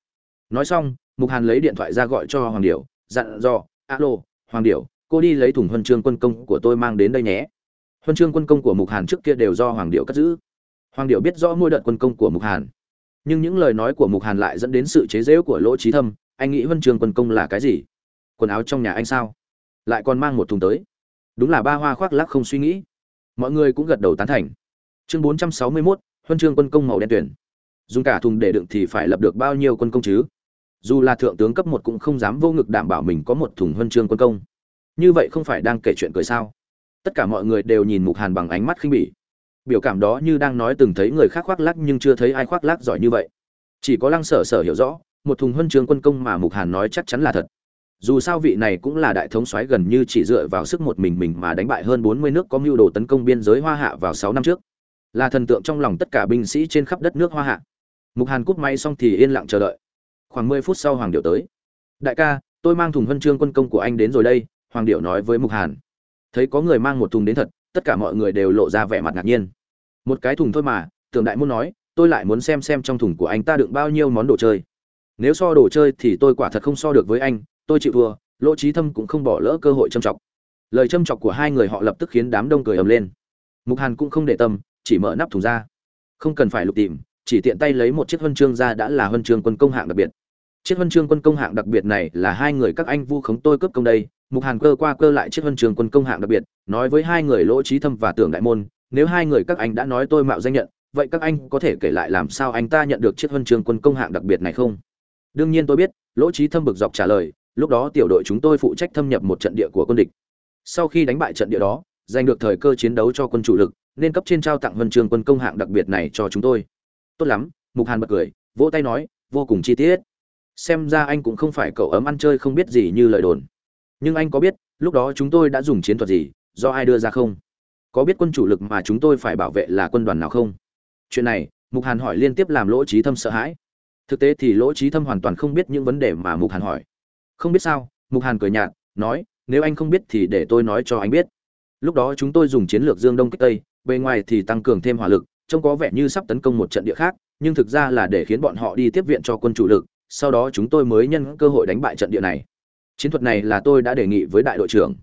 Nói xong, mục hàn lấy điện thoại ra gọi cho hoàng điểu, dặn dò, alo, hoàng điểu, cô đi lấy thùng huân chương quân công của tôi mang đến đây nhé. Huân chương quân công của mục hàn trước kia đều do hoàng điệu cất giữ. Hoàng điệu biết rõ mỗi đợt quân công của mục hàn. Nhưng những lời nói của mục hàn lại dẫn đến sự chế rễu của lỗ trí thâm. Anh nghĩ huân chương quân công là cái gì? Quần áo trong nhà anh sao? Lại còn mang một thùng tới. Đúng là ba hoa khoác lắc không suy nghĩ. Mọi người cũng gật đầu tán thành. Chương bốn trăm sáu mươi 461, huân chương quân công màu đen tuyển. Dùng cả thùng để đựng thì phải lập được bao nhiêu quân công chứ? Dù là thượng tướng cấp một cũng không dám vô ngực đảm bảo mình có một thùng huân chương quân công. Như vậy không phải đang kể chuyện cười sao? Tất cả mọi người đều nhìn mục hàn bằng ánh mắt khinh bỉ. Biểu cảm đó như đang nói từng thấy người khác khoác lác nhưng chưa thấy ai khoác lác giỏi như vậy. Chỉ có lăng sở sở hiểu rõ một thùng huân chương quân công mà mục hàn nói chắc chắn là thật dù sao vị này cũng là đại thống soái gần như chỉ dựa vào sức một mình mình mà đánh bại hơn bốn mươi nước có mưu đồ tấn công biên giới hoa hạ vào sáu năm trước. Là thần tượng trong lòng tất cả binh sĩ trên khắp đất nước hoa hạ. Mục hàn cúp máy xong thì yên lặng chờ đợi. Khoảng mười phút sau hoàng Điểu tới. Đại ca, tôi mang thùng huân chương quân công của anh đến rồi đây, hoàng Điểu nói với mục hàn. Thấy có người mang một thùng đến thật, tất cả mọi người đều lộ ra vẻ mặt ngạc nhiên. Một cái thùng thôi mà, tưởng đại muốn nói, tôi lại muốn xem xem trong thùng của anh ta đựng bao nhiêu món đồ chơi. Nếu so đồ chơi thì tôi quả thật không so được với anh tôi chịu thua, lỗ trí thâm cũng không bỏ lỡ cơ hội châm chọc. Lời châm chọc của hai người họ lập tức khiến đám đông cười ầm lên. Mục hàn cũng không để tâm, chỉ mở nắp thùng ra. Không cần phải lục tìm, chỉ tiện tay lấy một chiếc huân chương ra đã là huân chương quân công hạng đặc biệt. Chiếc huân chương quân công hạng đặc biệt này là hai người các anh vu khống tôi cướp công đây. Mục hàn cơ qua cơ lại chiếc huân trường quân công hạng đặc biệt, nói với hai người lỗ trí thâm và tưởng đại môn, nếu hai người các anh đã nói tôi mạo danh nhận, vậy các anh có thể kể lại làm sao anh ta nhận được chiếc huân trường quân công hạng đặc biệt này không? Đương nhiên tôi biết, lỗ trí thâm bực dọc trả lời lúc đó tiểu đội chúng tôi phụ trách thâm nhập một trận địa của quân địch. Sau khi đánh bại trận địa đó, giành được thời cơ chiến đấu cho quân chủ lực, nên cấp trên trao tặng huân trường quân công hạng đặc biệt này cho chúng tôi. Tốt lắm, mục hàn bật cười, vỗ tay nói, vô cùng chi tiết. Xem ra anh cũng không phải cậu ấm ăn chơi không biết gì như lời đồn. Nhưng anh có biết, lúc đó chúng tôi đã dùng chiến thuật gì, do ai đưa ra không? Có biết quân chủ lực mà chúng tôi phải bảo vệ là quân đoàn nào không? Chuyện này, mục hàn hỏi liên tiếp làm lỗ trí thâm sợ hãi. Thực tế thì lỗ trí thâm hoàn toàn không biết những vấn đề mà mục hàn hỏi không biết sao, mục hàn cười nhạt, nói, nếu anh không biết thì để tôi nói cho anh biết. Lúc đó chúng tôi dùng chiến lược dương đông kích tây, bề ngoài thì tăng cường thêm hỏa lực, trông có vẻ như sắp tấn công một trận địa khác, nhưng thực ra là để khiến bọn họ đi tiếp viện cho quân chủ lực, sau đó chúng tôi mới nhân cơ hội đánh bại trận địa này. Chiến thuật này là tôi đã đề nghị với đại đội trưởng.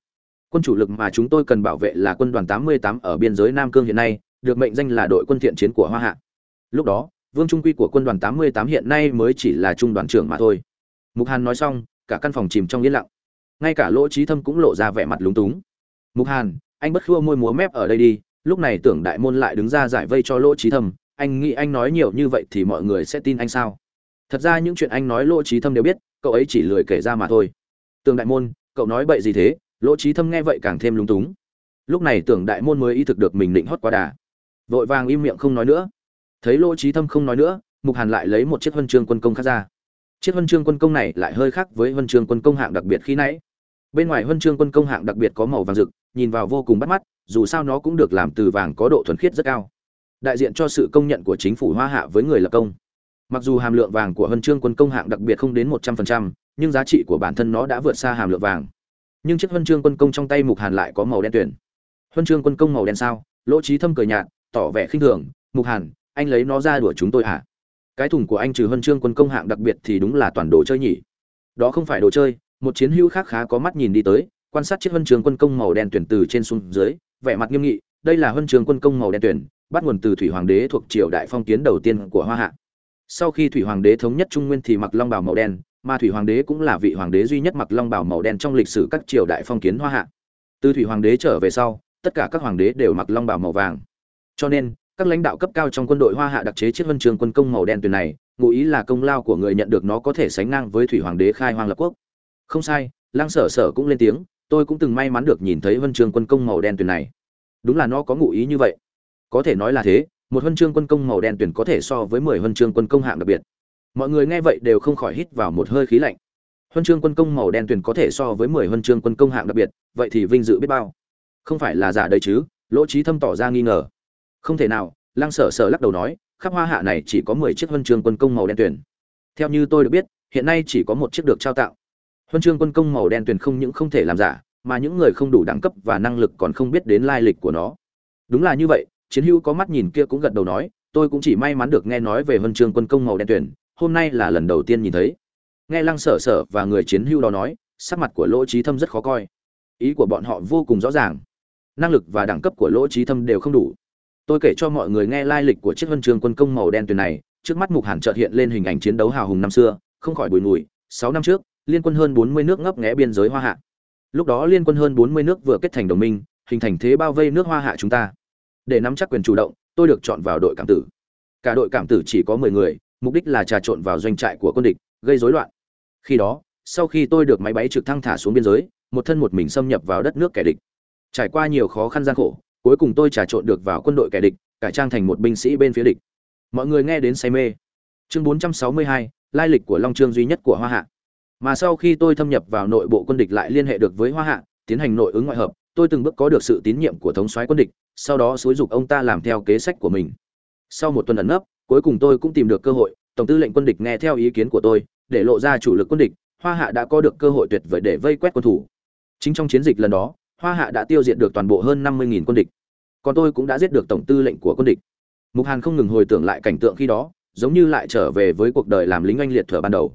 Quân chủ lực mà chúng tôi cần bảo vệ là quân đoàn 88 ở biên giới nam cương hiện nay, được mệnh danh là đội quân thiện chiến của hoa hạ. Lúc đó, vương trung quy của quân đoàn tám mươi tám hiện nay mới chỉ là trung đoàn trưởng mà thôi. Mục hàn nói xong cả căn phòng chìm trong yên lặng. Ngay cả lỗ trí thâm cũng lộ ra vẻ mặt lúng túng. Mục hàn, anh bất khua môi múa mép ở đây đi, lúc này tưởng đại môn lại đứng ra giải vây cho lỗ trí thâm, anh nghĩ anh nói nhiều như vậy thì mọi người sẽ tin anh sao? Thật ra những chuyện anh nói lỗ trí thâm đều biết, cậu ấy chỉ lười kể ra mà thôi. Tưởng đại môn, cậu nói bậy gì thế? Lỗ trí thâm nghe vậy càng thêm lúng túng. Lúc này tưởng đại môn mới ý thực được mình định hót quá đà. Vội vàng im miệng không nói nữa. Thấy lỗ trí thâm không nói nữa, mục hàn lại lấy một chiếc huân chương quân công khác ra chiếc huân chương quân công này lại hơi khác với huân chương quân công hạng đặc biệt khi nãy. Bên ngoài huân chương quân công hạng đặc biệt có màu vàng rực, nhìn vào vô cùng bắt mắt, dù sao nó cũng được làm từ vàng có độ thuần khiết rất cao. Đại diện cho sự công nhận của chính phủ hoa hạ với người lập công. Mặc dù hàm lượng vàng của huân chương quân công hạng đặc biệt không đến một trăm phần trăm, nhưng giá trị của bản thân nó đã vượt xa hàm lượng vàng. Nhưng chiếc huân chương quân công trong tay mục hàn lại có màu đen tuyển huân chương quân công màu đen sao? Lỗ trí thâm cười nhạt, tỏ vẻ khinh thường. Mục hàn, anh lấy nó ra đùa chúng tôi hả? Cái thùng của anh trừ huân chương quân công hạng đặc biệt thì đúng là toàn đồ chơi nhỉ. Đó không phải đồ chơi, một chiến hữu khác khá có mắt nhìn đi tới, quan sát chiếc huân chương quân công màu đen tuyển từ trên xuống dưới, vẻ mặt nghiêm nghị, đây là huân chương quân công màu đen tuyển, bắt nguồn từ thủy hoàng đế thuộc triều đại phong kiến đầu tiên của hoa hạ. Sau khi thủy hoàng đế thống nhất trung nguyên thì mặc long bào màu đen, mà thủy hoàng đế cũng là vị hoàng đế duy nhất mặc long bào màu đen trong lịch sử các triều đại phong kiến hoa hạ. Từ thủy hoàng đế trở về sau, tất cả các hoàng đế đều mặc long bào màu vàng. Cho nên các lãnh đạo cấp cao trong quân đội hoa hạ đặc chế chiếc huân trường quân công màu đen tuyển này, ngụ ý là công lao của người nhận được nó có thể sánh ngang với thủy hoàng đế khai hoang lập quốc. Không sai, lăng sở sở cũng lên tiếng, tôi cũng từng may mắn được nhìn thấy huân chương quân công màu đen tuyển này. Đúng là nó có ngụ ý như vậy. Có thể nói là thế, một huân chương quân công màu đen tuyển có thể so với mười huân chương quân công hạng đặc biệt. Mọi người nghe vậy đều không khỏi hít vào một hơi khí lạnh. Huân chương quân công màu đen tuyển có thể so với mười huân chương quân công hạng đặc biệt, vậy thì vinh dự biết bao. Không phải là giả đấy chứ, lỗ trí thâm tỏ ra nghi ngờ không thể nào, lăng sở sở lắc đầu nói, khắp hoa hạ này chỉ có mười chiếc huân chương quân công màu đen tuyển theo như tôi được biết, hiện nay chỉ có một chiếc được trao tặng. Huân chương quân công màu đen tuyển không những không thể làm giả, mà những người không đủ đẳng cấp và năng lực còn không biết đến lai lịch của nó. Đúng là như vậy, chiến hữu có mắt nhìn kia cũng gật đầu nói, tôi cũng chỉ may mắn được nghe nói về huân chương quân công màu đen tuyển hôm nay là lần đầu tiên nhìn thấy. Nghe lăng sở sở và người chiến hữu đó nói, sắc mặt của lỗ trí thâm rất khó coi. Ý của bọn họ vô cùng rõ ràng. Năng lực và đẳng cấp của lỗ trí thâm đều không đủ tôi kể cho mọi người nghe lai lịch của chiếc huân chương quân công màu đen tuyền này. Trước mắt mục hàn chợt hiện lên hình ảnh chiến đấu hào hùng năm xưa, không khỏi bùi ngùi. Sáu năm trước, liên quân hơn bốn mươi nước ngấp nghé biên giới hoa hạ. Lúc đó liên quân hơn bốn mươi nước vừa kết thành đồng minh, hình thành thế bao vây nước hoa hạ chúng ta. Để nắm chắc quyền chủ động, tôi được chọn vào đội cảm tử. Cả đội cảm tử chỉ có mười người, mục đích là trà trộn vào doanh trại của quân địch, gây rối loạn. Khi đó, sau khi tôi được máy bay trực thăng thả xuống biên giới, một thân một mình xâm nhập vào đất nước kẻ địch. Trải qua nhiều khó khăn gian khổ cuối cùng tôi trà trộn được vào quân đội kẻ địch cải trang thành một binh sĩ bên phía địch. Mọi người nghe đến say mê. Chương 462, lai lịch của long trương duy nhất của hoa hạ. Mà sau khi tôi thâm nhập vào nội bộ quân địch lại liên hệ được với hoa hạ tiến hành nội ứng ngoại hợp tôi từng bước có được sự tín nhiệm của thống soái quân địch sau đó xúi dục ông ta làm theo kế sách của mình. Sau một tuần ẩn nấp cuối cùng tôi cũng tìm được cơ hội tổng tư lệnh quân địch nghe theo ý kiến của tôi để lộ ra chủ lực quân địch hoa hạ đã có được cơ hội tuyệt vời để vây quét quân thủ. Chính trong chiến dịch lần đó hoa hạ đã tiêu diệt được toàn bộ hơn năm mươi quân địch. Còn tôi cũng đã giết được tổng tư lệnh của quân địch. Mục hàn không ngừng hồi tưởng lại cảnh tượng khi đó, giống như lại trở về với cuộc đời làm lính oanh liệt thở ban đầu.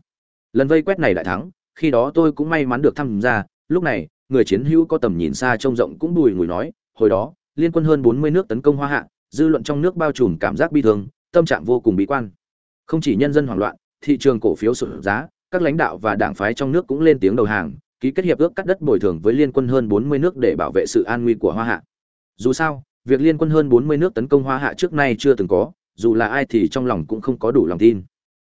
Lần vây quét này đại thắng, khi đó tôi cũng may mắn được tham gia. Lúc này, người chiến hữu có tầm nhìn xa trông rộng cũng bùi ngùi nói, hồi đó, liên quân hơn bốn mươi nước tấn công hoa hạ, dư luận trong nước bao trùm cảm giác bi thương, tâm trạng vô cùng bí quan. Không chỉ nhân dân hoảng loạn, thị trường cổ phiếu sụt giá, các lãnh đạo và đảng phái trong nước cũng lên tiếng đầu hàng ký kết hiệp ước cắt đất bồi thường với liên quân hơn bốn mươi nước để bảo vệ sự an nguy của hoa hạ. Dù sao, việc liên quân hơn bốn mươi nước tấn công hoa hạ trước nay chưa từng có, dù là ai thì trong lòng cũng không có đủ lòng tin.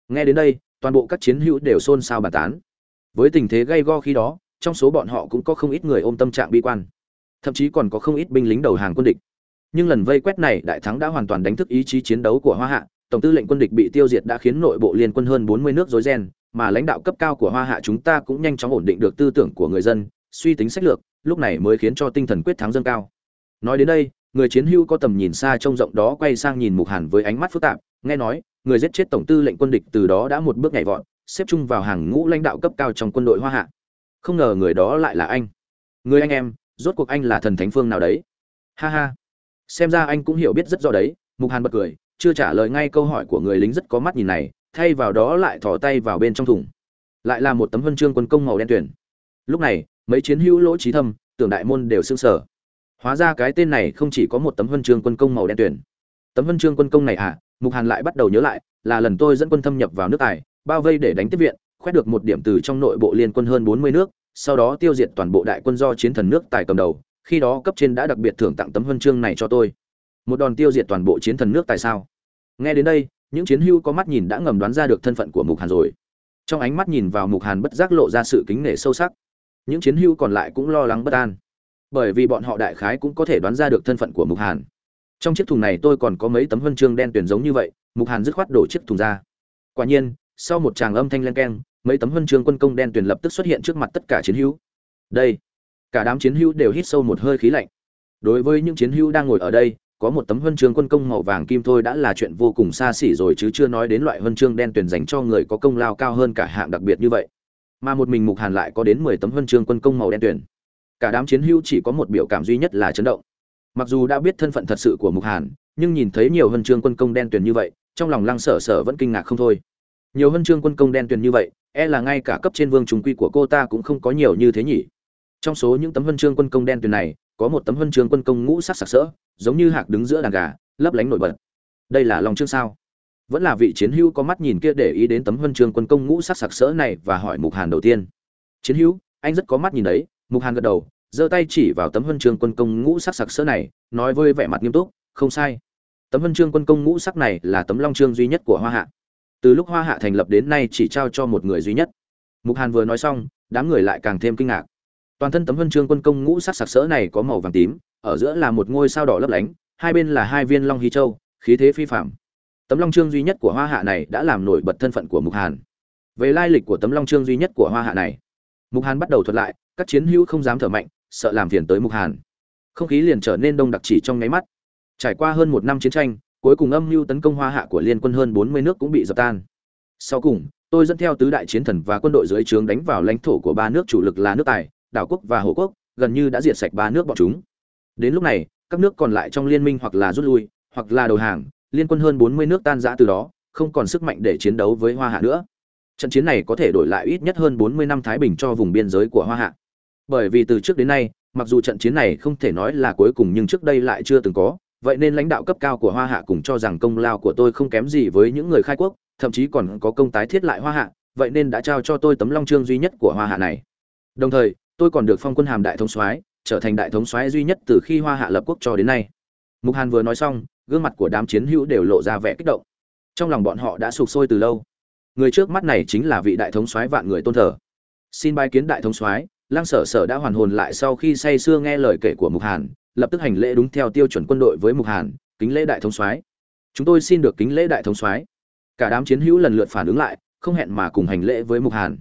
Nghe đến đây, toàn bộ các chiến hữu đều xôn xao bàn tán. Với tình thế gay go khi đó, trong số bọn họ cũng có không ít người ôm tâm trạng bi quan. Thậm chí còn có không ít binh lính đầu hàng quân địch. Nhưng lần vây quét này đại thắng đã hoàn toàn đánh thức ý chí chiến đấu của hoa hạ. Tổng tư lệnh quân địch bị tiêu diệt đã khiến nội bộ liên quân hơn bốn mươi nước rối ren mà lãnh đạo cấp cao của hoa hạ chúng ta cũng nhanh chóng ổn định được tư tưởng của người dân, suy tính sách lược, lúc này mới khiến cho tinh thần quyết thắng dâng cao. Nói đến đây, người chiến hữu có tầm nhìn xa trông rộng đó quay sang nhìn mục hàn với ánh mắt phức tạp, nghe nói, người giết chết tổng tư lệnh quân địch từ đó đã một bước nhảy vọt, xếp chung vào hàng ngũ lãnh đạo cấp cao trong quân đội hoa hạ. Không ngờ người đó lại là anh. Người anh em, rốt cuộc anh là thần thánh phương nào đấy? Ha ha. Xem ra anh cũng hiểu biết rất rõ đấy, mục hàn bật cười, chưa trả lời ngay câu hỏi của người lính rất có mắt nhìn này thay vào đó lại thò tay vào bên trong thùng. Lại là một tấm huân chương quân công màu đen tuyển lúc này, mấy chiến hữu lỗ trí thâm, tưởng đại môn đều xương sở hóa ra cái tên này không chỉ có một tấm huân chương quân công màu đen tuyển tấm huân chương quân công này à mục hàn lại bắt đầu nhớ lại, là lần tôi dẫn quân thâm nhập vào nước tài, bao vây để đánh tiếp viện, khoét được một điểm từ trong nội bộ liên quân hơn bốn mươi nước, sau đó tiêu diệt toàn bộ đại quân do chiến thần nước tài cầm đầu, khi đó cấp trên đã đặc biệt thưởng tặng tấm huân chương này cho tôi. Một đòn tiêu diệt toàn bộ chiến thần nước tại sao? Nghe đến đây những chiến hưu có mắt nhìn đã ngầm đoán ra được thân phận của mục hàn rồi. Trong ánh mắt nhìn vào mục hàn bất giác lộ ra sự kính nể sâu sắc. Những chiến hưu còn lại cũng lo lắng bất an. Bởi vì bọn họ đại khái cũng có thể đoán ra được thân phận của mục hàn. Trong chiếc thùng này tôi còn có mấy tấm huân chương đen tuyển giống như vậy, mục hàn dứt khoát đổ chiếc thùng ra. Quả nhiên, sau một tràng âm thanh len keng, mấy tấm huân chương quân công đen tuyển lập tức xuất hiện trước mặt tất cả chiến hữu. Đây, cả đám chiến hữu đều hít sâu một hơi khí lạnh. Đối với những chiến hữu đang ngồi ở đây có một tấm huân chương quân công màu vàng kim thôi đã là chuyện vô cùng xa xỉ rồi chứ chưa nói đến loại huân chương đen tuyển dành cho người có công lao cao hơn cả hạng đặc biệt như vậy. Mà một mình mục hàn lại có đến mười tấm huân chương quân công màu đen tuyển cả đám chiến hữu chỉ có một biểu cảm duy nhất là chấn động. Mặc dù đã biết thân phận thật sự của mục hàn, nhưng nhìn thấy nhiều huân chương quân công đen tuyển như vậy, trong lòng lăng sở sở vẫn kinh ngạc không thôi. Nhiều huân chương quân công đen tuyển như vậy e là ngay cả cấp trên vương trùng quy của cô ta cũng không có nhiều như thế nhỉ. Trong số những tấm huân chương quân công đen tuyển này có một tấm huân chương quân công ngũ sắc sặc sỡ, giống như hạc đứng giữa đàn gà, lấp lánh nổi bật. Đây là lòng chương sao? Vẫn là vị chiến hữu có mắt nhìn kia để ý đến tấm huân chương quân công ngũ sắc sặc sỡ này và hỏi mục hàn đầu tiên. Chiến hữu, anh rất có mắt nhìn đấy, mục hàn gật đầu, giơ tay chỉ vào tấm huân chương quân công ngũ sắc sặc sỡ này, nói với vẻ mặt nghiêm túc, không sai. Tấm huân chương quân công ngũ sắc này là tấm long chương duy nhất của hoa hạ. Từ lúc hoa hạ thành lập đến nay chỉ trao cho một người duy nhất. Mục hàn vừa nói xong, đám người lại càng thêm kinh ngạc toàn thân tấm huân chương quân công ngũ sắc sặc sỡ này có màu vàng tím, ở giữa là một ngôi sao đỏ lấp lánh, hai bên là hai viên long hy châu, khí thế phi phạm tấm long chương duy nhất của hoa hạ này đã làm nổi bật thân phận của mục hàn. Về lai lịch của tấm long chương duy nhất của hoa hạ này, mục hàn bắt đầu thuật lại, các chiến hữu không dám thở mạnh, sợ làm phiền tới mục hàn. Không khí liền trở nên đông đặc chỉ trong nháy mắt. Trải qua hơn một năm chiến tranh, cuối cùng âm mưu tấn công hoa hạ của liên quân hơn bốn mươi nước cũng bị dập tan. Sau cùng, tôi dẫn theo tứ đại chiến thần và quân đội dưới trướng đánh vào lãnh thổ của ba nước chủ lực là nước tài đảo quốc và hộ quốc, gần như đã diệt sạch ba nước bọn chúng. Đến lúc này, các nước còn lại trong liên minh hoặc là rút lui, hoặc là đầu hàng, liên quân hơn bốn mươi nước tan rã từ đó, không còn sức mạnh để chiến đấu với hoa hạ nữa. Trận chiến này có thể đổi lại ít nhất hơn bốn mươi năm thái bình cho vùng biên giới của hoa hạ. Bởi vì từ trước đến nay, mặc dù trận chiến này không thể nói là cuối cùng nhưng trước đây lại chưa từng có, vậy nên lãnh đạo cấp cao của hoa hạ cùng cho rằng công lao của tôi không kém gì với những người khai quốc, thậm chí còn có công tái thiết lại hoa hạ, vậy nên đã trao cho tôi tấm long chương duy nhất của hoa hạ này. Đồng thời tôi còn được phong quân hàm đại thống soái, trở thành đại thống soái duy nhất từ khi hoa hạ lập quốc cho đến nay. Mục hàn vừa nói xong, gương mặt của đám chiến hữu đều lộ ra vẻ kích động. Trong lòng bọn họ đã sụp sôi từ lâu. Người trước mắt này chính là vị đại thống soái vạn người tôn thờ. Xin bài kiến đại thống soái lang sở sở đã hoàn hồn lại sau khi say sưa nghe lời kể của mục hàn, lập tức hành lễ đúng theo tiêu chuẩn quân đội với mục hàn, kính lễ đại thống soái. Chúng tôi xin được kính lễ đại thống soái. Cả đám chiến hữu lần lượt phản ứng lại, không hẹn mà cùng hành lễ với mục hàn.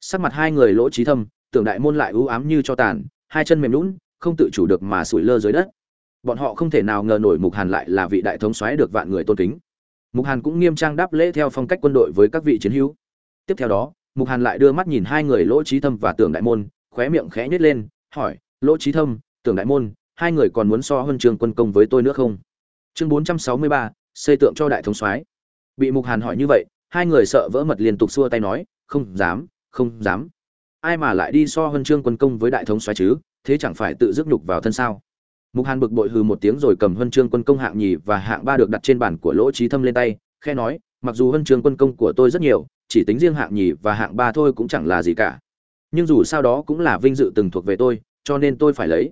Sắc mặt hai người lỗ trí thâm tưởng đại môn lại ưu ám như cho tàn, hai chân mềm lún không tự chủ được mà sủi lơ dưới đất. Bọn họ không thể nào ngờ nổi mục hàn lại là vị đại thống soái được vạn người tôn kính. Mục hàn cũng nghiêm trang đáp lễ theo phong cách quân đội với các vị chiến hữu. Tiếp theo đó, mục hàn lại đưa mắt nhìn hai người lỗ trí thâm và tưởng đại môn, khóe miệng khẽ nhếch lên, hỏi, lỗ trí thâm, tưởng đại môn, hai người còn muốn so hơn trường quân công với tôi nữa không? Chương bốn trăm sáu mươi ba, xây tượng cho đại thống soái. Bị mục hàn hỏi như vậy, hai người sợ vỡ mật liên tục xua tay nói, không dám không dám ai mà lại đi so huân chương quân công với đại thống soái chứ, thế chẳng phải tự dứt nhục vào thân sao? Mục hàn bực bội hừ một tiếng rồi cầm huân chương quân công hạng nhì và hạng ba được đặt trên bàn của lỗ trí thâm lên tay khe nói, mặc dù huân chương quân công của tôi rất nhiều, chỉ tính riêng hạng nhì và hạng ba thôi cũng chẳng là gì cả. Nhưng dù sao đó cũng là vinh dự từng thuộc về tôi, cho nên tôi phải lấy.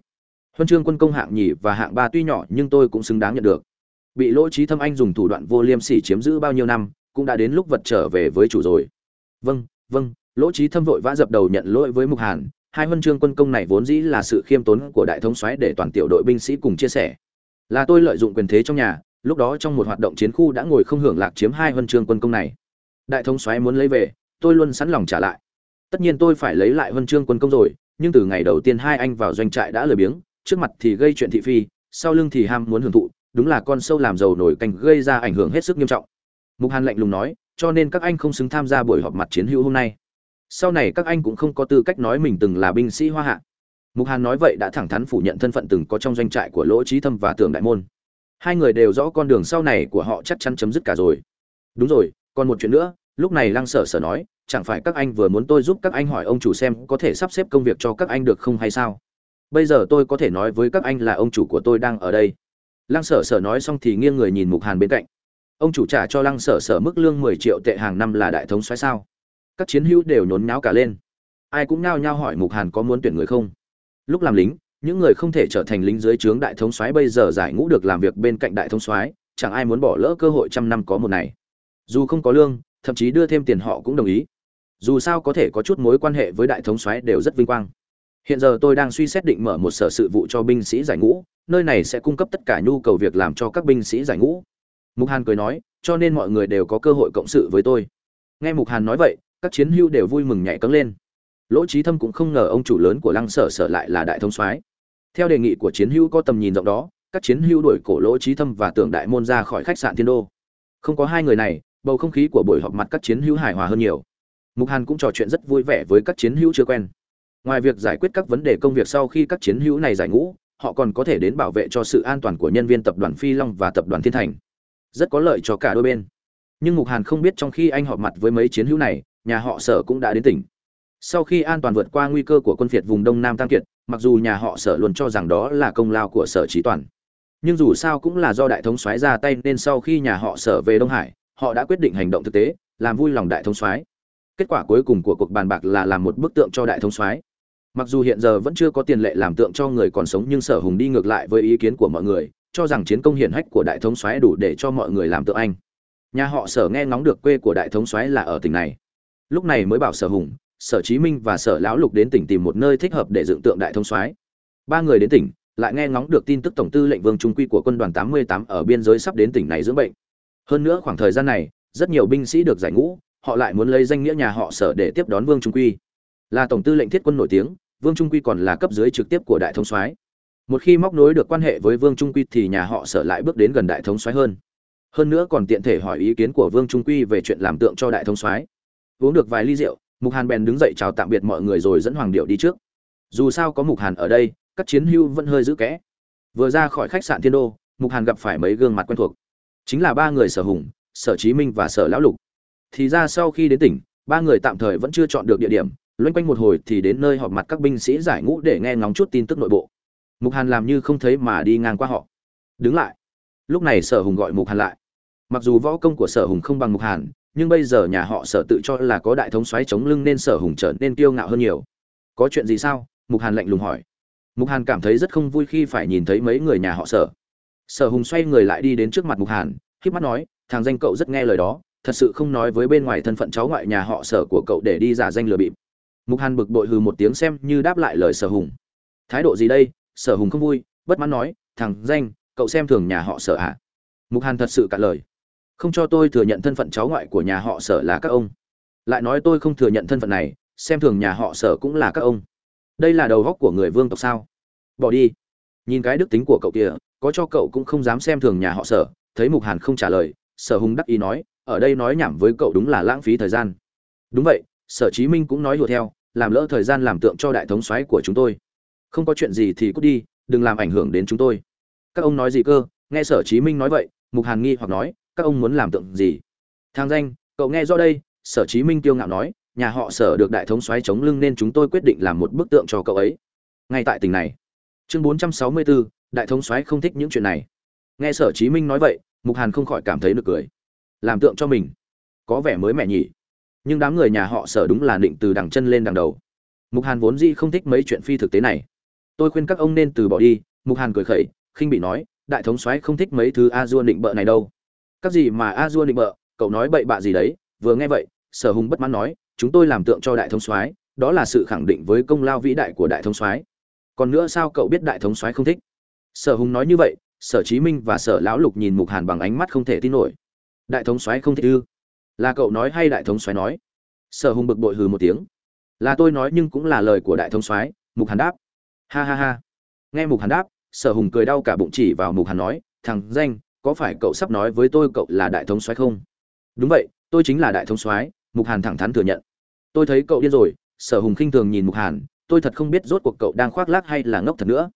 Huân chương quân công hạng nhì và hạng ba tuy nhỏ nhưng tôi cũng xứng đáng nhận được. Bị lỗ trí thâm anh dùng thủ đoạn vô liêm sỉ chiếm giữ bao nhiêu năm, cũng đã đến lúc vật trở về với chủ rồi. Vâng vâng lỗ trí thâm vội vã dập đầu nhận lỗi với mục hàn, hai huân chương quân công này vốn dĩ là sự khiêm tốn của đại thống soái để toàn tiểu đội binh sĩ cùng chia sẻ. Là tôi lợi dụng quyền thế trong nhà, lúc đó trong một hoạt động chiến khu đã ngồi không hưởng lạc chiếm hai huân chương quân công này. Đại thống soái muốn lấy về, tôi luôn sẵn lòng trả lại. Tất nhiên tôi phải lấy lại huân chương quân công rồi, nhưng từ ngày đầu tiên hai anh vào doanh trại đã lười biếng, trước mặt thì gây chuyện thị phi, sau lưng thì ham muốn hưởng thụ, đúng là con sâu làm giàu nổi canh gây ra ảnh hưởng hết sức nghiêm trọng. Mục hàn lạnh lùng nói, cho nên các anh không xứng tham gia buổi họp mặt chiến hữu hôm nay sau này các anh cũng không có tư cách nói mình từng là binh sĩ hoa hạ. Mục hàn nói vậy đã thẳng thắn phủ nhận thân phận từng có trong doanh trại của lỗ trí thâm và tường đại môn. Hai người đều rõ con đường sau này của họ chắc chắn chấm dứt cả rồi. Đúng rồi, còn một chuyện nữa, lúc này lăng sở sở nói, chẳng phải các anh vừa muốn tôi giúp các anh hỏi ông chủ xem có thể sắp xếp công việc cho các anh được không hay sao? Bây giờ tôi có thể nói với các anh là ông chủ của tôi đang ở đây. Lăng sở sở nói xong thì nghiêng người nhìn mục hàn bên cạnh. Ông chủ trả cho lăng sở sở mức lương mười triệu tệ hàng năm là đại thống soái sao? Các chiến hữu đều nhốn nháo cả lên. Ai cũng nao nhao hỏi mục hàn có muốn tuyển người không. Lúc làm lính, những người không thể trở thành lính dưới trướng đại thống soái bây giờ giải ngũ được làm việc bên cạnh đại thống soái, chẳng ai muốn bỏ lỡ cơ hội trăm năm có một này. Dù không có lương, thậm chí đưa thêm tiền họ cũng đồng ý. Dù sao có thể có chút mối quan hệ với đại thống soái đều rất vinh quang. Hiện giờ tôi đang suy xét định mở một sở sự vụ cho binh sĩ giải ngũ, nơi này sẽ cung cấp tất cả nhu cầu việc làm cho các binh sĩ giải ngũ. Mục hàn cười nói, cho nên mọi người đều có cơ hội cộng sự với tôi. Nghe mục hàn nói vậy các chiến hưu đều vui mừng nhảy cấm lên. Lỗ trí thâm cũng không ngờ ông chủ lớn của lăng sở sở lại là đại thông soái. Theo đề nghị của chiến hưu có tầm nhìn rộng đó, các chiến hưu đuổi cổ lỗ trí thâm và tưởng đại môn ra khỏi khách sạn thiên đô. Không có hai người này, bầu không khí của buổi họp mặt các chiến hữu hài hòa hơn nhiều. Mục hàn cũng trò chuyện rất vui vẻ với các chiến hữu chưa quen. Ngoài việc giải quyết các vấn đề công việc sau khi các chiến hữu này giải ngũ, họ còn có thể đến bảo vệ cho sự an toàn của nhân viên tập đoàn phi long và tập đoàn thiên thành. Rất có lợi cho cả đôi bên. Nhưng mục hàn không biết trong khi anh họp mặt với mấy chiến hữu này nhà họ sở cũng đã đến tỉnh. Sau khi an toàn vượt qua nguy cơ của quân phiệt vùng đông nam tam kiệt, mặc dù nhà họ sở luôn cho rằng đó là công lao của sở trí toàn, nhưng dù sao cũng là do đại thống soái ra tay nên sau khi nhà họ sở về đông hải, họ đã quyết định hành động thực tế, làm vui lòng đại thống soái. Kết quả cuối cùng của cuộc bàn bạc là làm một bức tượng cho đại thống soái. Mặc dù hiện giờ vẫn chưa có tiền lệ làm tượng cho người còn sống nhưng sở hùng đi ngược lại với ý kiến của mọi người, cho rằng chiến công hiển hách của đại thống soái đủ để cho mọi người làm tượng anh. Nhà họ sở nghe ngóng được quê của đại thống soái là ở tỉnh này lúc này mới bảo sở hùng, sở chí minh và sở lão lục đến tỉnh tìm một nơi thích hợp để dựng tượng đại thống soái. Ba người đến tỉnh, lại nghe ngóng được tin tức tổng tư lệnh vương trung quy của quân đoàn 88 ở biên giới sắp đến tỉnh này dưỡng bệnh. Hơn nữa khoảng thời gian này, rất nhiều binh sĩ được giải ngũ, họ lại muốn lấy danh nghĩa nhà họ sở để tiếp đón vương trung quy. Là tổng tư lệnh thiết quân nổi tiếng, vương trung quy còn là cấp dưới trực tiếp của đại thống soái. Một khi móc nối được quan hệ với vương trung quy thì nhà họ sở lại bước đến gần đại thống soái hơn. Hơn nữa còn tiện thể hỏi ý kiến của vương trung quy về chuyện làm tượng cho đại thống soái uống được vài ly rượu, mục hàn bèn đứng dậy chào tạm biệt mọi người rồi dẫn hoàng điệu đi trước. Dù sao có mục hàn ở đây, các chiến hưu vẫn hơi giữ kẽ. Vừa ra khỏi khách sạn thiên đô, mục hàn gặp phải mấy gương mặt quen thuộc. Chính là ba người sở hùng, sở chí minh và sở lão lục. Thì ra sau khi đến tỉnh, ba người tạm thời vẫn chưa chọn được địa điểm. Loanh quanh một hồi thì đến nơi họp mặt các binh sĩ giải ngũ để nghe ngóng chút tin tức nội bộ. Mục hàn làm như không thấy mà đi ngang qua họ. Đứng lại. Lúc này sở hùng gọi mục hàn lại. Mặc dù võ công của sở hùng không bằng mục hàn nhưng bây giờ nhà họ sở tự cho là có đại thống xoáy chống lưng nên sở hùng trở nên kiêu ngạo hơn nhiều. Có chuyện gì sao? Mục hàn lạnh lùng hỏi. Mục hàn cảm thấy rất không vui khi phải nhìn thấy mấy người nhà họ sở. Sở hùng xoay người lại đi đến trước mặt mục hàn k mắt nói, thằng danh cậu rất nghe lời đó, thật sự không nói với bên ngoài thân phận cháu ngoại nhà họ sở của cậu để đi giả danh lừa bịp. Mục hàn bực bội hừ một tiếng xem như đáp lại lời sở hùng. Thái độ gì đây? Sở hùng không vui, bất mãn nói, thằng danh, cậu xem thường nhà họ sở ạ à? mục hàn thật sự cạn lời không cho tôi thừa nhận thân phận cháu ngoại của nhà họ sở là các ông. Lại nói tôi không thừa nhận thân phận này, xem thường nhà họ sở cũng là các ông. Đây là đầu góc của người vương tộc sao? Bỏ đi. Nhìn cái đức tính của cậu kia có cho cậu cũng không dám xem thường nhà họ sở, thấy mục hàn không trả lời, sở hùng đắc ý nói, ở đây nói nhảm với cậu đúng là lãng phí thời gian. Đúng vậy, sở chí minh cũng nói đùa theo, làm lỡ thời gian làm tượng cho đại thống soái của chúng tôi. Không có chuyện gì thì cút đi, đừng làm ảnh hưởng đến chúng tôi. Các ông nói gì cơ? Nghe sở chí minh nói vậy, mục hàn nghi hoặc nói các ông muốn làm tượng gì? Thang danh cậu nghe do đây sở chí minh tiêu ngạo nói nhà họ sở được đại thống xoáy chống lưng nên chúng tôi quyết định làm một bức tượng cho cậu ấy. Ngay tại tỉnh này chương 464, đại thống xoáy không thích những chuyện này. Nghe sở chí minh nói vậy mục hàn không khỏi cảm thấy nực cười. Làm tượng cho mình có vẻ mới mẻ nhỉ. Nhưng đám người nhà họ sở đúng là định từ đằng chân lên đằng đầu. Mục hàn vốn dĩ không thích mấy chuyện phi thực tế này. Tôi khuyên các ông nên từ bỏ đi mục hàn cười khẩy khinh bị nói đại thống soái không thích mấy thứ a dua định bợ này đâu các gì mà a dua định bợ, cậu nói bậy bạ gì đấy? Vừa nghe vậy, sở hùng bất mãn nói, chúng tôi làm tượng cho đại thống soái, đó là sự khẳng định với công lao vĩ đại của đại thống soái. Còn nữa sao cậu biết đại thống soái không thích? Sở hùng nói như vậy, sở chí minh và sở lão lục nhìn mục hàn bằng ánh mắt không thể tin nổi. Đại thống soái không thích ư? Là cậu nói hay đại thống soái nói? Sở hùng bực bội hừ một tiếng. Là tôi nói nhưng cũng là lời của đại thống soái, mục hàn đáp. Ha ha ha. Nghe mục hàn đáp, sở hùng cười đau cả bụng chỉ vào mục hàn nói, thằng danh có phải cậu sắp nói với tôi cậu là đại thống soái không? Đúng vậy, tôi chính là đại thống soái, mục hàn thẳng thắn thừa nhận. Tôi thấy cậu điên rồi, sở hùng khinh thường nhìn mục hàn, tôi thật không biết rốt cuộc cậu đang khoác lác hay là ngốc thật nữa.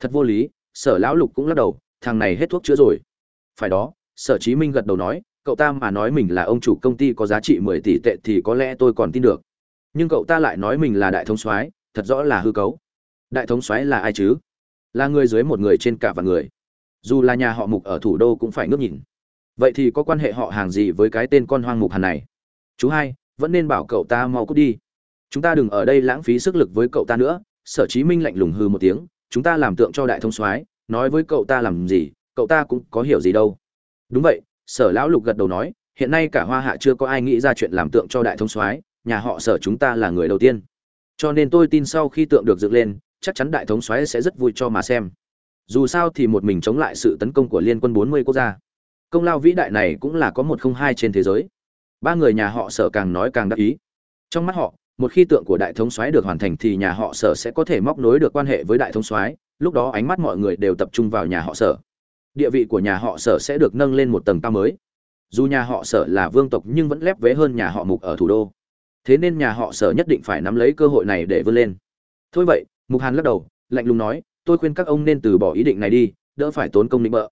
Thật vô lý, sở lão lục cũng lắc đầu, thằng này hết thuốc chữa rồi. Phải đó, sở chí minh gật đầu nói, cậu ta mà nói mình là ông chủ công ty có giá trị mười tỷ tệ thì có lẽ tôi còn tin được. Nhưng cậu ta lại nói mình là đại thống soái, thật rõ là hư cấu. Đại thống soái là ai chứ? Là người dưới một người trên cả vạn người dù là nhà họ mục ở thủ đô cũng phải ngước nhìn. Vậy thì có quan hệ họ hàng gì với cái tên con hoang mục hàn này? Chú hai, vẫn nên bảo cậu ta mau cút đi. Chúng ta đừng ở đây lãng phí sức lực với cậu ta nữa. Sở chí minh lạnh lùng hư một tiếng, chúng ta làm tượng cho đại thông soái, nói với cậu ta làm gì, cậu ta cũng có hiểu gì đâu. Đúng vậy, sở lão lục gật đầu nói, hiện nay cả hoa hạ chưa có ai nghĩ ra chuyện làm tượng cho đại thông soái, nhà họ sở chúng ta là người đầu tiên. Cho nên tôi tin sau khi tượng được dựng lên, chắc chắn đại thống soái sẽ rất vui cho mà xem dù sao thì một mình chống lại sự tấn công của liên quân 40 quốc gia. Công lao vĩ đại này cũng là có một không hai trên thế giới. Ba người nhà họ sở càng nói càng đắc ý. Trong mắt họ, một khi tượng của đại thống soái được hoàn thành thì nhà họ sở sẽ có thể móc nối được quan hệ với đại thống soái, lúc đó ánh mắt mọi người đều tập trung vào nhà họ sở. Địa vị của nhà họ sở sẽ được nâng lên một tầng cao mới. Dù nhà họ sở là vương tộc nhưng vẫn lép vế hơn nhà họ mục ở thủ đô. Thế nên nhà họ sở nhất định phải nắm lấy cơ hội này để vươn lên. Thôi vậy, mục hàn lắc đầu, lạnh lùng nói tôi khuyên các ông nên từ bỏ ý định này đi, đỡ phải tốn công định bợ.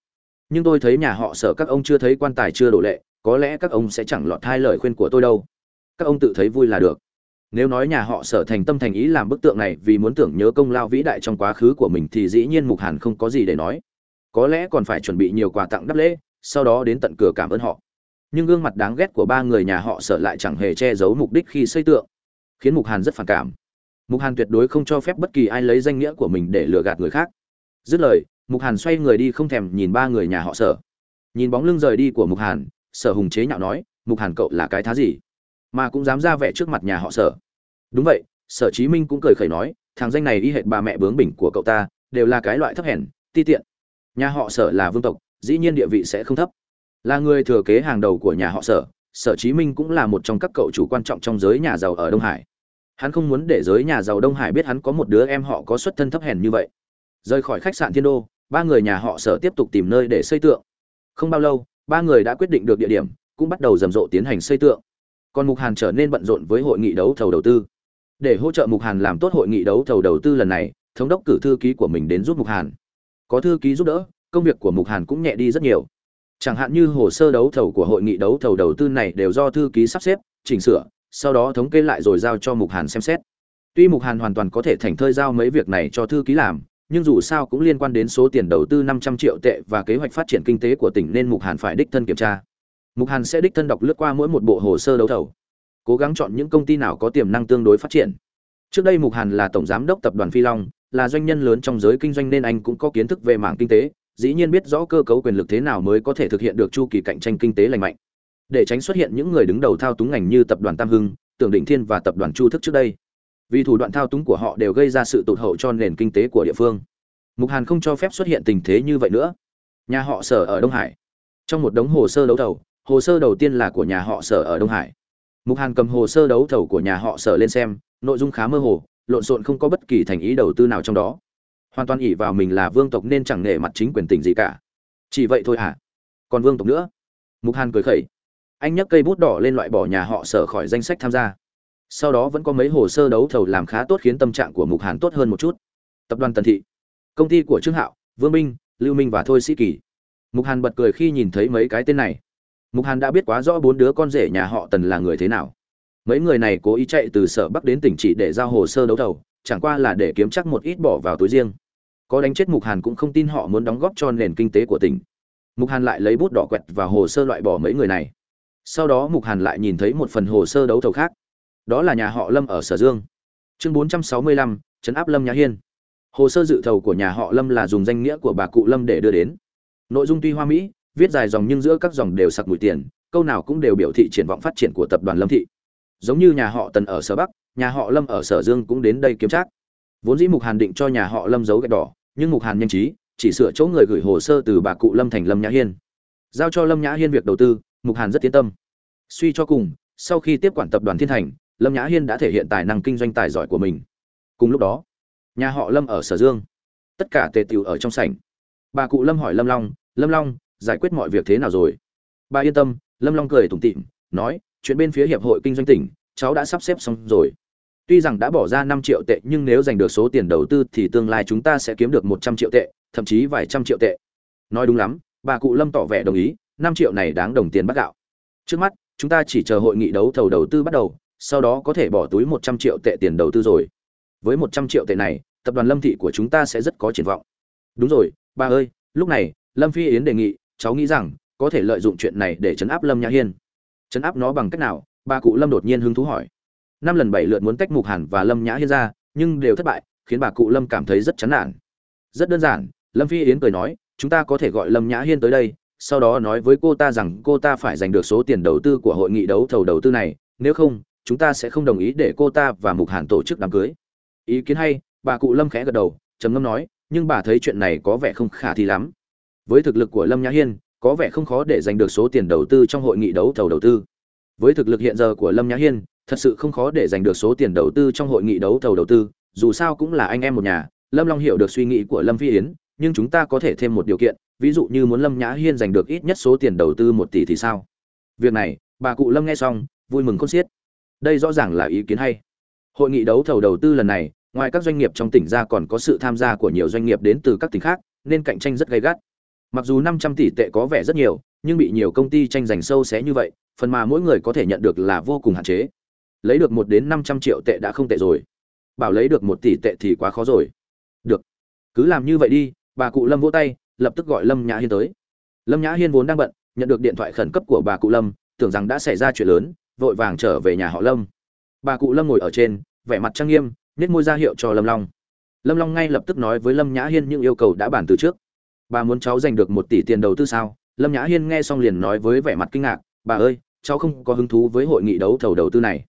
Nhưng tôi thấy nhà họ sở các ông chưa thấy quan tài chưa đổ lệ, có lẽ các ông sẽ chẳng lọt thai lời khuyên của tôi đâu. Các ông tự thấy vui là được. Nếu nói nhà họ sở thành tâm thành ý làm bức tượng này vì muốn tưởng nhớ công lao vĩ đại trong quá khứ của mình thì dĩ nhiên mục hàn không có gì để nói. Có lẽ còn phải chuẩn bị nhiều quà tặng đắp lễ, sau đó đến tận cửa cảm ơn họ. Nhưng gương mặt đáng ghét của ba người nhà họ sở lại chẳng hề che giấu mục đích khi xây tượng, khiến mục hàn rất phản cảm mục hàn tuyệt đối không cho phép bất kỳ ai lấy danh nghĩa của mình để lừa gạt người khác. Dứt lời, mục hàn xoay người đi không thèm nhìn ba người nhà họ sở. Nhìn bóng lưng rời đi của mục hàn, sở hùng chế nhạo nói, mục hàn cậu là cái thá gì? Mà cũng dám ra vẻ trước mặt nhà họ sở. Đúng vậy, sở chí minh cũng cười khẩy nói, thằng danh này y hệt bà mẹ bướng bỉnh của cậu ta, đều là cái loại thấp hèn, ti tiện. Nhà họ sở là vương tộc, dĩ nhiên địa vị sẽ không thấp. Là người thừa kế hàng đầu của nhà họ sở sở chí minh cũng là một trong các cậu chủ quan trọng trong giới nhà giàu ở đông hải hắn không muốn để giới nhà giàu đông hải biết hắn có một đứa em họ có xuất thân thấp hèn như vậy. Rời khỏi khách sạn thiên đô, ba người nhà họ sở tiếp tục tìm nơi để xây tượng. Không bao lâu, ba người đã quyết định được địa điểm, cũng bắt đầu rầm rộ tiến hành xây tượng. Còn mục hàn trở nên bận rộn với hội nghị đấu thầu đầu tư. Để hỗ trợ mục hàn làm tốt hội nghị đấu thầu đầu tư lần này, thống đốc cử thư ký của mình đến giúp mục hàn. Có thư ký giúp đỡ, công việc của mục hàn cũng nhẹ đi rất nhiều. Chẳng hạn như hồ sơ đấu thầu của hội nghị đấu thầu đầu tư này đều do thư ký sắp xếp, chỉnh sửa sau đó thống kê lại rồi giao cho mục hàn xem xét. Tuy mục hàn hoàn toàn có thể thành thơi giao mấy việc này cho thư ký làm, nhưng dù sao cũng liên quan đến số tiền đầu tư năm trăm triệu tệ và kế hoạch phát triển kinh tế của tỉnh nên mục hàn phải đích thân kiểm tra. Mục hàn sẽ đích thân đọc lướt qua mỗi một bộ hồ sơ đấu thầu, cố gắng chọn những công ty nào có tiềm năng tương đối phát triển. Trước đây mục hàn là tổng giám đốc tập đoàn phi long, là doanh nhân lớn trong giới kinh doanh nên anh cũng có kiến thức về mảng kinh tế, dĩ nhiên biết rõ cơ cấu quyền lực thế nào mới có thể thực hiện được chu kỳ cạnh tranh kinh tế lành mạnh để tránh xuất hiện những người đứng đầu thao túng ngành như tập đoàn tam hưng, tưởng định thiên và tập đoàn chu thức trước đây. Vì thủ đoạn thao túng của họ đều gây ra sự tụt hậu cho nền kinh tế của địa phương. Mục hàn không cho phép xuất hiện tình thế như vậy nữa. Nhà họ sở ở đông hải. Trong một đống hồ sơ đấu thầu, hồ sơ đầu tiên là của nhà họ sở ở đông hải. Mục hàn cầm hồ sơ đấu thầu của nhà họ sở lên xem, nội dung khá mơ hồ, lộn xộn không có bất kỳ thành ý đầu tư nào trong đó. Hoàn toàn ỷ vào mình là vương tộc nên chẳng nể mặt chính quyền tỉnh gì cả. Chỉ vậy thôi hả? Còn vương tộc nữa? Mục hàn cười khẩy anh nhấc cây bút đỏ lên loại bỏ nhà họ sở khỏi danh sách tham gia. Sau đó vẫn có mấy hồ sơ đấu thầu làm khá tốt khiến tâm trạng của mục hàn tốt hơn một chút. Tập đoàn tần thị, công ty của trương hạo, vương minh, lưu minh và thôi sĩ kỳ. Mục hàn bật cười khi nhìn thấy mấy cái tên này. Mục hàn đã biết quá rõ bốn đứa con rể nhà họ tần là người thế nào. Mấy người này cố ý chạy từ sở bắc đến tỉnh chỉ để giao hồ sơ đấu thầu, chẳng qua là để kiếm chắc một ít bỏ vào túi riêng. Có đánh chết mục hàn cũng không tin họ muốn đóng góp cho nền kinh tế của tỉnh. Mục hàn lại lấy bút đỏ quẹt và hồ sơ loại bỏ mấy người này sau đó mục hàn lại nhìn thấy một phần hồ sơ đấu thầu khác. Đó là nhà họ lâm ở sở dương. Chương bốn trăm sáu mươi lăm, trấn áp lâm nhã hiên. Hồ sơ dự thầu của nhà họ lâm là dùng danh nghĩa của bà cụ lâm để đưa đến. Nội dung tuy hoa mỹ, viết dài dòng nhưng giữa các dòng đều sặc mùi tiền, câu nào cũng đều biểu thị triển vọng phát triển của tập đoàn lâm thị. Giống như nhà họ tần ở sở bắc, nhà họ lâm ở sở dương cũng đến đây kiếm trác. Vốn dĩ mục hàn định cho nhà họ lâm giấu gạch đỏ, nhưng mục hàn nhanh trí, chỉ sửa chỗ người gửi hồ sơ từ bà cụ lâm thành lâm nhã hiên. Giao cho lâm nhã hiên việc đầu tư mục hàn rất tiến tâm. Suy cho cùng, sau khi tiếp quản tập đoàn thiên thành, lâm nhã hiên đã thể hiện tài năng kinh doanh tài giỏi của mình. Cùng lúc đó, nhà họ lâm ở sở dương. Tất cả tề tựu ở trong sảnh. Bà cụ lâm hỏi lâm long lâm long, giải quyết mọi việc thế nào rồi? Bà yên tâm, lâm long cười tủm tịm nói, chuyện bên phía hiệp hội kinh doanh tỉnh, cháu đã sắp xếp xong rồi. Tuy rằng đã bỏ ra năm triệu tệ, nhưng nếu giành được số tiền đầu tư thì tương lai chúng ta sẽ kiếm được một trăm triệu tệ, thậm chí vài trăm triệu tệ. Nói đúng lắm, bà cụ lâm tỏ vẻ đồng ý năm triệu này đáng đồng tiền bắt gạo. Trước mắt, chúng ta chỉ chờ hội nghị đấu thầu đầu tư bắt đầu, sau đó có thể bỏ túi một trăm triệu tệ tiền đầu tư rồi. Với một trăm triệu tệ này, tập đoàn lâm thị của chúng ta sẽ rất có triển vọng. Đúng rồi ba ơi, lúc này, lâm phi yến đề nghị, cháu nghĩ rằng, có thể lợi dụng chuyện này để chấn áp lâm nhã hiên. Chấn áp nó bằng cách nào? Bà cụ lâm đột nhiên hứng thú hỏi. Năm lần bảy lượt muốn tách mục hàn và lâm nhã hiên ra, nhưng đều thất bại, khiến bà cụ lâm cảm thấy rất chán nản. Rất đơn giản, lâm phi yến cười nói, chúng ta có thể gọi lâm nhã hiên tới đây sau đó nói với cô ta rằng cô ta phải giành được số tiền đầu tư của hội nghị đấu thầu đầu tư này, nếu không, chúng ta sẽ không đồng ý để cô ta và mục hàn tổ chức đám cưới. Ý kiến hay, bà cụ lâm khẽ gật đầu, trầm ngâm nói, nhưng bà thấy chuyện này có vẻ không khả thi lắm. Với thực lực của lâm nhã hiên, có vẻ không khó để giành được số tiền đầu tư trong hội nghị đấu thầu đầu tư. Với thực lực hiện giờ của lâm nhã hiên, thật sự không khó để giành được số tiền đầu tư trong hội nghị đấu thầu đầu tư, dù sao cũng là anh em một nhà. Lâm long hiểu được suy nghĩ của lâm phi yến, nhưng chúng ta có thể thêm một điều kiện ví dụ như muốn lâm nhã hiên giành được ít nhất số tiền đầu tư một tỷ thì sao? Việc này, bà cụ lâm nghe xong, vui mừng khôn xiết. Đây rõ ràng là ý kiến hay. Hội nghị đấu thầu đầu tư lần này, ngoài các doanh nghiệp trong tỉnh ra còn có sự tham gia của nhiều doanh nghiệp đến từ các tỉnh khác, nên cạnh tranh rất gay gắt. Mặc dù năm trăm tỷ tệ có vẻ rất nhiều, nhưng bị nhiều công ty tranh giành sâu xé như vậy, phần mà mỗi người có thể nhận được là vô cùng hạn chế. Lấy được một đến năm trăm triệu tệ đã không tệ rồi. Bảo lấy được một tỷ tệ thì quá khó rồi. Được. Cứ làm như vậy đi, bà cụ lâm vỗ tay lập tức gọi lâm nhã hiên tới. Lâm nhã hiên vốn đang bận, nhận được điện thoại khẩn cấp của bà cụ lâm, tưởng rằng đã xảy ra chuyện lớn, vội vàng trở về nhà họ lâm. Bà cụ lâm ngồi ở trên, vẻ mặt trang nghiêm nết môi ra hiệu cho lâm long. Lâm long ngay lập tức nói với lâm nhã hiên những yêu cầu đã bàn từ trước. Bà muốn cháu giành được một tỷ tiền đầu tư sao? Lâm nhã hiên nghe xong liền nói với vẻ mặt kinh ngạc, bà ơi, cháu không có hứng thú với hội nghị đấu thầu đầu tư này.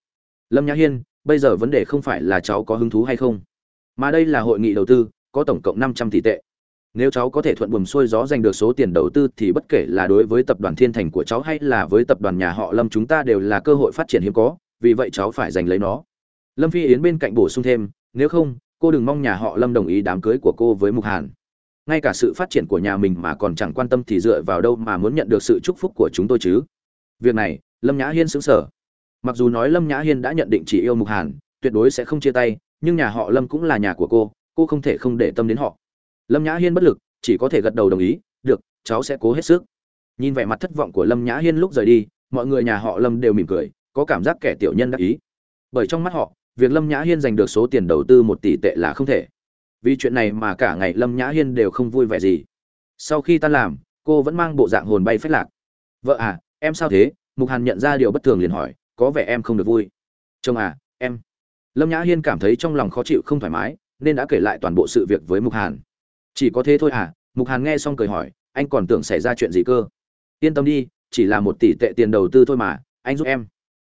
Lâm nhã hiên, bây giờ vấn đề không phải là cháu có hứng thú hay không, mà đây là hội nghị đầu tư, có tổng cộng năm trăm tỷ tệ nếu cháu có thể thuận buồm xuôi gió giành được số tiền đầu tư thì bất kể là đối với tập đoàn thiên thành của cháu hay là với tập đoàn nhà họ lâm, chúng ta đều là cơ hội phát triển hiếm có, vì vậy cháu phải giành lấy nó. Lâm phi yến bên cạnh bổ sung thêm, nếu không, cô đừng mong nhà họ lâm đồng ý đám cưới của cô với mục hàn. Ngay cả sự phát triển của nhà mình mà còn chẳng quan tâm thì dựa vào đâu mà muốn nhận được sự chúc phúc của chúng tôi chứ? Việc này, lâm nhã hiên xứng sở mặc dù nói lâm nhã hiên đã nhận định chỉ yêu mục hàn, tuyệt đối sẽ không chia tay, nhưng nhà họ lâm cũng là nhà của cô cô không thể không để tâm đến họ lâm nhã hiên bất lực, chỉ có thể gật đầu đồng ý, được, cháu sẽ cố hết sức. Nhìn vẻ mặt thất vọng của lâm nhã hiên lúc rời đi, mọi người nhà họ lâm đều mỉm cười, có cảm giác kẻ tiểu nhân đắc ý. Bởi trong mắt họ, việc lâm nhã hiên giành được số tiền đầu tư một tỷ tệ là không thể. Vì chuyện này mà cả ngày lâm nhã hiên đều không vui vẻ gì. Sau khi tan làm, cô vẫn mang bộ dạng hồn bay phách lạc. Vợ à em sao thế? Mục hàn nhận ra điều bất thường liền hỏi, có vẻ em không được vui. Chồng à em. Lâm nhã hiên cảm thấy trong lòng khó chịu không thoải mái, nên đã kể lại toàn bộ sự việc với mục hàn chỉ có thế thôi à? Mục hàn nghe xong cười hỏi, anh còn tưởng xảy ra chuyện gì cơ? Yên tâm đi, chỉ là một tỷ tệ tiền đầu tư thôi mà, anh giúp em.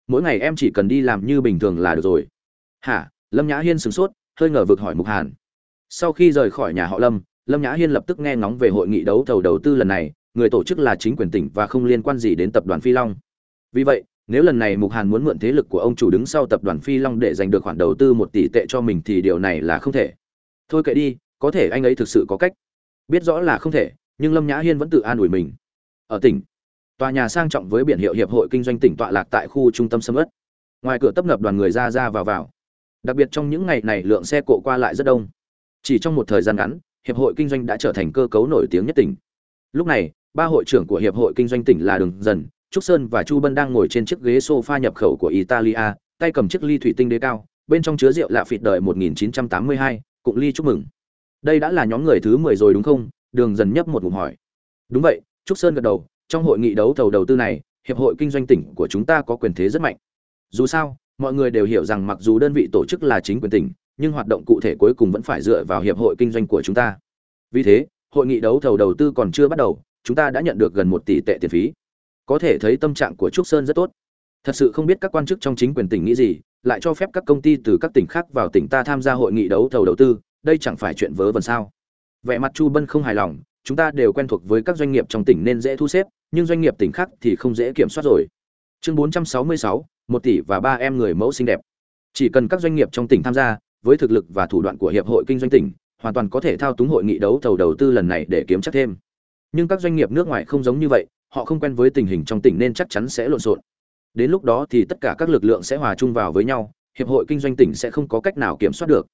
Mỗi ngày em chỉ cần đi làm như bình thường là được rồi. Hả? Lâm nhã hiên sửng sốt, hơi ngờ vực hỏi mục hàn. Sau khi rời khỏi nhà họ lâm lâm nhã hiên lập tức nghe ngóng về hội nghị đấu thầu đầu tư lần này, người tổ chức là chính quyền tỉnh và không liên quan gì đến tập đoàn phi long. Vì vậy, nếu lần này mục hàn muốn mượn thế lực của ông chủ đứng sau tập đoàn phi long để giành được khoản đầu tư một tỷ tệ cho mình thì điều này là không thể. Thôi kệ đi có thể anh ấy thực sự có cách. Biết rõ là không thể nhưng lâm nhã hiên vẫn tự an ủi mình. Ở tỉnh tòa nhà sang trọng với biển hiệu hiệp hội kinh doanh tỉnh tọa lạc tại khu trung tâm sâm ất ngoài cửa tấp nập đoàn người ra ra vào vào. Đặc biệt trong những ngày này lượng xe cộ qua lại rất đông. Chỉ trong một thời gian ngắn hiệp hội kinh doanh đã trở thành cơ cấu nổi tiếng nhất tỉnh. Lúc này ba hội trưởng của hiệp hội kinh doanh tỉnh là đường dần trúc sơn và chu bân đang ngồi trên chiếc ghế sofa nhập khẩu của italia tay cầm chiếc ly thủy tinh đế cao bên trong chứa rượu lạ phịt đời 1982, cụng ly chúc mừng đây đã là nhóm người thứ mười rồi đúng không? Đường dần nhấp một ngụm hỏi. Đúng vậy, trúc sơn gật đầu, trong hội nghị đấu thầu đầu tư này, hiệp hội kinh doanh tỉnh của chúng ta có quyền thế rất mạnh. Dù sao, mọi người đều hiểu rằng mặc dù đơn vị tổ chức là chính quyền tỉnh, nhưng hoạt động cụ thể cuối cùng vẫn phải dựa vào hiệp hội kinh doanh của chúng ta. Vì thế, hội nghị đấu thầu đầu tư còn chưa bắt đầu, chúng ta đã nhận được gần một tỷ tệ tiền phí. Có thể thấy tâm trạng của trúc sơn rất tốt. Thật sự không biết các quan chức trong chính quyền tỉnh nghĩ gì, lại cho phép các công ty từ các tỉnh khác vào tỉnh ta tham gia hội nghị đấu thầu đầu tư đây chẳng phải chuyện vớ vẩn sao? Vẻ mặt chu bân không hài lòng chúng ta đều quen thuộc với các doanh nghiệp trong tỉnh nên dễ thu xếp nhưng doanh nghiệp tỉnh khác thì không dễ kiểm soát rồi. Chương 466, một tỷ và ba em người mẫu xinh đẹp. Chỉ cần các doanh nghiệp trong tỉnh tham gia với thực lực và thủ đoạn của hiệp hội kinh doanh tỉnh hoàn toàn có thể thao túng hội nghị đấu thầu đầu tư lần này để kiếm chắc thêm. Nhưng các doanh nghiệp nước ngoài không giống như vậy họ không quen với tình hình trong tỉnh nên chắc chắn sẽ lộn xộn. Đến lúc đó thì tất cả các lực lượng sẽ hòa chung vào với nhau hiệp hội kinh doanh tỉnh sẽ không có cách nào kiểm soát được.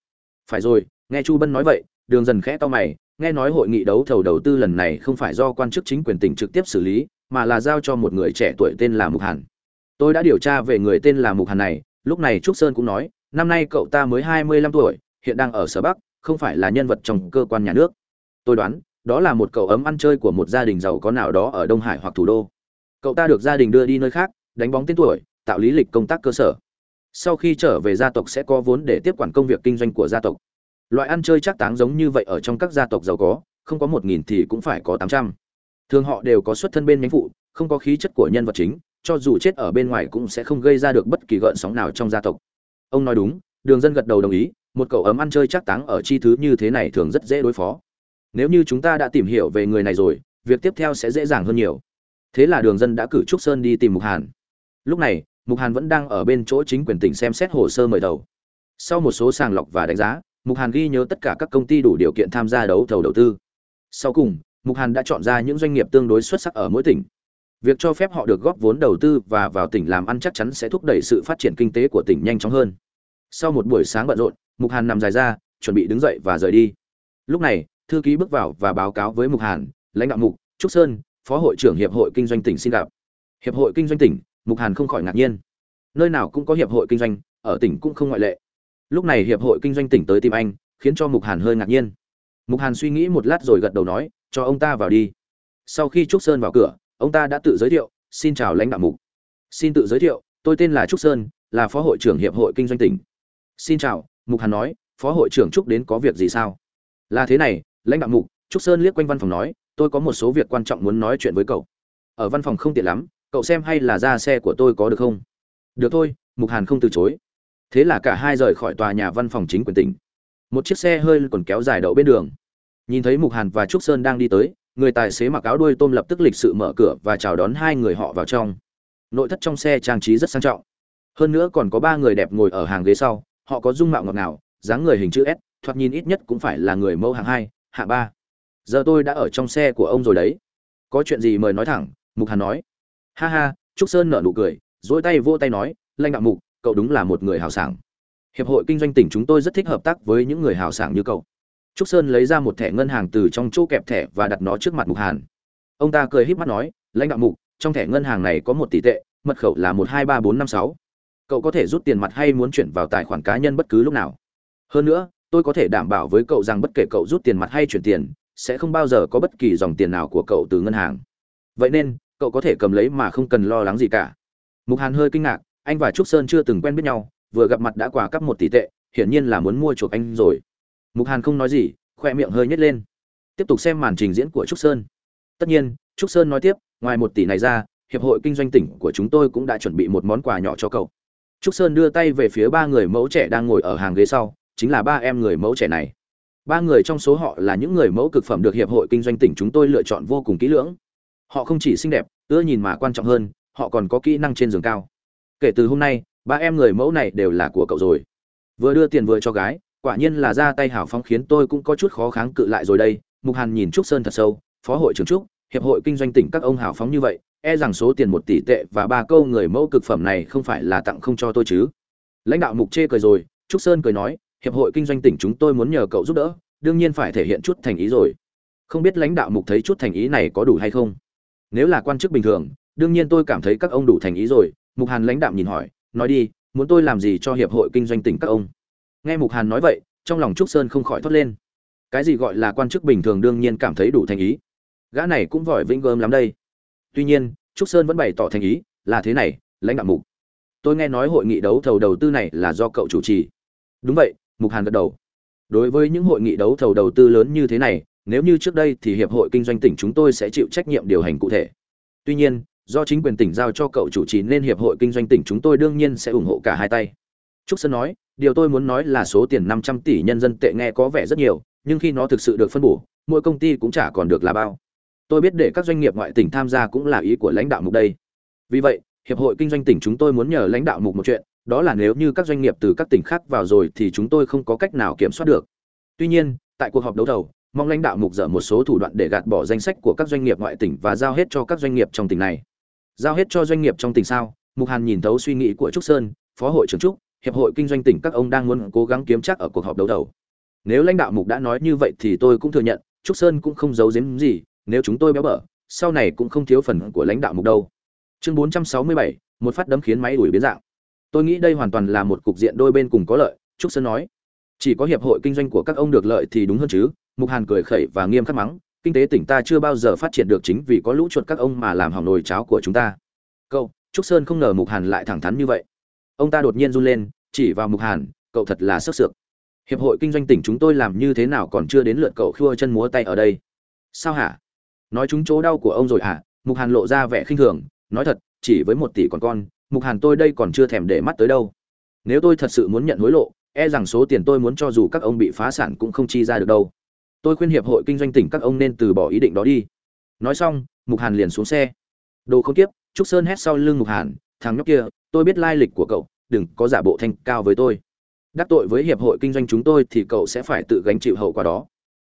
Phải rồi nghe chu bân nói vậy, đường dần khẽ to mày, nghe nói hội nghị đấu thầu đầu tư lần này không phải do quan chức chính quyền tỉnh trực tiếp xử lý, mà là giao cho một người trẻ tuổi tên là mục hàn. Tôi đã điều tra về người tên là mục hàn này, lúc này trúc sơn cũng nói, năm nay cậu ta mới hai mươi lăm tuổi, hiện đang ở sở bắc, không phải là nhân vật trong cơ quan nhà nước. Tôi đoán, đó là một cậu ấm ăn chơi của một gia đình giàu có nào đó ở đông hải hoặc thủ đô. Cậu ta được gia đình đưa đi nơi khác, đánh bóng tên tuổi, tạo lý lịch công tác cơ sở. Sau khi trở về gia tộc sẽ có vốn để tiếp quản công việc kinh doanh của gia tộc loại ăn chơi chắc táng giống như vậy ở trong các gia tộc giàu có, không có một nghìn thì cũng phải có tám trăm. Thường họ đều có xuất thân bên nhánh phụ, không có khí chất của nhân vật chính, cho dù chết ở bên ngoài cũng sẽ không gây ra được bất kỳ gợn sóng nào trong gia tộc. Ông nói đúng, đường dân gật đầu đồng ý, một cậu ấm ăn chơi chắc táng ở chi thứ như thế này thường rất dễ đối phó. Nếu như chúng ta đã tìm hiểu về người này rồi, việc tiếp theo sẽ dễ dàng hơn nhiều. Thế là đường dân đã cử trúc sơn đi tìm mục hàn. Lúc này, mục hàn vẫn đang ở bên chỗ chính quyền tỉnh xem xét hồ sơ mời thầu. Sau một số sàng lọc và đánh giá mục hàn ghi nhớ tất cả các công ty đủ điều kiện tham gia đấu thầu đầu tư. Sau cùng, mục hàn đã chọn ra những doanh nghiệp tương đối xuất sắc ở mỗi tỉnh. Việc cho phép họ được góp vốn đầu tư và vào tỉnh làm ăn chắc chắn sẽ thúc đẩy sự phát triển kinh tế của tỉnh nhanh chóng hơn. Sau một buổi sáng bận rộn, mục hàn nằm dài ra, chuẩn bị đứng dậy và rời đi. Lúc này, thư ký bước vào và báo cáo với mục hàn, lãnh đạo mục, trúc sơn, phó hội trưởng hiệp hội kinh doanh tỉnh xin gặp. Hiệp hội kinh doanh tỉnh, mục hàn không khỏi ngạc nhiên. Nơi nào cũng có hiệp hội kinh doanh, ở tỉnh cũng không ngoại lệ lúc này hiệp hội kinh doanh tỉnh tới tìm anh, khiến cho mục hàn hơi ngạc nhiên. Mục hàn suy nghĩ một lát rồi gật đầu nói, cho ông ta vào đi. Sau khi trúc sơn vào cửa, ông ta đã tự giới thiệu, xin chào lãnh đạo mục. Xin tự giới thiệu, tôi tên là trúc sơn, là phó hội trưởng hiệp hội kinh doanh tỉnh. Xin chào, mục hàn nói, phó hội trưởng trúc đến có việc gì sao? Là thế này, lãnh đạo mục, trúc sơn liếc quanh văn phòng nói, tôi có một số việc quan trọng muốn nói chuyện với cậu. Ở văn phòng không tiện lắm, cậu xem hay là ra xe của tôi có được không? Được thôi, mục hàn không từ chối thế là cả hai rời khỏi tòa nhà văn phòng chính quyền tỉnh. Một chiếc xe hơi còn kéo dài đậu bên đường. Nhìn thấy mục hàn và trúc sơn đang đi tới, người tài xế mặc áo đuôi tôm lập tức lịch sự mở cửa và chào đón hai người họ vào trong. Nội thất trong xe trang trí rất sang trọng. Hơn nữa còn có ba người đẹp ngồi ở hàng ghế sau, họ có dung mạo ngọt ngào, dáng người hình chữ s, thoạt nhìn ít nhất cũng phải là người mẫu hạng hai, hạng ba. Giờ tôi đã ở trong xe của ông rồi đấy. Có chuyện gì mời nói thẳng, mục hàn nói. Ha ha, trúc sơn nở nụ cười dỗi tay vô tay nói, lanh đạo mục cậu đúng là một người hào sảng. Hiệp hội kinh doanh tỉnh chúng tôi rất thích hợp tác với những người hào sảng như cậu. Trúc sơn lấy ra một thẻ ngân hàng từ trong chỗ kẹp thẻ và đặt nó trước mặt mục hàn. Ông ta cười híp mắt nói, lãnh đạo mục, trong thẻ ngân hàng này có một tỷ tệ, mật khẩu là một hai ba bốn năm sáu. Cậu có thể rút tiền mặt hay muốn chuyển vào tài khoản cá nhân bất cứ lúc nào. Hơn nữa, tôi có thể đảm bảo với cậu rằng bất kể cậu rút tiền mặt hay chuyển tiền, sẽ không bao giờ có bất kỳ dòng tiền nào của cậu từ ngân hàng. Vậy nên, cậu có thể cầm lấy mà không cần lo lắng gì cả. Mục hàn hơi kinh ngạc anh và trúc sơn chưa từng quen biết nhau, vừa gặp mặt đã quà cắp một tỷ tệ, hiển nhiên là muốn mua chuộc anh rồi. Mục hàn không nói gì, khoe miệng hơi nhếch lên. Tiếp tục xem màn trình diễn của trúc sơn. Tất nhiên, trúc sơn nói tiếp, ngoài một tỷ này ra, hiệp hội kinh doanh tỉnh của chúng tôi cũng đã chuẩn bị một món quà nhỏ cho cậu. Trúc sơn đưa tay về phía ba người mẫu trẻ đang ngồi ở hàng ghế sau, chính là ba em người mẫu trẻ này. Ba người trong số họ là những người mẫu cực phẩm được hiệp hội kinh doanh tỉnh chúng tôi lựa chọn vô cùng kỹ lưỡng. Họ không chỉ xinh đẹp, ưa nhìn mà quan trọng hơn, họ còn có kỹ năng trên giường cao kể từ hôm nay, ba em người mẫu này đều là của cậu rồi. Vừa đưa tiền vừa cho gái, quả nhiên là ra tay hảo phóng khiến tôi cũng có chút khó kháng cự lại rồi đây. Mục hàn nhìn trúc sơn thật sâu, phó hội trưởng trúc, hiệp hội kinh doanh tỉnh các ông hảo phóng như vậy e rằng số tiền một tỷ tệ và ba câu người mẫu cực phẩm này không phải là tặng không cho tôi chứ. Lãnh đạo mục chê cười rồi, trúc sơn cười nói, hiệp hội kinh doanh tỉnh chúng tôi muốn nhờ cậu giúp đỡ, đương nhiên phải thể hiện chút thành ý rồi. Không biết lãnh đạo mục thấy chút thành ý này có đủ hay không? Nếu là quan chức bình thường, đương nhiên tôi cảm thấy các ông đủ thành ý rồi mục hàn lãnh đạo nhìn hỏi, nói đi, muốn tôi làm gì cho hiệp hội kinh doanh tỉnh các ông? Nghe mục hàn nói vậy, trong lòng trúc sơn không khỏi thốt lên. Cái gì gọi là quan chức bình thường đương nhiên cảm thấy đủ thành ý. Gã này cũng vội vĩnh gớm lắm đây. Tuy nhiên, trúc sơn vẫn bày tỏ thành ý, là thế này, lãnh đạo mục. Tôi nghe nói hội nghị đấu thầu đầu tư này là do cậu chủ trì. Đúng vậy, mục hàn gật đầu. Đối với những hội nghị đấu thầu đầu tư lớn như thế này, nếu như trước đây thì hiệp hội kinh doanh tỉnh chúng tôi sẽ chịu trách nhiệm điều hành cụ thể. Tuy nhiên do chính quyền tỉnh giao cho cậu chủ trì nên hiệp hội kinh doanh tỉnh chúng tôi đương nhiên sẽ ủng hộ cả hai tay. Trúc sơn nói, điều tôi muốn nói là số tiền năm trăm tỷ nhân dân tệ nghe có vẻ rất nhiều, nhưng khi nó thực sự được phân bổ, mỗi công ty cũng chả còn được là bao. Tôi biết để các doanh nghiệp ngoại tỉnh tham gia cũng là ý của lãnh đạo mục đây. Vì vậy, hiệp hội kinh doanh tỉnh chúng tôi muốn nhờ lãnh đạo mục một chuyện, đó là nếu như các doanh nghiệp từ các tỉnh khác vào rồi thì chúng tôi không có cách nào kiểm soát được. Tuy nhiên, tại cuộc họp đấu thầu, mong lãnh đạo mục dở một số thủ đoạn để gạt bỏ danh sách của các doanh nghiệp ngoại tỉnh và giao hết cho các doanh nghiệp trong tỉnh này giao hết cho doanh nghiệp trong tỉnh sao? Mục hàn nhìn thấu suy nghĩ của trúc sơn phó hội trưởng trúc hiệp hội kinh doanh tỉnh các ông đang muốn cố gắng kiếm chắc ở cuộc họp đấu đầu. nếu lãnh đạo mục đã nói như vậy thì tôi cũng thừa nhận trúc sơn cũng không giấu giếm gì nếu chúng tôi béo bở sau này cũng không thiếu phần của lãnh đạo mục đâu. Chương 467, một phát đấm khiến máy ủi biến dạng. Tôi nghĩ đây hoàn toàn là một cục diện đôi bên cùng có lợi trúc sơn nói. Chỉ có hiệp hội kinh doanh của các ông được lợi thì đúng hơn chứ mục hàn cười khẩy và nghiêm khắc mắng kinh tế tỉnh ta chưa bao giờ phát triển được chính vì có lũ chuột các ông mà làm hỏng nồi cháo của chúng ta. Cậu, trúc sơn không ngờ mục hàn lại thẳng thắn như vậy. Ông ta đột nhiên run lên, chỉ vào mục hàn, cậu thật là sức sược. Hiệp hội kinh doanh tỉnh chúng tôi làm như thế nào còn chưa đến lượt cậu khua chân múa tay ở đây? Sao hả? Nói chúng chỗ đau của ông rồi hả? Mục hàn lộ ra vẻ khinh thường, nói thật, chỉ với một tỷ còn con, mục hàn tôi đây còn chưa thèm để mắt tới đâu. Nếu tôi thật sự muốn nhận hối lộ e rằng số tiền tôi muốn cho dù các ông bị phá sản cũng không chi ra được đâu tôi khuyên hiệp hội kinh doanh tỉnh các ông nên từ bỏ ý định đó đi. Nói xong, mục hàn liền xuống xe. Đồ không tiếp trúc sơn hét sau lưng mục hàn, thằng nhóc kia, tôi biết lai lịch của cậu, đừng có giả bộ thanh cao với tôi. Đắc tội với hiệp hội kinh doanh chúng tôi thì cậu sẽ phải tự gánh chịu hậu quả đó.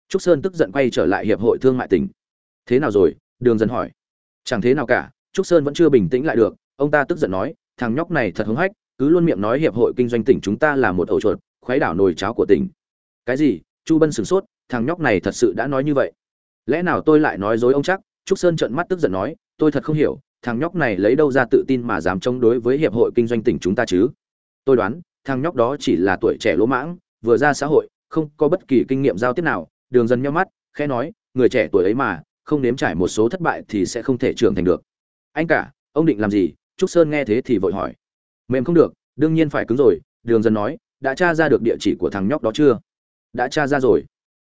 Trúc sơn tức giận quay trở lại hiệp hội thương mại tỉnh. Thế nào rồi? Đường dân hỏi. Chẳng thế nào cả, trúc sơn vẫn chưa bình tĩnh lại được. Ông ta tức giận nói, thằng nhóc này thật hứng hách, cứ luôn miệng nói hiệp hội kinh doanh tỉnh chúng ta là một ổ chuột khoái đảo nồi cháo của tỉnh. Cái gì? Chu bân sửng sốt thằng nhóc này thật sự đã nói như vậy. Lẽ nào tôi lại nói dối ông chắc? Trúc sơn trợn mắt tức giận nói, tôi thật không hiểu, thằng nhóc này lấy đâu ra tự tin mà dám chống đối với hiệp hội kinh doanh tỉnh chúng ta chứ? Tôi đoán, thằng nhóc đó chỉ là tuổi trẻ lỗ mãng, vừa ra xã hội, không có bất kỳ kinh nghiệm giao tiếp nào, đường dần nhau mắt, khẽ nói, người trẻ tuổi ấy mà, không nếm trải một số thất bại thì sẽ không thể trưởng thành được. Anh cả, ông định làm gì? Trúc sơn nghe thế thì vội hỏi. Mềm không được, đương nhiên phải cứng rồi, đường dần nói, đã tra ra được địa chỉ của thằng nhóc đó chưa? Đã tra ra rồi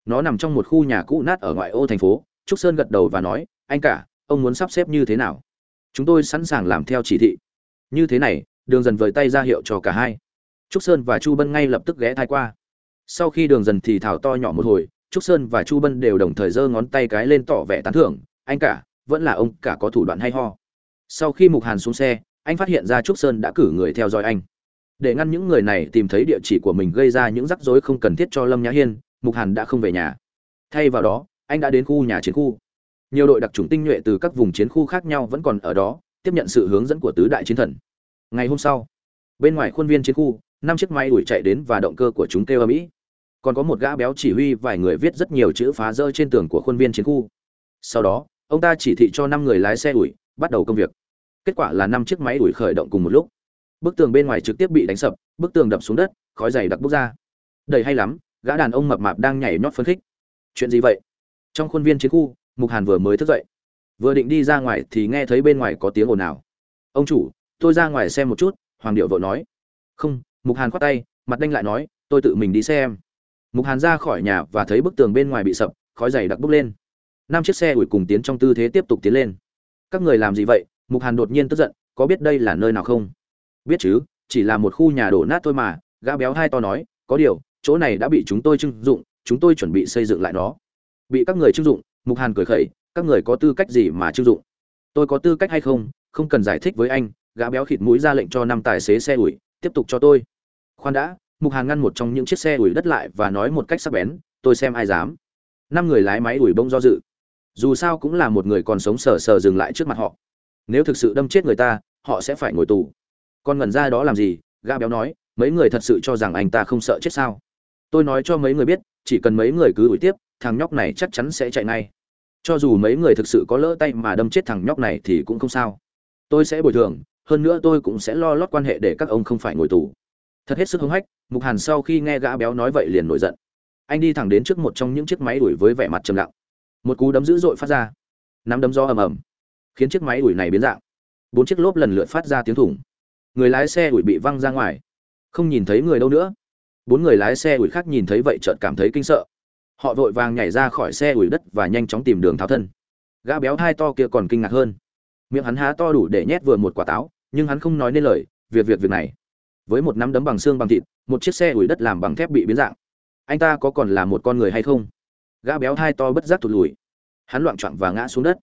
nó nằm trong một khu nhà cũ nát ở ngoại ô thành phố. Trúc sơn gật đầu và nói, anh cả, ông muốn sắp xếp như thế nào? Chúng tôi sẵn sàng làm theo chỉ thị. Như thế này, đường dần vời tay ra hiệu cho cả hai. Trúc sơn và chu bân ngay lập tức ghé thai qua. Sau khi đường dần thì thảo to nhỏ một hồi, trúc sơn và chu bân đều đồng thời giơ ngón tay cái lên tỏ vẻ tán thưởng. Anh cả, vẫn là ông cả có thủ đoạn hay ho. Sau khi mục hàn xuống xe, anh phát hiện ra trúc sơn đã cử người theo dõi anh. Để ngăn những người này tìm thấy địa chỉ của mình gây ra những rắc rối không cần thiết cho lâm nhã hiên mục hàn đã không về nhà. Thay vào đó, anh đã đến khu nhà chiến khu. Nhiều đội đặc trùng tinh nhuệ từ các vùng chiến khu khác nhau vẫn còn ở đó, tiếp nhận sự hướng dẫn của tứ đại chiến thần. Ngày hôm sau, bên ngoài khuôn viên chiến khu, năm chiếc máy đuổi chạy đến và động cơ của chúng kêu ở mỹ còn có một gã béo chỉ huy vài người viết rất nhiều chữ phá rơi trên tường của khuôn viên chiến khu. Sau đó, ông ta chỉ thị cho năm người lái xe đuổi, bắt đầu công việc. Kết quả là năm chiếc máy đuổi khởi động cùng một lúc. Bức tường bên ngoài trực tiếp bị đánh sập, bức tường đập xuống đất, khói dày đặc bốc ra. Đầy hay lắm gã đàn ông mập mạp đang nhảy nhót phấn khích. Chuyện gì vậy? Trong khuôn viên chiến khu, mục hàn vừa mới thức dậy. Vừa định đi ra ngoài thì nghe thấy bên ngoài có tiếng ồn ào. Ông chủ, tôi ra ngoài xem một chút, hoàng điệu vội nói. Không, mục hàn khoát tay, mặt đanh lại nói, tôi tự mình đi xem. Mục hàn ra khỏi nhà và thấy bức tường bên ngoài bị sập, khói dày đặc bốc lên. Năm chiếc xe ủi cùng tiến trong tư thế tiếp tục tiến lên. Các người làm gì vậy? Mục hàn đột nhiên tức giận, có biết đây là nơi nào không? Biết chứ, chỉ là một khu nhà đổ nát thôi mà, gã béo hai to nói, có điều chỗ này đã bị chúng tôi trưng dụng, chúng tôi chuẩn bị xây dựng lại nó. Bị các người trưng dụng, mục hàn cười khẩy, các người có tư cách gì mà trưng dụng? Tôi có tư cách hay không không cần giải thích với anh, gã béo khịt mũi ra lệnh cho năm tài xế xe ủi, tiếp tục cho tôi. Khoan đã, mục hàn ngăn một trong những chiếc xe ủi đất lại và nói một cách sắc bén, tôi xem ai dám. Năm người lái máy ủi bông do dự. Dù sao cũng là một người còn sống sờ sờ dừng lại trước mặt họ. Nếu thực sự đâm chết người ta, họ sẽ phải ngồi tù. Còn ngẩn ra đó làm gì? Gã béo nói, mấy người thật sự cho rằng anh ta không sợ chết sao? Tôi nói cho mấy người biết, chỉ cần mấy người cứ đuổi tiếp, thằng nhóc này chắc chắn sẽ chạy ngay. Cho dù mấy người thực sự có lỡ tay mà đâm chết thằng nhóc này thì cũng không sao. Tôi sẽ bồi thường, hơn nữa tôi cũng sẽ lo lót quan hệ để các ông không phải ngồi tù. Thật hết sức hống hách, mục hàn sau khi nghe gã béo nói vậy liền nổi giận. Anh đi thẳng đến trước một trong những chiếc máy đuổi với vẻ mặt trầm lặng. Một cú đấm dữ dội phát ra. Nắm đấm gió ầm ầm, khiến chiếc máy đuổi này biến dạng. Bốn chiếc lốp lần lượt phát ra tiếng thủng. Người lái xe đuổi bị văng ra ngoài. Không nhìn thấy người đâu nữa bốn người lái xe ủi khác nhìn thấy vậy chợt cảm thấy kinh sợ. Họ vội vàng nhảy ra khỏi xe ủi đất và nhanh chóng tìm đường tháo thân. Gã béo hai to kia còn kinh ngạc hơn. Miệng hắn há to đủ để nhét vừa một quả táo, nhưng hắn không nói nên lời, việc việc việc này. Với một nắm đấm bằng xương bằng thịt, một chiếc xe ủi đất làm bằng thép bị biến dạng. Anh ta có còn là một con người hay không? Gã béo hai to bất giác thụt lùi. Hắn loạn choạng và ngã xuống đất.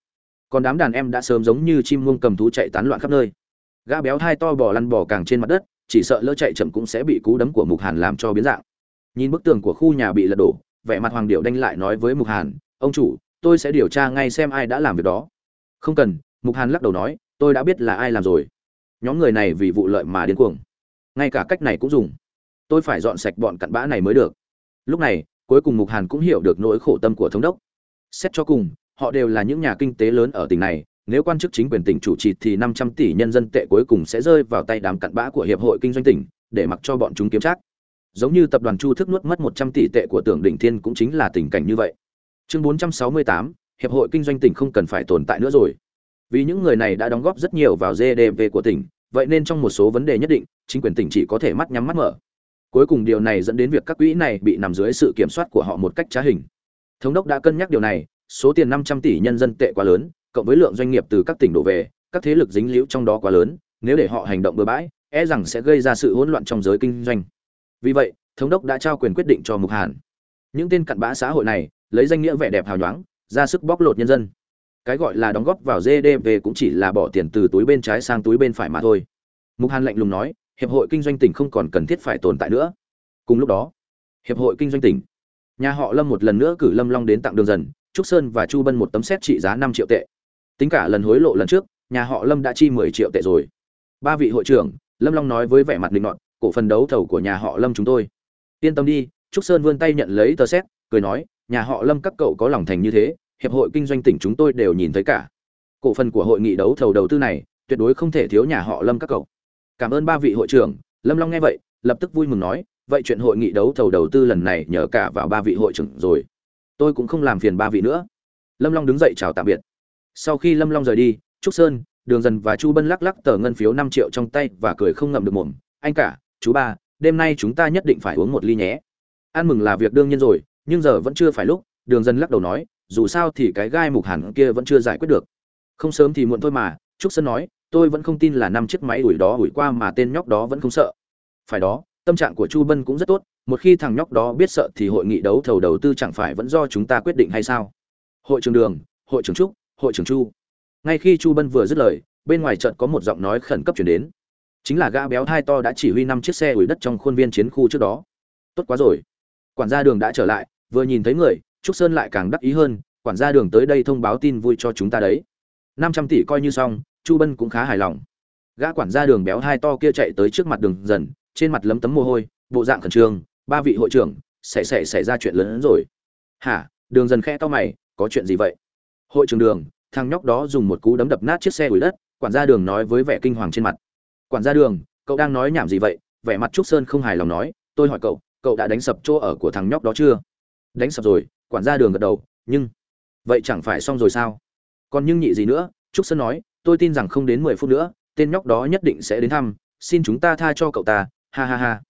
Còn đám đàn em đã sớm giống như chim muông cầm thú chạy tán loạn khắp nơi. Gã béo hai to bò lăn bò càng trên mặt đất chỉ sợ lỡ chạy chậm cũng sẽ bị cú đấm của mục hàn làm cho biến dạng. Nhìn bức tường của khu nhà bị lật đổ, vẻ mặt hoàng điệu đanh lại nói với mục hàn, ông chủ, tôi sẽ điều tra ngay xem ai đã làm việc đó. Không cần, mục hàn lắc đầu nói, tôi đã biết là ai làm rồi. Nhóm người này vì vụ lợi mà điên cuồng. Ngay cả cách này cũng dùng. Tôi phải dọn sạch bọn cặn bã này mới được. Lúc này, cuối cùng mục hàn cũng hiểu được nỗi khổ tâm của thống đốc. Xét cho cùng, họ đều là những nhà kinh tế lớn ở tỉnh này nếu quan chức chính quyền tỉnh chủ trì thì năm trăm tỷ nhân dân tệ cuối cùng sẽ rơi vào tay đám cặn bã của hiệp hội kinh doanh tỉnh, để mặc cho bọn chúng kiếm trác. Giống như tập đoàn chu thức nuốt mất một trăm tỷ tệ của tưởng đỉnh thiên cũng chính là tình cảnh như vậy. Chương bốn trăm sáu mươi tám, hiệp hội kinh doanh tỉnh không cần phải tồn tại nữa rồi. Vì những người này đã đóng góp rất nhiều vào gdp của tỉnh, vậy nên trong một số vấn đề nhất định, chính quyền tỉnh chỉ có thể mắt nhắm mắt mở. Cuối cùng điều này dẫn đến việc các quỹ này bị nằm dưới sự kiểm soát của họ một cách trá hình. Thống đốc đã cân nhắc điều này, số tiền 500 tỷ nhân dân tệ quá lớn cộng với lượng doanh nghiệp từ các tỉnh đổ về, các thế lực dính liễu trong đó quá lớn, nếu để họ hành động bừa bãi e rằng sẽ gây ra sự hỗn loạn trong giới kinh doanh. Vì vậy, thống đốc đã trao quyền quyết định cho mục hàn. Những tên cặn bã xã hội này, lấy danh nghĩa vẻ đẹp hào nhoáng, ra sức bóc lột nhân dân. Cái gọi là đóng góp vào gdp cũng chỉ là bỏ tiền từ túi bên trái sang túi bên phải mà thôi. Mục hàn lạnh lùng nói, hiệp hội kinh doanh tỉnh không còn cần thiết phải tồn tại nữa. Cùng lúc đó, hiệp hội kinh doanh tỉnh, nhà họ lâm một lần nữa cử lâm long đến tặng đường dần, trúc sơn và chu bân một tấm xét trị giá năm triệu tệ tính cả lần hối lộ lần trước, nhà họ lâm đã chi mười triệu tệ rồi. Ba vị hội trưởng, lâm long nói với vẻ mặt linh nọt, cổ phần đấu thầu của nhà họ lâm chúng tôi. Yên tâm đi, trúc sơn vươn tay nhận lấy tờ xét, cười nói, nhà họ lâm các cậu có lòng thành như thế, hiệp hội kinh doanh tỉnh chúng tôi đều nhìn thấy cả. Cổ phần của hội nghị đấu thầu đầu tư này, tuyệt đối không thể thiếu nhà họ lâm các cậu. Cảm ơn ba vị hội trưởng, lâm long nghe vậy, lập tức vui mừng nói, vậy chuyện hội nghị đấu thầu đầu tư lần này nhờ cả vào ba vị hội trưởng rồi. Tôi cũng không làm phiền ba vị nữa. Lâm long đứng dậy chào tạm biệt sau khi lâm long rời đi, trúc sơn, đường dần và chu bân lắc lắc tờ ngân phiếu năm triệu trong tay và cười không ngậm được mồm. Anh cả, chú ba, đêm nay chúng ta nhất định phải uống một ly nhé. Ăn mừng là việc đương nhiên rồi, nhưng giờ vẫn chưa phải lúc, đường dần lắc đầu nói, dù sao thì cái gai mục hẳn kia vẫn chưa giải quyết được. Không sớm thì muộn thôi mà, trúc sơn nói, tôi vẫn không tin là năm chiếc máy ủi đó ủi qua mà tên nhóc đó vẫn không sợ. Phải đó, tâm trạng của chu bân cũng rất tốt, một khi thằng nhóc đó biết sợ thì hội nghị đấu thầu đầu tư chẳng phải vẫn do chúng ta quyết định hay sao? Hội trưởng đường, hội trưởng trúc hội trưởng chu. Ngay khi chu bân vừa dứt lời, bên ngoài trận có một giọng nói khẩn cấp chuyển đến. Chính là gã béo thai to đã chỉ huy năm chiếc xe ủi đất trong khuôn viên chiến khu trước đó. Tốt quá rồi. Quản gia đường đã trở lại, vừa nhìn thấy người, trúc sơn lại càng đắc ý hơn, quản gia đường tới đây thông báo tin vui cho chúng ta đấy. Năm trăm tỷ coi như xong, chu bân cũng khá hài lòng. Gã quản gia đường béo hai to kia chạy tới trước mặt đường dần, trên mặt lấm tấm mồ hôi, bộ dạng khẩn trương, ba vị hội trưởng xảy xảy xảy ra chuyện lớn hơn rồi. Hả? Đường dần khe to mày, có chuyện gì vậy? Hội trưởng đường, thằng nhóc đó dùng một cú đấm đập nát chiếc xe ủi đất, quản gia đường nói với vẻ kinh hoàng trên mặt. Quản gia đường, cậu đang nói nhảm gì vậy? Vẻ mặt trúc sơn không hài lòng nói, tôi hỏi cậu cậu đã đánh sập chỗ ở của thằng nhóc đó chưa? Đánh sập rồi, quản gia đường gật đầu, nhưng vậy chẳng phải xong rồi sao? Còn nhưng nhị gì nữa, trúc sơn nói, tôi tin rằng không đến mười phút nữa, tên nhóc đó nhất định sẽ đến thăm, xin chúng ta tha cho cậu ta, ha ha ha.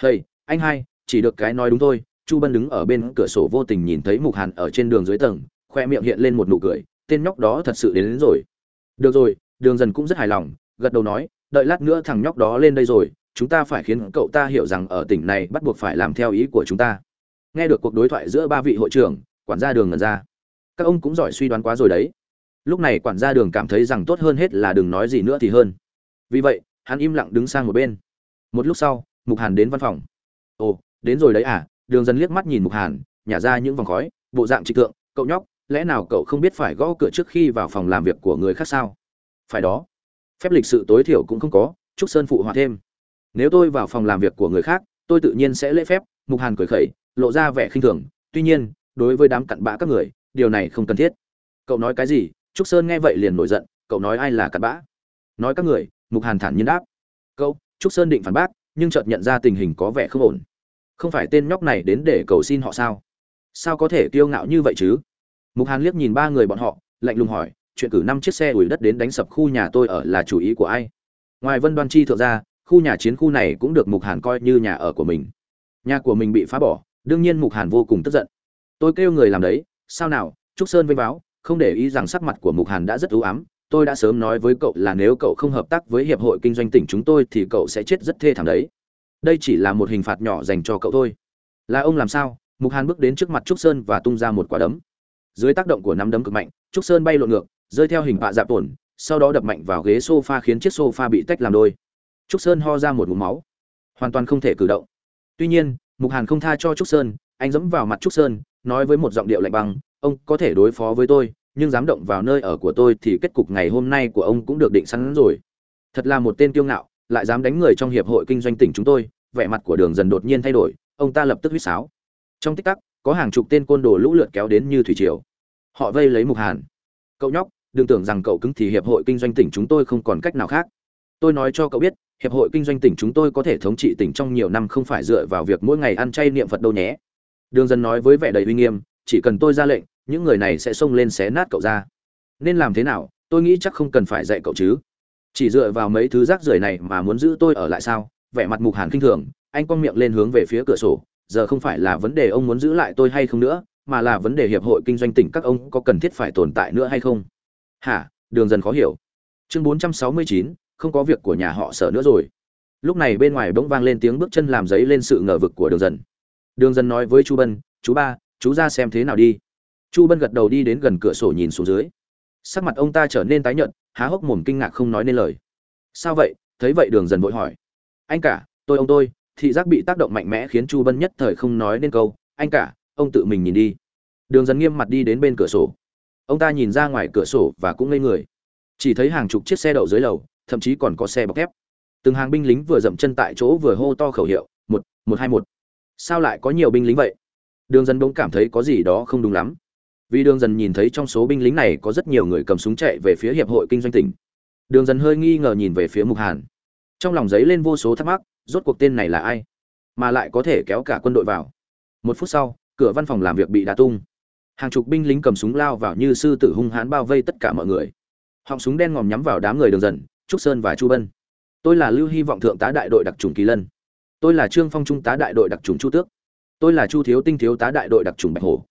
Hey, anh hai, chỉ được cái nói đúng thôi, chu bân đứng ở bên cửa sổ vô tình nhìn thấy mục hàn ở trên đường dưới tầng khoe miệng hiện lên một nụ cười tên nhóc đó thật sự đến, đến rồi. Được rồi đường dần cũng rất hài lòng gật đầu nói đợi lát nữa thằng nhóc đó lên đây rồi chúng ta phải khiến cậu ta hiểu rằng ở tỉnh này bắt buộc phải làm theo ý của chúng ta. Nghe được cuộc đối thoại giữa ba vị hội trưởng quản gia đường ngần ra. Các ông cũng giỏi suy đoán quá rồi đấy. Lúc này quản gia đường cảm thấy rằng tốt hơn hết là đừng nói gì nữa thì hơn. Vì vậy hắn im lặng đứng sang một bên. Một lúc sau mục hàn đến văn phòng. Ồ đến rồi đấy à đường dần liếc mắt nhìn mục hàn nhả ra những vòng khói bộ dạng trịch tượng, cậu nhóc lẽ nào cậu không biết phải gõ cửa trước khi vào phòng làm việc của người khác sao? Phải đó. Phép lịch sự tối thiểu cũng không có trúc sơn phụ họa thêm. Nếu tôi vào phòng làm việc của người khác, tôi tự nhiên sẽ lễ phép, mục hàn cười khẩy, lộ ra vẻ khinh thường. Tuy nhiên, đối với đám cặn bã các người, điều này không cần thiết. Cậu nói cái gì? Trúc sơn nghe vậy liền nổi giận. Cậu nói ai là cặn bã? Nói các người, mục hàn thản nhiên đáp. Cậu trúc sơn định phản bác, nhưng chợt nhận ra tình hình có vẻ không ổn. Không phải tên nhóc này đến để cầu xin họ sao? Sao có thể kiêu ngạo như vậy chứ? Mục hàn liếc nhìn ba người bọn họ, lạnh lùng hỏi, chuyện cử năm chiếc xe ủi đất đến đánh sập khu nhà tôi ở là chủ ý của ai? Ngoài vân đoan chi thượng ra, khu nhà chiến khu này cũng được mục hàn coi như nhà ở của mình. Nhà của mình bị phá bỏ, đương nhiên mục hàn vô cùng tức giận. Tôi kêu người làm đấy, sao nào, trúc sơn vênh báo, không để ý rằng sắc mặt của mục hàn đã rất ưu ám, tôi đã sớm nói với cậu là nếu cậu không hợp tác với hiệp hội kinh doanh tỉnh chúng tôi thì cậu sẽ chết rất thê thảm đấy. Đây chỉ là một hình phạt nhỏ dành cho cậu thôi. Là ông làm sao? Mục hàn bước đến trước mặt trúc sơn và tung ra một quả đấm dưới tác động của nắm đấm cực mạnh, trúc sơn bay lộn ngược, rơi theo hình bạ dạp tổn sau đó đập mạnh vào ghế sofa khiến chiếc sofa bị tách làm đôi. Trúc sơn ho ra một ngụm máu. Hoàn toàn không thể cử động. Tuy nhiên, mục hàn không tha cho trúc sơn, anh dẫm vào mặt trúc sơn, nói với một giọng điệu lạnh băng, ông có thể đối phó với tôi, nhưng dám động vào nơi ở của tôi thì kết cục ngày hôm nay của ông cũng được định sẵn rồi. Thật là một tên kiêu ngạo, lại dám đánh người trong hiệp hội kinh doanh tỉnh chúng tôi, vẻ mặt của đường dần đột nhiên thay đổi, ông ta lập tức huýt sáo. Trong tích tắc có hàng chục tên côn đồ lũ lượt kéo đến như thủy triều. Họ vây lấy mục hàn. Cậu nhóc, đừng tưởng rằng cậu cứng thì hiệp hội kinh doanh tỉnh chúng tôi không còn cách nào khác. Tôi nói cho cậu biết, hiệp hội kinh doanh tỉnh chúng tôi có thể thống trị tỉnh trong nhiều năm không phải dựa vào việc mỗi ngày ăn chay niệm phật đâu nhé. Đường dân nói với vẻ đầy uy nghiêm, chỉ cần tôi ra lệnh, những người này sẽ xông lên xé nát cậu ra. Nên làm thế nào, tôi nghĩ chắc không cần phải dạy cậu chứ. Chỉ dựa vào mấy thứ rác rưởi này mà muốn giữ tôi ở lại sao? Vẻ mặt mục hàn khinh thường, anh cong miệng lên hướng về phía cửa sổ giờ không phải là vấn đề ông muốn giữ lại tôi hay không nữa mà là vấn đề hiệp hội kinh doanh tỉnh các ông có cần thiết phải tồn tại nữa hay không? Hả? Đường dần khó hiểu. Chương 469, không có việc của nhà họ sở nữa rồi. Lúc này bên ngoài bỗng vang lên tiếng bước chân làm giấy lên sự ngờ vực của đường dần đường dần nói với chu bân chú ba chú ra xem thế nào đi. Chu bân gật đầu đi đến gần cửa sổ nhìn xuống dưới. Sắc mặt ông ta trở nên tái nhợt há hốc mồm kinh ngạc không nói nên lời. Sao vậy? Thấy vậy đường dần vội hỏi. Anh cả tôi ông tôi thị giác bị tác động mạnh mẽ khiến chu bân nhất thời không nói nên câu, anh cả, ông tự mình nhìn đi. Đường dần nghiêm mặt đi đến bên cửa sổ. Ông ta nhìn ra ngoài cửa sổ và cũng ngây người. Chỉ thấy hàng chục chiếc xe đậu dưới lầu, thậm chí còn có xe bọc thép. Từng hàng binh lính vừa dậm chân tại chỗ vừa hô to khẩu hiệu, một một hai một. Sao lại có nhiều binh lính vậy? Đường dần bỗng cảm thấy có gì đó không đúng lắm. Vì đường dần nhìn thấy trong số binh lính này có rất nhiều người cầm súng chạy về phía hiệp hội kinh doanh tỉnh. Đường dần hơi nghi ngờ nhìn về phía mục hàn. Trong lòng giấy lên vô số thắc mắc rốt cuộc tên này là ai? Mà lại có thể kéo cả quân đội vào. Một phút sau, cửa văn phòng làm việc bị đá tung. Hàng chục binh lính cầm súng lao vào như sư tử hung hãn bao vây tất cả mọi người. Họng súng đen ngòm nhắm vào đám người đường dần, trúc sơn và chu bân. Tôi là lưu hy vọng thượng tá đại đội đặc trùng kỳ lân. Tôi là trương phong trung tá đại đội đặc trùng chu tước. Tôi là chu thiếu tinh thiếu tá đại đội đặc trùng bạch hổ.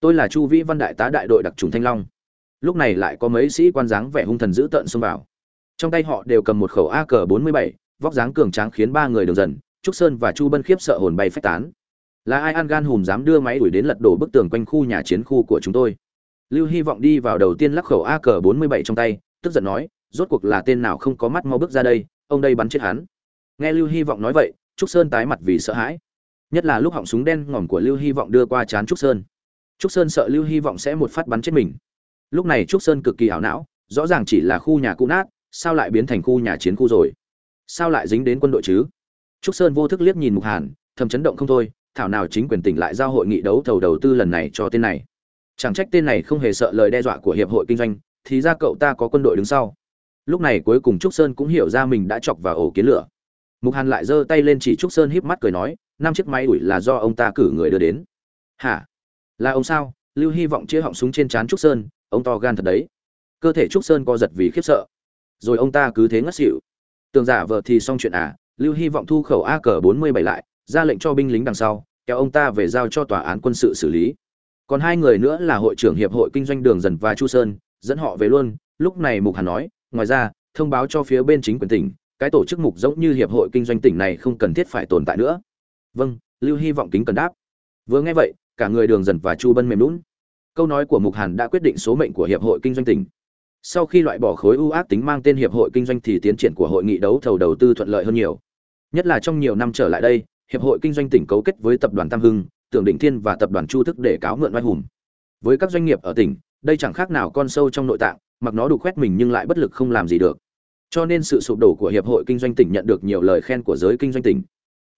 Tôi là chu vĩ văn đại tá đại đội đặc trùng thanh long. Lúc này lại có mấy sĩ quan dáng vẻ hung thần dữ tợn xông vào. Trong tay họ đều cầm một khẩu AK cờ bốn mươi bảy vóc dáng cường tráng khiến ba người đường dần, trúc sơn và chu bân khiếp sợ hồn bay phách tán. Là ai ăn gan hùm dám đưa máy đuổi đến lật đổ bức tường quanh khu nhà chiến khu của chúng tôi? Lưu hy vọng đi vào đầu tiên lắc khẩu a cờ bốn mươi bảy trong tay, tức giận nói, rốt cuộc là tên nào không có mắt mau bước ra đây, ông đây bắn chết hắn. Nghe lưu hy vọng nói vậy, trúc sơn tái mặt vì sợ hãi. Nhất là lúc họng súng đen ngòm của lưu hy vọng đưa qua chán trúc sơn. Trúc sơn sợ lưu hy vọng sẽ một phát bắn chết mình. Lúc này trúc sơn cực kỳ ảo não, rõ ràng chỉ là khu nhà cũ nát, sao lại biến thành khu nhà chiến khu rồi? Sao lại dính đến quân đội chứ? Trúc sơn vô thức liếc nhìn mục hàn, thầm chấn động không thôi, thảo nào chính quyền tỉnh lại giao hội nghị đấu thầu đầu tư lần này cho tên này. Chẳng trách tên này không hề sợ lời đe dọa của hiệp hội kinh doanh, thì ra cậu ta có quân đội đứng sau. Lúc này cuối cùng trúc sơn cũng hiểu ra mình đã chọc vào ổ kiến lửa. Mục hàn lại giơ tay lên chỉ trúc sơn híp mắt cười nói, năm chiếc máy ủi là do ông ta cử người đưa đến. Hả? Là ông sao? Lưu hy vọng chia họng súng trên trán trúc sơn, ông to gan thật đấy. Cơ thể trúc sơn co giật vì khiếp sợ. Rồi ông ta cứ thế ngất xỉu tường giả vờ thì xong chuyện à lưu hy vọng thu khẩu a cờ bốn mươi bảy lại, ra lệnh cho binh lính đằng sau, kéo ông ta về giao cho tòa án quân sự xử lý. Còn hai người nữa là hội trưởng hiệp hội kinh doanh đường dần và chu sơn, dẫn họ về luôn. Lúc này mục hàn nói, ngoài ra, thông báo cho phía bên chính quyền tỉnh, cái tổ chức mục giống như hiệp hội kinh doanh tỉnh này không cần thiết phải tồn tại nữa. Vâng lưu hy vọng kính cần đáp. Vừa nghe vậy, cả người đường dần và chu bân mềm lún câu nói của mục hàn đã quyết định số mệnh của hiệp hội kinh doanh tỉnh sau khi loại bỏ khối ưu ác tính mang tên hiệp hội kinh doanh thì tiến triển của hội nghị đấu thầu đầu tư thuận lợi hơn nhiều. Nhất là trong nhiều năm trở lại đây, hiệp hội kinh doanh tỉnh cấu kết với tập đoàn tam hưng, tưởng định thiên và tập đoàn chu thức để cáo mượn oai hùng. Với các doanh nghiệp ở tỉnh, đây chẳng khác nào con sâu trong nội tạng, mặc nó đủ khoét mình nhưng lại bất lực không làm gì được. Cho nên sự sụp đổ của hiệp hội kinh doanh tỉnh nhận được nhiều lời khen của giới kinh doanh tỉnh,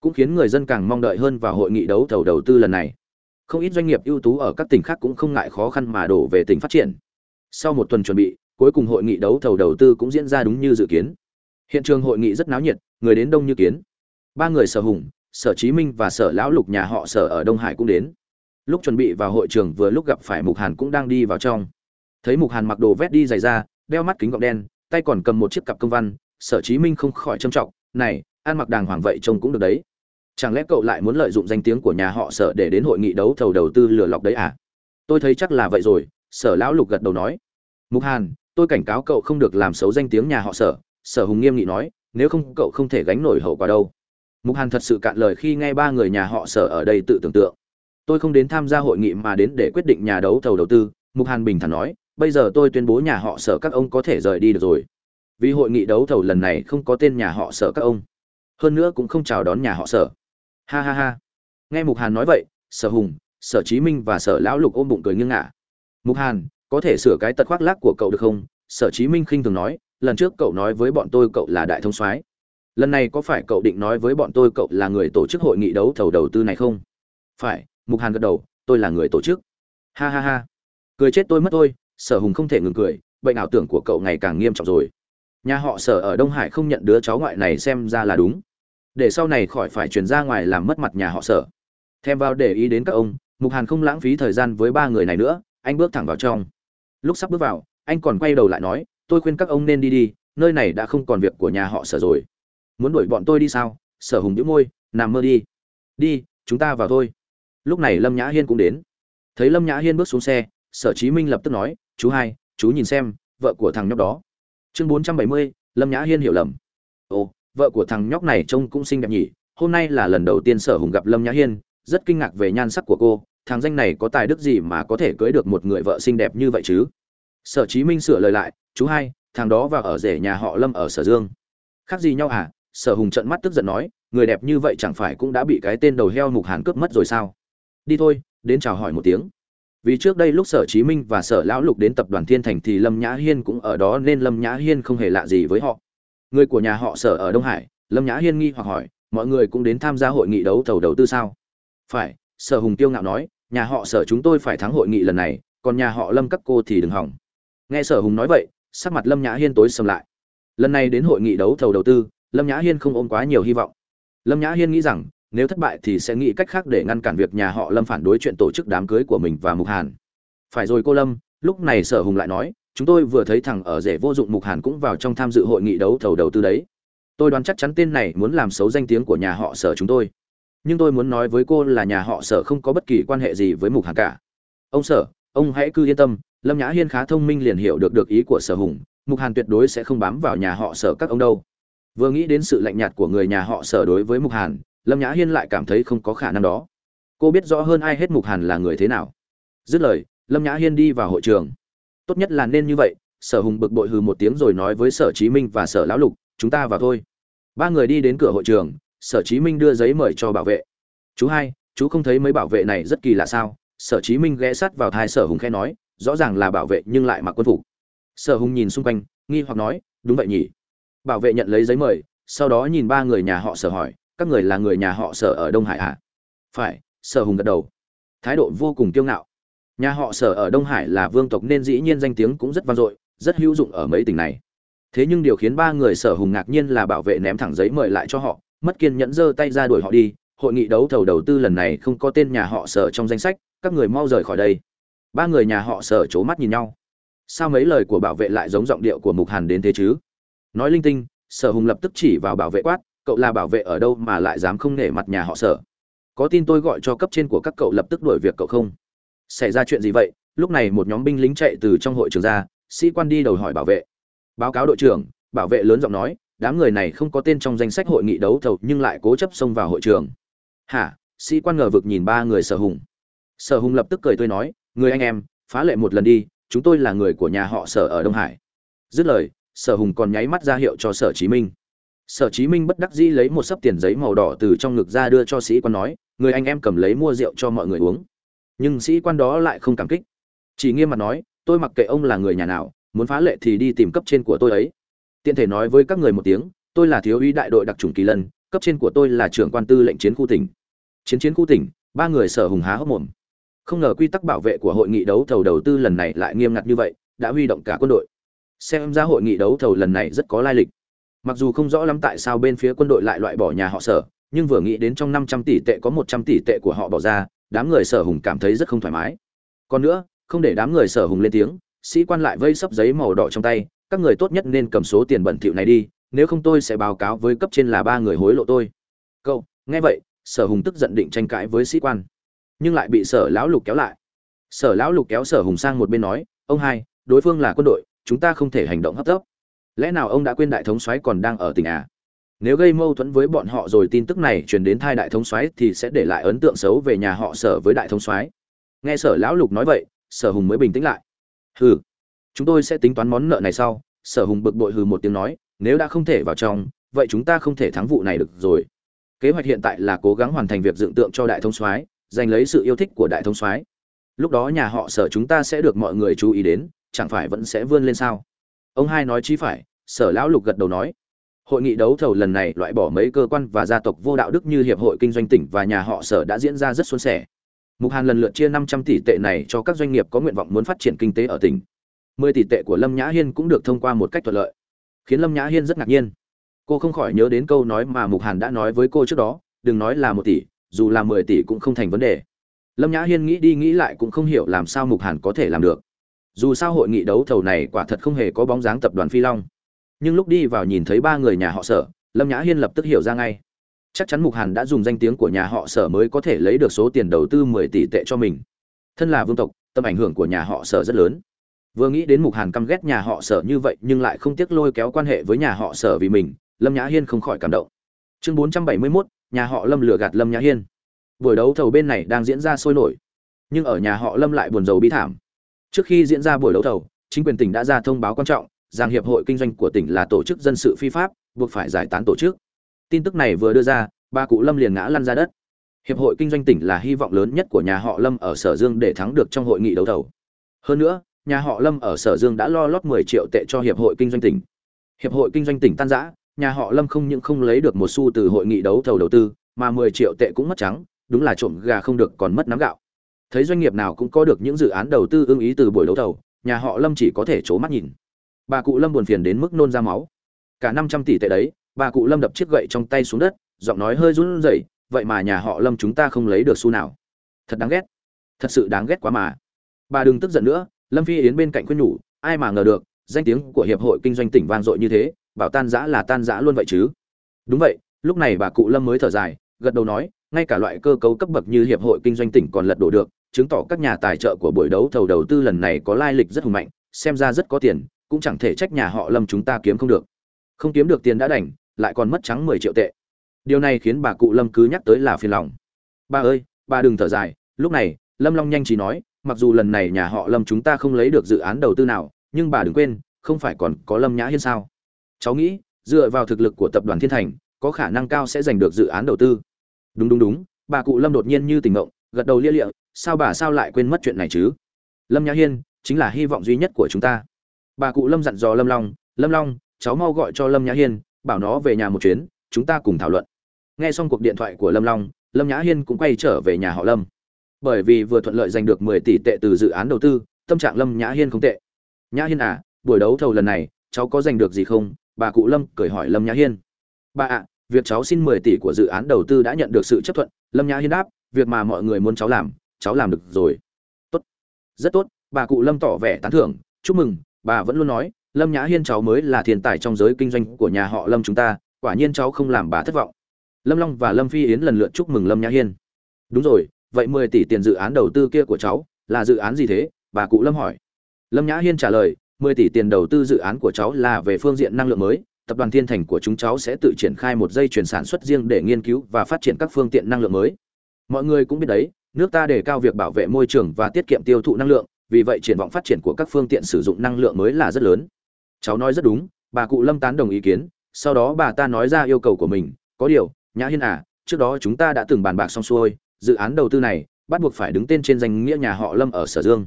cũng khiến người dân càng mong đợi hơn vào hội nghị đấu thầu đầu tư lần này. Không ít doanh nghiệp ưu tú ở các tỉnh khác cũng không ngại khó khăn mà đổ về tỉnh phát triển. Sau một tuần chuẩn bị cuối cùng hội nghị đấu thầu đầu tư cũng diễn ra đúng như dự kiến. Hiện trường hội nghị rất náo nhiệt, người đến đông như kiến. Ba người sở hùng, sở chí minh và sở lão lục nhà họ sở ở đông hải cũng đến. Lúc chuẩn bị vào hội trường vừa lúc gặp phải mục hàn cũng đang đi vào trong. Thấy mục hàn mặc đồ vest đi dày ra đeo mắt kính gọng đen, tay còn cầm một chiếc cặp công văn, sở chí minh không khỏi trầm trọng, này, ăn mặc đàng hoàng vậy trông cũng được đấy. Chẳng lẽ cậu lại muốn lợi dụng danh tiếng của nhà họ sở để đến hội nghị đấu thầu đầu tư lừa lọc đấy à? Tôi thấy chắc là vậy rồi, sở lão lục gật đầu nói. Mục hàn tôi cảnh cáo cậu không được làm xấu danh tiếng nhà họ sở sở hùng nghiêm nghị nói, nếu không cậu không thể gánh nổi hậu quả đâu. Mục hàn thật sự cạn lời khi nghe ba người nhà họ sở ở đây tự tưởng tượng. Tôi không đến tham gia hội nghị mà đến để quyết định nhà đấu thầu đầu tư, mục hàn bình thản nói, bây giờ tôi tuyên bố nhà họ sở các ông có thể rời đi được rồi. Vì hội nghị đấu thầu lần này không có tên nhà họ sở các ông. Hơn nữa cũng không chào đón nhà họ sở. Ha ha ha. Nghe mục hàn nói vậy, sở hùng, sở chí minh và sở lão lục ôm bụng cười nghiêng ngả. Mục hàn có thể sửa cái tật khoác lác của cậu được không? Sở chí minh khinh thường nói, lần trước cậu nói với bọn tôi cậu là đại thông soái. Lần này có phải cậu định nói với bọn tôi cậu là người tổ chức hội nghị đấu thầu đầu tư này không? Phải, mục hàn gật đầu, tôi là người tổ chức. Ha ha ha. Cười chết tôi mất tôi, sở hùng không thể ngừng cười, bệnh ảo tưởng của cậu ngày càng nghiêm trọng rồi. Nhà họ sở ở đông hải không nhận đứa cháu ngoại này xem ra là đúng. Để sau này khỏi phải chuyển ra ngoài làm mất mặt nhà họ sở. Thêm vào để ý đến các ông, mục hàn không lãng phí thời gian với ba người này nữa, anh bước thẳng vào trong lúc sắp bước vào, anh còn quay đầu lại nói, tôi khuyên các ông nên đi đi, nơi này đã không còn việc của nhà họ sở rồi. Muốn đuổi bọn tôi đi sao? Sở hùng đĩu môi, nằm mơ đi. Đi, chúng ta vào thôi. Lúc này lâm nhã hiên cũng đến. Thấy lâm nhã hiên bước xuống xe, sở chí minh lập tức nói, chú hai, chú nhìn xem, vợ của thằng nhóc đó. Chương bốn trăm bảy mươi, lâm nhã hiên hiểu lầm. Ồ, vợ của thằng nhóc này trông cũng xinh đẹp nhỉ. Hôm nay là lần đầu tiên sở hùng gặp lâm nhã hiên, rất kinh ngạc về nhan sắc của cô thằng danh này có tài đức gì mà có thể cưới được một người vợ xinh đẹp như vậy chứ? Sở chí minh sửa lời lại, chú hai, thằng đó vào ở rể nhà họ lâm ở sở dương. Khác gì nhau à? Sở hùng trợn mắt tức giận nói, người đẹp như vậy chẳng phải cũng đã bị cái tên đầu heo mục hàn cướp mất rồi sao? Đi thôi, đến chào hỏi một tiếng. Vì trước đây lúc sở chí minh và sở lão lục đến tập đoàn thiên thành thì lâm nhã hiên cũng ở đó nên lâm nhã hiên không hề lạ gì với họ. Người của nhà họ sở ở đông hải, lâm nhã hiên nghi hoặc hỏi, mọi người cũng đến tham gia hội nghị đấu thầu đầu tư sao? Phải, sở hùng tiêu ngạo nói nhà họ sở chúng tôi phải thắng hội nghị lần này, còn nhà họ lâm các cô thì đừng hỏng. Nghe sở hùng nói vậy, sắc mặt lâm nhã hiên tối sầm lại. Lần này đến hội nghị đấu thầu đầu tư, lâm nhã hiên không ôm quá nhiều hy vọng. Lâm nhã hiên nghĩ rằng, nếu thất bại thì sẽ nghĩ cách khác để ngăn cản việc nhà họ lâm phản đối chuyện tổ chức đám cưới của mình và mục hàn. Phải rồi cô lâm, lúc này sở hùng lại nói, chúng tôi vừa thấy thằng ở rể vô dụng mục hàn cũng vào trong tham dự hội nghị đấu thầu đầu tư đấy. Tôi đoán chắc chắn tên này muốn làm xấu danh tiếng của nhà họ sở chúng tôi nhưng tôi muốn nói với cô là nhà họ sở không có bất kỳ quan hệ gì với mục hàn cả. Ông sở, ông hãy cứ yên tâm, lâm nhã hiên khá thông minh liền hiểu được được ý của sở hùng, mục hàn tuyệt đối sẽ không bám vào nhà họ sở các ông đâu. Vừa nghĩ đến sự lạnh nhạt của người nhà họ sở đối với mục hàn, lâm nhã hiên lại cảm thấy không có khả năng đó. Cô biết rõ hơn ai hết mục hàn là người thế nào. Dứt lời, lâm nhã hiên đi vào hội trường. Tốt nhất là nên như vậy, sở hùng bực bội hừ một tiếng rồi nói với sở chí minh và sở lão lục, chúng ta vào thôi. Ba người đi đến cửa hội trường sở chí minh đưa giấy mời cho bảo vệ. Chú hai, chú không thấy mấy bảo vệ này rất kỳ lạ sao? Sở chí minh ghé sát vào thai sở hùng khẽ nói, rõ ràng là bảo vệ nhưng lại mặc quân phục. Sở hùng nhìn xung quanh, nghi hoặc nói, đúng vậy nhỉ. Bảo vệ nhận lấy giấy mời, sau đó nhìn ba người nhà họ sở hỏi, các người là người nhà họ sở ở đông hải à? phải, sở hùng gật đầu. Thái độ vô cùng kiêu ngạo. Nhà họ sở ở đông hải là vương tộc nên dĩ nhiên danh tiếng cũng rất vang dội, rất hữu dụng ở mấy tỉnh này. Thế nhưng điều khiến ba người sở hùng ngạc nhiên là bảo vệ ném thẳng giấy mời lại cho họ mất kiên nhẫn giơ tay ra đuổi họ đi, hội nghị đấu thầu đầu tư lần này không có tên nhà họ sở trong danh sách, các người mau rời khỏi đây. Ba người nhà họ sở c h ố mắt nhìn nhau. Sao mấy lời của bảo vệ lại giống giọng điệu của mục hàn đến thế chứ? Nói linh tinh, sở hùng lập tức chỉ vào bảo vệ quát, cậu là bảo vệ ở đâu mà lại dám không nể mặt nhà họ sở? Có tin tôi gọi cho cấp trên của các cậu lập tức đuổi việc cậu không? Xảy ra chuyện gì vậy? Lúc này một nhóm binh lính chạy từ trong hội trường ra, sĩ quan đi đầu hỏi bảo vệ. Báo cáo đội trưởng, bảo vệ lớn giọng nói đám người này không có tên trong danh sách hội nghị đấu thầu nhưng lại cố chấp xông vào hội trường. Hả? Sĩ quan ngờ vực nhìn ba người sở hùng. Sở hùng lập tức cười tươi nói, người anh em, phá lệ một lần đi, chúng tôi là người của nhà họ sở ở đông hải. Dứt lời, sở hùng còn nháy mắt ra hiệu cho sở chí minh. Sở chí minh bất đắc dĩ lấy một sấp tiền giấy màu đỏ từ trong ngực ra đưa cho sĩ quan nói, người anh em cầm lấy mua rượu cho mọi người uống. Nhưng sĩ quan đó lại không cảm kích. Chỉ nghiêm mặt nói, tôi mặc kệ ông là người nhà nào, muốn phá lệ thì đi tìm cấp trên của tôi ấy tiện thể nói với các người một tiếng, tôi là thiếu úy đại đội đặc trùng kỳ lân, cấp trên của tôi là trưởng quan tư lệnh chiến khu tỉnh. Chiến chiến khu tỉnh, ba người sở hùng há hốc mồm. Không ngờ quy tắc bảo vệ của hội nghị đấu thầu đầu tư lần này lại nghiêm ngặt như vậy, đã huy động cả quân đội. Xem ra hội nghị đấu thầu lần này rất có lai lịch. Mặc dù không rõ lắm tại sao bên phía quân đội lại loại bỏ nhà họ sở, nhưng vừa nghĩ đến trong năm trăm tỷ tệ có một trăm tỷ tệ của họ bỏ ra, đám người sở hùng cảm thấy rất không thoải mái. Còn nữa, không để đám người sở hùng lên tiếng, sĩ quan lại vây sấp giấy màu đỏ trong tay các người tốt nhất nên cầm số tiền bẩn thỉu này đi, nếu không tôi sẽ báo cáo với cấp trên là ba người hối lộ tôi. Cậu, nghe vậy, sở hùng tức giận định tranh cãi với sĩ quan. Nhưng lại bị sở lão lục kéo lại. Sở lão lục kéo sở hùng sang một bên nói, ông hai, đối phương là quân đội, chúng ta không thể hành động hấp tấp. Lẽ nào ông đã quên đại thống soái còn đang ở tỉnh à? Nếu gây mâu thuẫn với bọn họ rồi tin tức này truyền đến thai đại thống soái thì sẽ để lại ấn tượng xấu về nhà họ sở với đại thống soái. Nghe sở lão lục nói vậy, sở hùng mới bình tĩnh lại. Hừ chúng tôi sẽ tính toán món nợ này sau, sở hùng bực bội hừ một tiếng nói, nếu đã không thể vào trong, vậy chúng ta không thể thắng vụ này được rồi. Kế hoạch hiện tại là cố gắng hoàn thành việc dựng tượng cho đại Thông soái, giành lấy sự yêu thích của đại Thông soái. Lúc đó nhà họ sở chúng ta sẽ được mọi người chú ý đến, chẳng phải vẫn sẽ vươn lên sao? Ông hai nói chí phải, sở lão lục gật đầu nói. Hội nghị đấu thầu lần này loại bỏ mấy cơ quan và gia tộc vô đạo đức như hiệp hội kinh doanh tỉnh và nhà họ sở đã diễn ra rất suôn sẻ. Mục hàn lần lượt chia năm trăm tỷ tệ này cho các doanh nghiệp có nguyện vọng muốn phát triển kinh tế ở tỉnh mười tỷ tệ của lâm nhã hiên cũng được thông qua một cách thuận lợi. Khiến lâm nhã hiên rất ngạc nhiên. Cô không khỏi nhớ đến câu nói mà mục hàn đã nói với cô trước đó, đừng nói là một tỷ, dù là mười tỷ cũng không thành vấn đề. Lâm nhã hiên nghĩ đi nghĩ lại cũng không hiểu làm sao mục hàn có thể làm được. Dù sao hội nghị đấu thầu này quả thật không hề có bóng dáng tập đoàn phi long. Nhưng lúc đi vào nhìn thấy ba người nhà họ sở, lâm nhã hiên lập tức hiểu ra ngay. Chắc chắn mục hàn đã dùng danh tiếng của nhà họ sở mới có thể lấy được số tiền đầu tư mười tỷ tệ cho mình. Thân là vương tộc, tầm ảnh hưởng của nhà họ sở rất lớn vừa nghĩ đến mục hàn căm ghét nhà họ sở như vậy nhưng lại không tiếc lôi kéo quan hệ với nhà họ sở vì mình, lâm nhã hiên không khỏi cảm động. Chương bốn trăm bảy mươi mốt, nhà họ lâm lừa gạt lâm nhã hiên. Buổi đấu thầu bên này đang diễn ra sôi nổi, nhưng ở nhà họ lâm lại buồn rầu bi thảm. Trước khi diễn ra buổi đấu thầu, chính quyền tỉnh đã ra thông báo quan trọng, rằng hiệp hội kinh doanh của tỉnh là tổ chức dân sự phi pháp, buộc phải giải tán tổ chức. Tin tức này vừa đưa ra, ba cụ lâm liền ngã lăn ra đất. Hiệp hội kinh doanh tỉnh là hy vọng lớn nhất của nhà họ lâm ở sở dương để thắng được trong hội nghị đấu thầu. Hơn nữa nhà họ lâm ở sở dương đã lo lót 10 triệu tệ cho hiệp hội kinh doanh tỉnh. Hiệp hội kinh doanh tỉnh tan rã, nhà họ lâm không những không lấy được một xu từ hội nghị đấu thầu đầu tư, mà 10 triệu tệ cũng mất trắng, đúng là trộm gà không được còn mất nắm gạo. Thấy doanh nghiệp nào cũng có được những dự án đầu tư ưng ý từ buổi đấu thầu, nhà họ lâm chỉ có thể trố mắt nhìn. Bà cụ lâm buồn phiền đến mức nôn ra máu. Cả năm trăm tỷ tệ đấy, bà cụ lâm đập chiếc gậy trong tay xuống đất, giọng nói hơi run rẩy, vậy mà nhà họ lâm chúng ta không lấy được xu nào. Thật đáng ghét. Thật sự đáng ghét quá mà. Bà đừng tức giận nữa lâm phi yến bên cạnh khuyên nhủ, ai mà ngờ được, danh tiếng của hiệp hội kinh doanh tỉnh vang dội như thế, bảo tan giã là tan giã luôn vậy chứ? Đúng vậy, lúc này bà cụ lâm mới thở dài, gật đầu nói, ngay cả loại cơ cấu cấp bậc như hiệp hội kinh doanh tỉnh còn lật đổ được, chứng tỏ các nhà tài trợ của buổi đấu thầu đầu tư lần này có lai lịch rất hùng mạnh, xem ra rất có tiền, cũng chẳng thể trách nhà họ lâm chúng ta kiếm không được. Không kiếm được tiền đã đành, lại còn mất trắng mười triệu tệ. Điều này khiến bà cụ lâm cứ nhắc tới là phiền lòng. Bà ơi bà đừng thở dài, lúc này, lâm long nhanh trí nói mặc dù lần này nhà họ lâm chúng ta không lấy được dự án đầu tư nào, nhưng bà đừng quên, không phải còn có lâm nhã hiên sao? Cháu nghĩ, dựa vào thực lực của tập đoàn thiên thành, có khả năng cao sẽ giành được dự án đầu tư. Đúng đúng đúng, bà cụ lâm đột nhiên như tỉnh ngộng, gật đầu lia lịa, sao bà sao lại quên mất chuyện này chứ? Lâm nhã hiên chính là hy vọng duy nhất của chúng ta. Bà cụ lâm dặn dò lâm long lâm long, cháu mau gọi cho lâm nhã hiên, bảo nó về nhà một chuyến, chúng ta cùng thảo luận. Nghe xong cuộc điện thoại của lâm long, lâm nhã hiên cũng quay trở về nhà họ lâm bởi vì vừa thuận lợi giành được mười tỷ tệ từ dự án đầu tư, tâm trạng lâm nhã hiên không tệ. Nhã hiên à buổi đấu thầu lần này, cháu có giành được gì không? Bà cụ lâm cười hỏi lâm nhã hiên. Bà ạ, việc cháu xin mười tỷ của dự án đầu tư đã nhận được sự chấp thuận. Lâm nhã hiên đáp, việc mà mọi người muốn cháu làm cháu làm được rồi. Tốt. Rất tốt, bà cụ lâm tỏ vẻ tán thưởng. Chúc mừng, bà vẫn luôn nói, lâm nhã hiên cháu mới là thiên tài trong giới kinh doanh của nhà họ lâm chúng ta, quả nhiên cháu không làm bà thất vọng. Lâm long và lâm phi yến lần lượt chúc mừng lâm nhã hiên. Đúng rồi vậy mười tỷ tiền dự án đầu tư kia của cháu là dự án gì thế? Bà cụ lâm hỏi. Lâm nhã hiên trả lời, mười tỷ tiền đầu tư dự án của cháu là về phương diện năng lượng mới, tập đoàn thiên thành của chúng cháu sẽ tự triển khai một dây chuyển sản xuất riêng để nghiên cứu và phát triển các phương tiện năng lượng mới. Mọi người cũng biết đấy, nước ta đề cao việc bảo vệ môi trường và tiết kiệm tiêu thụ năng lượng, vì vậy triển vọng phát triển của các phương tiện sử dụng năng lượng mới là rất lớn. Cháu nói rất đúng, bà cụ lâm tán đồng ý kiến, sau đó bà ta nói ra yêu cầu của mình, có điều, nhã hiên à trước đó chúng ta đã từng bàn bạc xong xuôi dự án đầu tư này, bắt buộc phải đứng tên trên danh nghĩa nhà họ lâm ở sở dương.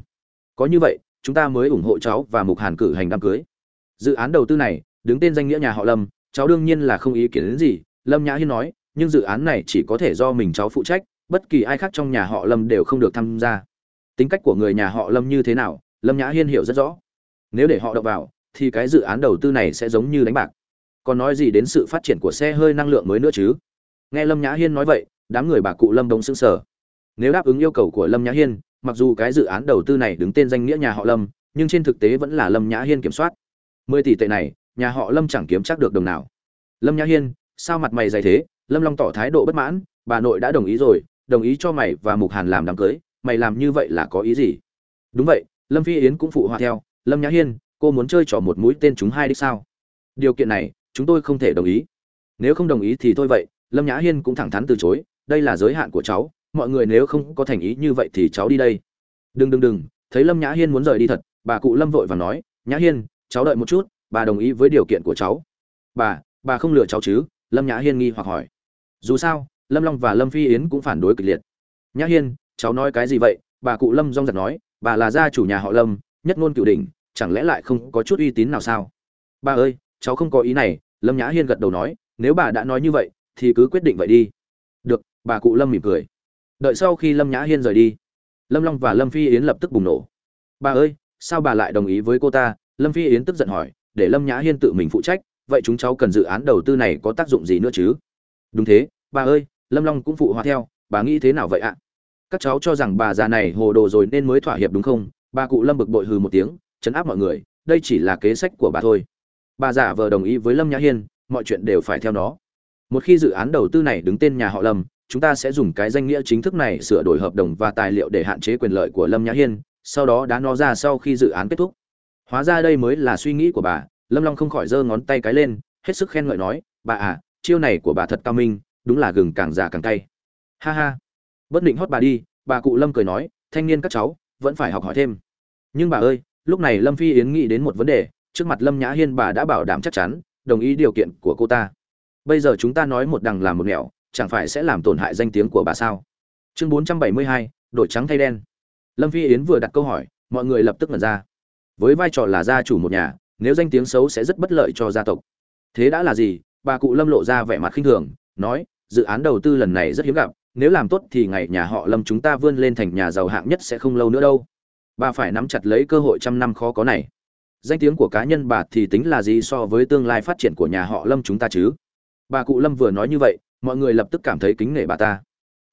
Có như vậy, chúng ta mới ủng hộ cháu và mục hàn cử hành đám cưới. Dự án đầu tư này, đứng tên danh nghĩa nhà họ lâm, cháu đương nhiên là không ý kiến đến gì, lâm nhã hiên nói, nhưng dự án này chỉ có thể do mình cháu phụ trách, bất kỳ ai khác trong nhà họ lâm đều không được tham gia. Tính cách của người nhà họ lâm như thế nào, lâm nhã hiên hiểu rất rõ. Nếu để họ đậu vào, thì cái dự án đầu tư này sẽ giống như đánh bạc. Còn nói gì đến sự phát triển của xe hơi năng lượng mới nữa chứ? Nghe lâm nhã hiên nói vậy đám người bà cụ lâm đông xứng sở nếu đáp ứng yêu cầu của lâm nhã hiên, mặc dù cái dự án đầu tư này đứng tên danh nghĩa nhà họ lâm, nhưng trên thực tế vẫn là lâm nhã hiên kiểm soát. Mười tỷ tệ này, nhà họ lâm chẳng kiếm chắc được đồng nào. Lâm nhã hiên, sao mặt mày dày thế? Lâm long tỏ thái độ bất mãn, bà nội đã đồng ý rồi, đồng ý cho mày và mục hàn làm đám cưới, mày làm như vậy là có ý gì? Đúng vậy, lâm phi yến cũng phụ họa theo, lâm nhã hiên, cô muốn chơi trò một mũi tên chúng hai đích sao? Điều kiện này, chúng tôi không thể đồng ý. Nếu không đồng ý thì thôi vậy, lâm nhã hiên cũng thẳng thắn từ chối đây là giới hạn của cháu, mọi người nếu không có thành ý như vậy thì cháu đi đây. Đừng đừng đừng, thấy lâm nhã hiên muốn rời đi thật, bà cụ lâm vội và nói, nhã hiên, cháu đợi một chút, bà đồng ý với điều kiện của cháu. Bà bà không lừa cháu chứ? Lâm nhã hiên nghi hoặc hỏi. Dù sao, lâm long và lâm phi yến cũng phản đối kịch liệt. Nhã hiên, cháu nói cái gì vậy? Bà cụ lâm rong giật nói, bà là gia chủ nhà họ lâm, nhất ngôn cửu đình chẳng lẽ lại không có chút uy tín nào sao? Bà ơi, cháu không có ý này. Lâm nhã hiên gật đầu nói, nếu bà đã nói như vậy, thì cứ quyết định vậy đi bà cụ lâm mỉm cười. Đợi sau khi lâm nhã hiên rời đi, lâm long và lâm phi yến lập tức bùng nổ. Bà ơi, sao bà lại đồng ý với cô ta? Lâm phi yến tức giận hỏi. Để lâm nhã hiên tự mình phụ trách, vậy chúng cháu cần dự án đầu tư này có tác dụng gì nữa chứ? Đúng thế, bà ơi, lâm long cũng phụ họa theo, bà nghĩ thế nào vậy ạ? Các cháu cho rằng bà già này hồ đồ rồi nên mới thỏa hiệp đúng không? Bà cụ lâm bực bội hừ một tiếng chấn áp mọi người, đây chỉ là kế sách của bà thôi. Bà giả vờ đồng ý với lâm nhã hiên, mọi chuyện đều phải theo nó. Một khi dự án đầu tư này đứng tên nhà họ lâm chúng ta sẽ dùng cái danh nghĩa chính thức này sửa đổi hợp đồng và tài liệu để hạn chế quyền lợi của lâm nhã hiên, sau đó đá nó ra sau khi dự án kết thúc. Hóa ra đây mới là suy nghĩ của bà, lâm long không khỏi giơ ngón tay cái lên, hết sức khen ngợi nói, bà à chiêu này của bà thật cao minh, đúng là gừng càng già càng cay. Ha ha. Bất định hót bà đi, bà cụ lâm cười nói, thanh niên các cháu, vẫn phải học hỏi thêm. Nhưng bà ơi, lúc này lâm phi yến nghĩ đến một vấn đề, trước mặt lâm nhã hiên bà đã bảo đảm chắc chắn, đồng ý điều kiện của cô ta. Bây giờ chúng ta nói một đằng làm một nẻo chẳng phải sẽ làm tổn hại danh tiếng của bà sao? Chương bốn trăm bảy mươi hai đổi trắng thay đen. Lâm phi yến vừa đặt câu hỏi, mọi người lập tức ngẩn ra. Với vai trò là gia chủ một nhà, nếu danh tiếng xấu sẽ rất bất lợi cho gia tộc. Thế đã là gì? Bà cụ lâm lộ ra vẻ mặt khinh thường, nói, dự án đầu tư lần này rất hiếm gặp, nếu làm tốt thì ngày nhà họ lâm chúng ta vươn lên thành nhà giàu hạng nhất sẽ không lâu nữa đâu. Bà phải nắm chặt lấy cơ hội trăm năm khó có này. Danh tiếng của cá nhân bà thì tính là gì so với tương lai phát triển của nhà họ lâm chúng ta chứ? Bà cụ lâm vừa nói như vậy mọi người lập tức cảm thấy kính nể bà ta.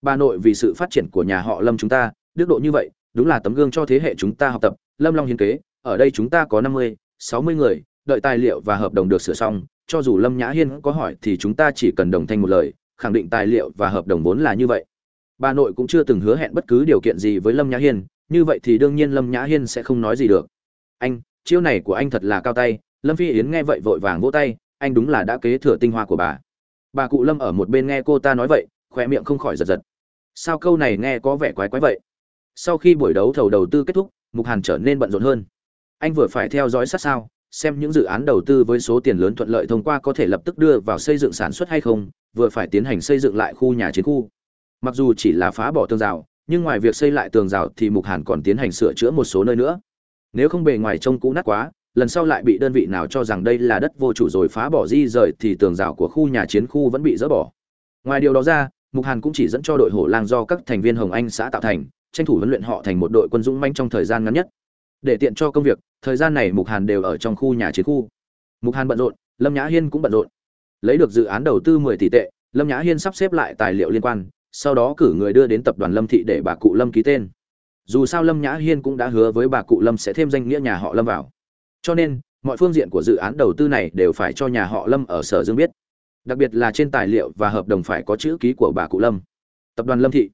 Bà nội vì sự phát triển của nhà họ lâm chúng ta, đức độ như vậy, đúng là tấm gương cho thế hệ chúng ta học tập. Lâm long hiến kế, ở đây chúng ta có năm mươi, sáu mươi người, đợi tài liệu và hợp đồng được sửa xong, cho dù lâm nhã hiên có hỏi thì chúng ta chỉ cần đồng thanh một lời, khẳng định tài liệu và hợp đồng vốn là như vậy. Bà nội cũng chưa từng hứa hẹn bất cứ điều kiện gì với lâm nhã hiên, như vậy thì đương nhiên lâm nhã hiên sẽ không nói gì được. Anh, chiêu này của anh thật là cao tay, lâm phi yến nghe vậy vội vàng vỗ tay, anh đúng là đã kế thừa tinh hoa của bà bà cụ lâm ở một bên nghe cô ta nói vậy khoe miệng không khỏi giật giật. Sao câu này nghe có vẻ quái quái vậy? Sau khi buổi đấu thầu đầu tư kết thúc, mục hàn trở nên bận rộn hơn. Anh vừa phải theo dõi sát sao, xem những dự án đầu tư với số tiền lớn thuận lợi thông qua có thể lập tức đưa vào xây dựng sản xuất hay không, vừa phải tiến hành xây dựng lại khu nhà chiến khu. Mặc dù chỉ là phá bỏ tường rào, nhưng ngoài việc xây lại tường rào thì mục hàn còn tiến hành sửa chữa một số nơi nữa. Nếu không bề ngoài trông cũ nát quá lần sau lại bị đơn vị nào cho rằng đây là đất vô chủ rồi phá bỏ di rời thì tường rào của khu nhà chiến khu vẫn bị dỡ bỏ. Ngoài điều đó ra, mục hàn cũng chỉ dẫn cho đội hổ lang do các thành viên hồng anh xã tạo thành, tranh thủ huấn luyện họ thành một đội quân dũng manh trong thời gian ngắn nhất. Để tiện cho công việc, thời gian này mục hàn đều ở trong khu nhà chiến khu. Mục hàn bận rộn, lâm nhã hiên cũng bận rộn. Lấy được dự án đầu tư mười tỷ tệ, lâm nhã hiên sắp xếp lại tài liệu liên quan, sau đó cử người đưa đến tập đoàn lâm thị để bà cụ lâm ký tên. Dù sao lâm nhã hiên cũng đã hứa với bà cụ lâm sẽ thêm danh nghĩa nhà họ lâm vào cho nên, mọi phương diện của dự án đầu tư này đều phải cho nhà họ lâm ở sở dương biết. Đặc biệt là trên tài liệu và hợp đồng phải có chữ ký của bà cụ lâm. Tập đoàn lâm thị.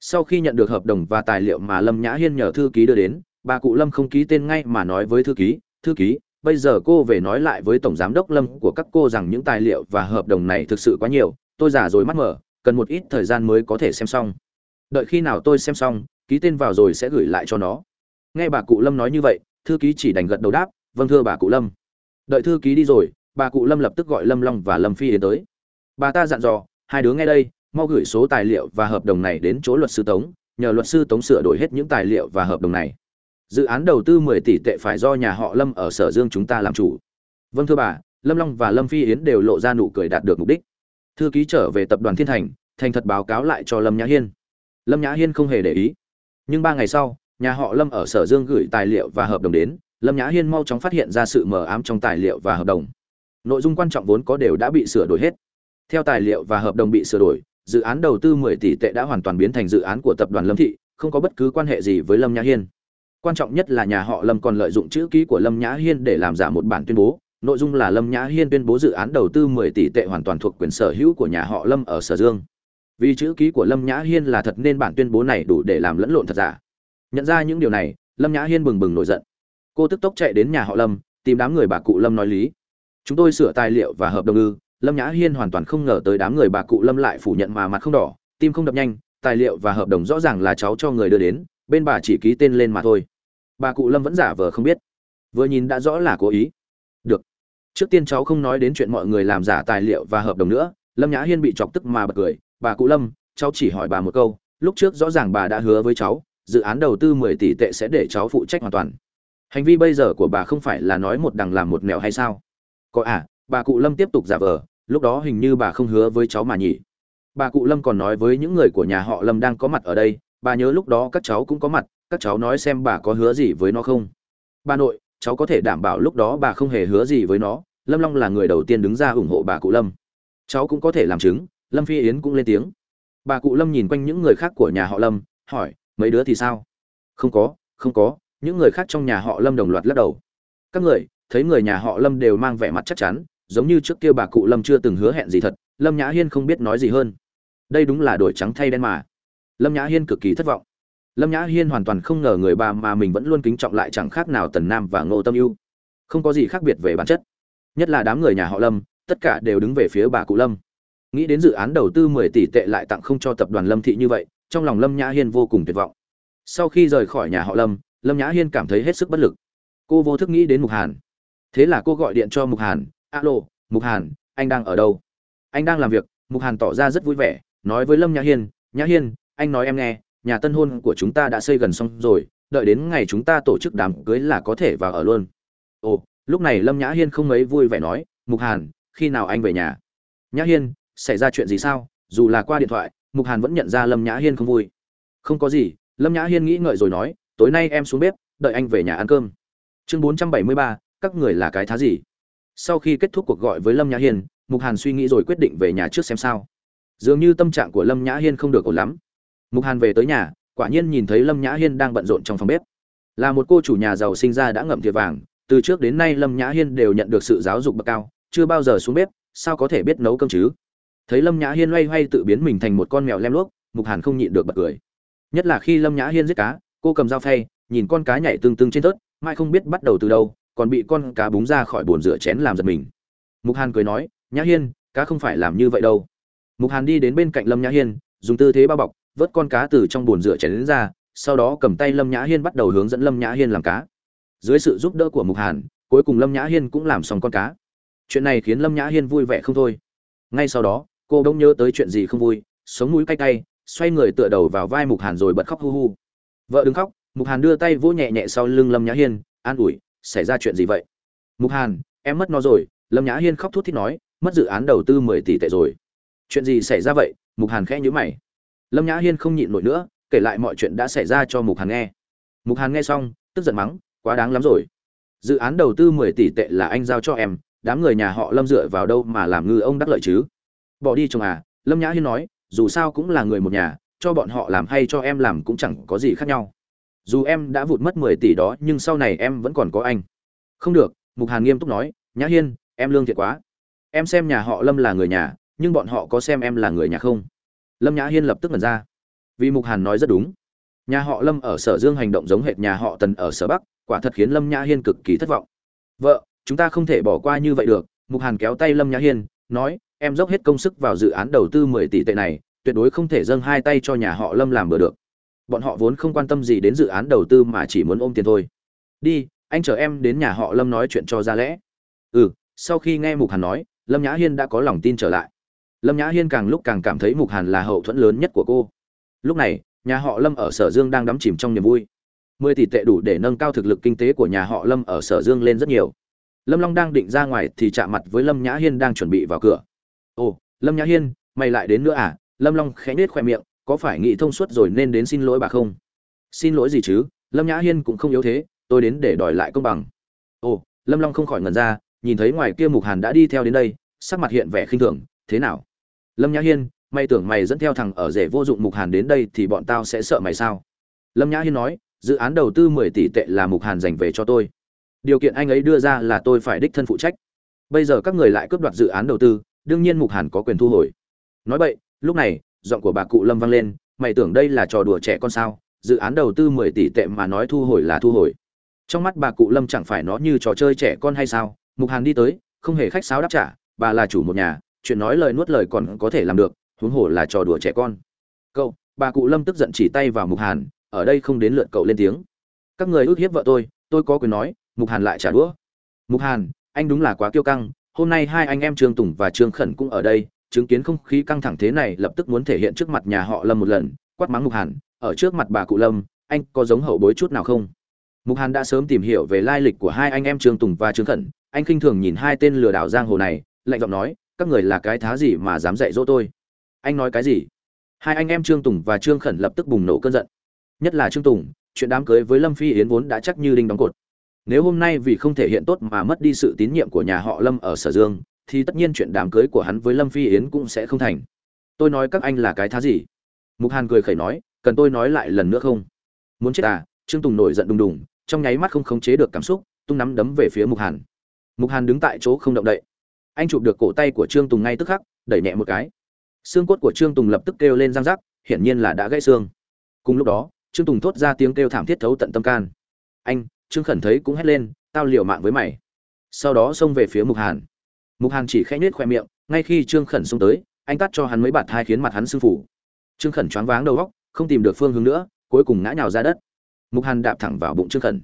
Sau khi nhận được hợp đồng và tài liệu mà lâm nhã hiên nhờ thư ký đưa đến, bà cụ lâm không ký tên ngay mà nói với thư ký thư ký, bây giờ cô về nói lại với tổng giám đốc lâm của các cô rằng những tài liệu và hợp đồng này thực sự quá nhiều, tôi giả rồi mắt mở, cần một ít thời gian mới có thể xem xong. Đợi khi nào tôi xem xong, ký tên vào rồi sẽ gửi lại cho nó. Nghe bà cụ lâm nói như vậy, thư ký chỉ đành gật đầu đáp vâng thưa bà cụ lâm. Đợi thư ký đi rồi, bà cụ lâm lập tức gọi lâm long và lâm phi đến tới. Bà ta dặn dò, hai đứa nghe đây, mau gửi số tài liệu và hợp đồng này đến chỗ luật sư tống, nhờ luật sư tống sửa đổi hết những tài liệu và hợp đồng này. Dự án đầu tư mười tỷ tệ phải do nhà họ lâm ở sở dương chúng ta làm chủ. Vâng thưa bà, lâm long và lâm phi yến đều lộ ra nụ cười đạt được mục đích. Thư ký trở về tập đoàn thiên thành thành thật báo cáo lại cho lâm nhã hiên. Lâm nhã hiên không hề để ý. Nhưng ba ngày sau, nhà họ lâm ở sở dương gửi tài liệu và hợp đồng đến lâm nhã hiên mau chóng phát hiện ra sự mờ ám trong tài liệu và hợp đồng. Nội dung quan trọng vốn có đều đã bị sửa đổi hết. Theo tài liệu và hợp đồng bị sửa đổi, dự án đầu tư 10 tỷ tệ đã hoàn toàn biến thành dự án của tập đoàn lâm thị, không có bất cứ quan hệ gì với lâm nhã hiên. Quan trọng nhất là nhà họ lâm còn lợi dụng chữ ký của lâm nhã hiên để làm giả một bản tuyên bố. Nội dung là lâm nhã hiên tuyên bố dự án đầu tư 10 tỷ tệ hoàn toàn thuộc quyền sở hữu của nhà họ lâm ở sở dương. Vì chữ ký của lâm nhã hiên là thật nên bản tuyên bố này đủ để làm lẫn lộn thật giả. Nhận ra những điều này, lâm nhã hiên bừng bừng nổi giận cô tức tốc chạy đến nhà họ lâm, tìm đám người bà cụ lâm nói lý. Chúng tôi sửa tài liệu và hợp đồng ư. Lâm nhã hiên hoàn toàn không ngờ tới đám người bà cụ lâm lại phủ nhận mà mặt không đỏ, tim không đập nhanh, tài liệu và hợp đồng rõ ràng là cháu cho người đưa đến, bên bà chỉ ký tên lên mà thôi. Bà cụ lâm vẫn giả vờ không biết. Vừa nhìn đã rõ là cố ý. Được. Trước tiên cháu không nói đến chuyện mọi người làm giả tài liệu và hợp đồng nữa, lâm nhã hiên bị chọc tức mà bật cười. Bà cụ lâm, cháu chỉ hỏi bà một câu, lúc trước rõ ràng bà đã hứa với cháu, dự án đầu tư mười tỷ tệ sẽ để cháu phụ trách hoàn toàn hành vi bây giờ của bà không phải là nói một đằng làm một mèo hay sao? Có à bà cụ lâm tiếp tục giả vờ, lúc đó hình như bà không hứa với cháu mà nhỉ. Bà cụ lâm còn nói với những người của nhà họ lâm đang có mặt ở đây, bà nhớ lúc đó các cháu cũng có mặt, các cháu nói xem bà có hứa gì với nó không? Bà nội, cháu có thể đảm bảo lúc đó bà không hề hứa gì với nó, lâm long là người đầu tiên đứng ra ủng hộ bà cụ lâm. Cháu cũng có thể làm chứng, lâm phi yến cũng lên tiếng. Bà cụ lâm nhìn quanh những người khác của nhà họ lâm, hỏi, mấy đứa thì sao? Không có không có những người khác trong nhà họ lâm đồng loạt lắc đầu. Các người, thấy người nhà họ lâm đều mang vẻ mặt chắc chắn, giống như trước kia bà cụ lâm chưa từng hứa hẹn gì thật, lâm nhã hiên không biết nói gì hơn. Đây đúng là đổi trắng thay đen mà. Lâm nhã hiên cực kỳ thất vọng. Lâm nhã hiên hoàn toàn không ngờ người bà mà mình vẫn luôn kính trọng lại chẳng khác nào tần nam và ngô tâm ưu. Không có gì khác biệt về bản chất. Nhất là đám người nhà họ lâm, tất cả đều đứng về phía bà cụ lâm. Nghĩ đến dự án đầu tư mười tỷ tệ lại tặng không cho tập đoàn lâm thị như vậy, trong lòng lâm nhã hiên vô cùng tuyệt vọng. Sau khi rời khỏi nhà họ lâm lâm nhã hiên cảm thấy hết sức bất lực. Cô vô thức nghĩ đến mục hàn. Thế là cô gọi điện cho mục hàn, alo, mục hàn, anh đang ở đâu? Anh đang làm việc. Mục hàn tỏ ra rất vui vẻ, nói với lâm nhã hiên nhã hiên, anh nói em nghe, nhà tân hôn của chúng ta đã xây gần xong rồi, đợi đến ngày chúng ta tổ chức đám cưới là có thể vào ở luôn. Ồ, lúc này lâm nhã hiên không mấy vui vẻ nói, mục hàn, khi nào anh về nhà? Nhã hiên, xảy ra chuyện gì sao? Dù là qua điện thoại, mục hàn vẫn nhận ra lâm nhã hiên không vui. Không có gì. Lâm nhã hiên nghĩ ngợi rồi nói tối nay em xuống bếp, đợi anh về nhà ăn cơm. Chương bốn trăm bảy mươi ba, các người là cái thá gì? Sau khi kết thúc cuộc gọi với lâm nhã hiên, mục hàn suy nghĩ rồi quyết định về nhà trước xem sao. Dường như tâm trạng của lâm nhã hiên không được ổn lắm. Mục hàn về tới nhà, quả nhiên nhìn thấy lâm nhã hiên đang bận rộn trong phòng bếp. Là một cô chủ nhà giàu sinh ra đã ngậm thiệt vàng, từ trước đến nay lâm nhã hiên đều nhận được sự giáo dục bậc cao, chưa bao giờ xuống bếp, sao có thể biết nấu cơm chứ? Thấy lâm nhã hiên loay hoay tự biến mình thành một con mèo lem luốc, mục hàn không nhịn được bật cười. Nhất là khi lâm nhã hiên giết cá cô cầm dao phay, nhìn con cá nhảy tương tương trên tớt mai không biết bắt đầu từ đâu, còn bị con cá búng ra khỏi bồn rửa chén làm giật mình. Mục hàn cười nói, nhã hiên, cá không phải làm như vậy đâu. Mục hàn đi đến bên cạnh lâm nhã hiên, dùng tư thế bao bọc, vớt con cá từ trong bồn rửa chén đến ra, sau đó cầm tay lâm nhã hiên bắt đầu hướng dẫn lâm nhã hiên làm cá. Dưới sự giúp đỡ của mục hàn, cuối cùng lâm nhã hiên cũng làm xong con cá. Chuyện này khiến lâm nhã hiên vui vẻ không thôi. Ngay sau đó, cô đông nhớ tới chuyện gì không vui, sống mũi cay cay, xoay người tựa đầu vào vai mục hàn rồi bật khóc hu hu vợ đứng khóc, mục hàn đưa tay vỗ nhẹ nhẹ sau lưng lâm nhã hiên, an ủi, xảy ra chuyện gì vậy? Mục hàn, em mất nó rồi. Lâm nhã hiên khóc thút thít nói, mất dự án đầu tư mười tỷ tệ rồi. Chuyện gì xảy ra vậy? Mục hàn khẽ nhữ mày. Lâm nhã hiên không nhịn nổi nữa, kể lại mọi chuyện đã xảy ra cho mục hàn nghe. Mục hàn nghe xong, tức giận mắng, quá đáng lắm rồi. Dự án đầu tư mười tỷ tệ là anh giao cho em, đám người nhà họ lâm dựa vào đâu mà làm ngư ông đắc lợi chứ? Bỏ đi chồng à lâm nhã hiên nói, dù sao cũng là người một nhà cho bọn họ làm hay cho em làm cũng chẳng có gì khác nhau. Dù em đã vụt mất mười tỷ đó, nhưng sau này em vẫn còn có anh. Không được, mục hàn nghiêm túc nói, nhã hiên, em lương thiệt quá. Em xem nhà họ lâm là người nhà, nhưng bọn họ có xem em là người nhà không? Lâm nhã hiên lập tức ngẩn ra. Vì mục hàn nói rất đúng. Nhà họ lâm ở sở dương hành động giống hệt nhà họ tần ở sở bắc, quả thật khiến lâm nhã hiên cực kỳ thất vọng. Vợ, chúng ta không thể bỏ qua như vậy được. Mục hàn kéo tay lâm nhã hiên, nói, em dốc hết công sức vào dự án đầu tư mười tỷ tệ này tuyệt đối không thể dâng hai tay cho nhà họ lâm làm bừa được. Bọn họ vốn không quan tâm gì đến dự án đầu tư mà chỉ muốn ôm tiền thôi. Đi, anh chờ em đến nhà họ lâm nói chuyện cho ra lẽ. Ừ sau khi nghe mục hàn nói, lâm nhã hiên đã có lòng tin trở lại. Lâm nhã hiên càng lúc càng cảm thấy mục hàn là hậu thuẫn lớn nhất của cô. Lúc này, nhà họ lâm ở sở dương đang đắm chìm trong niềm vui. Mười tỷ tệ đủ để nâng cao thực lực kinh tế của nhà họ lâm ở sở dương lên rất nhiều. Lâm long đang định ra ngoài thì chạm mặt với lâm nhã hiên đang chuẩn bị vào cửa. Ồ, lâm nhã hiên, mày lại đến nữa à? Lâm long khẽ nết khoe miệng, có phải nghĩ thông suốt rồi nên đến xin lỗi bà không? Xin lỗi gì chứ? Lâm nhã hiên cũng không yếu thế, tôi đến để đòi lại công bằng. Ồ, lâm long không khỏi ngần ra, nhìn thấy ngoài kia mục hàn đã đi theo đến đây, sắc mặt hiện vẻ khinh thường, thế nào? Lâm nhã hiên, mày tưởng mày dẫn theo thằng ở rể vô dụng mục hàn đến đây thì bọn tao sẽ sợ mày sao? Lâm nhã hiên nói, dự án đầu tư mười tỷ tệ là mục hàn dành về cho tôi. Điều kiện anh ấy đưa ra là tôi phải đích thân phụ trách. Bây giờ các người lại cướp đoạt dự án đầu tư, đương nhiên mục hàn có quyền thu hồi. Nói vậy lúc này, giọng của bà cụ lâm vang lên, mày tưởng đây là trò đùa trẻ con sao? Dự án đầu tư mười tỷ tệ mà nói thu hồi là thu hồi. Trong mắt bà cụ lâm chẳng phải nó như trò chơi trẻ con hay sao? Mục hàn đi tới, không hề khách sáo đáp trả, bà là chủ một nhà, chuyện nói lời nuốt lời còn có thể làm được, huống hồ là trò đùa trẻ con. Cậu, bà cụ lâm tức giận chỉ tay vào mục hàn, ở đây không đến lượt cậu lên tiếng. Các người ước hiếp vợ tôi tôi có quyền nói. Mục hàn lại trả đũa. Mục hàn, anh đúng là quá kiêu căng, hôm nay hai anh em trương tùng và trương khẩn cũng ở đây chứng kiến không khí căng thẳng thế này lập tức muốn thể hiện trước mặt nhà họ lâm một lần, quát mắng mục hàn, ở trước mặt bà cụ lâm, anh có giống hậu bối chút nào không? Mục hàn đã sớm tìm hiểu về lai lịch của hai anh em trương tùng và trương khẩn, anh khinh thường nhìn hai tên lừa đảo giang hồ này, lạnh giọng nói, các người là cái thá gì mà dám dạy dỗ tôi? Anh nói cái gì? Hai anh em trương tùng và trương khẩn lập tức bùng nổ cơn giận. Nhất là trương tùng, chuyện đám cưới với lâm phi yến vốn đã chắc như đinh đóng cột. Nếu hôm nay vì không thể hiện tốt mà mất đi sự tín nhiệm của nhà họ lâm ở sở dương thì tất nhiên chuyện đám cưới của hắn với lâm phi yến cũng sẽ không thành. Tôi nói các anh là cái thá gì? Mục hàn cười khẩy nói, cần tôi nói lại lần nữa không? Muốn chết à? Trương tùng nổi giận đùng đùng, trong nháy mắt không khống chế được cảm xúc, tung nắm đấm về phía mục hàn. Mục hàn đứng tại chỗ không động đậy. Anh chụp được cổ tay của trương tùng ngay tức khắc, đẩy nhẹ một cái. Xương cốt của trương tùng lập tức kêu lên răng rắc, hiển nhiên là đã gãy xương. Cùng lúc đó, trương tùng thốt ra tiếng kêu thảm thiết thấu tận tâm can. Anh, trương khẩn thấy cũng hét lên, tao liều mạng với mày. Sau đó xông về phía mục hàn mục hàn chỉ khẽ nhếch khoe miệng, ngay khi trương khẩn xông tới, anh tắt cho hắn mấy bạt hai khiến mặt hắn sưng phủ trương khẩn choáng váng đầu góc, không tìm được phương hướng nữa, cuối cùng ngã nhào ra đất. Mục hàn đạp thẳng vào bụng trương khẩn.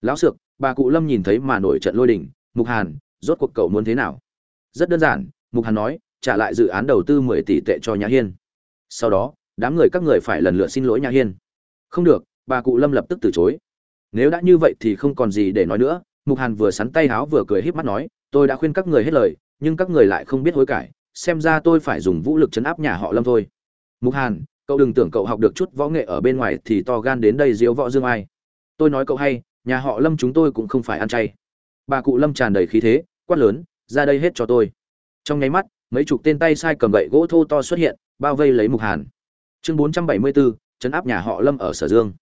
Lão sược, bà cụ lâm nhìn thấy mà nổi trận lôi đình. Mục hàn, rốt cuộc cậu muốn thế nào? Rất đơn giản, mục hàn nói, trả lại dự án đầu tư mười tỷ tệ cho nhã hiên. Sau đó, đám người các người phải lần lượt xin lỗi nhã hiên. Không được, bà cụ lâm lập tức từ chối. Nếu đã như vậy thì không còn gì để nói nữa. Mục hàn vừa sắn tay háo vừa cười híp mắt nói tôi đã khuyên các người hết lời, nhưng các người lại không biết hối cải, xem ra tôi phải dùng vũ lực chấn áp nhà họ lâm thôi. Mục hàn, cậu đừng tưởng cậu học được chút võ nghệ ở bên ngoài thì to gan đến đây diễu võ dương ai. Tôi nói cậu hay, nhà họ lâm chúng tôi cũng không phải ăn chay. Bà cụ lâm tràn đầy khí thế, quát lớn, ra đây hết cho tôi. Trong nháy mắt, mấy chục tên tay sai cầm gậy gỗ thô to xuất hiện, bao vây lấy mục hàn. Chương bốn trăm bảy mươi bốn chấn áp nhà họ lâm ở sở dương.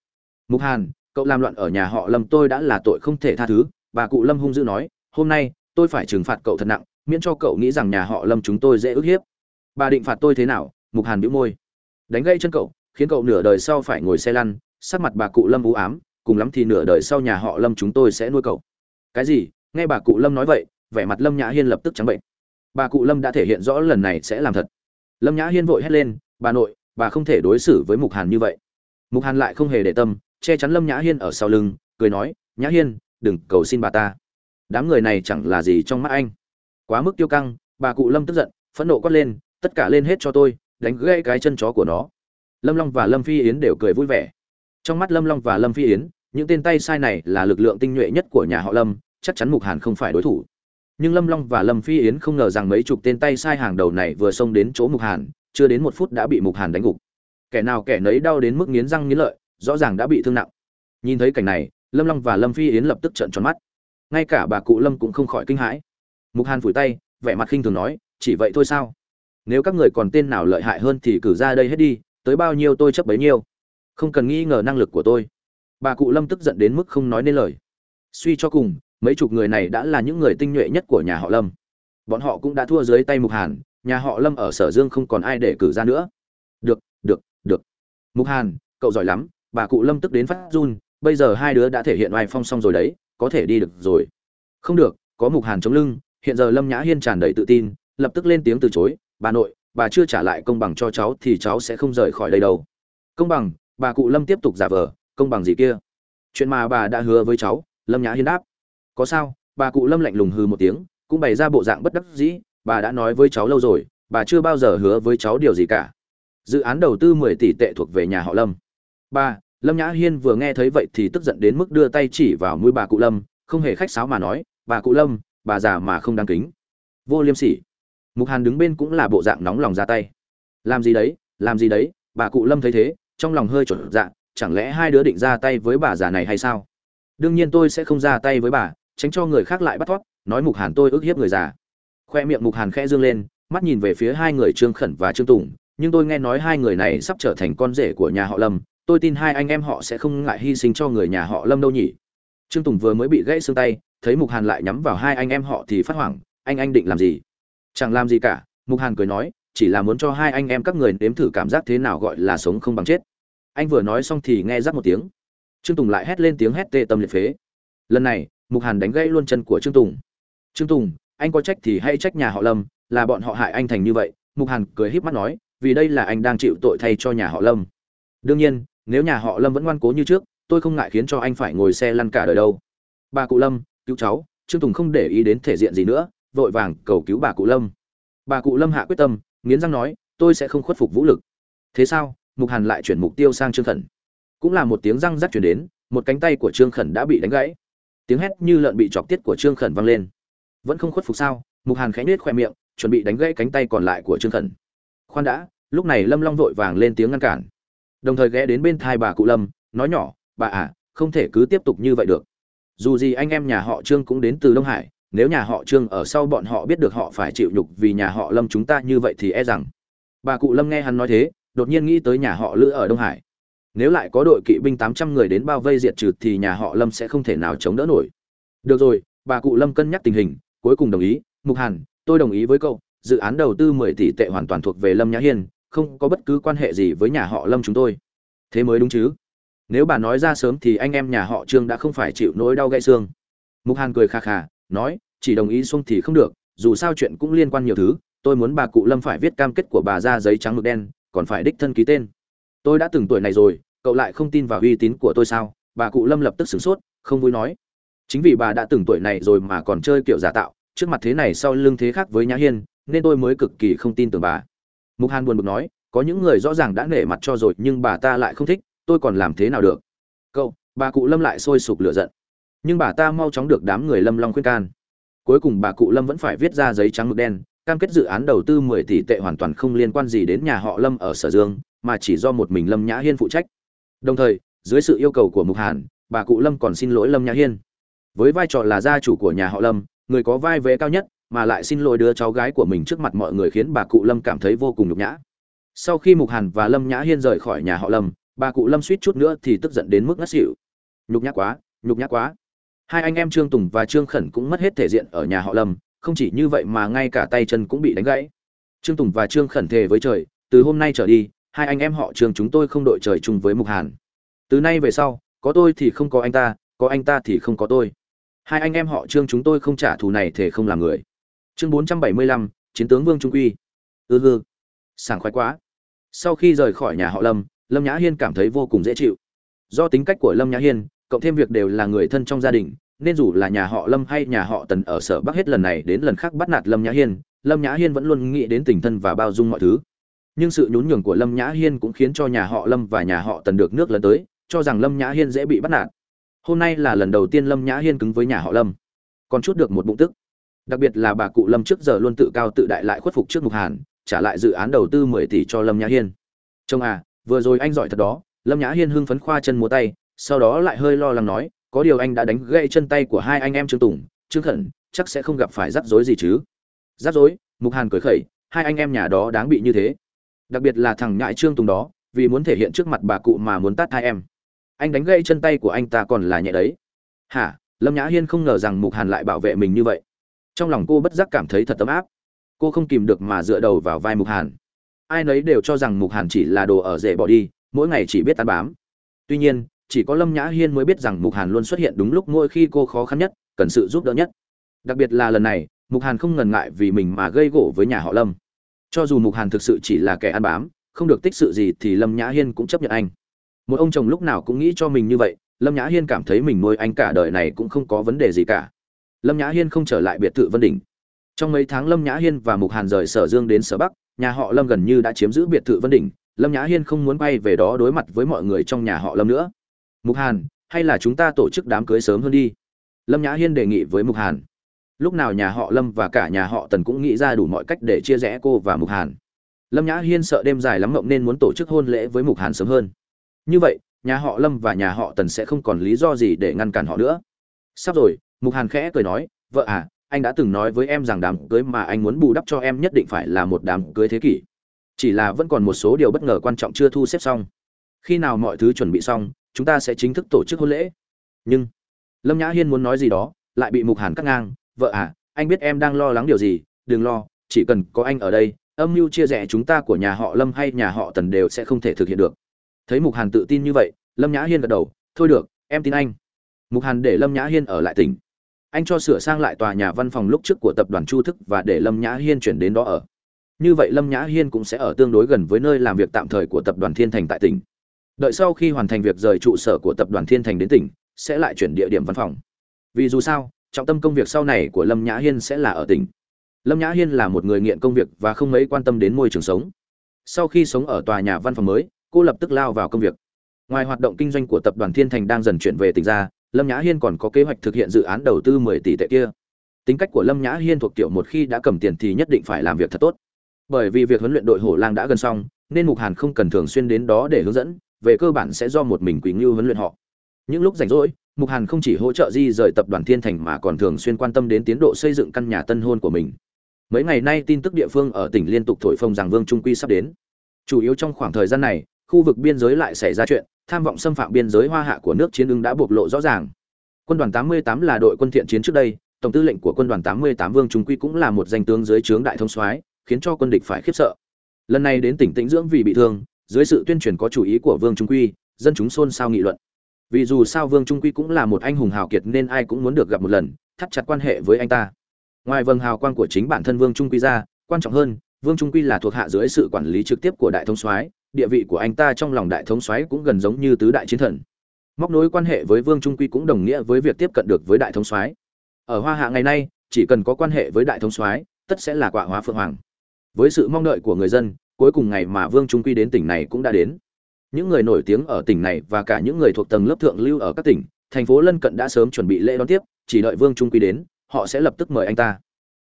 Mục hàn, cậu làm loạn ở nhà họ lâm, tôi đã là tội không thể tha thứ, bà cụ lâm hung dữ nói, hôm nay tôi phải trừng phạt cậu thật nặng, miễn cho cậu nghĩ rằng nhà họ lâm chúng tôi dễ ức hiếp. Bà định phạt tôi thế nào? Mục hàn bĩu môi. Đánh gây chân cậu, khiến cậu nửa đời sau phải ngồi xe lăn, sắc mặt bà cụ lâm u ám, cùng lắm thì nửa đời sau nhà họ lâm chúng tôi sẽ nuôi cậu. Cái gì? Nghe bà cụ lâm nói vậy, vẻ mặt lâm nhã hiên lập tức trắng bệnh. Bà cụ lâm đã thể hiện rõ lần này sẽ làm thật. Lâm nhã hiên vội hét lên, bà nội, bà không thể đối xử với mục hàn như vậy. Mục hàn lại không hề để tâm, che chắn lâm nhã hiên ở sau lưng, cười nói, nhã hiên, đừng cầu xin bà ta đám người này chẳng là gì trong mắt anh. Quá mức tiêu căng, bà cụ lâm tức giận, phẫn nộ quát lên, tất cả lên hết cho tôi, đánh gãy cái chân chó của nó. Lâm long và lâm phi yến đều cười vui vẻ. Trong mắt lâm long và lâm phi yến, những tên tay sai này là lực lượng tinh nhuệ nhất của nhà họ lâm, chắc chắn mục hàn không phải đối thủ. Nhưng lâm long và lâm phi yến không ngờ rằng mấy chục tên tay sai hàng đầu này vừa xông đến chỗ mục hàn, chưa đến một phút đã bị mục hàn đánh gục. Kẻ nào kẻ nấy đau đến mức nghiến răng nghiến lợi, rõ ràng đã bị thương nặng. Nhìn thấy cảnh này, lâm long và lâm phi yến lập tức trợn tròn mắt ngay cả bà cụ lâm cũng không khỏi kinh hãi. Mục hàn phủi tay, vẻ mặt khinh thường nói, chỉ vậy thôi sao? Nếu các người còn tên nào lợi hại hơn thì cử ra đây hết đi, tới bao nhiêu tôi chấp bấy nhiêu. Không cần nghi ngờ năng lực của tôi. Bà cụ lâm tức giận đến mức không nói nên lời. Suy cho cùng, mấy chục người này đã là những người tinh nhuệ nhất của nhà họ lâm. Bọn họ cũng đã thua dưới tay mục hàn, nhà họ lâm ở sở dương không còn ai để cử ra nữa. Được được được. Mục hàn, cậu giỏi lắm. Bà cụ lâm tức đến phát run, bây giờ hai đứa đã thể hiện oai phong xong rồi đấy có thể đi được rồi. Không được, có mục hàn chống lưng, hiện giờ lâm nhã hiên tràn đầy tự tin, lập tức lên tiếng từ chối, bà nội, bà chưa trả lại công bằng cho cháu thì cháu sẽ không rời khỏi đây đâu. Công bằng, bà cụ lâm tiếp tục giả vờ, công bằng gì kia? Chuyện mà bà đã hứa với cháu, lâm nhã hiên đáp. Có sao? Bà cụ lâm lạnh lùng hư một tiếng, cũng bày ra bộ dạng bất đắc dĩ, bà đã nói với cháu lâu rồi, bà chưa bao giờ hứa với cháu điều gì cả. Dự án đầu tư mười tỷ tệ thuộc về nhà họ lâm. Ba lâm nhã hiên vừa nghe thấy vậy thì tức giận đến mức đưa tay chỉ vào mũi bà cụ lâm, không hề khách sáo mà nói, bà cụ lâm, bà già mà không đáng kính. Vô liêm sỉ. Mục hàn đứng bên cũng là bộ dạng nóng lòng ra tay. Làm gì đấy, làm gì đấy, bà cụ lâm thấy thế, trong lòng hơi trộn dạng chẳng lẽ hai đứa định ra tay với bà già này hay sao? Đương nhiên tôi sẽ không ra tay với bà, tránh cho người khác lại bắt thoát, nói mục hàn tôi ức hiếp người già. Khoe miệng mục hàn khẽ dương lên, mắt nhìn về phía hai người trương khẩn và trương tùng, nhưng tôi nghe nói hai người này sắp trở thành con rể của nhà họ lâm tôi tin hai anh em họ sẽ không ngại hy sinh cho người nhà họ lâm đâu nhỉ? Trương tùng vừa mới bị gãy xương tay, thấy mục hàn lại nhắm vào hai anh em họ thì phát hoảng, anh anh định làm gì? Chẳng làm gì cả, mục hàn cười nói, chỉ là muốn cho hai anh em các người nếm thử cảm giác thế nào gọi là sống không bằng chết. Anh vừa nói xong thì nghe rắc một tiếng. Trương tùng lại hét lên tiếng hét tê tâm liệt phế. Lần này, mục hàn đánh gãy luôn chân của trương tùng. Trương tùng, anh có trách thì hãy trách nhà họ lâm, là bọn họ hại anh thành như vậy. Mục hàn cười híp mắt nói, vì đây là anh đang chịu tội thay cho nhà họ lâm. Đương nhiên nếu nhà họ lâm vẫn ngoan cố như trước, tôi không ngại khiến cho anh phải ngồi xe lăn cả đời đâu. Bà cụ lâm, cứu cháu, trương tùng không để ý đến thể diện gì nữa, vội vàng cầu cứu bà cụ lâm. Bà cụ lâm hạ quyết tâm, nghiến răng nói, tôi sẽ không khuất phục vũ lực. Thế sao? Mục hàn lại chuyển mục tiêu sang trương khẩn. Cũng là một tiếng răng rắc chuyển đến, một cánh tay của trương khẩn đã bị đánh gãy. Tiếng hét như lợn bị chọc tiết của trương khẩn vang lên. Vẫn không khuất phục sao? Mục hàn khẽ nết khoe miệng, chuẩn bị đánh gãy cánh tay còn lại của trương khẩn. Khoan đã. Lúc này lâm long vội vàng lên tiếng ngăn cản đồng thời ghé đến bên thai bà cụ lâm, nói nhỏ, bà à không thể cứ tiếp tục như vậy được. Dù gì anh em nhà họ trương cũng đến từ đông hải, nếu nhà họ trương ở sau bọn họ biết được họ phải chịu nhục vì nhà họ lâm chúng ta như vậy thì e rằng. Bà cụ lâm nghe hắn nói thế, đột nhiên nghĩ tới nhà họ lữ ở đông hải. Nếu lại có đội kỵ binh tám trăm người đến bao vây diệt trừ thì nhà họ lâm sẽ không thể nào chống đỡ nổi. Được rồi, bà cụ lâm cân nhắc tình hình, cuối cùng đồng ý. Mục hàn, tôi đồng ý với cậu. Dự án đầu tư mười tỷ tệ hoàn toàn thuộc về lâm nhã hiên không có bất cứ quan hệ gì với nhà họ lâm chúng tôi. Thế mới đúng chứ? Nếu bà nói ra sớm thì anh em nhà họ trương đã không phải chịu nỗi đau gãy xương. Mục hàn cười khà khà, nói, chỉ đồng ý xuông thì không được, dù sao chuyện cũng liên quan nhiều thứ, tôi muốn bà cụ lâm phải viết cam kết của bà ra giấy trắng mực đen, còn phải đích thân ký tên. Tôi đã từng tuổi này rồi, cậu lại không tin vào uy tín của tôi sao? Bà cụ lâm lập tức sửng sốt, không vui nói. Chính vì bà đã từng tuổi này rồi mà còn chơi kiểu giả tạo, trước mặt thế này sau lưng thế khác với nhã hiên, nên tôi mới cực kỳ không tin tưởng bà mục hàn buồn bực nói, có những người rõ ràng đã nể mặt cho rồi, nhưng bà ta lại không thích, tôi còn làm thế nào được? Cậu, bà cụ lâm lại sôi sục lửa giận. Nhưng bà ta mau chóng được đám người lâm long khuyên can. Cuối cùng bà cụ lâm vẫn phải viết ra giấy trắng mực đen, cam kết dự án đầu tư 10 tỷ tệ hoàn toàn không liên quan gì đến nhà họ lâm ở sở dương, mà chỉ do một mình lâm nhã hiên phụ trách. Đồng thời, dưới sự yêu cầu của mục hàn, bà cụ lâm còn xin lỗi lâm nhã hiên. Với vai trò là gia chủ của nhà họ lâm, người có vai vế cao nhất mà lại xin lỗi đứa cháu gái của mình trước mặt mọi người khiến bà cụ lâm cảm thấy vô cùng nhục nhã. Sau khi mục hàn và lâm nhã hiên rời khỏi nhà họ lâm, bà cụ lâm suýt chút nữa thì tức giận đến mức ngất xỉu. Nhục nhã quá, nhục nhã quá. Hai anh em trương tùng và trương khẩn cũng mất hết thể diện ở nhà họ lâm, không chỉ như vậy mà ngay cả tay chân cũng bị đánh gãy. Trương tùng và trương khẩn thề với trời, từ hôm nay trở đi, hai anh em họ trương chúng tôi không đội trời chung với mục hàn. Từ nay về sau, có tôi thì không có anh ta, có anh ta thì không có tôi. Hai anh em họ trương chúng tôi không trả thù này thể không làm người chương bốn trăm bảy mươi lăm chiến tướng vương trung quy. Ư ừ, sảng khoái quá. Sau khi rời khỏi nhà họ lâm lâm nhã hiên cảm thấy vô cùng dễ chịu. Do tính cách của lâm nhã hiên cộng thêm việc đều là người thân trong gia đình nên dù là nhà họ lâm hay nhà họ tần ở sở bắc hết lần này đến lần khác bắt nạt lâm nhã hiên lâm nhã hiên vẫn luôn nghĩ đến tình thân và bao dung mọi thứ. Nhưng sự nhún nhường của lâm nhã hiên cũng khiến cho nhà họ lâm và nhà họ tần được nước lần tới cho rằng lâm nhã hiên dễ bị bắt nạt. Hôm nay là lần đầu tiên lâm nhã hiên cứng với nhà họ lâm. Còn chút được một bụng tức đặc biệt là bà cụ lâm trước giờ luôn tự cao tự đại lại khuất phục trước mục hàn, trả lại dự án đầu tư mười tỷ cho lâm nhã hiên. Chồng à vừa rồi anh giỏi thật đó, lâm nhã hiên hưng phấn khoa chân múa tay, sau đó lại hơi lo lắng nói, có điều anh đã đánh gãy chân tay của hai anh em trương tùng, trương khẩn, chắc sẽ không gặp phải rắc rối gì chứ. Rắc rối? Mục hàn cười khẩy, hai anh em nhà đó đáng bị như thế. Đặc biệt là thằng nhãi trương tùng đó, vì muốn thể hiện trước mặt bà cụ mà muốn tát hai em. Anh đánh gãy chân tay của anh ta còn là nhẹ đấy. Hả? Lâm nhã hiên không ngờ rằng mục hàn lại bảo vệ mình như vậy trong lòng cô bất giác cảm thấy thật ấm áp. Cô không kìm được mà dựa đầu vào vai mục hàn. Ai nấy đều cho rằng mục hàn chỉ là đồ ở rể bỏ đi, mỗi ngày chỉ biết ăn bám. Tuy nhiên, chỉ có lâm nhã hiên mới biết rằng mục hàn luôn xuất hiện đúng lúc mỗi khi cô khó khăn nhất, cần sự giúp đỡ nhất. Đặc biệt là lần này, mục hàn không ngần ngại vì mình mà gây gỗ với nhà họ lâm. Cho dù mục hàn thực sự chỉ là kẻ ăn bám, không được tích sự gì thì lâm nhã hiên cũng chấp nhận anh. Một ông chồng lúc nào cũng nghĩ cho mình như vậy, lâm nhã hiên cảm thấy mình nuôi anh cả đời này cũng không có vấn đề gì cả lâm nhã hiên không trở lại biệt thự vân đỉnh. Trong mấy tháng lâm nhã hiên và mục hàn rời sở dương đến sở bắc, nhà họ lâm gần như đã chiếm giữ biệt thự vân đỉnh. Lâm nhã hiên không muốn bay về đó đối mặt với mọi người trong nhà họ lâm nữa. Mục hàn, hay là chúng ta tổ chức đám cưới sớm hơn đi? Lâm nhã hiên đề nghị với mục hàn. Lúc nào nhà họ lâm và cả nhà họ tần cũng nghĩ ra đủ mọi cách để chia rẽ cô và mục hàn. Lâm nhã hiên sợ đêm dài lắm mộng nên muốn tổ chức hôn lễ với mục hàn sớm hơn. Như vậy, nhà họ lâm và nhà họ tần sẽ không còn lý do gì để ngăn cản họ nữa. Sắp rồi mục hàn khẽ cười nói, vợ à anh đã từng nói với em rằng đám cưới mà anh muốn bù đắp cho em nhất định phải là một đám cưới thế kỷ. Chỉ là vẫn còn một số điều bất ngờ quan trọng chưa thu xếp xong. Khi nào mọi thứ chuẩn bị xong, chúng ta sẽ chính thức tổ chức hôn lễ. Nhưng, lâm nhã hiên muốn nói gì đó, lại bị mục hàn cắt ngang, vợ à anh biết em đang lo lắng điều gì, đừng lo, chỉ cần có anh ở đây, âm mưu chia rẽ chúng ta của nhà họ lâm hay nhà họ tần đều sẽ không thể thực hiện được. Thấy mục hàn tự tin như vậy, lâm nhã hiên gật đầu, thôi được, em tin anh. Mục hàn để lâm nhã hiên ở lại tỉnh anh cho sửa sang lại tòa nhà văn phòng lúc trước của tập đoàn chu thức và để lâm nhã hiên chuyển đến đó ở. Như vậy lâm nhã hiên cũng sẽ ở tương đối gần với nơi làm việc tạm thời của tập đoàn thiên thành tại tỉnh. Đợi sau khi hoàn thành việc rời trụ sở của tập đoàn thiên thành đến tỉnh, sẽ lại chuyển địa điểm văn phòng. Vì dù sao, trọng tâm công việc sau này của lâm nhã hiên sẽ là ở tỉnh. Lâm nhã hiên là một người nghiện công việc và không mấy quan tâm đến môi trường sống. Sau khi sống ở tòa nhà văn phòng mới, cô lập tức lao vào công việc. Ngoài hoạt động kinh doanh của tập đoàn thiên thành đang dần chuyển về tỉnh ra lâm nhã hiên còn có kế hoạch thực hiện dự án đầu tư mười tỷ tệ kia. Tính cách của lâm nhã hiên thuộc kiểu một khi đã cầm tiền thì nhất định phải làm việc thật tốt. Bởi vì việc huấn luyện đội hổ lang đã gần xong, nên mục hàn không cần thường xuyên đến đó để hướng dẫn, về cơ bản sẽ do một mình quỳnh ngưu huấn luyện họ. Những lúc rảnh rỗi, mục hàn không chỉ hỗ trợ di rời tập đoàn thiên thành mà còn thường xuyên quan tâm đến tiến độ xây dựng căn nhà tân hôn của mình. Mấy ngày nay tin tức địa phương ở tỉnh liên tục thổi phồng rằng vương trung quy sắp đến. Chủ yếu trong khoảng thời gian này, khu vực biên giới lại xảy ra chuyện tham vọng xâm phạm biên giới hoa hạ của nước chiến ưng đã bộc lộ rõ ràng. Quân đoàn 88 là đội quân thiện chiến trước đây, tổng tư lệnh của quân đoàn 88 vương trung quy cũng là một danh tướng dưới trướng đại thông soái, khiến cho quân địch phải khiếp sợ. Lần này đến tỉnh tĩnh dưỡng vì bị thương, dưới sự tuyên truyền có chủ ý của vương trung quy, dân chúng xôn xao nghị luận. Vì dù sao vương trung quy cũng là một anh hùng hào kiệt nên ai cũng muốn được gặp một lần, thắt chặt quan hệ với anh ta. Ngoài vầng hào quang của chính bản thân vương trung quy ra, quan trọng hơn, vương trung quy là thuộc hạ dưới sự quản lý trực tiếp của đại Thông soái địa vị của anh ta trong lòng đại thống soái cũng gần giống như tứ đại chiến thần. Móc nối quan hệ với vương trung quy cũng đồng nghĩa với việc tiếp cận được với đại thống soái. Ở hoa hạ ngày nay, chỉ cần có quan hệ với đại thống soái, tất sẽ là quạ hóa phượng hoàng. Với sự mong đợi của người dân, cuối cùng ngày mà vương trung quy đến tỉnh này cũng đã đến. Những người nổi tiếng ở tỉnh này và cả những người thuộc tầng lớp thượng lưu ở các tỉnh, thành phố lân cận đã sớm chuẩn bị lễ đón tiếp, chỉ đợi vương trung quy đến, họ sẽ lập tức mời anh ta.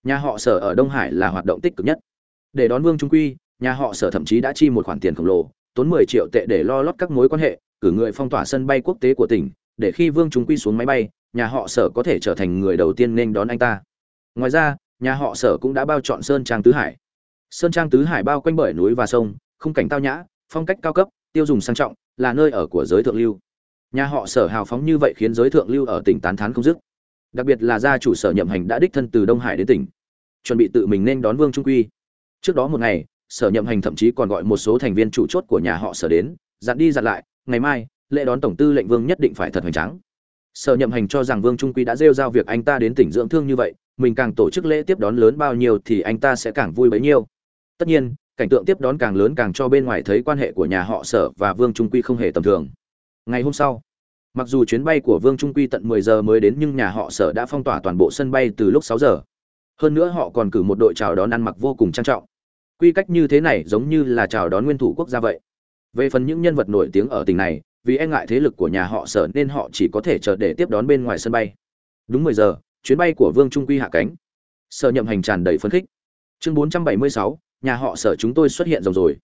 Nhà họ sở ở đông hải là hoạt động tích cực nhất. Để đón vương trung quy nhà họ sở thậm chí đã chi một khoản tiền khổng lồ, tốn 10 triệu tệ để lo lót các mối quan hệ, cử người phong tỏa sân bay quốc tế của tỉnh, để khi vương trung quy xuống máy bay, nhà họ sở có thể trở thành người đầu tiên nên đón anh ta. Ngoài ra, nhà họ sở cũng đã bao chọn sơn trang tứ hải. Sơn trang tứ hải bao quanh bởi núi và sông, khung cảnh tao nhã, phong cách cao cấp, tiêu dùng sang trọng, là nơi ở của giới thượng lưu. Nhà họ sở hào phóng như vậy khiến giới thượng lưu ở tỉnh tán thán không dứt. Đặc biệt là gia chủ sở nhậm hành đã đích thân từ đông hải đến tỉnh, chuẩn bị tự mình nên đón vương trung quy. Trước đó một ngày sở nhậm hành thậm chí còn gọi một số thành viên chủ chốt của nhà họ sở đến, dặn đi dặn lại, ngày mai, lễ đón tổng tư lệnh vương nhất định phải thật hoành tráng. Sở nhậm hành cho rằng vương trung quy đã rêu giao việc anh ta đến tỉnh dưỡng thương như vậy, mình càng tổ chức lễ tiếp đón lớn bao nhiêu thì anh ta sẽ càng vui bấy nhiêu. Tất nhiên, cảnh tượng tiếp đón càng lớn càng cho bên ngoài thấy quan hệ của nhà họ sở và vương trung quy không hề tầm thường. Ngày hôm sau, mặc dù chuyến bay của vương trung quy tận 10 giờ mới đến nhưng nhà họ sở đã phong tỏa toàn bộ sân bay từ lúc 6 giờ. Hơn nữa họ còn cử một đội chào đón ăn mặc vô cùng trang trọng quy cách như thế này giống như là chào đón nguyên thủ quốc gia vậy. Về phần những nhân vật nổi tiếng ở tỉnh này vì e ngại thế lực của nhà họ sở nên họ chỉ có thể chờ để tiếp đón bên ngoài sân bay. Đúng 10 giờ chuyến bay của vương trung quy hạ cánh. Sở nhậm hành tràn đầy phấn khích. Chương 476, nhà họ sở chúng tôi xuất hiện rồng rồi.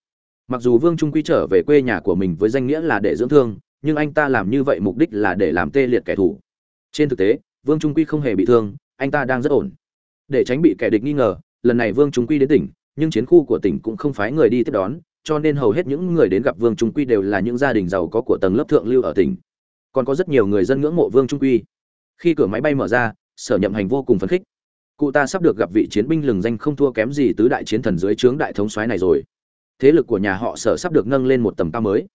Mặc dù vương trung quy trở về quê nhà của mình với danh nghĩa là để dưỡng thương nhưng anh ta làm như vậy mục đích là để làm tê liệt kẻ thù. Trên thực tế vương trung quy không hề bị thương anh ta đang rất ổn. Để tránh bị kẻ địch nghi ngờ lần này vương trung quy đến tỉnh nhưng chiến khu của tỉnh cũng không phái người đi tiếp đón, cho nên hầu hết những người đến gặp vương trung quy đều là những gia đình giàu có của tầng lớp thượng lưu ở tỉnh. Còn có rất nhiều người dân ngưỡng mộ vương trung quy. Khi cửa máy bay mở ra, sở nhậm hành vô cùng phấn khích. Cụ ta sắp được gặp vị chiến binh lừng danh không thua kém gì tứ đại chiến thần dưới trướng đại thống soái này rồi. Thế lực của nhà họ sở sắp được nâng lên một tầm cao mới.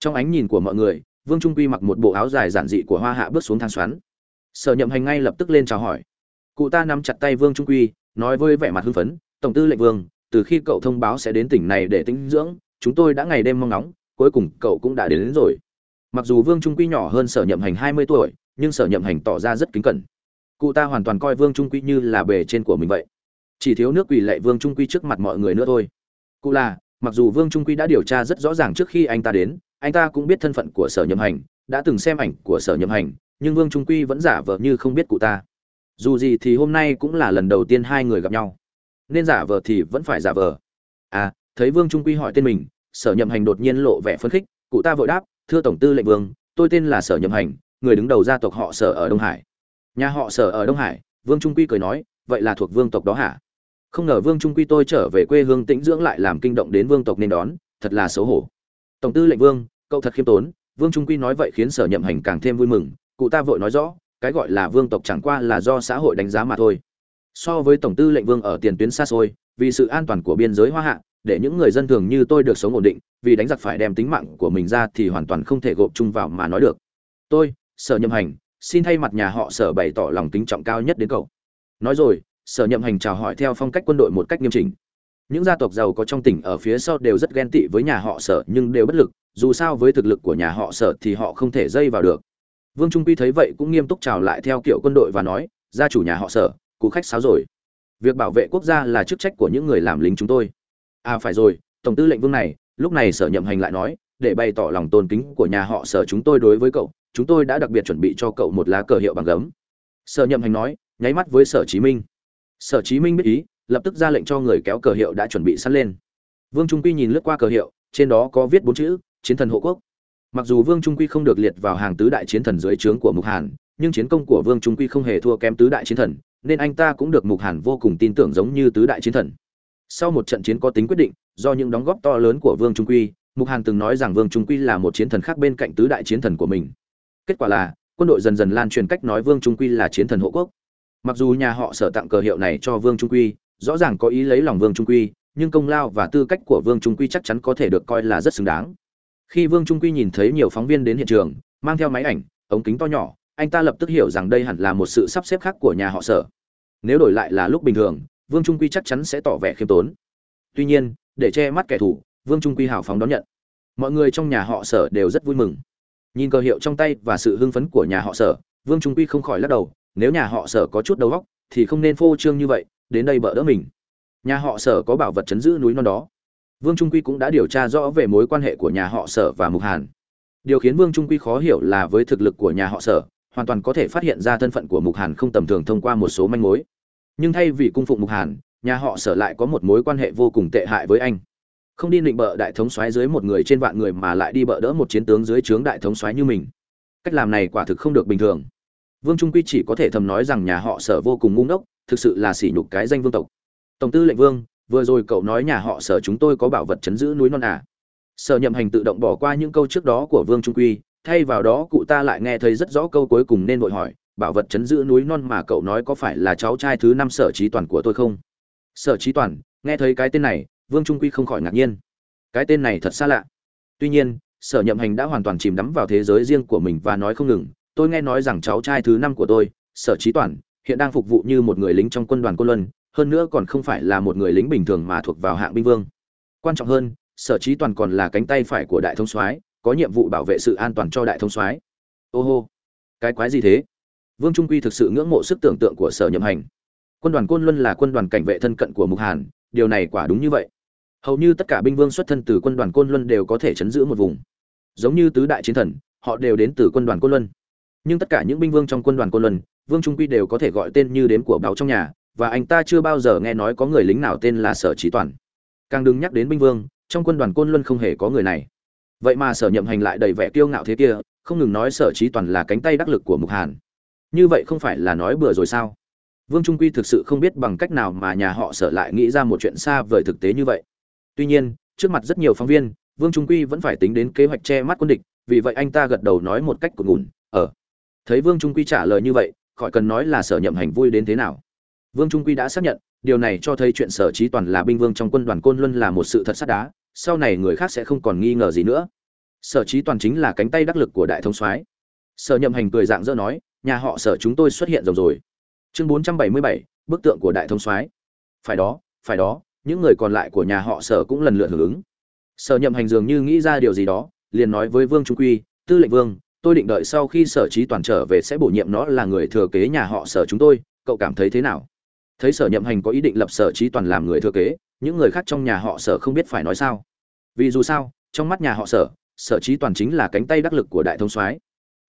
Trong ánh nhìn của mọi người, vương trung quy mặc một bộ áo dài giản dị của hoa hạ bước xuống thang xoắn. Sở nhậm hành ngay lập tức lên chào hỏi. Cụ ta nắm chặt tay vương trung quy, nói với vẻ mặt hưng phấn, tổng tư lệnh vương từ khi cậu thông báo sẽ đến tỉnh này để tĩnh dưỡng chúng tôi đã ngày đêm mong nóng cuối cùng cậu cũng đã đến, đến rồi. Mặc dù vương trung quy nhỏ hơn sở nhậm hành hai mươi tuổi nhưng sở nhậm hành tỏ ra rất kính cẩn. Cụ ta hoàn toàn coi vương trung quy như là bề trên của mình vậy. Chỉ thiếu nước quỳ lệ vương trung quy trước mặt mọi người nữa thôi. Cụ là mặc dù vương trung quy đã điều tra rất rõ ràng trước khi anh ta đến anh ta cũng biết thân phận của sở nhậm hành đã từng xem ảnh của sở nhậm hành nhưng vương trung quy vẫn giả vờ như không biết cụ ta. Dù gì thì hôm nay cũng là lần đầu tiên hai người gặp nhau nên giả vờ thì vẫn phải giả vờ. À thấy vương trung quy hỏi tên mình, sở nhậm hành đột nhiên lộ vẻ phấn khích, cụ ta vội đáp, thưa tổng tư lệnh vương, tôi tên là sở nhậm hành, người đứng đầu gia tộc họ sở ở đông hải. Nhà họ sở ở đông hải? Vương trung quy cười nói, vậy là thuộc vương tộc đó hả? Không ngờ vương trung quy tôi trở về quê hương tĩnh dưỡng lại làm kinh động đến vương tộc nên đón, thật là xấu hổ. Tổng tư lệnh vương, cậu thật khiêm tốn. Vương trung quy nói vậy khiến sở nhậm hành càng thêm vui mừng, cụ ta vội nói rõ, cái gọi là vương tộc chẳng qua là do xã hội đánh giá mà thôi so với tổng tư lệnh vương ở tiền tuyến xa xôi, vì sự an toàn của biên giới hoa hạ, để những người dân thường như tôi được sống ổn định, vì đánh giặc phải đem tính mạng của mình ra thì hoàn toàn không thể gộp chung vào mà nói được. Tôi, sở nhậm hành, xin thay mặt nhà họ sở bày tỏ lòng kính trọng cao nhất đến cậu. Nói rồi, sở nhậm hành chào hỏi theo phong cách quân đội một cách nghiêm chỉnh. Những gia tộc giàu có trong tỉnh ở phía sau đều rất ghen tị với nhà họ sở, nhưng đều bất lực, dù sao với thực lực của nhà họ sở thì họ không thể dây vào được. Vương trung quy thấy vậy cũng nghiêm túc chào lại theo kiểu quân đội và nói, gia chủ nhà họ sở cụ khách sáo rồi. Việc bảo vệ quốc gia là chức trách của những người làm lính chúng tôi. À phải rồi, tổng tư lệnh vương này, lúc này sở nhậm hành lại nói, để bày tỏ lòng tôn kính của nhà họ sở chúng tôi đối với cậu, chúng tôi đã đặc biệt chuẩn bị cho cậu một lá cờ hiệu bằng gấm. Sở nhậm hành nói, nháy mắt với sở chí minh. Sở chí minh biết ý, lập tức ra lệnh cho người kéo cờ hiệu đã chuẩn bị sẵn lên. Vương trung quy nhìn lướt qua cờ hiệu, trên đó có viết bốn chữ, chiến thần hộ quốc. Mặc dù vương trung quy không được liệt vào hàng tứ đại chiến thần dưới trướng của mục hàn, nhưng chiến công của vương trung quy không hề thua kém tứ đại chiến thần nên anh ta cũng được mục hàn vô cùng tin tưởng giống như tứ đại chiến thần. Sau một trận chiến có tính quyết định, do những đóng góp to lớn của vương trung quy, mục hàn từng nói rằng vương trung quy là một chiến thần khác bên cạnh tứ đại chiến thần của mình. Kết quả là, quân đội dần dần lan truyền cách nói vương trung quy là chiến thần hộ quốc. Mặc dù nhà họ sở tặng cờ hiệu này cho vương trung quy, rõ ràng có ý lấy lòng vương trung quy, nhưng công lao và tư cách của vương trung quy chắc chắn có thể được coi là rất xứng đáng. Khi vương trung quy nhìn thấy nhiều phóng viên đến hiện trường, mang theo máy ảnh, ống kính to nhỏ anh ta lập tức hiểu rằng đây hẳn là một sự sắp xếp khác của nhà họ sở. Nếu đổi lại là lúc bình thường, vương trung quy chắc chắn sẽ tỏ vẻ khiêm tốn. Tuy nhiên, để che mắt kẻ thù, vương trung quy hào phóng đón nhận. Mọi người trong nhà họ sở đều rất vui mừng. Nhìn cờ hiệu trong tay và sự hưng phấn của nhà họ sở, vương trung quy không khỏi lắc đầu, nếu nhà họ sở có chút đầu óc, thì không nên phô trương như vậy, đến đây bỡ đỡ mình. Nhà họ sở có bảo vật chấn giữ núi non đó. Vương trung quy cũng đã điều tra rõ về mối quan hệ của nhà họ sở và mục hàn. Điều khiến vương trung quy khó hiểu là với thực lực của nhà họ sở hoàn toàn có thể phát hiện ra thân phận của mục hàn không tầm thường thông qua một số manh mối. Nhưng thay vì cung phụng mục hàn, nhà họ sở lại có một mối quan hệ vô cùng tệ hại với anh. Không đi định bợ đại thống soái dưới một người trên vạn người mà lại đi bợ đỡ một chiến tướng dưới trướng đại thống soái như mình. Cách làm này quả thực không được bình thường. Vương trung quy chỉ có thể thầm nói rằng nhà họ sở vô cùng ngu ngốc, thực sự là sỉ nhục cái danh vương tộc. Tổng tư lệnh vương, vừa rồi cậu nói nhà họ sở chúng tôi có bảo vật chấn giữ núi non à. sở nhậm hành tự động bỏ qua những câu trước đó của vương trung quy thay vào đó cụ ta lại nghe thấy rất rõ câu cuối cùng nên vội hỏi, bảo vật chấn giữ núi non mà cậu nói có phải là cháu trai thứ năm sở trí toàn của tôi không? Sở trí toàn, nghe thấy cái tên này, vương trung quy không khỏi ngạc nhiên. Cái tên này thật xa lạ. Tuy nhiên, sở nhậm hành đã hoàn toàn chìm đắm vào thế giới riêng của mình và nói không ngừng, tôi nghe nói rằng cháu trai thứ năm của tôi, sở trí toàn, hiện đang phục vụ như một người lính trong quân đoàn côn luân, hơn nữa còn không phải là một người lính bình thường mà thuộc vào hạng binh vương. Quan trọng hơn, sở trí toàn còn là cánh tay phải của đại thông soái có nhiệm vụ bảo vệ sự an toàn cho đại thông soái. Ô hô, cái quái gì thế? Vương trung quy thực sự ngưỡng mộ sức tưởng tượng của sở nhậm hành. Quân đoàn côn luân là quân đoàn cảnh vệ thân cận của mục hàn, điều này quả đúng như vậy. Hầu như tất cả binh vương xuất thân từ quân đoàn côn luân đều có thể chấn giữ một vùng. Giống như tứ đại chiến thần, họ đều đến từ quân đoàn côn luân. Nhưng tất cả những binh vương trong quân đoàn côn luân, vương trung quy đều có thể gọi tên như đếm của báo trong nhà, và anh ta chưa bao giờ nghe nói có người lính nào tên là sở trí toàn. Càng đừng nhắc đến binh vương, trong quân đoàn côn luân không hề có người này vậy mà sở nhậm hành lại đầy vẻ kiêu ngạo thế kia, không ngừng nói sở trí toàn là cánh tay đắc lực của mục hàn. Như vậy không phải là nói bừa rồi sao? Vương trung quy thực sự không biết bằng cách nào mà nhà họ sở lại nghĩ ra một chuyện xa vời thực tế như vậy. Tuy nhiên, trước mặt rất nhiều phóng viên, vương trung quy vẫn phải tính đến kế hoạch che mắt quân địch, vì vậy anh ta gật đầu nói một cách cụt ngủn ở ờ. thấy vương trung quy trả lời như vậy, khỏi cần nói là sở nhậm hành vui đến thế nào. Vương trung quy đã xác nhận, điều này cho thấy chuyện sở trí toàn là binh vương trong quân đoàn côn luân là một sự thật sắt đá, sau này người khác sẽ không còn nghi ngờ gì nữa sở trí toàn chính là cánh tay đắc lực của đại thống soái. Sở nhậm hành cười dạng dỡ nói, nhà họ sở chúng tôi xuất hiện rồng rồi. Chương bốn trăm bảy mươi bảy, bức tượng của đại thống soái. Phải đó phải đó, những người còn lại của nhà họ sở cũng lần lượt hưởng ứng. Sở nhậm hành dường như nghĩ ra điều gì đó, liền nói với vương trung quy, tư lệnh vương, tôi định đợi sau khi sở trí toàn trở về sẽ bổ nhiệm nó là người thừa kế nhà họ sở chúng tôi. Cậu cảm thấy thế nào? Thấy sở nhậm hành có ý định lập sở trí toàn làm người thừa kế, những người khác trong nhà họ sở không biết phải nói sao. Vì dù sao, trong mắt nhà họ sở sở trí toàn chính là cánh tay đắc lực của đại thông soái.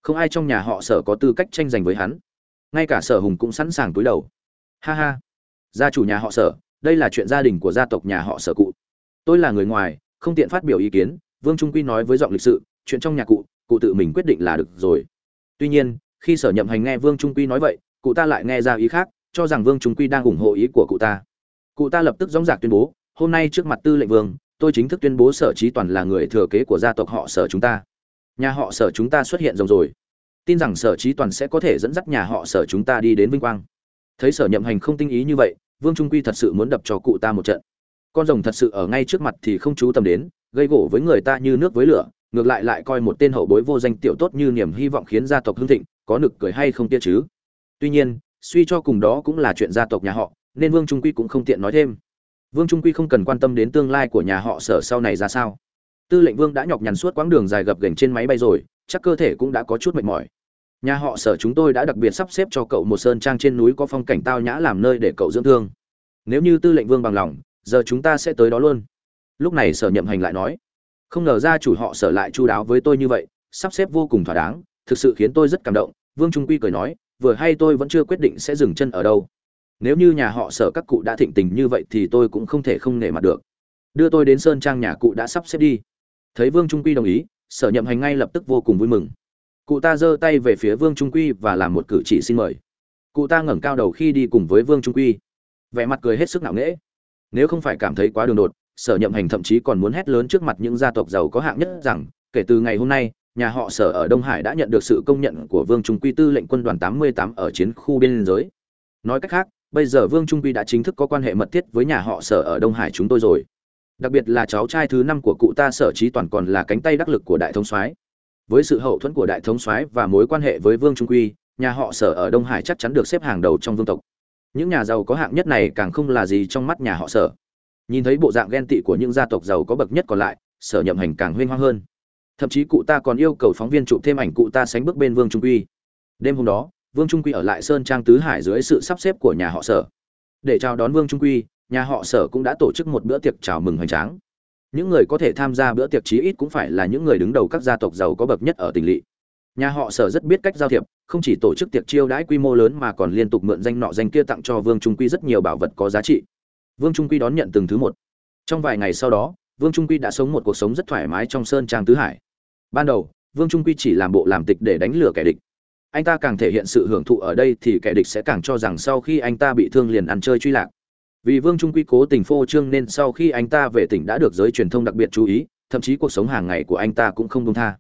Không ai trong nhà họ sở có tư cách tranh giành với hắn. Ngay cả sở hùng cũng sẵn sàng túi đầu. Ha ha. Gia chủ nhà họ sở, đây là chuyện gia đình của gia tộc nhà họ sở cụ. Tôi là người ngoài, không tiện phát biểu ý kiến, vương trung quy nói với giọng lịch sự, chuyện trong nhà cụ cụ tự mình quyết định là được rồi. Tuy nhiên, khi sở nhậm hành nghe vương trung quy nói vậy, cụ ta lại nghe ra ý khác, cho rằng vương trung quy đang ủng hộ ý của cụ ta. Cụ ta lập tức dóng dạc tuyên bố, hôm nay trước mặt tư lệnh vương tôi chính thức tuyên bố sở trí toàn là người thừa kế của gia tộc họ sở chúng ta. Nhà họ sở chúng ta xuất hiện rồng rồi. Tin rằng sở trí toàn sẽ có thể dẫn dắt nhà họ sở chúng ta đi đến vinh quang. Thấy sở nhậm hành không tinh ý như vậy, vương trung quy thật sự muốn đập cho cụ ta một trận. Con rồng thật sự ở ngay trước mặt thì không chú tâm đến, gây gỗ với người ta như nước với lửa, ngược lại lại coi một tên hậu bối vô danh tiểu tốt như niềm hy vọng khiến gia tộc hưng thịnh, có nực cười hay không tia chứ? Tuy nhiên, suy cho cùng đó cũng là chuyện gia tộc nhà họ, nên vương trung quy cũng không tiện nói thêm vương trung quy không cần quan tâm đến tương lai của nhà họ sở sau này ra sao. Tư lệnh vương đã nhọc nhằn suốt quãng đường dài gập ghềnh trên máy bay rồi, chắc cơ thể cũng đã có chút mệt mỏi. Nhà họ sở chúng tôi đã đặc biệt sắp xếp cho cậu một sơn trang trên núi có phong cảnh tao nhã làm nơi để cậu dưỡng thương. Nếu như tư lệnh vương bằng lòng, giờ chúng ta sẽ tới đó luôn. Lúc này sở nhậm hành lại nói, không ngờ ra chủ họ sở lại chu đáo với tôi như vậy, sắp xếp vô cùng thỏa đáng, thực sự khiến tôi rất cảm động. Vương trung quy cười nói, vừa hay tôi vẫn chưa quyết định sẽ dừng chân ở đâu nếu như nhà họ sở các cụ đã thịnh tình như vậy thì tôi cũng không thể không nể mặt được. Đưa tôi đến sơn trang nhà cụ đã sắp xếp đi. Thấy vương trung quy đồng ý, sở nhậm hành ngay lập tức vô cùng vui mừng. Cụ ta giơ tay về phía vương trung quy và làm một cử chỉ xin mời. Cụ ta ngẩng cao đầu khi đi cùng với vương trung quy. Vẻ mặt cười hết sức nặng nễ nếu không phải cảm thấy quá đường đột, sở nhậm hành thậm chí còn muốn hét lớn trước mặt những gia tộc giàu có hạng nhất rằng, kể từ ngày hôm nay, nhà họ sở ở đông hải đã nhận được sự công nhận của vương trung quy tư lệnh quân đoàn 88 ở chiến khu biên giới. Nói cách khác bây giờ vương trung quy đã chính thức có quan hệ mật thiết với nhà họ sở ở đông hải chúng tôi rồi. Đặc biệt là cháu trai thứ năm của cụ ta sở trí toàn còn là cánh tay đắc lực của đại thống soái. Với sự hậu thuẫn của đại thống soái và mối quan hệ với vương trung quy, nhà họ sở ở đông hải chắc chắn được xếp hàng đầu trong vương tộc. Những nhà giàu có hạng nhất này càng không là gì trong mắt nhà họ sở. Nhìn thấy bộ dạng ghen tị của những gia tộc giàu có bậc nhất còn lại, sở nhậm hành càng huyên hoang hơn. Thậm chí cụ ta còn yêu cầu phóng viên chụp thêm ảnh cụ ta sánh bước bên vương trung quy. Đêm hôm đó vương trung quy ở lại sơn trang tứ hải dưới sự sắp xếp của nhà họ sở. Để chào đón vương trung quy, nhà họ sở cũng đã tổ chức một bữa tiệc chào mừng hoành tráng. Những người có thể tham gia bữa tiệc chí ít cũng phải là những người đứng đầu các gia tộc giàu có bậc nhất ở tỉnh lỵ. Nhà họ sở rất biết cách giao thiệp, không chỉ tổ chức tiệc chiêu đãi quy mô lớn mà còn liên tục mượn danh nọ danh kia tặng cho vương trung quy rất nhiều bảo vật có giá trị. Vương trung quy đón nhận từng thứ một. Trong vài ngày sau đó, vương trung quy đã sống một cuộc sống rất thoải mái trong sơn trang tứ hải. Ban đầu, vương trung quy chỉ làm bộ làm tịch để đánh lừa kẻ địch anh ta càng thể hiện sự hưởng thụ ở đây thì kẻ địch sẽ càng cho rằng sau khi anh ta bị thương liền ăn chơi truy lạc. Vì vương trung quy cố tình phô trương nên sau khi anh ta về tỉnh đã được giới truyền thông đặc biệt chú ý, thậm chí cuộc sống hàng ngày của anh ta cũng không đông tha.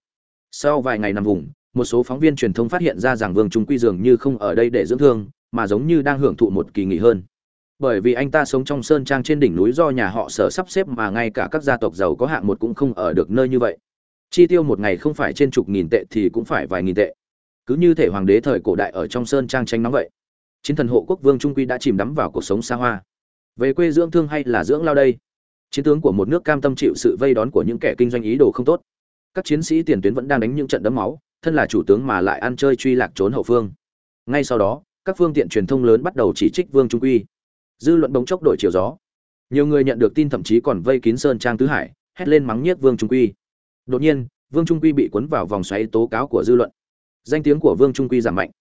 Sau vài ngày nằm vùng, một số phóng viên truyền thông phát hiện ra rằng vương trung quy dường như không ở đây để dưỡng thương, mà giống như đang hưởng thụ một kỳ nghỉ hơn. Bởi vì anh ta sống trong sơn trang trên đỉnh núi do nhà họ sở sắp xếp mà ngay cả các gia tộc giàu có hạng một cũng không ở được nơi như vậy. Chi tiêu một ngày không phải trên chục nghìn tệ thì cũng phải vài nghìn tệ cứ như thể hoàng đế thời cổ đại ở trong sơn trang tranh nóng vậy. Chiến thần hộ quốc vương trung quy đã chìm đắm vào cuộc sống xa hoa. Về quê dưỡng thương hay là dưỡng lao đây? Chiến tướng của một nước cam tâm chịu sự vây đón của những kẻ kinh doanh ý đồ không tốt. Các chiến sĩ tiền tuyến vẫn đang đánh những trận đấm máu, thân là chủ tướng mà lại ăn chơi truy lạc trốn hậu phương. Ngay sau đó, các phương tiện truyền thông lớn bắt đầu chỉ trích vương trung quy. Dư luận bỗng chốc đổi chiều gió. Nhiều người nhận được tin thậm chí còn vây kín sơn trang tứ hải, hét lên mắng nhiếc vương trung quy. Đột nhiên, vương trung quy bị cuốn vào vòng xoáy tố cáo của dư luận danh tiếng của vương trung quy giảm mạnh.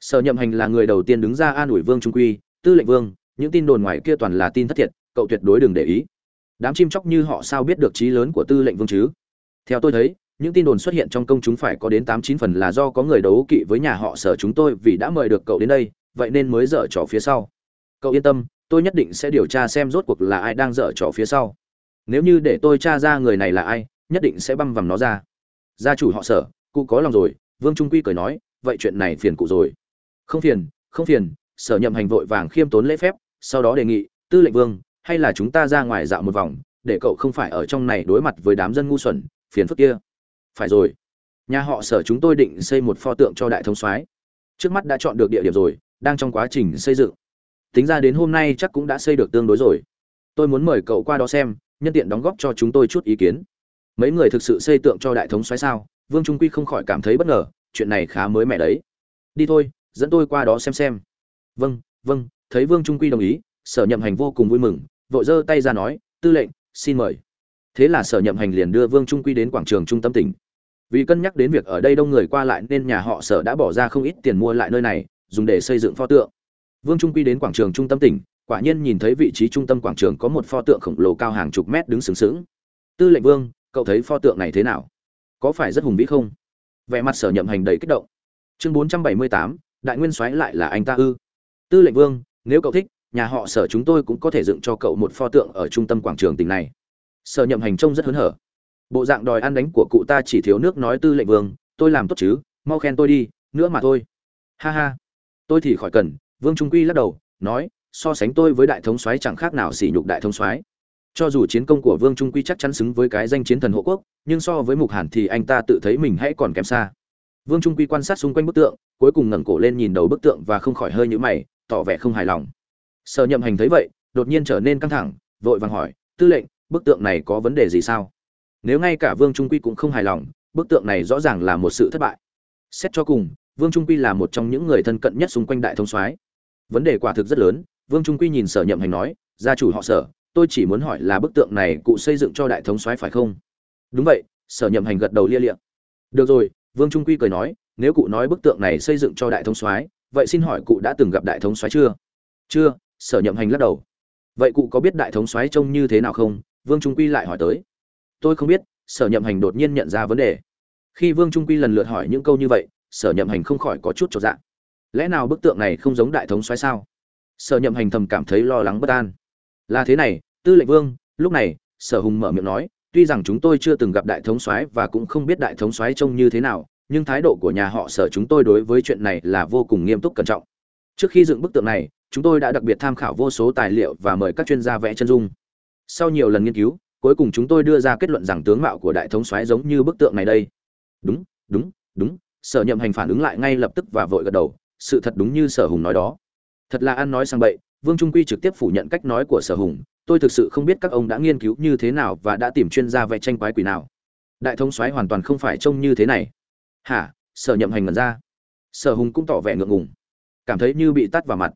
Sở nhậm hành là người đầu tiên đứng ra an ủi vương trung quy, tư lệnh vương, những tin đồn ngoài kia toàn là tin thất thiệt, cậu tuyệt đối đừng để ý. Đám chim chóc như họ sao biết được trí lớn của tư lệnh vương chứ? Theo tôi thấy, những tin đồn xuất hiện trong công chúng phải có đến tám chín phần là do có người đấu kỵ với nhà họ sở chúng tôi vì đã mời được cậu đến đây, vậy nên mới dở trò phía sau. Cậu yên tâm, tôi nhất định sẽ điều tra xem rốt cuộc là ai đang dở trò phía sau. Nếu như để tôi tra ra người này là ai, nhất định sẽ băm vằm nó ra. Gia chủ họ sở, cụ có lòng rồi vương trung quy cười nói, vậy chuyện này phiền cụ rồi. Không phiền không phiền, sở nhậm hành vội vàng khiêm tốn lễ phép, sau đó đề nghị, tư lệnh vương, hay là chúng ta ra ngoài dạo một vòng, để cậu không phải ở trong này đối mặt với đám dân ngu xuẩn, phiền phức kia. Phải rồi. Nhà họ sở chúng tôi định xây một pho tượng cho đại thống soái. Trước mắt đã chọn được địa điểm rồi, đang trong quá trình xây dựng. Tính ra đến hôm nay chắc cũng đã xây được tương đối rồi. Tôi muốn mời cậu qua đó xem, nhân tiện đóng góp cho chúng tôi chút ý kiến. Mấy người thực sự xây tượng cho đại thống soái sao? Vương trung quy không khỏi cảm thấy bất ngờ, chuyện này khá mới mẻ đấy. Đi thôi, dẫn tôi qua đó xem xem. Vâng vâng thấy vương trung quy đồng ý, sở nhậm hành vô cùng vui mừng, vội giơ tay ra nói, tư lệnh, xin mời. Thế là sở nhậm hành liền đưa vương trung quy đến quảng trường trung tâm tỉnh. Vì cân nhắc đến việc ở đây đông người qua lại nên nhà họ sở đã bỏ ra không ít tiền mua lại nơi này, dùng để xây dựng pho tượng. Vương trung quy đến quảng trường trung tâm tỉnh, quả nhiên nhìn thấy vị trí trung tâm quảng trường có một pho tượng khổng lồ cao hàng chục mét đứng sừng sững. Tư lệnh vương, cậu thấy pho tượng này thế nào? Có phải rất hùng vĩ không? Vẻ mặt sở nhậm hành đầy kích động. Chương bốn trăm bảy mươi tám, đại nguyên soái lại là anh ta ư? Tư lệnh vương, nếu cậu thích, nhà họ sở chúng tôi cũng có thể dựng cho cậu một pho tượng ở trung tâm quảng trường tỉnh này. Sở nhậm hành trông rất hớn hở. Bộ dạng đòi ăn đánh của cụ ta chỉ thiếu nước nói tư lệnh vương, tôi làm tốt chứ, mau khen tôi đi, nữa mà thôi. Ha ha. Tôi thì khỏi cần, vương trung quy lắc đầu, nói, so sánh tôi với đại thống soái chẳng khác nào sỉ nhục đại thống soái cho dù chiến công của vương trung quy chắc chắn xứng với cái danh chiến thần hộ quốc, nhưng so với mục hàn thì anh ta tự thấy mình hãy còn kém xa. Vương trung quy quan sát xung quanh bức tượng, cuối cùng ngẩng cổ lên nhìn đầu bức tượng và không khỏi hơi nhũ mày, tỏ vẻ không hài lòng. Sở nhậm hành thấy vậy, đột nhiên trở nên căng thẳng, vội vàng hỏi, tư lệnh, bức tượng này có vấn đề gì sao? Nếu ngay cả vương trung quy cũng không hài lòng, bức tượng này rõ ràng là một sự thất bại. Xét cho cùng, vương trung quy là một trong những người thân cận nhất xung quanh đại thông soái. Vấn đề quả thực rất lớn, vương trung quy nhìn sở nhậm hành nói, gia chủ họ sở tôi chỉ muốn hỏi là bức tượng này cụ xây dựng cho đại thống soái phải không? Đúng vậy, sở nhậm hành gật đầu lia liệm được rồi, vương trung quy cười nói, nếu cụ nói bức tượng này xây dựng cho đại thống soái, vậy xin hỏi cụ đã từng gặp đại thống soái chưa? Chưa, sở nhậm hành lắc đầu. Vậy cụ có biết đại thống soái trông như thế nào không? Vương trung quy lại hỏi tới. Tôi không biết, sở nhậm hành đột nhiên nhận ra vấn đề. Khi vương trung quy lần lượt hỏi những câu như vậy, sở nhậm hành không khỏi có chút trọn dạng lẽ nào bức tượng này không giống đại thống soái sao? Sở nhậm hành thầm cảm thấy lo lắng bất an là thế này, tư lệnh vương, lúc này, sở hùng mở miệng nói, tuy rằng chúng tôi chưa từng gặp đại thống soái và cũng không biết đại thống soái trông như thế nào, nhưng thái độ của nhà họ sở chúng tôi đối với chuyện này là vô cùng nghiêm túc cẩn trọng. Trước khi dựng bức tượng này, chúng tôi đã đặc biệt tham khảo vô số tài liệu và mời các chuyên gia vẽ chân dung. Sau nhiều lần nghiên cứu, cuối cùng chúng tôi đưa ra kết luận rằng tướng mạo của đại thống soái giống như bức tượng này đây. Đúng đúng đúng, sở nhậm hành phản ứng lại ngay lập tức và vội gật đầu, sự thật đúng như sở hùng nói đó. Thật là ăn nói sang bậy vương trung quy trực tiếp phủ nhận cách nói của sở hùng, tôi thực sự không biết các ông đã nghiên cứu như thế nào và đã tìm chuyên gia vẽ tranh quái quỷ nào. Đại thống soái hoàn toàn không phải trông như thế này. Hả? Sở nhậm hành ngẩn ra. Sở hùng cũng tỏ vẻ ngượng ngùng. Cảm thấy như bị tắt vào mặt.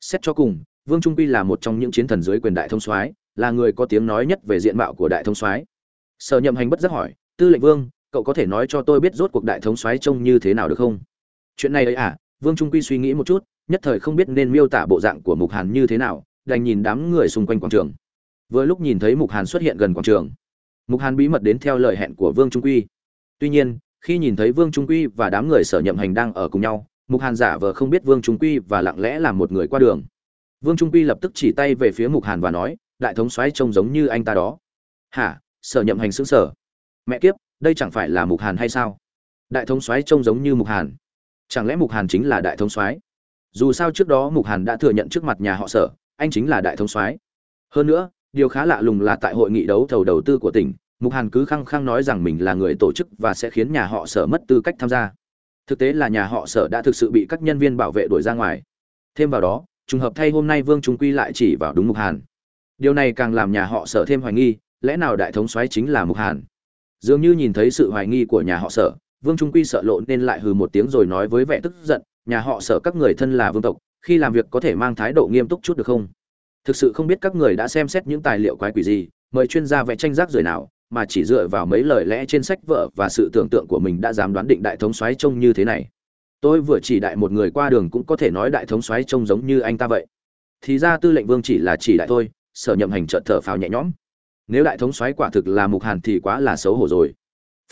Xét cho cùng, vương trung quy là một trong những chiến thần dưới quyền đại thông soái, là người có tiếng nói nhất về diện mạo của đại thông soái. Sở nhậm hành bất giác hỏi, tư lệnh vương, cậu có thể nói cho tôi biết rốt cuộc đại thống soái trông như thế nào được không? Chuyện này ấy à? Vương trung quy suy nghĩ một chút nhất thời không biết nên miêu tả bộ dạng của mục hàn như thế nào, đành nhìn đám người xung quanh quảng trường. Vừa lúc nhìn thấy mục hàn xuất hiện gần quảng trường, mục hàn bí mật đến theo lời hẹn của vương trung quy. Tuy nhiên, khi nhìn thấy vương trung quy và đám người sở nhậm hành đang ở cùng nhau, mục hàn giả vờ không biết vương trung quy và lặng lẽ làm một người qua đường. Vương trung quy lập tức chỉ tay về phía mục hàn và nói, đại thống soái trông giống như anh ta đó. Hả? Sở nhậm hành xứng sở. Mẹ kiếp, đây chẳng phải là mục hàn hay sao? Đại thống soái trông giống như mục hàn. Chẳng lẽ mục hàn chính là đại thống soái? Dù sao trước đó mục hàn đã thừa nhận trước mặt nhà họ sở, anh chính là đại thống soái. Hơn nữa, điều khá lạ lùng là tại hội nghị đấu thầu đầu tư của tỉnh, mục hàn cứ khăng khăng nói rằng mình là người tổ chức và sẽ khiến nhà họ sở mất tư cách tham gia. Thực tế là nhà họ sở đã thực sự bị các nhân viên bảo vệ đuổi ra ngoài. Thêm vào đó, trùng hợp thay hôm nay vương trung quy lại chỉ vào đúng mục hàn. Điều này càng làm nhà họ sở thêm hoài nghi, lẽ nào đại thống soái chính là mục hàn? Dường như nhìn thấy sự hoài nghi của nhà họ sở, vương trung quy sợ lộ nên lại hừ một tiếng rồi nói với vẻ tức giận nhà họ sở các người thân là vương tộc, khi làm việc có thể mang thái độ nghiêm túc chút được không? Thực sự không biết các người đã xem xét những tài liệu quái quỷ gì, mời chuyên gia vẽ tranh rác rời nào, mà chỉ dựa vào mấy lời lẽ trên sách vở và sự tưởng tượng của mình đã dám đoán định đại thống soái trông như thế này. Tôi vừa chỉ đại một người qua đường cũng có thể nói đại thống soái trông giống như anh ta vậy. Thì ra tư lệnh vương chỉ là chỉ đại thôi, sở nhậm hành trợt thở phào nhẹ nhõm. Nếu đại thống soái quả thực là mục hàn thì quá là xấu hổ rồi.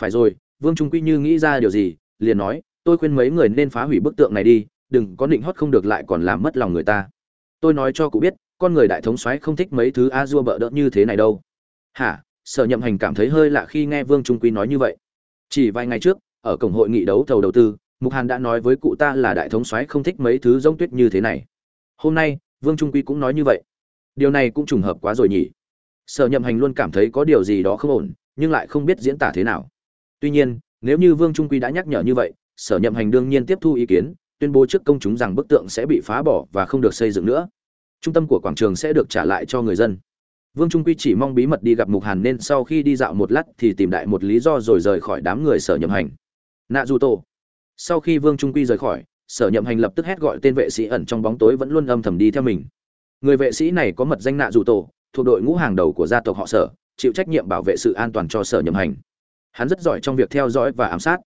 Phải rồi, vương trung quy như nghĩ ra điều gì, liền nói tôi khuyên mấy người nên phá hủy bức tượng này đi, đừng có định hót không được lại còn làm mất lòng người ta. Tôi nói cho cụ biết, con người đại thống soái không thích mấy thứ a dua bợ đỡ như thế này đâu. Hả? Sở nhậm hành cảm thấy hơi lạ khi nghe vương trung quý nói như vậy. Chỉ vài ngày trước, ở cổng hội nghị đấu thầu đầu tư, mục hàn đã nói với cụ ta là đại thống soái không thích mấy thứ giống tuyết như thế này. Hôm nay, vương trung quý cũng nói như vậy. Điều này cũng trùng hợp quá rồi nhỉ? Sở nhậm hành luôn cảm thấy có điều gì đó không ổn, nhưng lại không biết diễn tả thế nào. Tuy nhiên, nếu như vương trung quý đã nhắc nhở như vậy sở nhậm hành đương nhiên tiếp thu ý kiến, tuyên bố trước công chúng rằng bức tượng sẽ bị phá bỏ và không được xây dựng nữa. Trung tâm của quảng trường sẽ được trả lại cho người dân. Vương trung quy chỉ mong bí mật đi gặp mục hàn nên sau khi đi dạo một lát thì tìm đại một lý do rồi rời khỏi đám người sở nhậm hành. Nạ du tô sau khi vương trung quy rời khỏi, sở nhậm hành lập tức hét gọi tên vệ sĩ ẩn trong bóng tối vẫn luôn âm thầm đi theo mình. Người vệ sĩ này có mật danh nạ du tô thuộc đội ngũ hàng đầu của gia tộc họ sở, chịu trách nhiệm bảo vệ sự an toàn cho sở nhậm hành. Hắn rất giỏi trong việc theo dõi và ám sát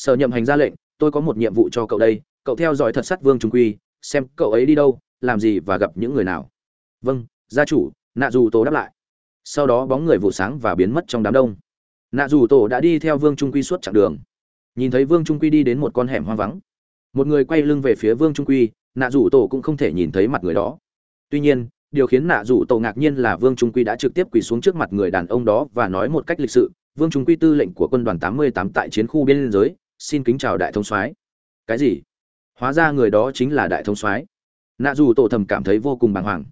sở nhậm hành ra lệnh, tôi có một nhiệm vụ cho cậu đây, cậu theo dõi thật sát vương trung quy, xem cậu ấy đi đâu, làm gì và gặp những người nào. Vâng gia chủ, nạ dù tổ đáp lại. Sau đó bóng người vụ sáng và biến mất trong đám đông. Nạ dù tổ đã đi theo vương trung quy suốt chặng đường. Nhìn thấy vương trung quy đi đến một con hẻm hoang vắng. Một người quay lưng về phía vương trung quy, nạ dù tổ cũng không thể nhìn thấy mặt người đó. Tuy nhiên, điều khiến nạ dù tổ ngạc nhiên là vương trung quy đã trực tiếp quỳ xuống trước mặt người đàn ông đó và nói một cách lịch sự, vương trung quy tư lệnh của quân đoàn tám mươi tám tại chiến khu biên giới xin kính chào đại thông soái. Cái gì? Hóa ra người đó chính là đại thông soái. Nạ dù tổ thầm cảm thấy vô cùng bàng hoàng.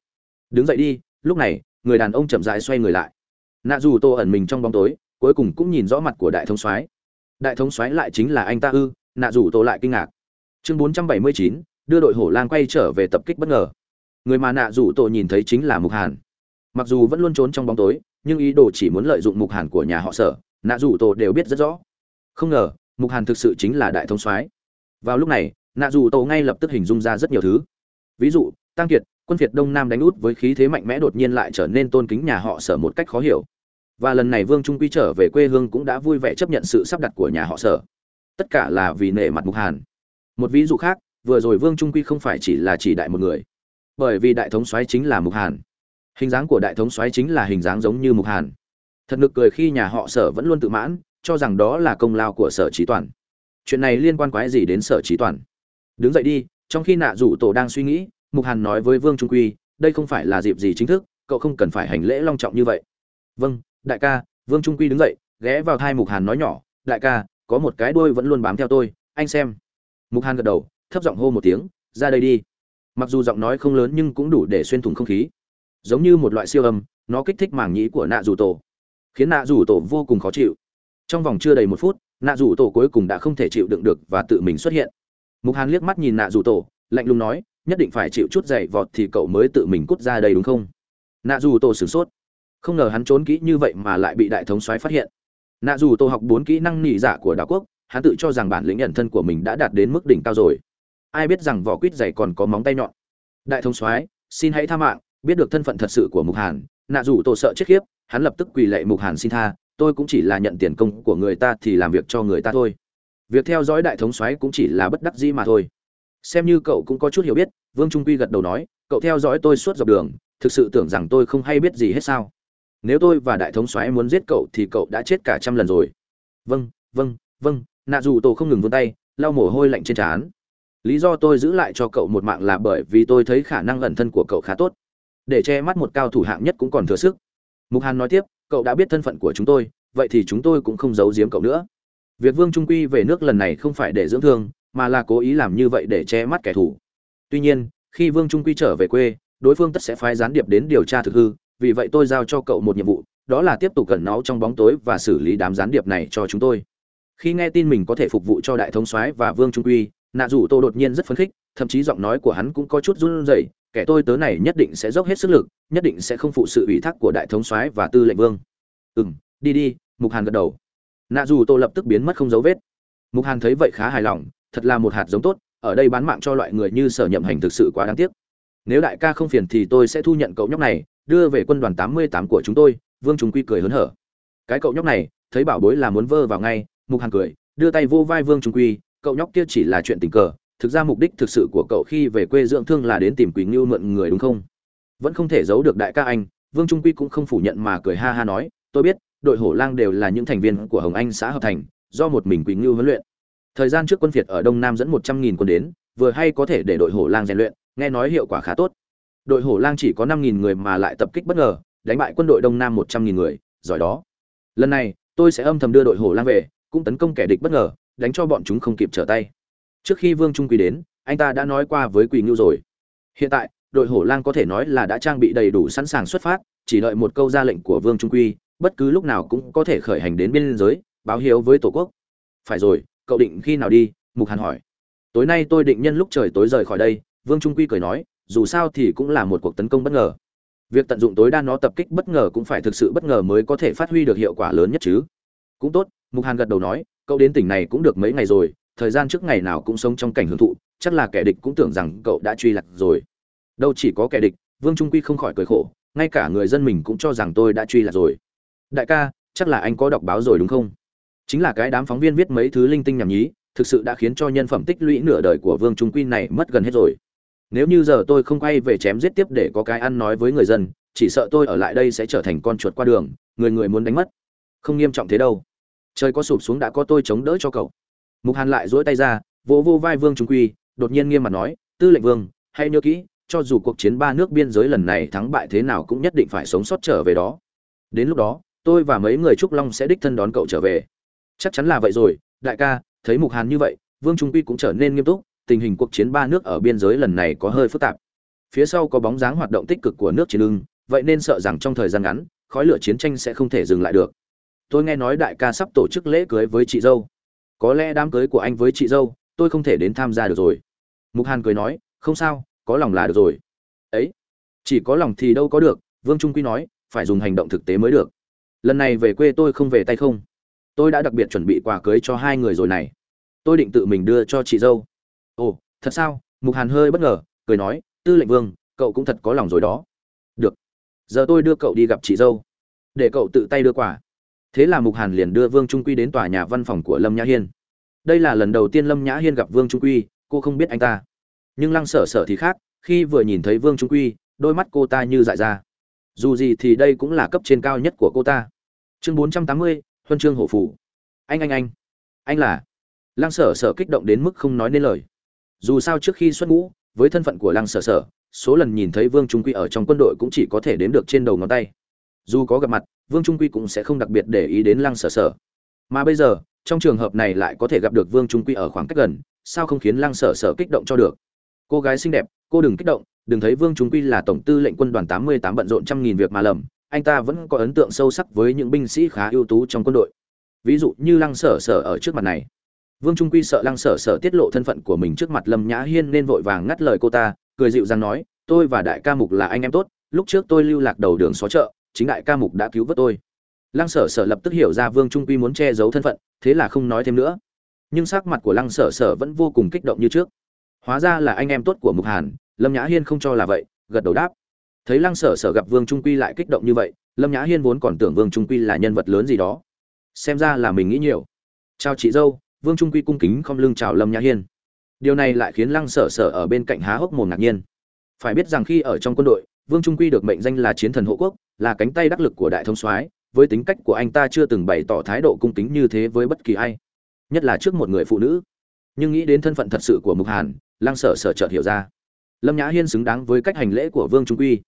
Đứng dậy đi, lúc này, người đàn ông chậm rãi xoay người lại. Nạ dù tô ẩn mình trong bóng tối, cuối cùng cũng nhìn rõ mặt của đại thống soái. Đại thống soái lại chính là anh ta ư? Nạ dù tô lại kinh ngạc. Chương bốn trăm bảy mươi chín, đưa đội hổ lang quay trở về tập kích bất ngờ. Người mà nạ dù tô nhìn thấy chính là mục hàn. Mặc dù vẫn luôn trốn trong bóng tối, nhưng ý đồ chỉ muốn lợi dụng mục hàn của nhà họ sở, nạ dù tô đều biết rất rõ. Không ngờ mục hàn thực sự chính là đại thống soái vào lúc này nạ dù tổ ngay lập tức hình dung ra rất nhiều thứ ví dụ tăng kiệt quân Việt Đông Nam đánh út với khí thế mạnh mẽ đột nhiên lại trở nên tôn kính nhà họ Sở một cách khó hiểu. Và lần này Vương Trung Quy trở về quê hương cũng đã vui vẻ chấp nhận sự sắp đặt của nhà họ Sở. Tất cả là vì nể mặt Mục Hàn. Một ví dụ khác, vừa rồi Vương Trung Quy không phải chỉ là chỉ đại một người, bởi vì đại thống soái chính là Mục Hàn. Hình dáng của đại thống soái chính là hình dáng giống như Mục Hàn. Thật nực cười khi nhà họ Sở vẫn luôn tự mãn, cho rằng đó là công lao của Sở trí Toàn. Chuyện này liên quan quái gì đến Sở trí Toàn? Đứng dậy đi, trong khi nạ rủ tổ đang suy nghĩ, mục hàn nói với vương trung quy đây không phải là dịp gì chính thức cậu không cần phải hành lễ long trọng như vậy. Vâng đại ca vương trung quy đứng dậy ghé vào thai mục hàn nói nhỏ đại ca có một cái đuôi vẫn luôn bám theo tôi anh xem. Mục hàn gật đầu thấp giọng hô một tiếng ra đây đi. Mặc dù giọng nói không lớn nhưng cũng đủ để xuyên thủng không khí. Giống như một loại siêu âm nó kích thích màng nhĩ của nạ rủ tổ khiến nạ rủ tổ vô cùng khó chịu trong vòng chưa đầy một phút, nạ rủ tổ cuối cùng đã không thể chịu đựng được và tự mình xuất hiện. Mục hàn liếc mắt nhìn nạ rủ tổ, lạnh lùng nói, nhất định phải chịu chút dày vọt thì cậu mới tự mình cút ra đây đúng không? Nạ rủ tổ sửng sốt. Không ngờ hắn trốn kỹ như vậy mà lại bị đại thống soái phát hiện. Nạ dù tô học bốn kỹ năng nỉ giả dạ của đảo quốc, hắn tự cho rằng bản lĩnh nhận thân của mình đã đạt đến mức đỉnh cao rồi. Ai biết rằng vỏ quýt dày còn có móng tay nhọn. Đại thống soái, xin hãy tha mạng, biết được thân phận thật sự của mục hàn. Nạ dù tô sợ chết khiếp, hắn lập tức quỳ lệ mục hàn xin tha tôi cũng chỉ là nhận tiền công của người ta thì làm việc cho người ta thôi. Việc theo dõi đại thống soái cũng chỉ là bất đắc dĩ mà thôi. Xem như cậu cũng có chút hiểu biết, vương trung quy gật đầu nói, cậu theo dõi tôi suốt dọc đường, thực sự tưởng rằng tôi không hay biết gì hết sao. Nếu tôi và đại thống soái muốn giết cậu thì cậu đã chết cả trăm lần rồi. Vâng vâng vâng nạ dù tổ không ngừng vươn tay, lau mồ hôi lạnh trên trán. Lý do tôi giữ lại cho cậu một mạng là bởi vì tôi thấy khả năng ẩn thân của cậu khá tốt. Để che mắt một cao thủ hạng nhất cũng còn thừa sức. Mục hàn nói tiếp cậu đã biết thân phận của chúng tôi, vậy thì chúng tôi cũng không giấu giếm cậu nữa. Việc vương trung quy về nước lần này không phải để dưỡng thương, mà là cố ý làm như vậy để che mắt kẻ thù. Tuy nhiên, khi vương trung quy trở về quê, đối phương tất sẽ phái gián điệp đến điều tra thực hư, vì vậy tôi giao cho cậu một nhiệm vụ, đó là tiếp tục cẩn náu trong bóng tối và xử lý đám gián điệp này cho chúng tôi. Khi nghe tin mình có thể phục vụ cho đại thống soái và vương trung quy, nạ dù tô đột nhiên rất phấn khích, thậm chí giọng nói của hắn cũng có chút run rẩy kẻ tôi tớ này nhất định sẽ dốc hết sức lực, nhất định sẽ không phụ sự ủy thác của đại thống soái và tư lệnh vương. Ừ m đi đi, mục hàn gật đầu. Nạ dù tô lập tức biến mất không dấu vết. Mục hàn thấy vậy khá hài lòng, thật là một hạt giống tốt, ở đây bán mạng cho loại người như sở nhậm hành thực sự quá đáng tiếc. Nếu đại ca không phiền thì tôi sẽ thu nhận cậu nhóc này, đưa về quân đoàn tám mươi tám của chúng tôi, vương trung quy cười hớn hở. Cái cậu nhóc này, thấy bảo bối là muốn vơ vào ngay, mục hàn cười, đưa tay vô vai vương trung quy, cậu nhóc kia chỉ là chuyện tình cờ thực ra mục đích thực sự của cậu khi về quê dưỡng thương là đến tìm quỳnh ngưu mượn người đúng không? Vẫn không thể giấu được đại ca anh, vương trung quy cũng không phủ nhận mà cười ha ha nói, tôi biết, đội hổ lang đều là những thành viên của hồng anh xã hợp thành, do một mình quỳnh ngưu huấn luyện. Thời gian trước quân Việt ở đông nam dẫn một trăm nghìn quân đến, vừa hay có thể để đội hổ lang rèn luyện, nghe nói hiệu quả khá tốt. Đội hổ lang chỉ có năm nghìn người mà lại tập kích bất ngờ, đánh bại quân đội đông nam một trăm nghìn người, giỏi đó. Lần này, tôi sẽ âm thầm đưa đội hổ lang về, cũng tấn công kẻ địch bất ngờ, đánh cho bọn chúng không kịp trở tay trước khi vương trung quý đến, anh ta đã nói qua với quỳ ngưu rồi. Hiện tại, đội hổ lang có thể nói là đã trang bị đầy đủ sẵn sàng xuất phát, chỉ đợi một câu ra lệnh của vương trung quy, bất cứ lúc nào cũng có thể khởi hành đến biên giới, báo hiếu với tổ quốc. Phải rồi, cậu định khi nào đi? Mục hàn hỏi. Tối nay tôi định nhân lúc trời tối rời khỏi đây, vương trung quy cười nói, dù sao thì cũng là một cuộc tấn công bất ngờ. Việc tận dụng tối đa nó tập kích bất ngờ cũng phải thực sự bất ngờ mới có thể phát huy được hiệu quả lớn nhất chứ. Cũng tốt, mục hàn gật đầu nói, cậu đến tỉnh này cũng được mấy ngày rồi thời gian trước ngày nào cũng sống trong cảnh hưởng thụ, chắc là kẻ địch cũng tưởng rằng cậu đã truy lạc rồi. Đâu chỉ có kẻ địch, vương trung quy không khỏi cười khổ, ngay cả người dân mình cũng cho rằng tôi đã truy lạc rồi. Đại ca, chắc là anh có đọc báo rồi đúng không? Chính là cái đám phóng viên viết mấy thứ linh tinh nhảm nhí, thực sự đã khiến cho nhân phẩm tích lũy nửa đời của vương trung quy này mất gần hết rồi. Nếu như giờ tôi không quay về chém giết tiếp để có cái ăn nói với người dân, chỉ sợ tôi ở lại đây sẽ trở thành con chuột qua đường, người người muốn đánh mất. Không nghiêm trọng thế đâu. Trời có sụp xuống đã có tôi chống đỡ cho cậu mục hàn lại dỗi tay ra vỗ vô vai vương trung quy đột nhiên nghiêm mặt nói tư lệnh vương hãy nhớ kỹ cho dù cuộc chiến ba nước biên giới lần này thắng bại thế nào cũng nhất định phải sống sót trở về đó đến lúc đó tôi và mấy người trúc long sẽ đích thân đón cậu trở về chắc chắn là vậy rồi đại ca thấy mục hàn như vậy vương trung quy cũng trở nên nghiêm túc tình hình cuộc chiến ba nước ở biên giới lần này có hơi phức tạp. Phía sau có bóng dáng hoạt động tích cực của nước chiến ưng, vậy nên sợ rằng trong thời gian ngắn, khói lửa chiến tranh sẽ không thể dừng lại được. Tôi nghe nói đại ca sắp tổ chức lễ cưới với chị dâu. Có lẽ đám cưới của anh với chị dâu, tôi không thể đến tham gia được rồi. Mục Hàn cười nói, không sao, có lòng là được rồi. Ấy, chỉ có lòng thì đâu có được, Vương Trung Quy nói, phải dùng hành động thực tế mới được. Lần này về quê tôi không về tay không. Tôi đã đặc biệt chuẩn bị quà cưới cho hai người rồi này. Tôi định tự mình đưa cho chị dâu ồ thật sao mục hàn hơi bất ngờ cười nói tư lệnh vương cậu cũng thật có lòng rồi đó được giờ tôi đưa cậu đi gặp chị dâu để cậu tự tay đưa quà thế là mục hàn liền đưa vương trung quy đến tòa nhà văn phòng của lâm nhã hiên. Đây là lần đầu tiên lâm nhã hiên gặp vương trung quy, cô không biết anh ta. Nhưng lăng sở sở thì khác, khi vừa nhìn thấy vương trung quy, đôi mắt cô ta như dại ra. Dù gì thì đây cũng là cấp trên cao nhất của cô ta. Chương bốn trăm tám mươi, huân chương hổ phủ. Anh anh anh. Anh là? Lăng sở sở kích động đến mức không nói nên lời. Dù sao trước khi xuất ngũ, với thân phận của lăng sở sở, số lần nhìn thấy vương trung quy ở trong quân đội cũng chỉ có thể đếm được trên đầu ngón tay. Dù có gặp mặt vương trung quy cũng sẽ không đặc biệt để ý đến lăng sở sở. Mà bây giờ, trong trường hợp này lại có thể gặp được vương trung quy ở khoảng cách gần, sao không khiến lăng sở sở kích động cho được? Cô gái xinh đẹp, cô đừng kích động, đừng thấy vương trung quy là tổng tư lệnh quân đoàn tám mươi tám bận rộn trăm nghìn việc mà lầm, anh ta vẫn có ấn tượng sâu sắc với những binh sĩ khá ưu tú trong quân đội. Ví dụ như lăng sở sở ở trước mặt này. Vương trung quy sợ lăng sở sở tiết lộ thân phận của mình trước mặt lâm nhã hiên nên vội vàng ngắt lời cô ta, cười dịu dàng nói, tôi và đại ca mục là anh em tốt, lúc trước tôi lưu lạc đầu đường xó chợ chính đại ca mục đã cứu vớt tôi. Lăng sở sở lập tức hiểu ra vương trung quy muốn che giấu thân phận, thế là không nói thêm nữa. Nhưng sắc mặt của lăng sở sở vẫn vô cùng kích động như trước. Hóa ra là anh em tốt của mục hàn, lâm nhã hiên không cho là vậy, gật đầu đáp. Thấy lăng sở sở gặp vương trung quy lại kích động như vậy, lâm nhã hiên vốn còn tưởng vương trung quy là nhân vật lớn gì đó. Xem ra là mình nghĩ nhiều. Chào chị dâu, vương trung quy cung kính không lưng chào lâm nhã hiên. Điều này lại khiến lăng sở sở ở bên cạnh há hốc mồm ngạc nhiên. Phải biết rằng khi ở trong quân đội vương trung quy được mệnh danh là chiến thần hộ quốc, là cánh tay đắc lực của đại thống soái, với tính cách của anh ta chưa từng bày tỏ thái độ cung kính như thế với bất kỳ ai, nhất là trước một người phụ nữ. Nhưng nghĩ đến thân phận thật sự của mục hàn, lăng sở sở chợt hiểu ra. Lâm nhã hiên xứng đáng với cách hành lễ của vương trung quy.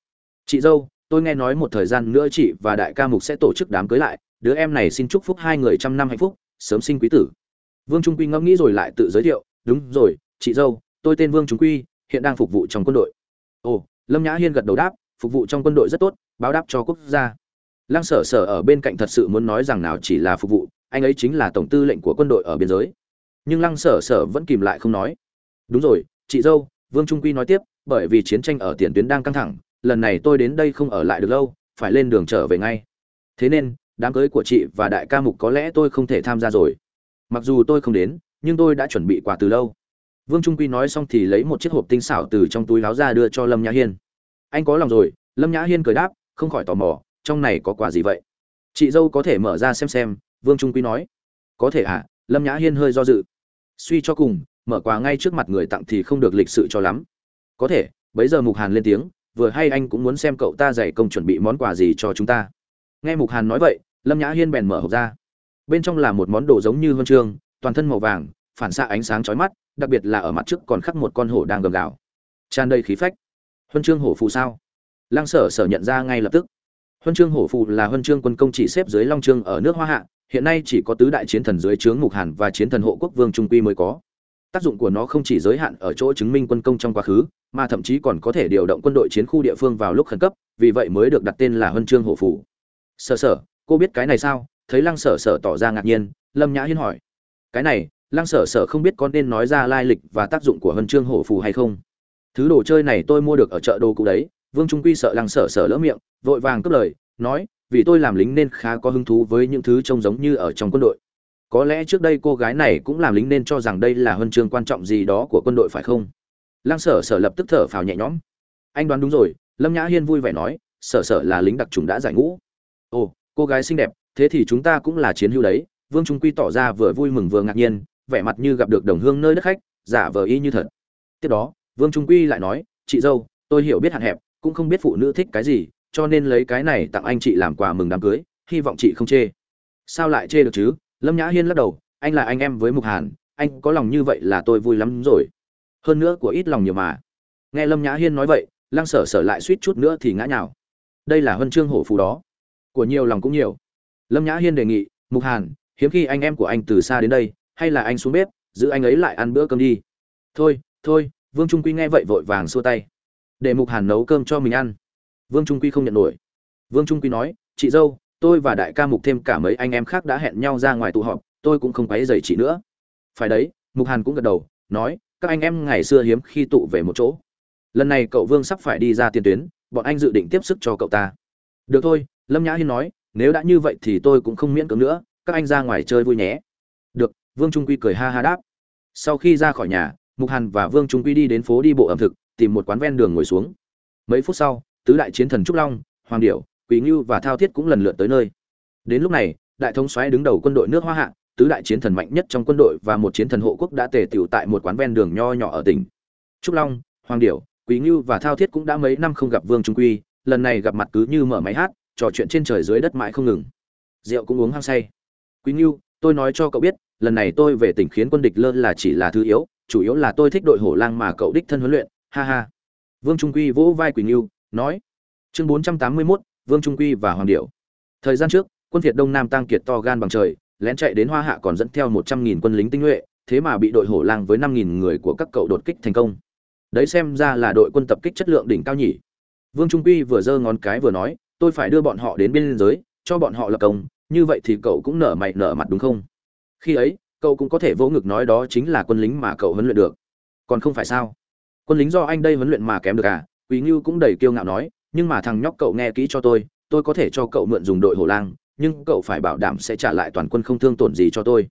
Chị dâu, tôi nghe nói một thời gian nữa chị và đại ca mục sẽ tổ chức đám cưới lại, đứa em này xin chúc phúc hai người trăm năm hạnh phúc, sớm sinh quý tử. Vương trung quy ngẫm nghĩ rồi lại tự giới thiệu, đúng rồi, chị dâu, tôi tên vương trung quy, hiện đang phục vụ trong quân đội. Ồ lâm nhã hiên gật đầu đáp, phục vụ trong quân đội rất tốt, báo đáp cho quốc gia. Lăng sở sở ở bên cạnh thật sự muốn nói rằng nào chỉ là phục vụ, anh ấy chính là tổng tư lệnh của quân đội ở biên giới. Nhưng lăng sở sở vẫn kìm lại không nói. Đúng rồi, chị dâu, vương trung quy nói tiếp, bởi vì chiến tranh ở tiền tuyến đang căng thẳng, lần này tôi đến đây không ở lại được lâu, phải lên đường trở về ngay. Thế nên, đám cưới của chị và đại ca mục có lẽ tôi không thể tham gia rồi. Mặc dù tôi không đến, nhưng tôi đã chuẩn bị quà từ lâu vương trung quy nói xong thì lấy một chiếc hộp tinh xảo từ trong túi áo ra đưa cho lâm nhã hiên. Anh có lòng rồi, lâm nhã hiên cười đáp, không khỏi tò mò, trong này có quà gì vậy? Chị dâu có thể mở ra xem xem, vương trung quy nói. Có thể à lâm nhã hiên hơi do dự. Suy cho cùng, mở quà ngay trước mặt người tặng thì không được lịch sự cho lắm. Có thể, bấy giờ mục hàn lên tiếng, vừa hay anh cũng muốn xem cậu ta dạy công chuẩn bị món quà gì cho chúng ta. Nghe mục hàn nói vậy, lâm nhã hiên bèn mở hộp ra. Bên trong là một món đồ giống như huân chương, toàn thân màu vàng phản xạ ánh sáng chói mắt, đặc biệt là ở mặt trước còn khắc một con hổ đang gầm gào. Tràn đầy khí phách. Huân chương hổ phù sao? Lăng sở sở nhận ra ngay lập tức. Huân chương hổ phù là huân chương quân công chỉ xếp dưới long chương ở nước hoa hạ, hiện nay chỉ có tứ đại chiến thần dưới trướng mục hàn và chiến thần hộ quốc vương trung quy mới có. Tác dụng của nó không chỉ giới hạn ở chỗ chứng minh quân công trong quá khứ, mà thậm chí còn có thể điều động quân đội chiến khu địa phương vào lúc khẩn cấp, vì vậy mới được đặt tên là huân chương hổ phù. Sở sở, cô biết cái này sao? Thấy lăng sở sở tỏ ra ngạc nhiên, lâm nhã hiên hỏi. Cái này lăng sở sở không biết có nên nói ra lai lịch và tác dụng của huân chương hổ phù hay không. Thứ đồ chơi này tôi mua được ở chợ đồ cũ đấy, vương trung quy sợ lăng sở sở lỡ miệng, vội vàng cướp lời, nói, vì tôi làm lính nên khá có hứng thú với những thứ trông giống như ở trong quân đội. Có lẽ trước đây cô gái này cũng làm lính nên cho rằng đây là huân chương quan trọng gì đó của quân đội phải không? Lăng sở sở lập tức thở phào nhẹ nhõm. Anh đoán đúng rồi, lâm nhã hiên vui vẻ nói, sở sở là lính đặc trùng đã giải ngũ. Ồ, cô gái xinh đẹp, thế thì chúng ta cũng là chiến hữu đấy. Vương trung quy tỏ ra vừa vui mừng vừa ngạc nhiên vẻ mặt như gặp được đồng hương nơi đất khách, giả vờ y như thật. Tiếp đó, vương trung quy lại nói, chị dâu, tôi hiểu biết hạn hẹp, cũng không biết phụ nữ thích cái gì, cho nên lấy cái này tặng anh chị làm quà mừng đám cưới, hy vọng chị không chê. Sao lại chê được chứ? Lâm nhã hiên lắc đầu, anh là anh em với mục hàn, anh có lòng như vậy là tôi vui lắm rồi. Hơn nữa của ít lòng nhiều mà. Nghe lâm nhã hiên nói vậy, lăng sở sở lại suýt chút nữa thì ngã nhào. Đây là huân chương hổ phù đó, của nhiều lòng cũng nhiều. Lâm nhã hiên đề nghị, mục hàn, hiếm khi anh em của anh từ xa đến đây hay là anh xuống bếp, giữ anh ấy lại ăn bữa cơm đi. Thôi thôi, vương trung quy nghe vậy vội vàng xua tay. Để mục hàn nấu cơm cho mình ăn. Vương trung quy không nhận nổi. Vương trung quy nói, chị dâu, tôi và đại ca mục thêm cả mấy anh em khác đã hẹn nhau ra ngoài tụ họp, tôi cũng không quấy dày chị nữa. Phải đấy, mục hàn cũng gật đầu, nói, các anh em ngày xưa hiếm khi tụ về một chỗ. Lần này cậu vương sắp phải đi ra tiền tuyến, bọn anh dự định tiếp sức cho cậu ta. Được thôi, lâm nhã hiên nói, nếu đã như vậy thì tôi cũng không miễn cưỡng nữa, các anh ra ngoài chơi vui nhé. Được vương trung quy cười ha ha đáp. Sau khi ra khỏi nhà, mục hàn và vương trung quy đi đến phố đi bộ ẩm thực, tìm một quán ven đường ngồi xuống. Mấy phút sau, tứ đại chiến thần trúc long, hoàng điểu quý ngưu và thao thiết cũng lần lượt tới nơi. Đến lúc này, đại thống soái đứng đầu quân đội nước hoa hạ, tứ đại chiến thần mạnh nhất trong quân đội và một chiến thần hộ quốc đã tề tiểu tại một quán ven đường nho nhỏ ở tỉnh. Trúc long, hoàng điểu quý ngưu và thao thiết cũng đã mấy năm không gặp vương trung quy, lần này gặp mặt cứ như mở máy hát, trò chuyện trên trời dưới đất mãi không ngừng. Rượu cũng uống hăng say. Quý ngưu tôi nói cho cậu biết lần này tôi về tỉnh khiến quân địch lơ là chỉ là thứ yếu chủ yếu là tôi thích đội hổ lang mà cậu đích thân huấn luyện ha ha. Vương trung quy vỗ vai quỳnh ngưu nói chương bốn trăm tám mươi 481, vương trung quy và hoàng điệu thời gian trước quân việt đông nam tăng kiệt to gan bằng trời lén chạy đến hoa hạ còn dẫn theo một trăm nghìn quân lính tinh nhuệ thế mà bị đội hổ lang với năm nghìn người của các cậu đột kích thành công. Đấy xem ra là đội quân tập kích chất lượng đỉnh cao nhỉ. Vương trung quy vừa giơ ngón cái vừa nói tôi phải đưa bọn họ đến biên giới cho bọn họ lập công như vậy thì cậu cũng nở mày nở mặt đúng không? Khi ấy, cậu cũng có thể vỗ ngực nói đó chính là quân lính mà cậu huấn luyện được. Còn không phải sao? Quân lính do anh đây huấn luyện mà kém được à? Quý ngưu cũng đầy kiêu ngạo nói, nhưng mà thằng nhóc cậu nghe kỹ cho tôi tôi có thể cho cậu mượn dùng đội hổ lang, nhưng cậu phải bảo đảm sẽ trả lại toàn quân không thương tổn gì cho tôi.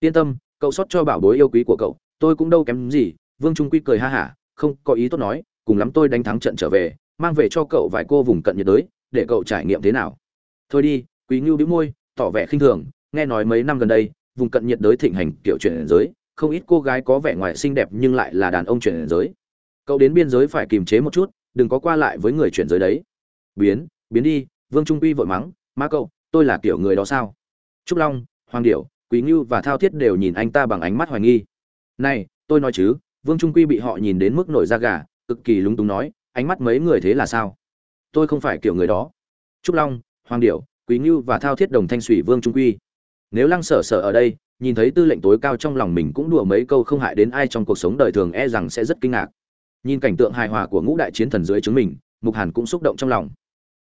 Yên tâm, cậu xót cho bảo bối yêu quý của cậu, tôi cũng đâu kém gì. Vương trung quy cười ha hả, không, có ý tốt nói, cùng lắm tôi đánh thắng trận trở về, mang về cho cậu vài cô vùng cận nhiệt đới, để cậu trải nghiệm thế nào. Thôi đi, quý ngưu bĩu môi tỏ vẻ khinh thường, nghe nói mấy năm gần đây, vùng cận nhiệt đới thịnh hành kiểu chuyển giới, không ít cô gái có vẻ ngoài xinh đẹp nhưng lại là đàn ông chuyển giới. Cậu đến biên giới phải kiềm chế một chút, đừng có qua lại với người chuyển giới đấy. Biến biến đi, vương trung quy vội mắng, má cậu, tôi là kiểu người đó sao? Trúc long, hoàng điểu, quý ngưu và thao thiết đều nhìn anh ta bằng ánh mắt hoài nghi. Này, tôi nói chứ, vương trung quy bị họ nhìn đến mức nổi da gà, cực kỳ lúng túng nói, ánh mắt mấy người thế là sao? Tôi không phải kiểu người đó. Trúc long, hoàng điểu quý ngưu và thao thiết đồng thanh thủy vương trung quy. Nếu lăng sở sở ở đây, nhìn thấy tư lệnh tối cao trong lòng mình cũng đùa mấy câu không hại đến ai trong cuộc sống đời thường e rằng sẽ rất kinh ngạc. Nhìn cảnh tượng hài hòa của ngũ đại chiến thần dưới chứng mình, mục hàn cũng xúc động trong lòng.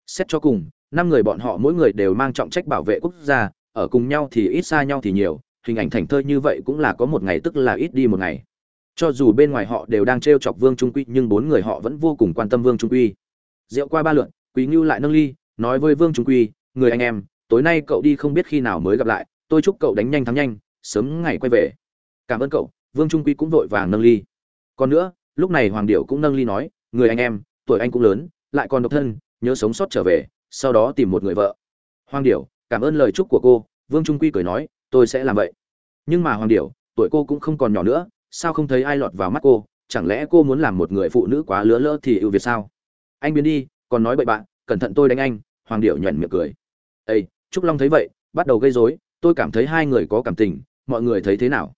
Xét cho cùng, năm người bọn họ mỗi người đều mang trọng trách bảo vệ quốc gia, ở cùng nhau thì ít, xa nhau thì nhiều, hình ảnh thành thơ như vậy cũng là có một ngày tức là ít đi một ngày. Cho dù bên ngoài họ đều đang t r e o chọc vương trung quy, nhưng bốn người họ vẫn vô cùng quan tâm vương trung quy. Rượu qua ba lượn quý ngưu lại nâng ly, nói với vương trung quy người anh em, tối nay cậu đi không biết khi nào mới gặp lại, tôi chúc cậu đánh nhanh thắng nhanh, sớm ngày quay về. Cảm ơn cậu, vương trung quy cũng vội vàng nâng ly. Còn nữa, lúc này hoàng điệu cũng nâng ly nói, người anh em, tuổi anh cũng lớn, lại còn độc thân, nhớ sống sót trở về, sau đó tìm một người vợ. Hoàng điệu cảm ơn lời chúc của cô, vương trung quy cười nói, tôi sẽ làm vậy. Nhưng mà hoàng điệu tuổi cô cũng không còn nhỏ nữa, sao không thấy ai lọt vào mắt cô, chẳng lẽ cô muốn làm một người phụ nữ quá lứa lỡ thì ưu việt sao? Anh biến đi, còn nói bậy bạn, cẩn thận tôi đánh anh. Hoàng điệu nhuận miệng cười ây trúc long thấy vậy bắt đầu gây rối tôi cảm thấy hai người có cảm tình mọi người thấy thế nào?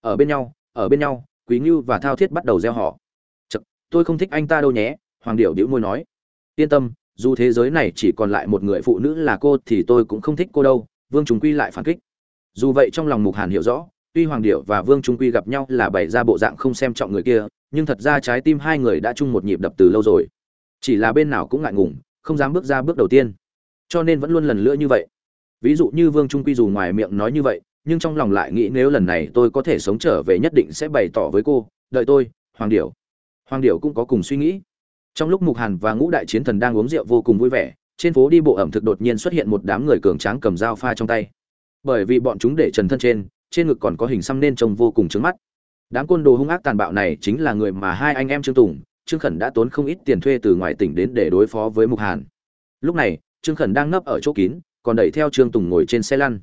Ở bên nhau ở bên nhau quý ngưu và thao thiết bắt đầu gieo họ. Chật, tôi không thích anh ta đâu nhé hoàng điệu đĩu môi nói. Yên tâm dù thế giới này chỉ còn lại một người phụ nữ là cô thì tôi cũng không thích cô đâu vương trung quy lại phản kích. Dù vậy trong lòng mục hàn hiểu rõ tuy hoàng điệu và vương trung quy gặp nhau là bày ra bộ dạng không xem trọng người kia nhưng thật ra trái tim hai người đã chung một nhịp đập từ lâu rồi. Chỉ là bên nào cũng ngại ngùng không dám bước ra bước đầu tiên cho nên vẫn luôn lần lnữa như vậy. Ví dụ như vương trung quy dù ngoài miệng nói như vậy, nhưng trong lòng lại nghĩ nếu lần này tôi có thể sống trở về nhất định sẽ bày tỏ với cô, đợi tôi, hoàng điểu hoàng điểu cũng có cùng suy nghĩ. Trong lúc mục hàn và ngũ đại chiến thần đang uống rượu vô cùng vui vẻ, trên phố đi bộ ẩm thực đột nhiên xuất hiện một đám người cường tráng cầm dao pha trong tay. Bởi vì bọn chúng để trần thân trên trên ngực còn có hình xăm nên trông vô cùng trứng mắt. Đám côn đồ hung ác tàn bạo này chính là người mà hai anh em trương tùng, trương khẩn đã tốn không ít tiền thuê từ ngoài tỉnh đến để đối phó với mục hàn. Lúc này trương khẩn đang nấp ở chỗ kín, còn đẩy theo trương tùng ngồi trên xe lăn.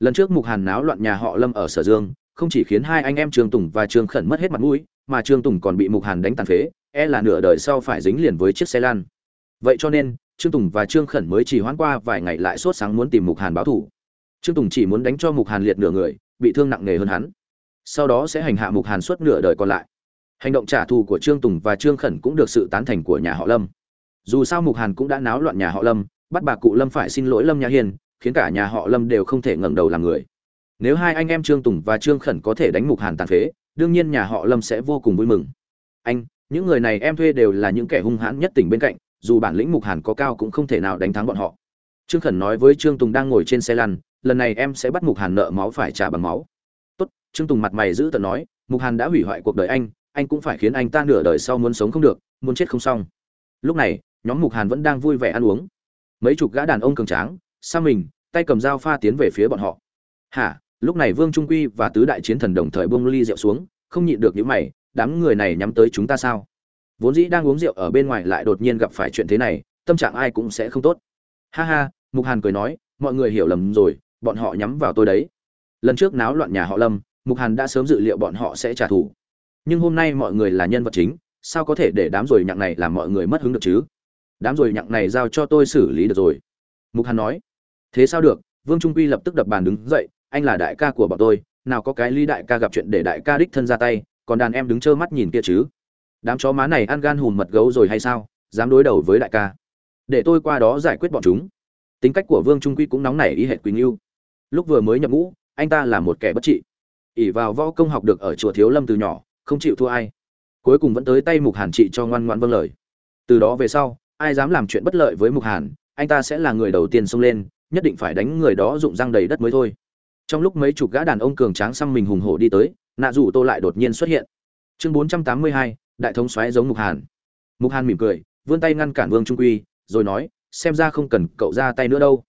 Lần trước mục hàn náo loạn nhà họ lâm ở sở dương, không chỉ khiến hai anh em trương tùng và trương khẩn mất hết mặt mũi, mà trương tùng còn bị mục hàn đánh tàn phế e là nửa đời sau phải dính liền với chiếc xe lăn. Vậy cho nên, trương tùng và trương khẩn mới chỉ hoãn qua vài ngày lại sốt sáng muốn tìm mục hàn báo thủ trương tùng chỉ muốn đánh cho mục hàn liệt nửa người, bị thương nặng nề hơn hắn. Sau đó sẽ hành hạ mục hàn suốt nửa đời còn lại. Hành động trả thù của trương tùng và trương khẩn cũng được sự tán thành của nhà họ lâm. Dù sao mục hàn cũng đã náo loạn nhà họ lâm bắt bà cụ lâm phải xin lỗi lâm nhã hiền, khiến cả nhà họ lâm đều không thể ngẩng đầu làm người. Nếu hai anh em trương tùng và trương khẩn có thể đánh mục hàn tàn phế, đương nhiên nhà họ lâm sẽ vô cùng vui mừng. Anh, những người này em thuê đều là những kẻ hung hãn nhất tỉnh bên cạnh, dù bản lĩnh mục hàn có cao cũng không thể nào đánh thắng bọn họ. Trương khẩn nói với trương tùng đang ngồi trên xe lăn, lần này em sẽ bắt mục hàn nợ máu phải trả bằng máu. Tốt, trương tùng mặt mày giữ tận nói, mục hàn đã hủy hoại cuộc đời anh anh cũng phải khiến anh ta nửa đời sau muốn sống không được, muốn chết không xong. Lúc này, nhóm mục hàn vẫn đang vui vẻ ăn uống mấy chục gã đàn ông cường tráng xa mình, tay cầm dao pha tiến về phía bọn họ. Hả? Lúc này vương trung quy và tứ đại chiến thần đồng thời buông ly rượu xuống, không nhịn được những mày, đám người này nhắm tới chúng ta sao? Vốn dĩ đang uống rượu ở bên ngoài lại đột nhiên gặp phải chuyện thế này, tâm trạng ai cũng sẽ không tốt. Ha ha, mục hàn cười nói, mọi người hiểu lầm rồi, bọn họ nhắm vào tôi đấy. Lần trước náo loạn nhà họ lâm, mục hàn đã sớm dự liệu bọn họ sẽ trả thù. Nhưng hôm nay mọi người là nhân vật chính, sao có thể để đám rồi nhặng này làm mọi người mất hứng được chứ? Đám rồi nhặng này giao cho tôi xử lý được rồi. Mục hàn nói. Thế sao được? Vương trung quy lập tức đập bàn đứng dậy. Anh là đại ca của bọn tôi. Nào có cái ly đại ca gặp chuyện để đại ca đích thân ra tay, còn đàn em đứng trơ mắt nhìn kia chứ? Đám chó má này ăn gan hùm mật gấu rồi hay sao? Dám đối đầu với đại ca. Để tôi qua đó giải quyết bọn chúng. Tính cách của vương trung quy cũng nóng nảy y hệt quỳnh yêu. Lúc vừa mới nhập ngũ, anh ta là một kẻ bất trị. Ỉ vào võ công học được ở chùa thiếu lâm từ nhỏ, không chịu thua ai. Cuối cùng vẫn tới tay mục hàn trị cho ngoan ngoãn vâng lời. Từ đó về sau ai dám làm chuyện bất lợi với mục hàn, anh ta sẽ là người đầu tiên xông lên, nhất định phải đánh người đó rụng răng đầy đất mới thôi. Trong lúc mấy chục gã đàn ông cường tráng xăm mình hùng hổ đi tới, nạ rủ tô lại đột nhiên xuất hiện. Chương bốn trăm tám mươi hai, đại thống xoáy giống mục hàn. Mục hàn mỉm cười, vươn tay ngăn cản vương trung quy, rồi nói, xem ra không cần cậu ra tay nữa đâu.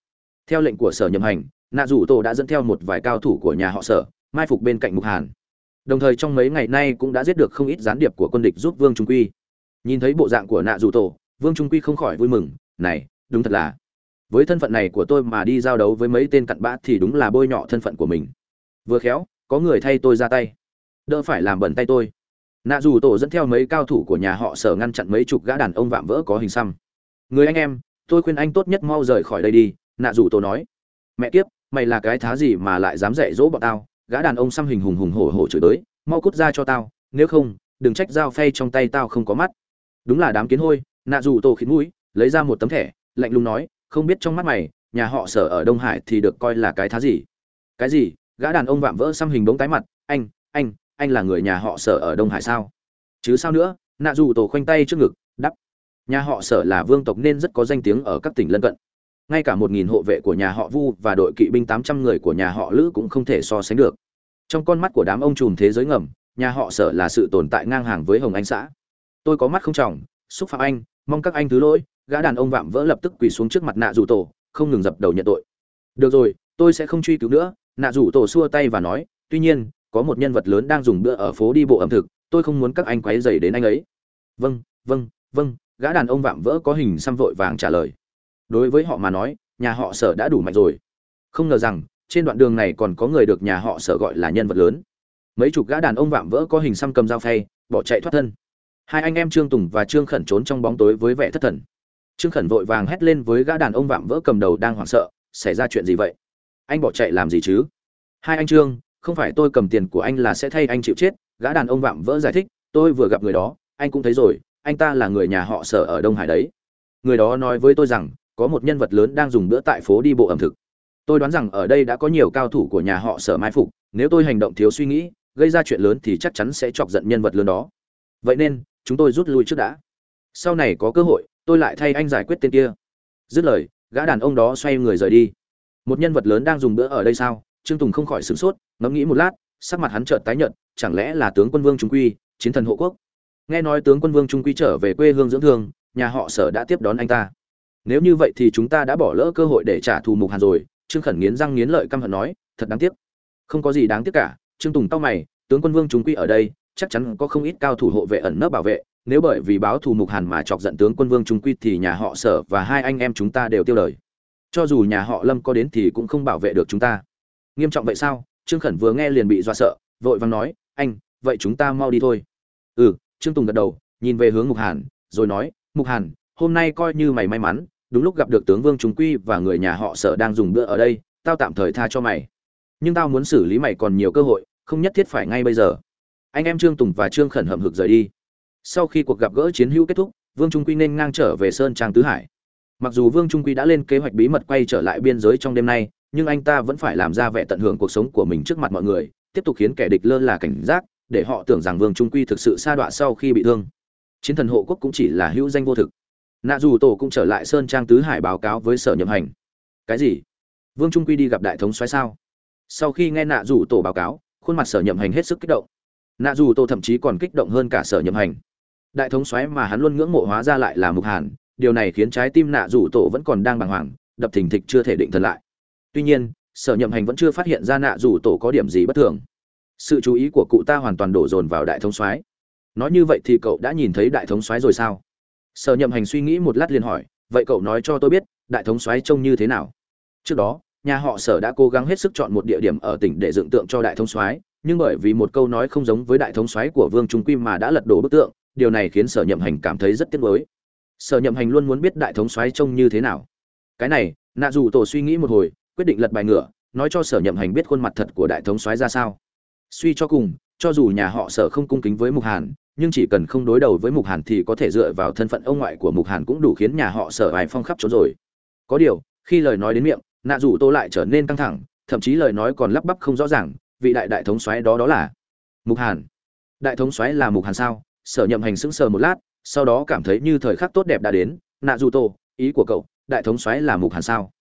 Theo lệnh của sở nhậm hành, nạ rủ tô đã dẫn theo một vài cao thủ của nhà họ sở, mai phục bên cạnh mục hàn. Đồng thời trong mấy ngày nay cũng đã giết được không ít gián điệp của quân địch giúp vương trung quy. Nhìn thấy bộ dạng của nạ rủ tổ vương trung quy không khỏi vui mừng, này, đúng thật là, với thân phận này của tôi mà đi giao đấu với mấy tên cặn bã thì đúng là bôi nhọ thân phận của mình. Vừa khéo, có người thay tôi ra tay. Đỡ phải làm bẩn tay tôi. Nạ dù tổ dẫn theo mấy cao thủ của nhà họ sở ngăn chặn mấy chục gã đàn ông vạm vỡ có hình xăm. Người anh em, tôi khuyên anh tốt nhất mau rời khỏi đây đi, nạ dù tổ nói. Mẹ kiếp, mày là cái thá gì mà lại dám dạy dỗ bọn tao? Gã đàn ông xăm hình hùng hùng hổ hổ chửi tới mau cút ra cho tao, nếu không, đừng trách dao phay trong tay tao không có mắt. Đúng là đám kiến hôi nạ dù tổ khít mũi, lấy ra một tấm thẻ, lạnh lùng nói, không biết trong mắt mày, nhà họ sở ở đông hải thì được coi là cái thá gì? Cái gì? Gã đàn ông vạm vỡ xăm hình bóng tái mặt. Anh anh anh là người nhà họ sở ở đông hải sao? Chứ sao nữa? Nạ dù tổ khoanh tay trước ngực đắp nhà họ sở là vương tộc nên rất có danh tiếng ở các tỉnh lân cận. Ngay cả một nghìn hộ vệ của nhà họ vu và đội kỵ binh tám trăm người của nhà họ lữ cũng không thể so sánh được. Trong con mắt của đám ông trùm thế giới ngầm, nhà họ sở là sự tồn tại ngang hàng với hồng anh xã. Tôi có mắt không tròng xúc phạm anh mong các anh thứ lỗi, gã đàn ông vạm vỡ lập tức quỳ xuống trước mặt nạ rủ tổ, không ngừng dập đầu nhận tội. Được rồi, tôi sẽ không truy cứu nữa, nạ rủ tổ xua tay và nói, tuy nhiên, có một nhân vật lớn đang dùng bữa ở phố đi bộ ẩm thực, tôi không muốn các anh quấy dày đến anh ấy. Vâng vâng vâng gã đàn ông vạm vỡ có hình xăm vội vàng trả lời. Đối với họ mà nói, nhà họ sở đã đủ mạnh rồi. Không ngờ rằng, trên đoạn đường này còn có người được nhà họ sở gọi là nhân vật lớn. Mấy chục gã đàn ông vạm vỡ có hình xăm cầm dao phay, bỏ chạy thoát thân hai anh em trương tùng và trương khẩn trốn trong bóng tối với vẻ thất thần. Trương khẩn vội vàng hét lên với gã đàn ông vạm vỡ cầm đầu đang hoảng sợ, xảy ra chuyện gì vậy? Anh bỏ chạy làm gì chứ? Hai anh trương, không phải tôi cầm tiền của anh là sẽ thay anh chịu chết. Gã đàn ông vạm vỡ giải thích, tôi vừa gặp người đó, anh cũng thấy rồi, anh ta là người nhà họ sở ở đông hải đấy. Người đó nói với tôi rằng, có một nhân vật lớn đang dùng bữa tại phố đi bộ ẩm thực. Tôi đoán rằng ở đây đã có nhiều cao thủ của nhà họ sở mai phục, nếu tôi hành động thiếu suy nghĩ, gây ra chuyện lớn thì chắc chắn sẽ chọc giận nhân vật lớn đó. Vậy nên chúng tôi rút lui trước đã. Sau này có cơ hội, tôi lại thay anh giải quyết tên kia. Dứt lời, gã đàn ông đó xoay người rời đi. Một nhân vật lớn đang dùng bữa ở đây sao? Trương tùng không khỏi sửng sốt, ngẫm nghĩ một lát, sắc mặt hắn chợt tái nhợt, chẳng lẽ là tướng quân vương trung quy, chiến thần hộ quốc? Nghe nói tướng quân vương trung quy trở về quê hương dưỡng thương, nhà họ sở đã tiếp đón anh ta. Nếu như vậy thì chúng ta đã bỏ lỡ cơ hội để trả thù mục hàn rồi, trương khẩn nghiến răng nghiến lợi căm hận nói, thật đáng tiếc. Không có gì đáng tiếc cả. Trương tùng tao mày, tướng quân vương trung quy ở đây chắc chắn có không ít cao thủ hộ vệ ẩn nấp bảo vệ, nếu bởi vì báo thù mục hàn mà chọc giận tướng quân vương trung quy thì nhà họ sở và hai anh em chúng ta đều tiêu đời cho dù nhà họ lâm có đến thì cũng không bảo vệ được chúng ta. Nghiêm trọng vậy sao? Trương khẩn vừa nghe liền bị dọa sợ, vội vàng nói, anh, vậy chúng ta mau đi thôi. Ừ trương tùng gật đầu, nhìn về hướng mục hàn, rồi nói, mục hàn, hôm nay coi như mày may mắn, đúng lúc gặp được tướng vương trung quy và người nhà họ sở đang dùng bữa ở đây, tao tạm thời tha cho mày. Nhưng tao muốn xử lý mày còn nhiều cơ hội, không nhất thiết phải ngay bây giờ anh em trương tùng và trương khẩn hậm hực rời đi. Sau khi cuộc gặp gỡ chiến hữu kết thúc, vương trung quy nên ngang trở về sơn trang tứ hải. Mặc dù vương trung quy đã lên kế hoạch bí mật quay trở lại biên giới trong đêm nay, nhưng anh ta vẫn phải làm ra vẻ tận hưởng cuộc sống của mình trước mặt mọi người, tiếp tục khiến kẻ địch lơ là cảnh giác, để họ tưởng rằng vương trung quy thực sự sa đọa sau khi bị thương. Chiến thần hộ quốc cũng chỉ là hữu danh vô thực. Nạ dù tổ cũng trở lại sơn trang tứ hải báo cáo với sở nhậm hành. Cái gì? Vương trung quy đi gặp đại thống xoáy sao? Sau khi nghe nạ dù tổ báo cáo, khuôn mặt sở nhậm hành hết sức kích động nạ dù Tô thậm chí còn kích động hơn cả sở nhậm hành. Đại thống xoáy mà hắn luôn ngưỡng mộ hóa ra lại là mục hàn, điều này khiến trái tim nạ dù tổ vẫn còn đang bàng hoàng, đập thình thịch chưa thể định thần lại. Tuy nhiên, sở nhậm hành vẫn chưa phát hiện ra nạ dù tổ có điểm gì bất thường. Sự chú ý của cụ ta hoàn toàn đổ dồn vào đại thống soái nói như vậy thì cậu đã nhìn thấy đại thống soái rồi sao? Sở nhậm hành suy nghĩ một lát liền hỏi, vậy cậu nói cho tôi biết, đại thống soái trông như thế nào? Trước đó, nhà họ sở đã cố gắng hết sức chọn một địa điểm ở tỉnh để dựng tượng cho đại thống soái nhưng bởi vì một câu nói không giống với đại thống soái của vương trung quy mà đã lật đổ bức tượng, điều này khiến sở nhậm hành cảm thấy rất tiếc nuối. Sở nhậm hành luôn muốn biết đại thống soái trông như thế nào. Cái này, nạ dù tổ suy nghĩ một hồi, quyết định lật bài ngựa, nói cho sở nhậm hành biết khuôn mặt thật của đại thống soái ra sao. Suy cho cùng, cho dù nhà họ sở không cung kính với mục hàn, nhưng chỉ cần không đối đầu với mục hàn thì có thể dựa vào thân phận ông ngoại của mục hàn cũng đủ khiến nhà họ sở bài phong khắp chỗ rồi. Có điều, khi lời nói đến miệng, nạ rủ tô lại trở nên căng thẳng, thậm chí lời nói còn lắp bắp không rõ ràng vị đại đại thống soái đó đó là mục hàn. Đại thống soái là mục hàn sao? Sở nhậm hành sững sờ một lát, sau đó cảm thấy như thời khắc tốt đẹp đã đến. Nạ dù tô, ý của cậu, đại thống soái là mục hàn sao?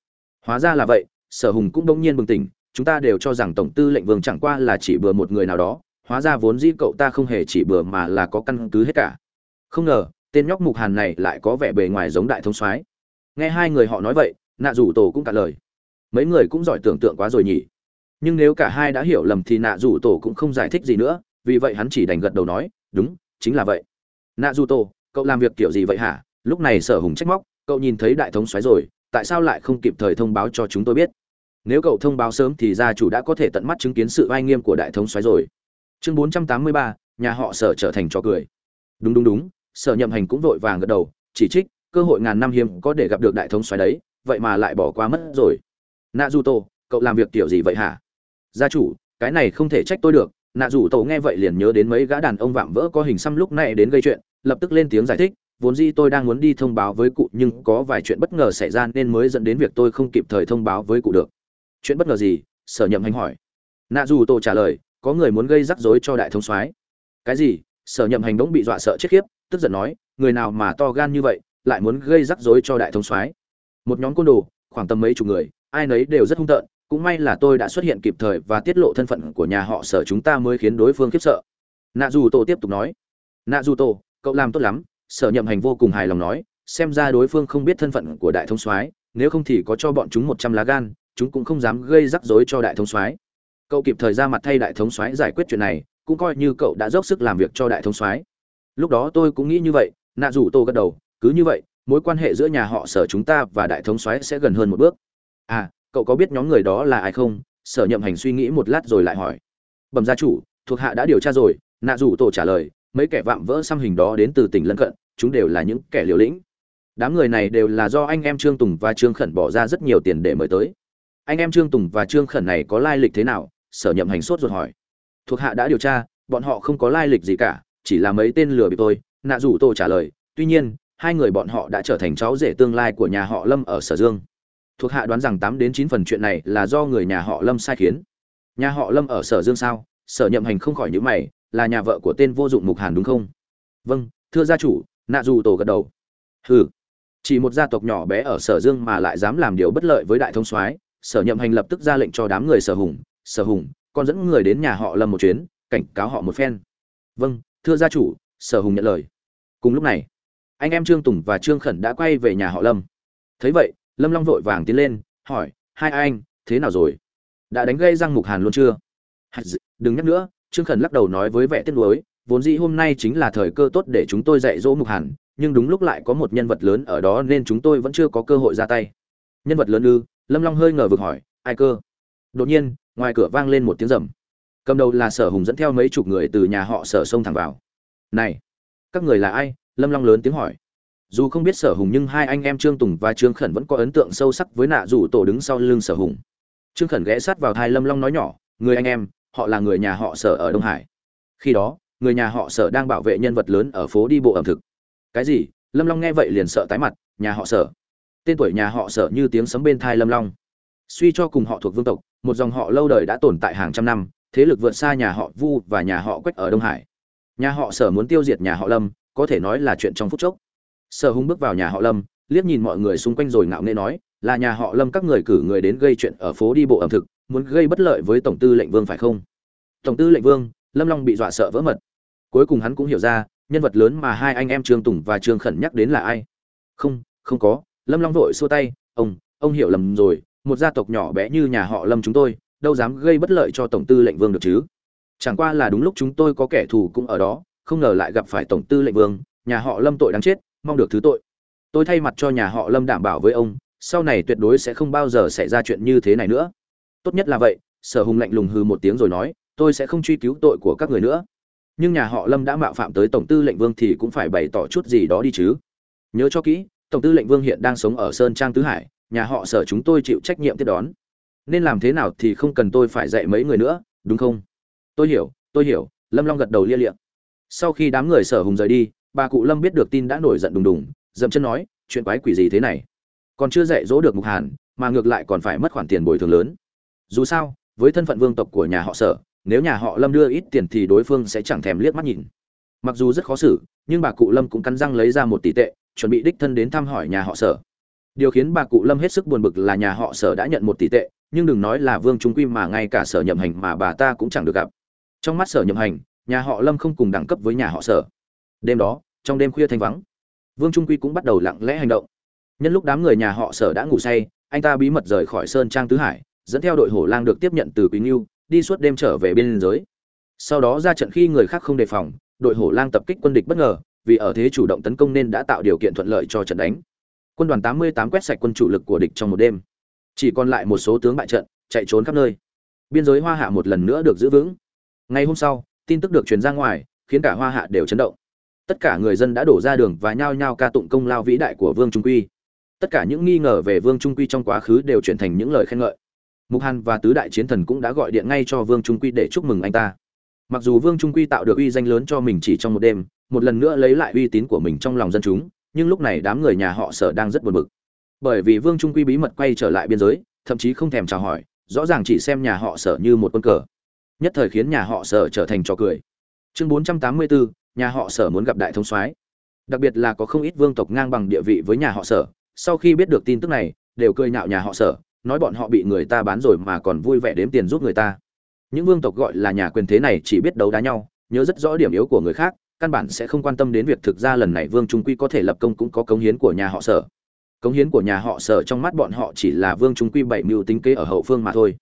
Hóa ra là vậy, sở hùng cũng đông nhiên bừng tỉnh, chúng ta đều cho rằng tổng tư lệnh vương chẳng qua là chỉ bừa một người nào đó. Hóa ra vốn dĩ cậu ta không hề chỉ bừa mà là có căn cứ hết cả. Không ngờ, tên nhóc mục hàn này lại có vẻ bề ngoài giống đại thống soái. Nghe hai người họ nói vậy, nạ rủ tổ cũng cả lời. Mấy người cũng giỏi tưởng tượng quá rồi nhỉ nhưng nếu cả hai đã hiểu lầm thì nạ dù tổ cũng không giải thích gì nữa, vì vậy hắn chỉ đành gật đầu nói, đúng, chính là vậy. Nạ dù tổ, cậu làm việc kiểu gì vậy hả? Lúc này sở hùng trách móc, cậu nhìn thấy đại thống xoáy rồi, tại sao lại không kịp thời thông báo cho chúng tôi biết? Nếu cậu thông báo sớm thì gia chủ đã có thể tận mắt chứng kiến sự oai nghiêm của đại thống xoáy rồi. Chương bốn trăm tám mươi ba, nhà họ sở trở thành trò cười. Đúng đúng đúng, sở nhậm hành cũng vội vàng gật đầu, chỉ trích, cơ hội ngàn năm hiếm có để gặp được đại thống xoáy đấy, vậy mà lại bỏ qua mất rồi. Nạ dù tổ, cậu làm việc kiểu gì vậy hả? Gia chủ, cái này không thể trách tôi được, nạ dù tổ nghe vậy liền nhớ đến mấy gã đàn ông vạm vỡ có hình xăm lúc này đến gây chuyện, lập tức lên tiếng giải thích, vốn dĩ tôi đang muốn đi thông báo với cụ, nhưng có vài chuyện bất ngờ xảy ra nên mới dẫn đến việc tôi không kịp thời thông báo với cụ được. Chuyện bất ngờ gì? Sở nhậm hành hỏi. Nạ dù tổ trả lời, có người muốn gây rắc rối cho đại thống soái. Cái gì? Sở nhậm hành đống bị dọa sợ chết khiếp, tức giận nói, người nào mà to gan như vậy, lại muốn gây rắc rối cho đại thống soái. Một nhóm côn đồ, khoảng tầm mấy chục người, ai nấy đều rất hung tợn cũng may là tôi đã xuất hiện kịp thời và tiết lộ thân phận của nhà họ sở chúng ta mới khiến đối phương khiếp sợ. Nạ dù tổ tiếp tục nói. Nạ dù tổ cậu làm tốt lắm. Sở nhậm hành vô cùng hài lòng nói, xem ra đối phương không biết thân phận của đại thống soái, nếu không thì có cho bọn chúng một trăm lá gan, chúng cũng không dám gây rắc rối cho đại thống soái. Cậu kịp thời ra mặt thay đại thống soái giải quyết chuyện này, cũng coi như cậu đã dốc sức làm việc cho đại thống soái. Lúc đó tôi cũng nghĩ như vậy nạ dù tô gật đầu, cứ như vậy, mối quan hệ giữa nhà họ sở chúng ta và đại thống soái sẽ gần hơn một bước. À cậu có biết nhóm người đó là ai không? Sở nhậm hành suy nghĩ một lát rồi lại hỏi. Bẩm gia chủ, thuộc hạ đã điều tra rồi, nạ rủ tổ trả lời, mấy kẻ vạm vỡ xăm hình đó đến từ tỉnh lân cận, chúng đều là những kẻ liều lĩnh. Đám người này đều là do anh em trương tùng và trương khẩn bỏ ra rất nhiều tiền để mời tới. Anh em trương tùng và trương khẩn này có lai lịch thế nào? Sở nhậm hành sốt ruột hỏi. Thuộc hạ đã điều tra, bọn họ không có lai lịch gì cả, chỉ là mấy tên lừa bị tôi nạ rủ tô trả lời. Tuy nhiên, hai người bọn họ đã trở thành cháu rể tương lai của nhà họ lâm ở sở dương thuộc hạ đoán rằng tám đến chín phần chuyện này là do người nhà họ lâm sai khiến. Nhà họ lâm ở sở dương sao? Sở nhậm hành không khỏi nhíu mày, là nhà vợ của tên vô dụng mục hàn đúng không? Vâng thưa gia chủ, nạ dù tổ gật đầu. Hừ. Chỉ một gia tộc nhỏ bé ở sở dương mà lại dám làm điều bất lợi với đại thông soái, sở nhậm hành lập tức ra lệnh cho đám người sở hùng sở hùng, con dẫn người đến nhà họ lâm một chuyến, cảnh cáo họ một phen. Vâng thưa gia chủ, sở hùng nhận lời. Cùng lúc này, anh em trương tùng và trương khẩn đã quay về nhà họ lâm. Thấy vậy lâm long vội vàng tiến lên, hỏi, hai anh, thế nào rồi? Đã đánh gây răng mục hàn luôn chưa? Đừng nhắc nữa, trương khẩn lắc đầu nói với vẻ tiếc nuối, vốn dĩ hôm nay chính là thời cơ tốt để chúng tôi dạy dỗ mục hàn, nhưng đúng lúc lại có một nhân vật lớn ở đó nên chúng tôi vẫn chưa có cơ hội ra tay. Nhân vật lớn ư? Lâm long hơi ngờ vực hỏi, ai cơ? Đột nhiên, ngoài cửa vang lên một tiếng rầm. Cầm đầu là sở hùng dẫn theo mấy chục người từ nhà họ sở xông thẳng vào. Này, các người là ai? Lâm long lớn tiếng hỏi dù không biết sở hùng nhưng hai anh em trương tùng và trương khẩn vẫn có ấn tượng sâu sắc với nạ rủ tổ đứng sau lưng sở hùng. Trương khẩn ghé sát vào thai lâm long nói nhỏ, người anh em, họ là người nhà họ sở ở đông hải. Khi đó, người nhà họ sở đang bảo vệ nhân vật lớn ở phố đi bộ ẩm thực. Cái gì? Lâm long nghe vậy liền sợ tái mặt, nhà họ sở. Tên tuổi nhà họ sở như tiếng sấm bên thai lâm long. Suy cho cùng họ thuộc vương tộc, một dòng họ lâu đời đã tồn tại hàng trăm năm, thế lực vượt xa nhà họ vu và nhà họ quách ở đông hải. Nhà họ sở muốn tiêu diệt nhà họ lâm, có thể nói là chuyện trong phút chốc sở hùng bước vào nhà họ lâm, liếc nhìn mọi người xung quanh rồi ngạo nghễ nói, là nhà họ lâm các người cử người đến gây chuyện ở phố đi bộ ẩm thực, muốn gây bất lợi với tổng tư lệnh vương phải không? Tổng tư lệnh vương? Lâm long bị dọa sợ vỡ mật. Cuối cùng hắn cũng hiểu ra, nhân vật lớn mà hai anh em trương tùng và trương khẩn nhắc đến là ai. Không không có. Lâm long vội xua tay, ông ông hiểu lầm rồi, một gia tộc nhỏ bé như nhà họ lâm chúng tôi, đâu dám gây bất lợi cho tổng tư lệnh vương được chứ? Chẳng qua là đúng lúc chúng tôi có kẻ thù cũng ở đó, không ngờ lại gặp phải tổng tư lệnh vương, nhà họ lâm tội đáng chết mong được thứ tội. Tôi thay mặt cho nhà họ lâm đảm bảo với ông, sau này tuyệt đối sẽ không bao giờ xảy ra chuyện như thế này nữa. Tốt nhất là vậy, sở hùng lạnh lùng hư một tiếng rồi nói, tôi sẽ không truy cứu tội của các người nữa. Nhưng nhà họ lâm đã mạo phạm tới tổng tư lệnh vương thì cũng phải bày tỏ chút gì đó đi chứ. Nhớ cho kỹ, tổng tư lệnh vương hiện đang sống ở sơn trang tứ hải, nhà họ sở chúng tôi chịu trách nhiệm tiếp đón. Nên làm thế nào thì không cần tôi phải dạy mấy người nữa, đúng không? Tôi hiểu tôi hiểu, lâm long gật đầu lia liệm sau khi đám người sở hùng rời đi bà cụ lâm biết được tin đã nổi giận đùng đùng, dậm chân nói, chuyện quái quỷ gì thế này? Còn chưa dạy dỗ được mục hàn, mà ngược lại còn phải mất khoản tiền bồi thường lớn. Dù sao, với thân phận vương tộc của nhà họ sở, nếu nhà họ lâm đưa ít tiền thì đối phương sẽ chẳng thèm liếc mắt nhìn. Mặc dù rất khó xử, nhưng bà cụ lâm cũng cắn răng lấy ra một tỷ tệ, chuẩn bị đích thân đến thăm hỏi nhà họ sở. Điều khiến bà cụ lâm hết sức buồn bực là nhà họ sở đã nhận một tỷ tệ, nhưng đừng nói là vương trung quy mà ngay cả sở nhậm hành mà bà ta cũng chẳng được gặp. Trong mắt sở nhậm hành, nhà họ lâm không cùng đẳng cấp với nhà họ sở đêm đó, trong đêm khuya thanh vắng, vương trung quy cũng bắt đầu lặng lẽ hành động. Nhân lúc đám người nhà họ sở đã ngủ say, anh ta bí mật rời khỏi sơn trang tứ hải, dẫn theo đội hổ lang được tiếp nhận từ quý ngưu, đi suốt đêm trở về biên giới. Sau đó ra trận khi người khác không đề phòng, đội hổ lang tập kích quân địch bất ngờ, vì ở thế chủ động tấn công nên đã tạo điều kiện thuận lợi cho trận đánh. Quân đoàn 88 quét sạch quân chủ lực của địch trong một đêm. Chỉ còn lại một số tướng bại trận, chạy trốn khắp nơi. Biên giới hoa hạ một lần nữa được giữ vững. Ngày hôm sau, tin tức được truyền ra ngoài, khiến cả hoa hạ đều chấn động tất cả người dân đã đổ ra đường và nhao nhao ca tụng công lao vĩ đại của vương trung quy. Tất cả những nghi ngờ về vương trung quy trong quá khứ đều chuyển thành những lời khen ngợi. Mục hàn và tứ đại chiến thần cũng đã gọi điện ngay cho vương trung quy để chúc mừng anh ta. Mặc dù vương trung quy tạo được uy danh lớn cho mình chỉ trong một đêm một lần nữa lấy lại uy tín của mình trong lòng dân chúng nhưng lúc này đám người nhà họ sở đang rất buồn bực. Bởi vì vương trung quy bí mật quay trở lại biên giới thậm chí không thèm chào hỏi rõ ràng chỉ xem nhà họ sở như một quân cờ. Nhất thời khiến nhà họ sở trở thành trò cười. Chương 484, nhà họ sở muốn gặp đại thống soái. Đặc biệt là có không ít vương tộc ngang bằng địa vị với nhà họ sở, sau khi biết được tin tức này, đều cười nhạo nhà họ sở, nói bọn họ bị người ta bán rồi mà còn vui vẻ đếm tiền giúp người ta. Những vương tộc gọi là nhà quyền thế này chỉ biết đấu đá nhau, nhớ rất rõ điểm yếu của người khác, căn bản sẽ không quan tâm đến việc thực ra lần này vương trung quy có thể lập công cũng có cống hiến của nhà họ sở. Cống hiến của nhà họ sở trong mắt bọn họ chỉ là vương trung quy bảy mưu tính kế ở hậu phương mà thôi.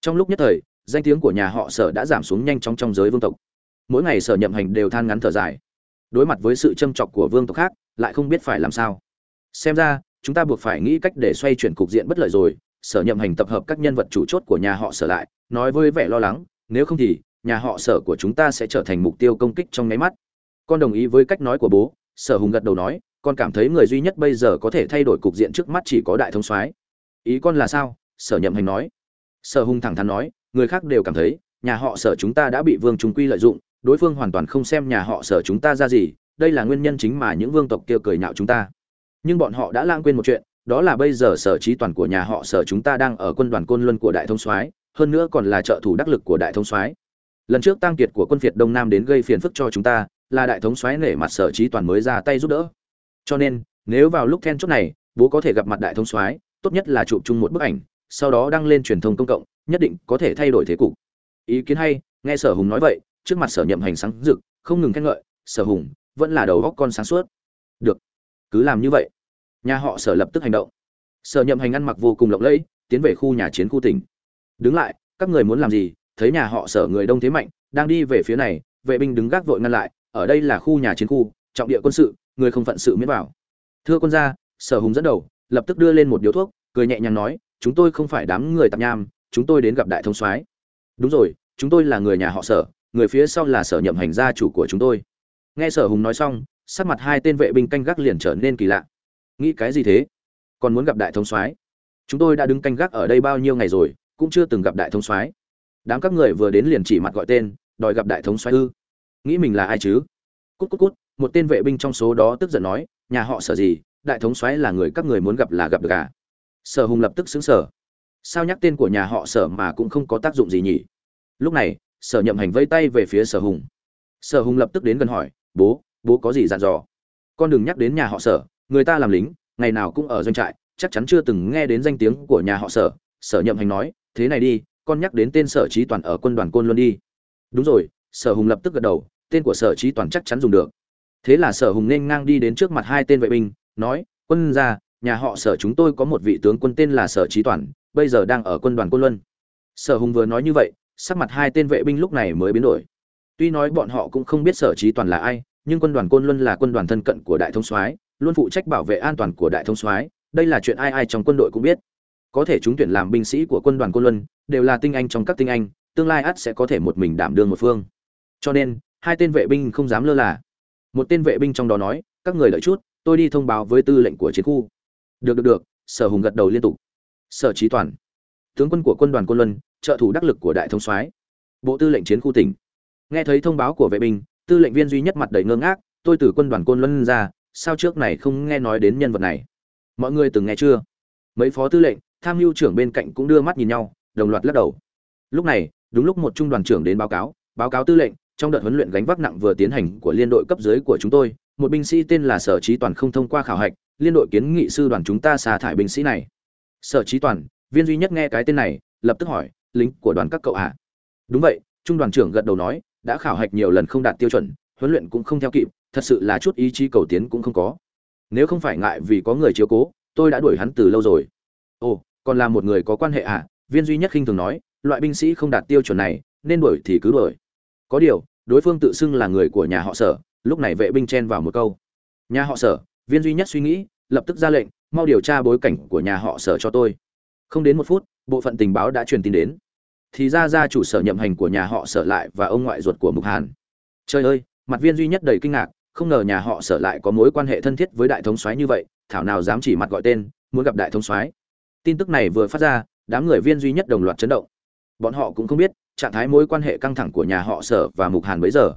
Trong lúc nhất thời, danh tiếng của nhà họ sở đã giảm xuống nhanh chóng trong giới vương tộc mỗi ngày sở nhậm hành đều than ngắn thở dài. Đối mặt với sự châm chọc của vương tộc khác, lại không biết phải làm sao. Xem ra, chúng ta buộc phải nghĩ cách để xoay chuyển cục diện bất lợi rồi, sở nhậm hành tập hợp các nhân vật chủ chốt của nhà họ sở lại, nói với vẻ lo lắng, nếu không thì, nhà họ sở của chúng ta sẽ trở thành mục tiêu công kích trong nháy mắt. Con đồng ý với cách nói của bố, sở hùng gật đầu nói, con cảm thấy người duy nhất bây giờ có thể thay đổi cục diện trước mắt chỉ có đại thông soái. Ý con là sao? Sở nhậm hành nói. Sở hùng thẳng thắn nói, người khác đều cảm thấy, nhà họ sở chúng ta đã bị vương trung quy lợi dụng đối phương hoàn toàn không xem nhà họ sở chúng ta ra gì, đây là nguyên nhân chính mà những vương tộc kia cười nhạo chúng ta. Nhưng bọn họ đã lãng quên một chuyện, đó là bây giờ sở trí toàn của nhà họ sở chúng ta đang ở quân đoàn côn luân của đại thông soái, hơn nữa còn là trợ thủ đắc lực của đại thông soái. Lần trước tăng kiệt của quân việt đông nam đến gây phiền phức cho chúng ta, là đại thống soái nể mặt sở trí toàn mới ra tay giúp đỡ. Cho nên, nếu vào lúc then chốt này, bố có thể gặp mặt đại thống soái, tốt nhất là chụp chung một bức ảnh, sau đó đăng lên truyền thông công cộng, nhất định có thể thay đổi thế cục. Ý kiến hay, nghe sở hùng nói vậy trước mặt sở nhậm hành sáng rực, không ngừng khen ngợi, sở hùng, vẫn là đầu góc con sáng suốt. Được, cứ làm như vậy. Nhà họ sở lập tức hành động. Sở nhậm hành ăn mặc vô cùng lộng lẫy, tiến về khu nhà chiến khu tỉnh. Đứng lại, các người muốn làm gì? Thấy nhà họ sở người đông thế mạnh, đang đi về phía này, vệ binh đứng gác vội ngăn lại, ở đây là khu nhà chiến khu, trọng địa quân sự, người không phận sự miễn vào. Thưa quân gia, sở hùng dẫn đầu, lập tức đưa lên một điếu thuốc, cười nhẹ nhàng nói, chúng tôi không phải đám người tạp nham, chúng tôi đến gặp đại thông soái. Đúng rồi, chúng tôi là người nhà họ sở người phía sau là sở nhậm hành gia chủ của chúng tôi. Nghe sở hùng nói xong, sắc mặt hai tên vệ binh canh gác liền trở nên kỳ lạ. Nghĩ cái gì thế? Còn muốn gặp đại thông soái? Chúng tôi đã đứng canh gác ở đây bao nhiêu ngày rồi, cũng chưa từng gặp đại thông soái. Đám các người vừa đến liền chỉ mặt gọi tên, đòi gặp đại thống soái ư? Nghĩ mình là ai chứ? Cút cút cút, một tên vệ binh trong số đó tức giận nói, nhà họ sở gì? Đại thống soái là người các người muốn gặp là gặp được à? Sở hùng lập tức xứng sở. Sao nhắc tên của nhà họ sở mà cũng không có tác dụng gì nhỉ? Lúc này sở nhậm hành vây tay về phía sở hùng. Sở hùng lập tức đến gần hỏi, bố bố có gì dặn dò? Con đừng nhắc đến nhà họ sở, người ta làm lính, ngày nào cũng ở doanh trại, chắc chắn chưa từng nghe đến danh tiếng của nhà họ sở. Sở nhậm hành nói, thế này đi, con nhắc đến tên sở trí toàn ở quân đoàn côn luân đi. Đúng rồi. Sở hùng lập tức gật đầu, tên của sở trí toàn chắc chắn dùng được. Thế là sở hùng nên ngang đi đến trước mặt hai tên vệ binh, nói, quân ra, nhà họ sở chúng tôi có một vị tướng quân tên là sở trí toàn, bây giờ đang ở quân đoàn côn luân. Sở hùng vừa nói như vậy sắc mặt hai tên vệ binh lúc này mới biến đổi. Tuy nói bọn họ cũng không biết sở trí toàn là ai, nhưng quân đoàn côn luân là quân đoàn thân cận của đại thông soái, luôn phụ trách bảo vệ an toàn của đại thông soái, đây là chuyện ai ai trong quân đội cũng biết. Có thể chúng tuyển làm binh sĩ của quân đoàn côn luân, đều là tinh anh trong các tinh anh, tương lai ắt sẽ có thể một mình đảm đương một phương. Cho nên, hai tên vệ binh không dám lơ là. Một tên vệ binh trong đó nói, các người đợi chút, tôi đi thông báo với tư lệnh của chiến khu. Được được được, sở hùng gật đầu liên tục. Sở trí toàn, tướng quân của quân đoàn côn luân trợ thủ đắc lực của đại thống soái. Bộ tư lệnh chiến khu tỉnh. Nghe thấy thông báo của vệ binh, tư lệnh viên duy nhất mặt đầy ngơ ngác, tôi từ quân đoàn côn luân ra, sao trước này không nghe nói đến nhân vật này? Mọi người từng nghe chưa? Mấy phó tư lệnh, tham mưu trưởng bên cạnh cũng đưa mắt nhìn nhau, đồng loạt lắc đầu. Lúc này, đúng lúc một trung đoàn trưởng đến báo cáo báo cáo tư lệnh, trong đợt huấn luyện gánh vác nặng vừa tiến hành của liên đội cấp dưới của chúng tôi, một binh sĩ tên là sở trí toàn không thông qua khảo hạch, liên đội kiến nghị sư đoàn chúng ta xả thải binh sĩ này. Sở trí toàn, viên duy nhất nghe cái tên này, lập tức hỏi lính của đoàn các cậu ạ. Đúng vậy, trung đoàn trưởng gật đầu nói, đã khảo hạch nhiều lần không đạt tiêu chuẩn, huấn luyện cũng không theo kịp, thật sự là chút ý chí cầu tiến cũng không có. Nếu không phải ngại vì có người chiếu cố, tôi đã đuổi hắn từ lâu rồi. Ồ, còn là một người có quan hệ à viên duy nhất khinh thường nói, loại binh sĩ không đạt tiêu chuẩn này, nên đuổi thì cứ đuổi. Có điều, đối phương tự xưng là người của nhà họ sở, lúc này vệ binh chen vào một câu. Nhà họ sở, viên duy nhất suy nghĩ, lập tức ra lệnh, mau điều tra bối cảnh của nhà họ sở cho tôi. Không đến một phút, bộ phận tình báo đã truyền tin đến thì ra ra chủ sở nhậm hành của nhà họ sở lại và ông ngoại ruột của mục hàn. Trời ơi, mặt viên duy nhất đầy kinh ngạc, không ngờ nhà họ sở lại có mối quan hệ thân thiết với đại thống soái như vậy, thảo nào dám chỉ mặt gọi tên, muốn gặp đại thống soái. Tin tức này vừa phát ra, đám người viên duy nhất đồng loạt chấn động. Bọn họ cũng không biết, trạng thái mối quan hệ căng thẳng của nhà họ sở và mục hàn bấy giờ.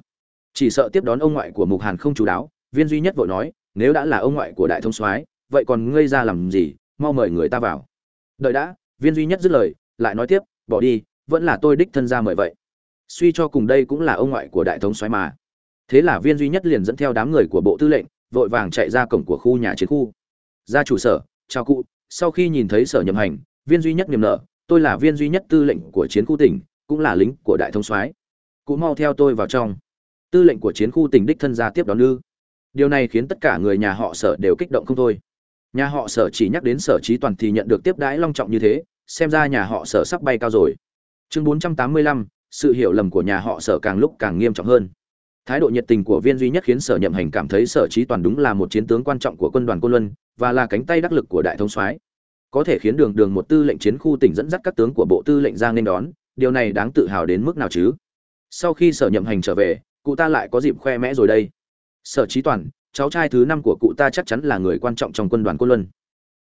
Chỉ sợ tiếp đón ông ngoại của mục hàn không chú đáo, viên duy nhất vội nói, nếu đã là ông ngoại của đại thống soái, vậy còn ngây ra làm gì? Mau mời người ta vào. Đợi đã, viên duy nhất dứt lời, lại nói tiếp, bỏ đi vẫn là tôi đích thân ra mời vậy. Suy cho cùng đây cũng là ông ngoại của đại thống soái mà. Thế là viên duy nhất liền dẫn theo đám người của bộ tư lệnh, vội vàng chạy ra cổng của khu nhà chiến khu. Ra chủ sở, chào cụ, sau khi nhìn thấy sở nhậm hành, viên duy nhất niềm nợ tôi là viên duy nhất tư lệnh của chiến khu tỉnh, cũng là lính của đại thống soái. Cụ mau theo tôi vào trong. Tư lệnh của chiến khu tỉnh đích thân ra tiếp đón ư. Điều này khiến tất cả người nhà họ sở đều kích động không thôi. Nhà họ sở chỉ nhắc đến sở trí toàn thì nhận được tiếp đãi long trọng như thế, xem ra nhà họ sở sắp bay cao rồi chương 485, sự hiểu lầm của nhà họ sở càng lúc càng nghiêm trọng hơn. Thái độ nhiệt tình của viên duy nhất khiến sở nhậm hành cảm thấy sở trí toàn đúng là một chiến tướng quan trọng của quân đoàn côn luân và là cánh tay đắc lực của đại thống soái. Có thể khiến đường đường một tư lệnh chiến khu tỉnh dẫn dắt các tướng của bộ tư lệnh ra nên đón điều này đáng tự hào đến mức nào chứ? Sau khi sở nhậm hành trở về cụ ta lại có dịp khoe mẽ rồi đây. Sở trí toàn cháu trai thứ năm của cụ ta chắc chắn là người quan trọng trong quân đoàn côn luân.